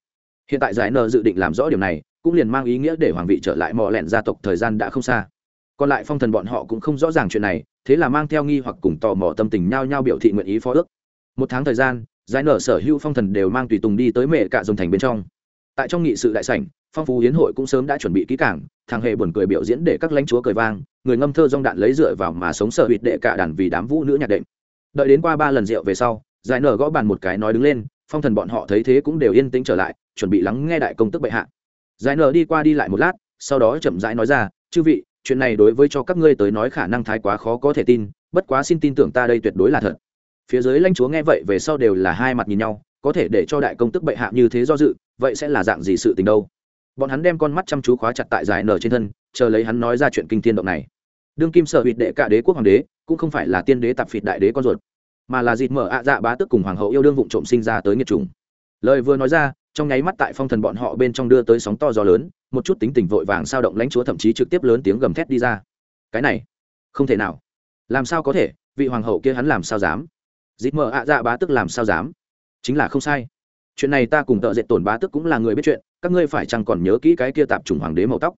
Hiện tại giải nợ dự định làm rõ điểm này, cũng liền mang ý nghĩa để hoàng vị trở lại mò lẹn gia tộc thời gian đã không xa. Còn lại phong thần bọn họ cũng không rõ ràng chuyện này, thế là mang theo nghi hoặc cùng tò mò tâm tình nhao nhao biểu thị nguyện ý phó ước. Một tháng thời gian, giải nợ sở hữu phong thần đều mang tùy tùng đi tới mẹ cạ dùng thành bên trong tại trong nghị sự đại sảnh, phong phú hiến hội cũng sớm đã chuẩn bị kỹ cảng thằng hề buồn cười biểu diễn để các lãnh chúa cười vang, người ngâm thơ dong đạn lấy dựa vào mà sống sợ hụt đệ cả đàn vì đám vũ nữ nhạc đệm. Đợi đến qua ba lần rượu về sau, giải nở gõ bàn một cái nói đứng lên, phong thần bọn họ thấy thế cũng đều yên tĩnh trở lại, chuẩn bị lắng nghe đại công tức bệ hạ. Giải nở đi qua đi lại một lát, sau đó chậm rãi nói ra, chư vị, chuyện này đối với cho các ngươi tới nói khả năng thái quá khó có thể tin, bất quá xin tin tưởng ta đây tuyệt đối là thật. Phía dưới lãnh chúa nghe vậy về sau đều là hai mặt nhìn nhau có thể để cho đại công tức bệ hạ như thế do dự, vậy sẽ là dạng gì sự tình đâu? Bọn hắn đem con mắt chăm chú khóa chặt tại giải nở trên thân, chờ lấy hắn nói ra chuyện kinh thiên động này. Đương kim sở hụt đệ cả đế quốc hoàng đế, cũng không phải là tiên đế tạp phịt đại đế con ruột, mà là dịt mở ạ dạ bá tức cùng hoàng hậu yêu đương vụng trộm sinh ra tới nghiệt trùng lời vừa nói ra, trong nháy mắt tại phong thần bọn họ bên trong đưa tới sóng to gió lớn, một chút tính tình vội vàng sao động lãnh chúa thậm chí trực tiếp lớn tiếng gầm thét đi ra. Cái này, không thể nào. Làm sao có thể? Vị hoàng hậu kia hắn làm sao dám? Dịp mở ạ dạ bá tức làm sao dám? Chính là không sai. Chuyện này ta cùng tợ dệt tổn bá tức cũng là người biết chuyện, các ngươi phải chăng còn nhớ kỹ cái kia tạp chủng hoàng đế màu tóc?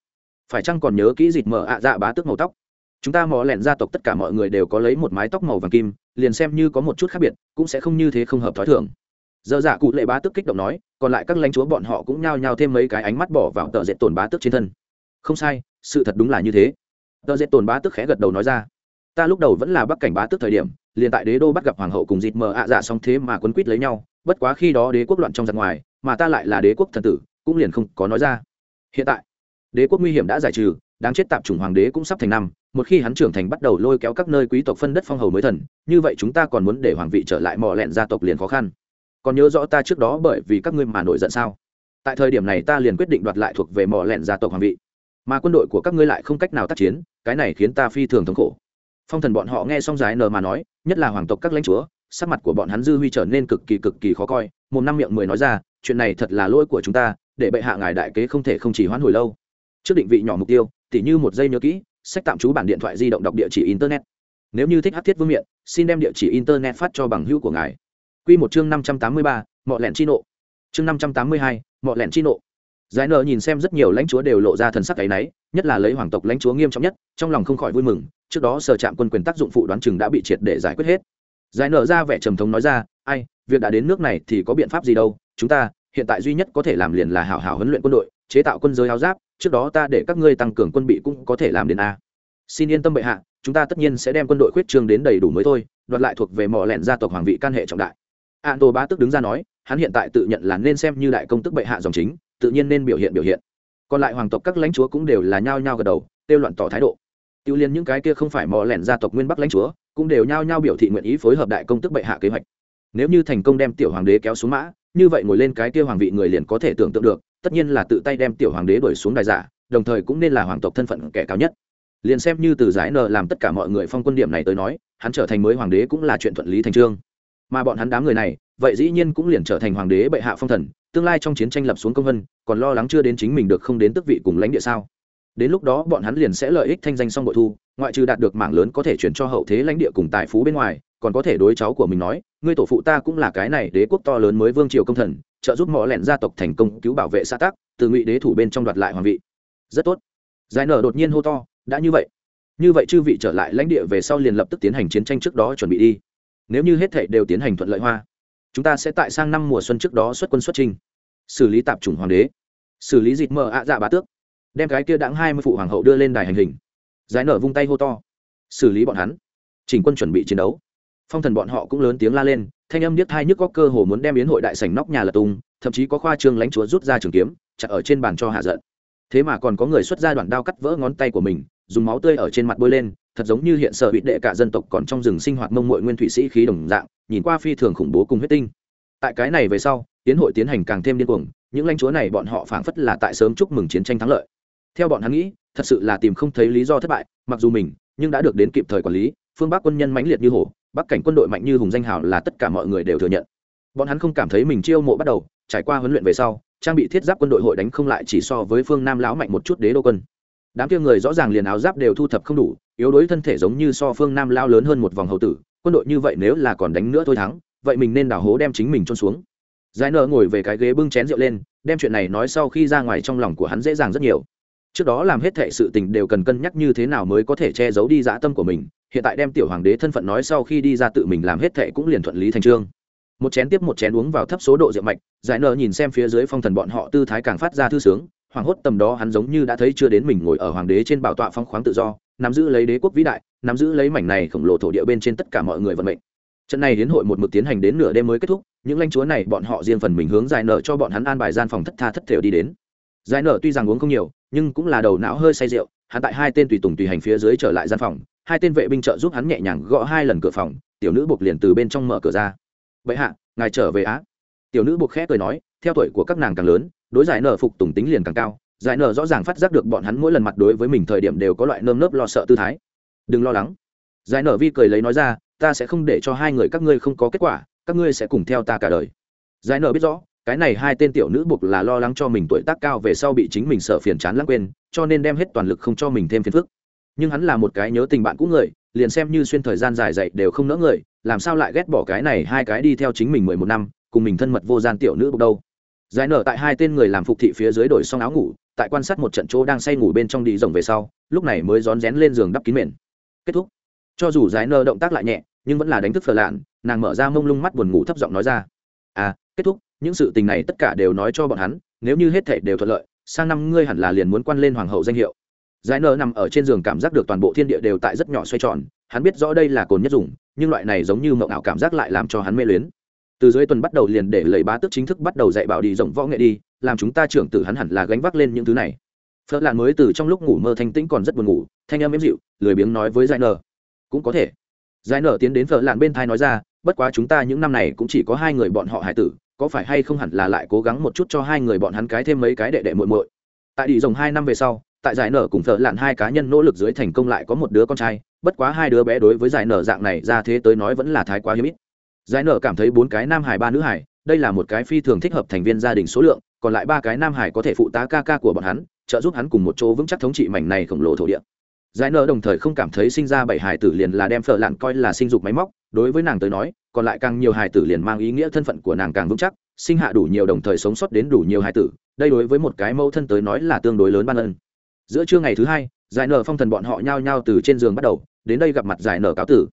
Phải chăng còn nhớ kỹ dịp mở ạ dạ bá tức màu tóc? Chúng ta mò lẹn gia tộc tất cả mọi người đều có lấy một mái tóc màu vàng kim, liền xem như có một chút khác biệt, cũng sẽ không như thế không hợp t h ó i thường. Dơ dạ cụ lệ bá tức kích động nói, còn lại các lãnh chúa bọn họ cũng nhao nhao thêm mấy cái ánh mắt bỏ vào tợ dệt tổn bá tức trên thân. Không sai, sự thật đúng là như thế. Tợ dệt tổn bá tức khẽ gật đầu nói ra ta lúc đầu vẫn là bắc cảnh bá tức thời điểm, liền tại đế đô bắt gặp hoàng hậu cùng dịt mờ ạ dạ xong thế mà quấn quýt lấy nhau, bất quá khi đó đế quốc loạn trong giặc ngoài, mà ta lại là đế quốc thần tử, cũng liền không có nói ra. Hiện tại, đế quốc nguy hiểm đã giải trừ, đáng chết tạp chủng hoàng đế cũng sắp thành năm, một khi hắn trưởng thành bắt đầu lôi kéo các nơi quý tộc phân đất phong hầu mới thần, như vậy chúng ta còn muốn để hoàng vị trở lại mò lẹn gia tộc liền khó khăn. Còn nhớ rõ ta trước đó bởi vì các ngươi mà nổi giận sao? Tại thời điểm này ta liền quyết định đoạt lại thuộc về mỏ lẹn gia tộc hoàng vị. Mà quân đội của các ngươi lại không cách nào tác chiến, cái này khiến ta phi thường thống khổ phong thần bọn họ nghe xong giải nờ mà nói nhất là hoàng tộc các lãnh chúa sắc mặt của bọn hắn dư huy trở nên cực kỳ cực kỳ khó coi một năm miệng mười nói ra chuyện này thật là lỗi của chúng ta để bệ hạ ngài đại kế không thể không chỉ hoãn hồi lâu trước định vị nhỏ mục tiêu tỉ như một giây nhớ kỹ sách tạm trú bản điện thoại di động đọc địa chỉ internet nếu như thích hát thiết vương miện xin đem địa chỉ internet phát cho bằng hữu của ngài Quy một chương 583, mọ lẹn chi nộ. Chương 582, mọ lẹn chi nộ. Giải nở nhìn xem rất nhiều lãnh chúa đều lộ ra thần sắc cái nấy, nhất là lấy hoàng tộc lãnh chúa nghiêm trọng nhất, trong lòng không khỏi vui mừng, trước đó sở trạm quân quyền tác dụng phụ đoán chừng đã bị triệt để giải quyết hết. Giải nở ra vẻ trầm thống nói ra, ai, việc đã đến nước này thì có biện pháp gì đâu, chúng ta hiện tại duy nhất có thể làm liền là hảo hảo huấn luyện quân đội, chế tạo quân giới áo giáp, trước đó ta để các ngươi tăng cường quân bị cũng có thể làm đến a. Xin yên tâm bệ hạ, chúng ta tất nhiên sẽ đem quân đội khuyết trương đến đầy đủ mới thôi, đoạt lại thuộc về mỏ lẹn gia tộc hoàng vị can hệ trọng đại an tô bá tức đứng ra nói hắn hiện tại tự nhận là nên xem như đại công tức bệ hạ dòng chính tự nhiên nên biểu hiện biểu hiện còn lại hoàng tộc các lãnh chúa cũng đều là nhao nhao gật đầu tiêu loạn tỏ thái độ tiêu liên những cái kia không phải mò lẻn gia tộc nguyên bắc lãnh chúa, cũng đều nhao nhao biểu thị nguyện ý phối hợp đại công tức bệ hạ kế hoạch. Nếu như thành công đem tiểu hoàng đế kéo xuống mã, như vậy ngồi lên cái kia hoàng vị người liền có thể tưởng tượng được, tất nhiên là tự tay đem tiểu hoàng đế đuổi xuống đài giả, đồng thời cũng nên là hoàng tộc thân phận kẻ cao nhất. Liền xem như từ giải nờ làm tất cả mọi người phong quân điểm này tới nói, hắn trở thành mới hoàng đế cũng là chuyện thuận lý thành trương. Mà bọn hắn đám người này, vậy dĩ nhiên cũng liền trở thành hoàng đế bệ hạ phong thần, tương lai trong chiến tranh lập xuống công vân, còn lo lắng chưa đến chính mình được không đến tước vị cùng lãnh địa sao? Đến lúc đó bọn hắn liền sẽ lợi ích thanh danh song bội thu, ngoại trừ đạt được mảng lớn có thể chuyển cho hậu thế lãnh địa cùng tài phú bên ngoài, còn có thể đối cháu của mình nói, ngươi tổ phụ ta cũng là cái này đế quốc to lớn mới vương triều công thần, trợ giúp mỏ lẹn gia tộc thành công cứu bảo vệ xã tắc, từ ngụy đế thủ bên trong đoạt lại hoàng vị. Rất tốt. Giải nở đột nhiên hô to, đã như vậy như vậy chư vị trở lại lãnh địa về sau liền lập tức tiến hành chiến tranh trước đó chuẩn bị đi. Nếu như hết thảy đều tiến hành thuận lợi hoa, chúng ta sẽ tại sang năm mùa xuân trước đó xuất quân xuất trình xử lý tạp chủng hoàng đế. Xử lý dịt mờ ạ dạ bá tước đem cái kia đãng hai mươi phụ hoàng hậu đưa lên đài hành hình. Giải nở vung tay hô to. Xử lý bọn hắn. Chỉnh quân chuẩn bị chiến đấu. Phong thần bọn họ cũng lớn tiếng la lên, thanh âm điếc thai nhức có cơ hồ muốn đem yến hội đại sảnh nóc nhà lật tung, thậm chí có khoa trương lãnh chúa rút ra trường kiếm, chặt ở trên bàn cho hạ giận. Thế mà còn có người xuất ra đoạn đao cắt vỡ ngón tay của mình, dùng máu tươi ở trên mặt bôi lên, thật giống như hiện sở bị đệ cả dân tộc còn trong rừng sinh hoạt mông mội nguyên thủy sĩ khí đồng dạng, nhìn qua phi thường khủng bố cùng huyết tinh. Tại cái này về sau tiến hội tiến hành càng thêm điên cuồng, những lãnh chúa này bọn họ phảng phất là tại sớm chúc mừng chiến tranh thắng lợi theo bọn hắn nghĩ, thật sự là tìm không thấy lý do thất bại, mặc dù mình, nhưng đã được đến kịp thời quản lý, phương bắc quân nhân mãnh liệt như hổ, bắc cảnh quân đội mạnh như hùng danh hào là tất cả mọi người đều thừa nhận. Bọn hắn không cảm thấy mình chiêu mộ bắt đầu, trải qua huấn luyện về sau, trang bị thiết giáp quân đội hội đánh không lại chỉ so với phương nam lão mạnh một chút đế đô quân. Đám kia người rõ ràng liền áo giáp đều thu thập không đủ, yếu đuối thân thể giống như so phương nam lao lớn hơn một vòng hầu tử, quân đội như vậy nếu là còn đánh nữa thôi thắng, vậy mình nên đào hố đem chính mình trôn xuống. Giải nợ ngồi về cái ghế bưng chén rượu lên, đem chuyện này nói sau khi ra ngoài trong lòng của hắn dễ dàng rất nhiều trước đó làm hết thệ sự tình đều cần cân nhắc như thế nào mới có thể che giấu đi dã tâm của mình, hiện tại đem tiểu hoàng đế thân phận nói sau khi đi ra tự mình làm hết thệ cũng liền thuận lý thành trương. Một chén tiếp một chén uống vào thấp số độ rượu mạch, giải nợ nhìn xem phía dưới phong thần bọn họ tư thái càng phát ra thư sướng hoàng hốt tầm đó hắn giống như đã thấy chưa đến mình ngồi ở hoàng đế trên bảo tọa phong khoáng tự do, nắm giữ lấy đế quốc vĩ đại, nắm giữ lấy mảnh này khổng lồ thổ địa bên trên tất cả mọi người vận mệnh. Trận này hiến hội một mực tiến hành đến nửa đêm mới kết thúc, những lãnh chúa này bọn họ riêng phần mình hướng giải nợ cho bọn hắn an bài gian phòng thất tha thất thểu đi đến. Giải nợ tuy rằng uống không nhiều nhưng cũng là đầu não hơi say rượu, hắn tại hai tên tùy tùng tùy hành phía dưới trở lại gian phòng, hai tên vệ binh trợ giúp hắn nhẹ nhàng gõ hai lần cửa phòng, tiểu nữ buộc liền từ bên trong mở cửa ra. Vậy hạ, ngài trở về á. Tiểu nữ buộc khẽ cười nói, theo tuổi của các nàng càng lớn, đối giải nở phục tùng tính liền càng cao, giải nở rõ ràng phát giác được bọn hắn mỗi lần mặt đối với mình thời điểm đều có loại nơm nớp lo sợ tư thái. Đừng lo lắng. Giải nở vi cười lấy nói ra, ta sẽ không để cho hai người các ngươi không có kết quả, các ngươi sẽ cùng theo ta cả đời. Giải nở biết rõ cái này hai tên tiểu nữ buộc là lo lắng cho mình tuổi tác cao về sau bị chính mình sợ phiền chán lãng quên, cho nên đem hết toàn lực không cho mình thêm phiền phức. Nhưng hắn là một cái nhớ tình bạn cũ người, liền xem như xuyên thời gian dài dậy đều không nỡ người, làm sao lại ghét bỏ cái này hai cái đi theo chính mình mười một năm, cùng mình thân mật vô gian tiểu nữ buộc đâu. Giải nở tại hai tên người làm phục thị phía dưới đổi xong áo ngủ, tại quan sát một trận chỗ đang say ngủ bên trong đi rồng về sau, lúc này mới rón rén lên giường đắp kín mền. Kết thúc. Cho dù giải nở động tác lại nhẹ, nhưng vẫn là đánh thức phở lạn, nàng mở ra mông lung mắt buồn ngủ thấp giọng nói ra. À kết thúc những sự tình này tất cả đều nói cho bọn hắn, nếu như hết thể đều thuận lợi, sang năm ngươi hẳn là liền muốn quan lên hoàng hậu danh hiệu. Giải nở nằm ở trên giường cảm giác được toàn bộ thiên địa đều tại rất nhỏ xoay tròn, hắn biết rõ đây là cồn nhất dùng, nhưng loại này giống như mộng ảo cảm giác lại làm cho hắn mê luyến. Từ dưới tuần bắt đầu liền để lấy bá tước chính thức bắt đầu dạy bảo đi rộng võ nghệ đi, làm chúng ta trưởng tử hắn hẳn là gánh vác lên những thứ này. Phớt lạn mới từ trong lúc ngủ mơ thanh tĩnh còn rất buồn ngủ, thanh âm êm dịu, lười biếng nói với giải nở. Cũng có thể. Giải nở tiến đến phớt lạn bên thai nói ra bất quá chúng ta những năm này cũng chỉ có hai người bọn họ hải tử, có phải hay không hẳn là lại cố gắng một chút cho hai người bọn hắn cái thêm mấy cái đệ đệ muội muội. Tại đi rồng hai năm về sau, tại giải nở cùng thợ lạn hai cá nhân nỗ lực dưới thành công lại có một đứa con trai, bất quá hai đứa bé đối với giải nở dạng này ra thế tới nói vẫn là thái quá hiếm ít. Giải nở cảm thấy bốn cái nam hải ba nữ hải, đây là một cái phi thường thích hợp thành viên gia đình số lượng, còn lại ba cái nam hải có thể phụ tá ca ca của bọn hắn, trợ giúp hắn cùng một chỗ vững chắc thống trị mảnh này khổng lồ thổ địa. Giải nở đồng thời không cảm thấy sinh ra bảy hải tử liền là đem phở lạn coi là sinh dục máy móc đối với nàng tới nói, còn lại càng nhiều hài tử liền mang ý nghĩa thân phận của nàng càng vững chắc, sinh hạ đủ nhiều đồng thời sống sót đến đủ nhiều hài tử, đây đối với một cái mẫu thân tới nói là tương đối lớn ban ân. Giữa trưa ngày thứ hai, giải nở phong thần bọn họ nhao nhao từ trên giường bắt đầu, đến đây gặp mặt giải nở cáo tử.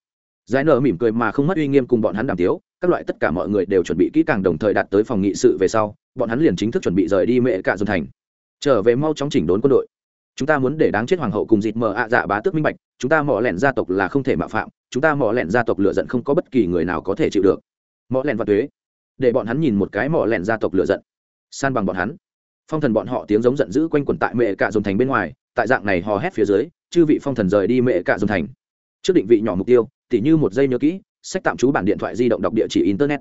Giải nở mỉm cười mà không mất uy nghiêm cùng bọn hắn đàm tiếu, các loại tất cả mọi người đều chuẩn bị kỹ càng đồng thời đạt tới phòng nghị sự về sau, bọn hắn liền chính thức chuẩn bị rời đi mẹ cả dân thành. Trở về mau chóng chỉnh đốn quân đội chúng ta muốn để đáng chết hoàng hậu cùng dịt mờ ạ dạ bá tước minh bạch, chúng ta mỏ lẹn gia tộc là không thể mạo phạm, chúng ta mỏ lẹn gia tộc lựa giận không có bất kỳ người nào có thể chịu được. Mỏ lẹn và thuế để bọn hắn nhìn một cái mỏ lẹn gia tộc lựa giận. San bằng bọn hắn. Phong thần bọn họ tiếng giống giận dữ quanh quẩn tại mẹ cạ dồn thành bên ngoài, tại dạng này hò hét phía dưới, chư vị phong thần rời đi mẹ cạ dồn thành. Trước định vị nhỏ mục tiêu, tỉ như một giây nhớ kỹ, sách tạm trú bản điện thoại di động đọc địa chỉ internet.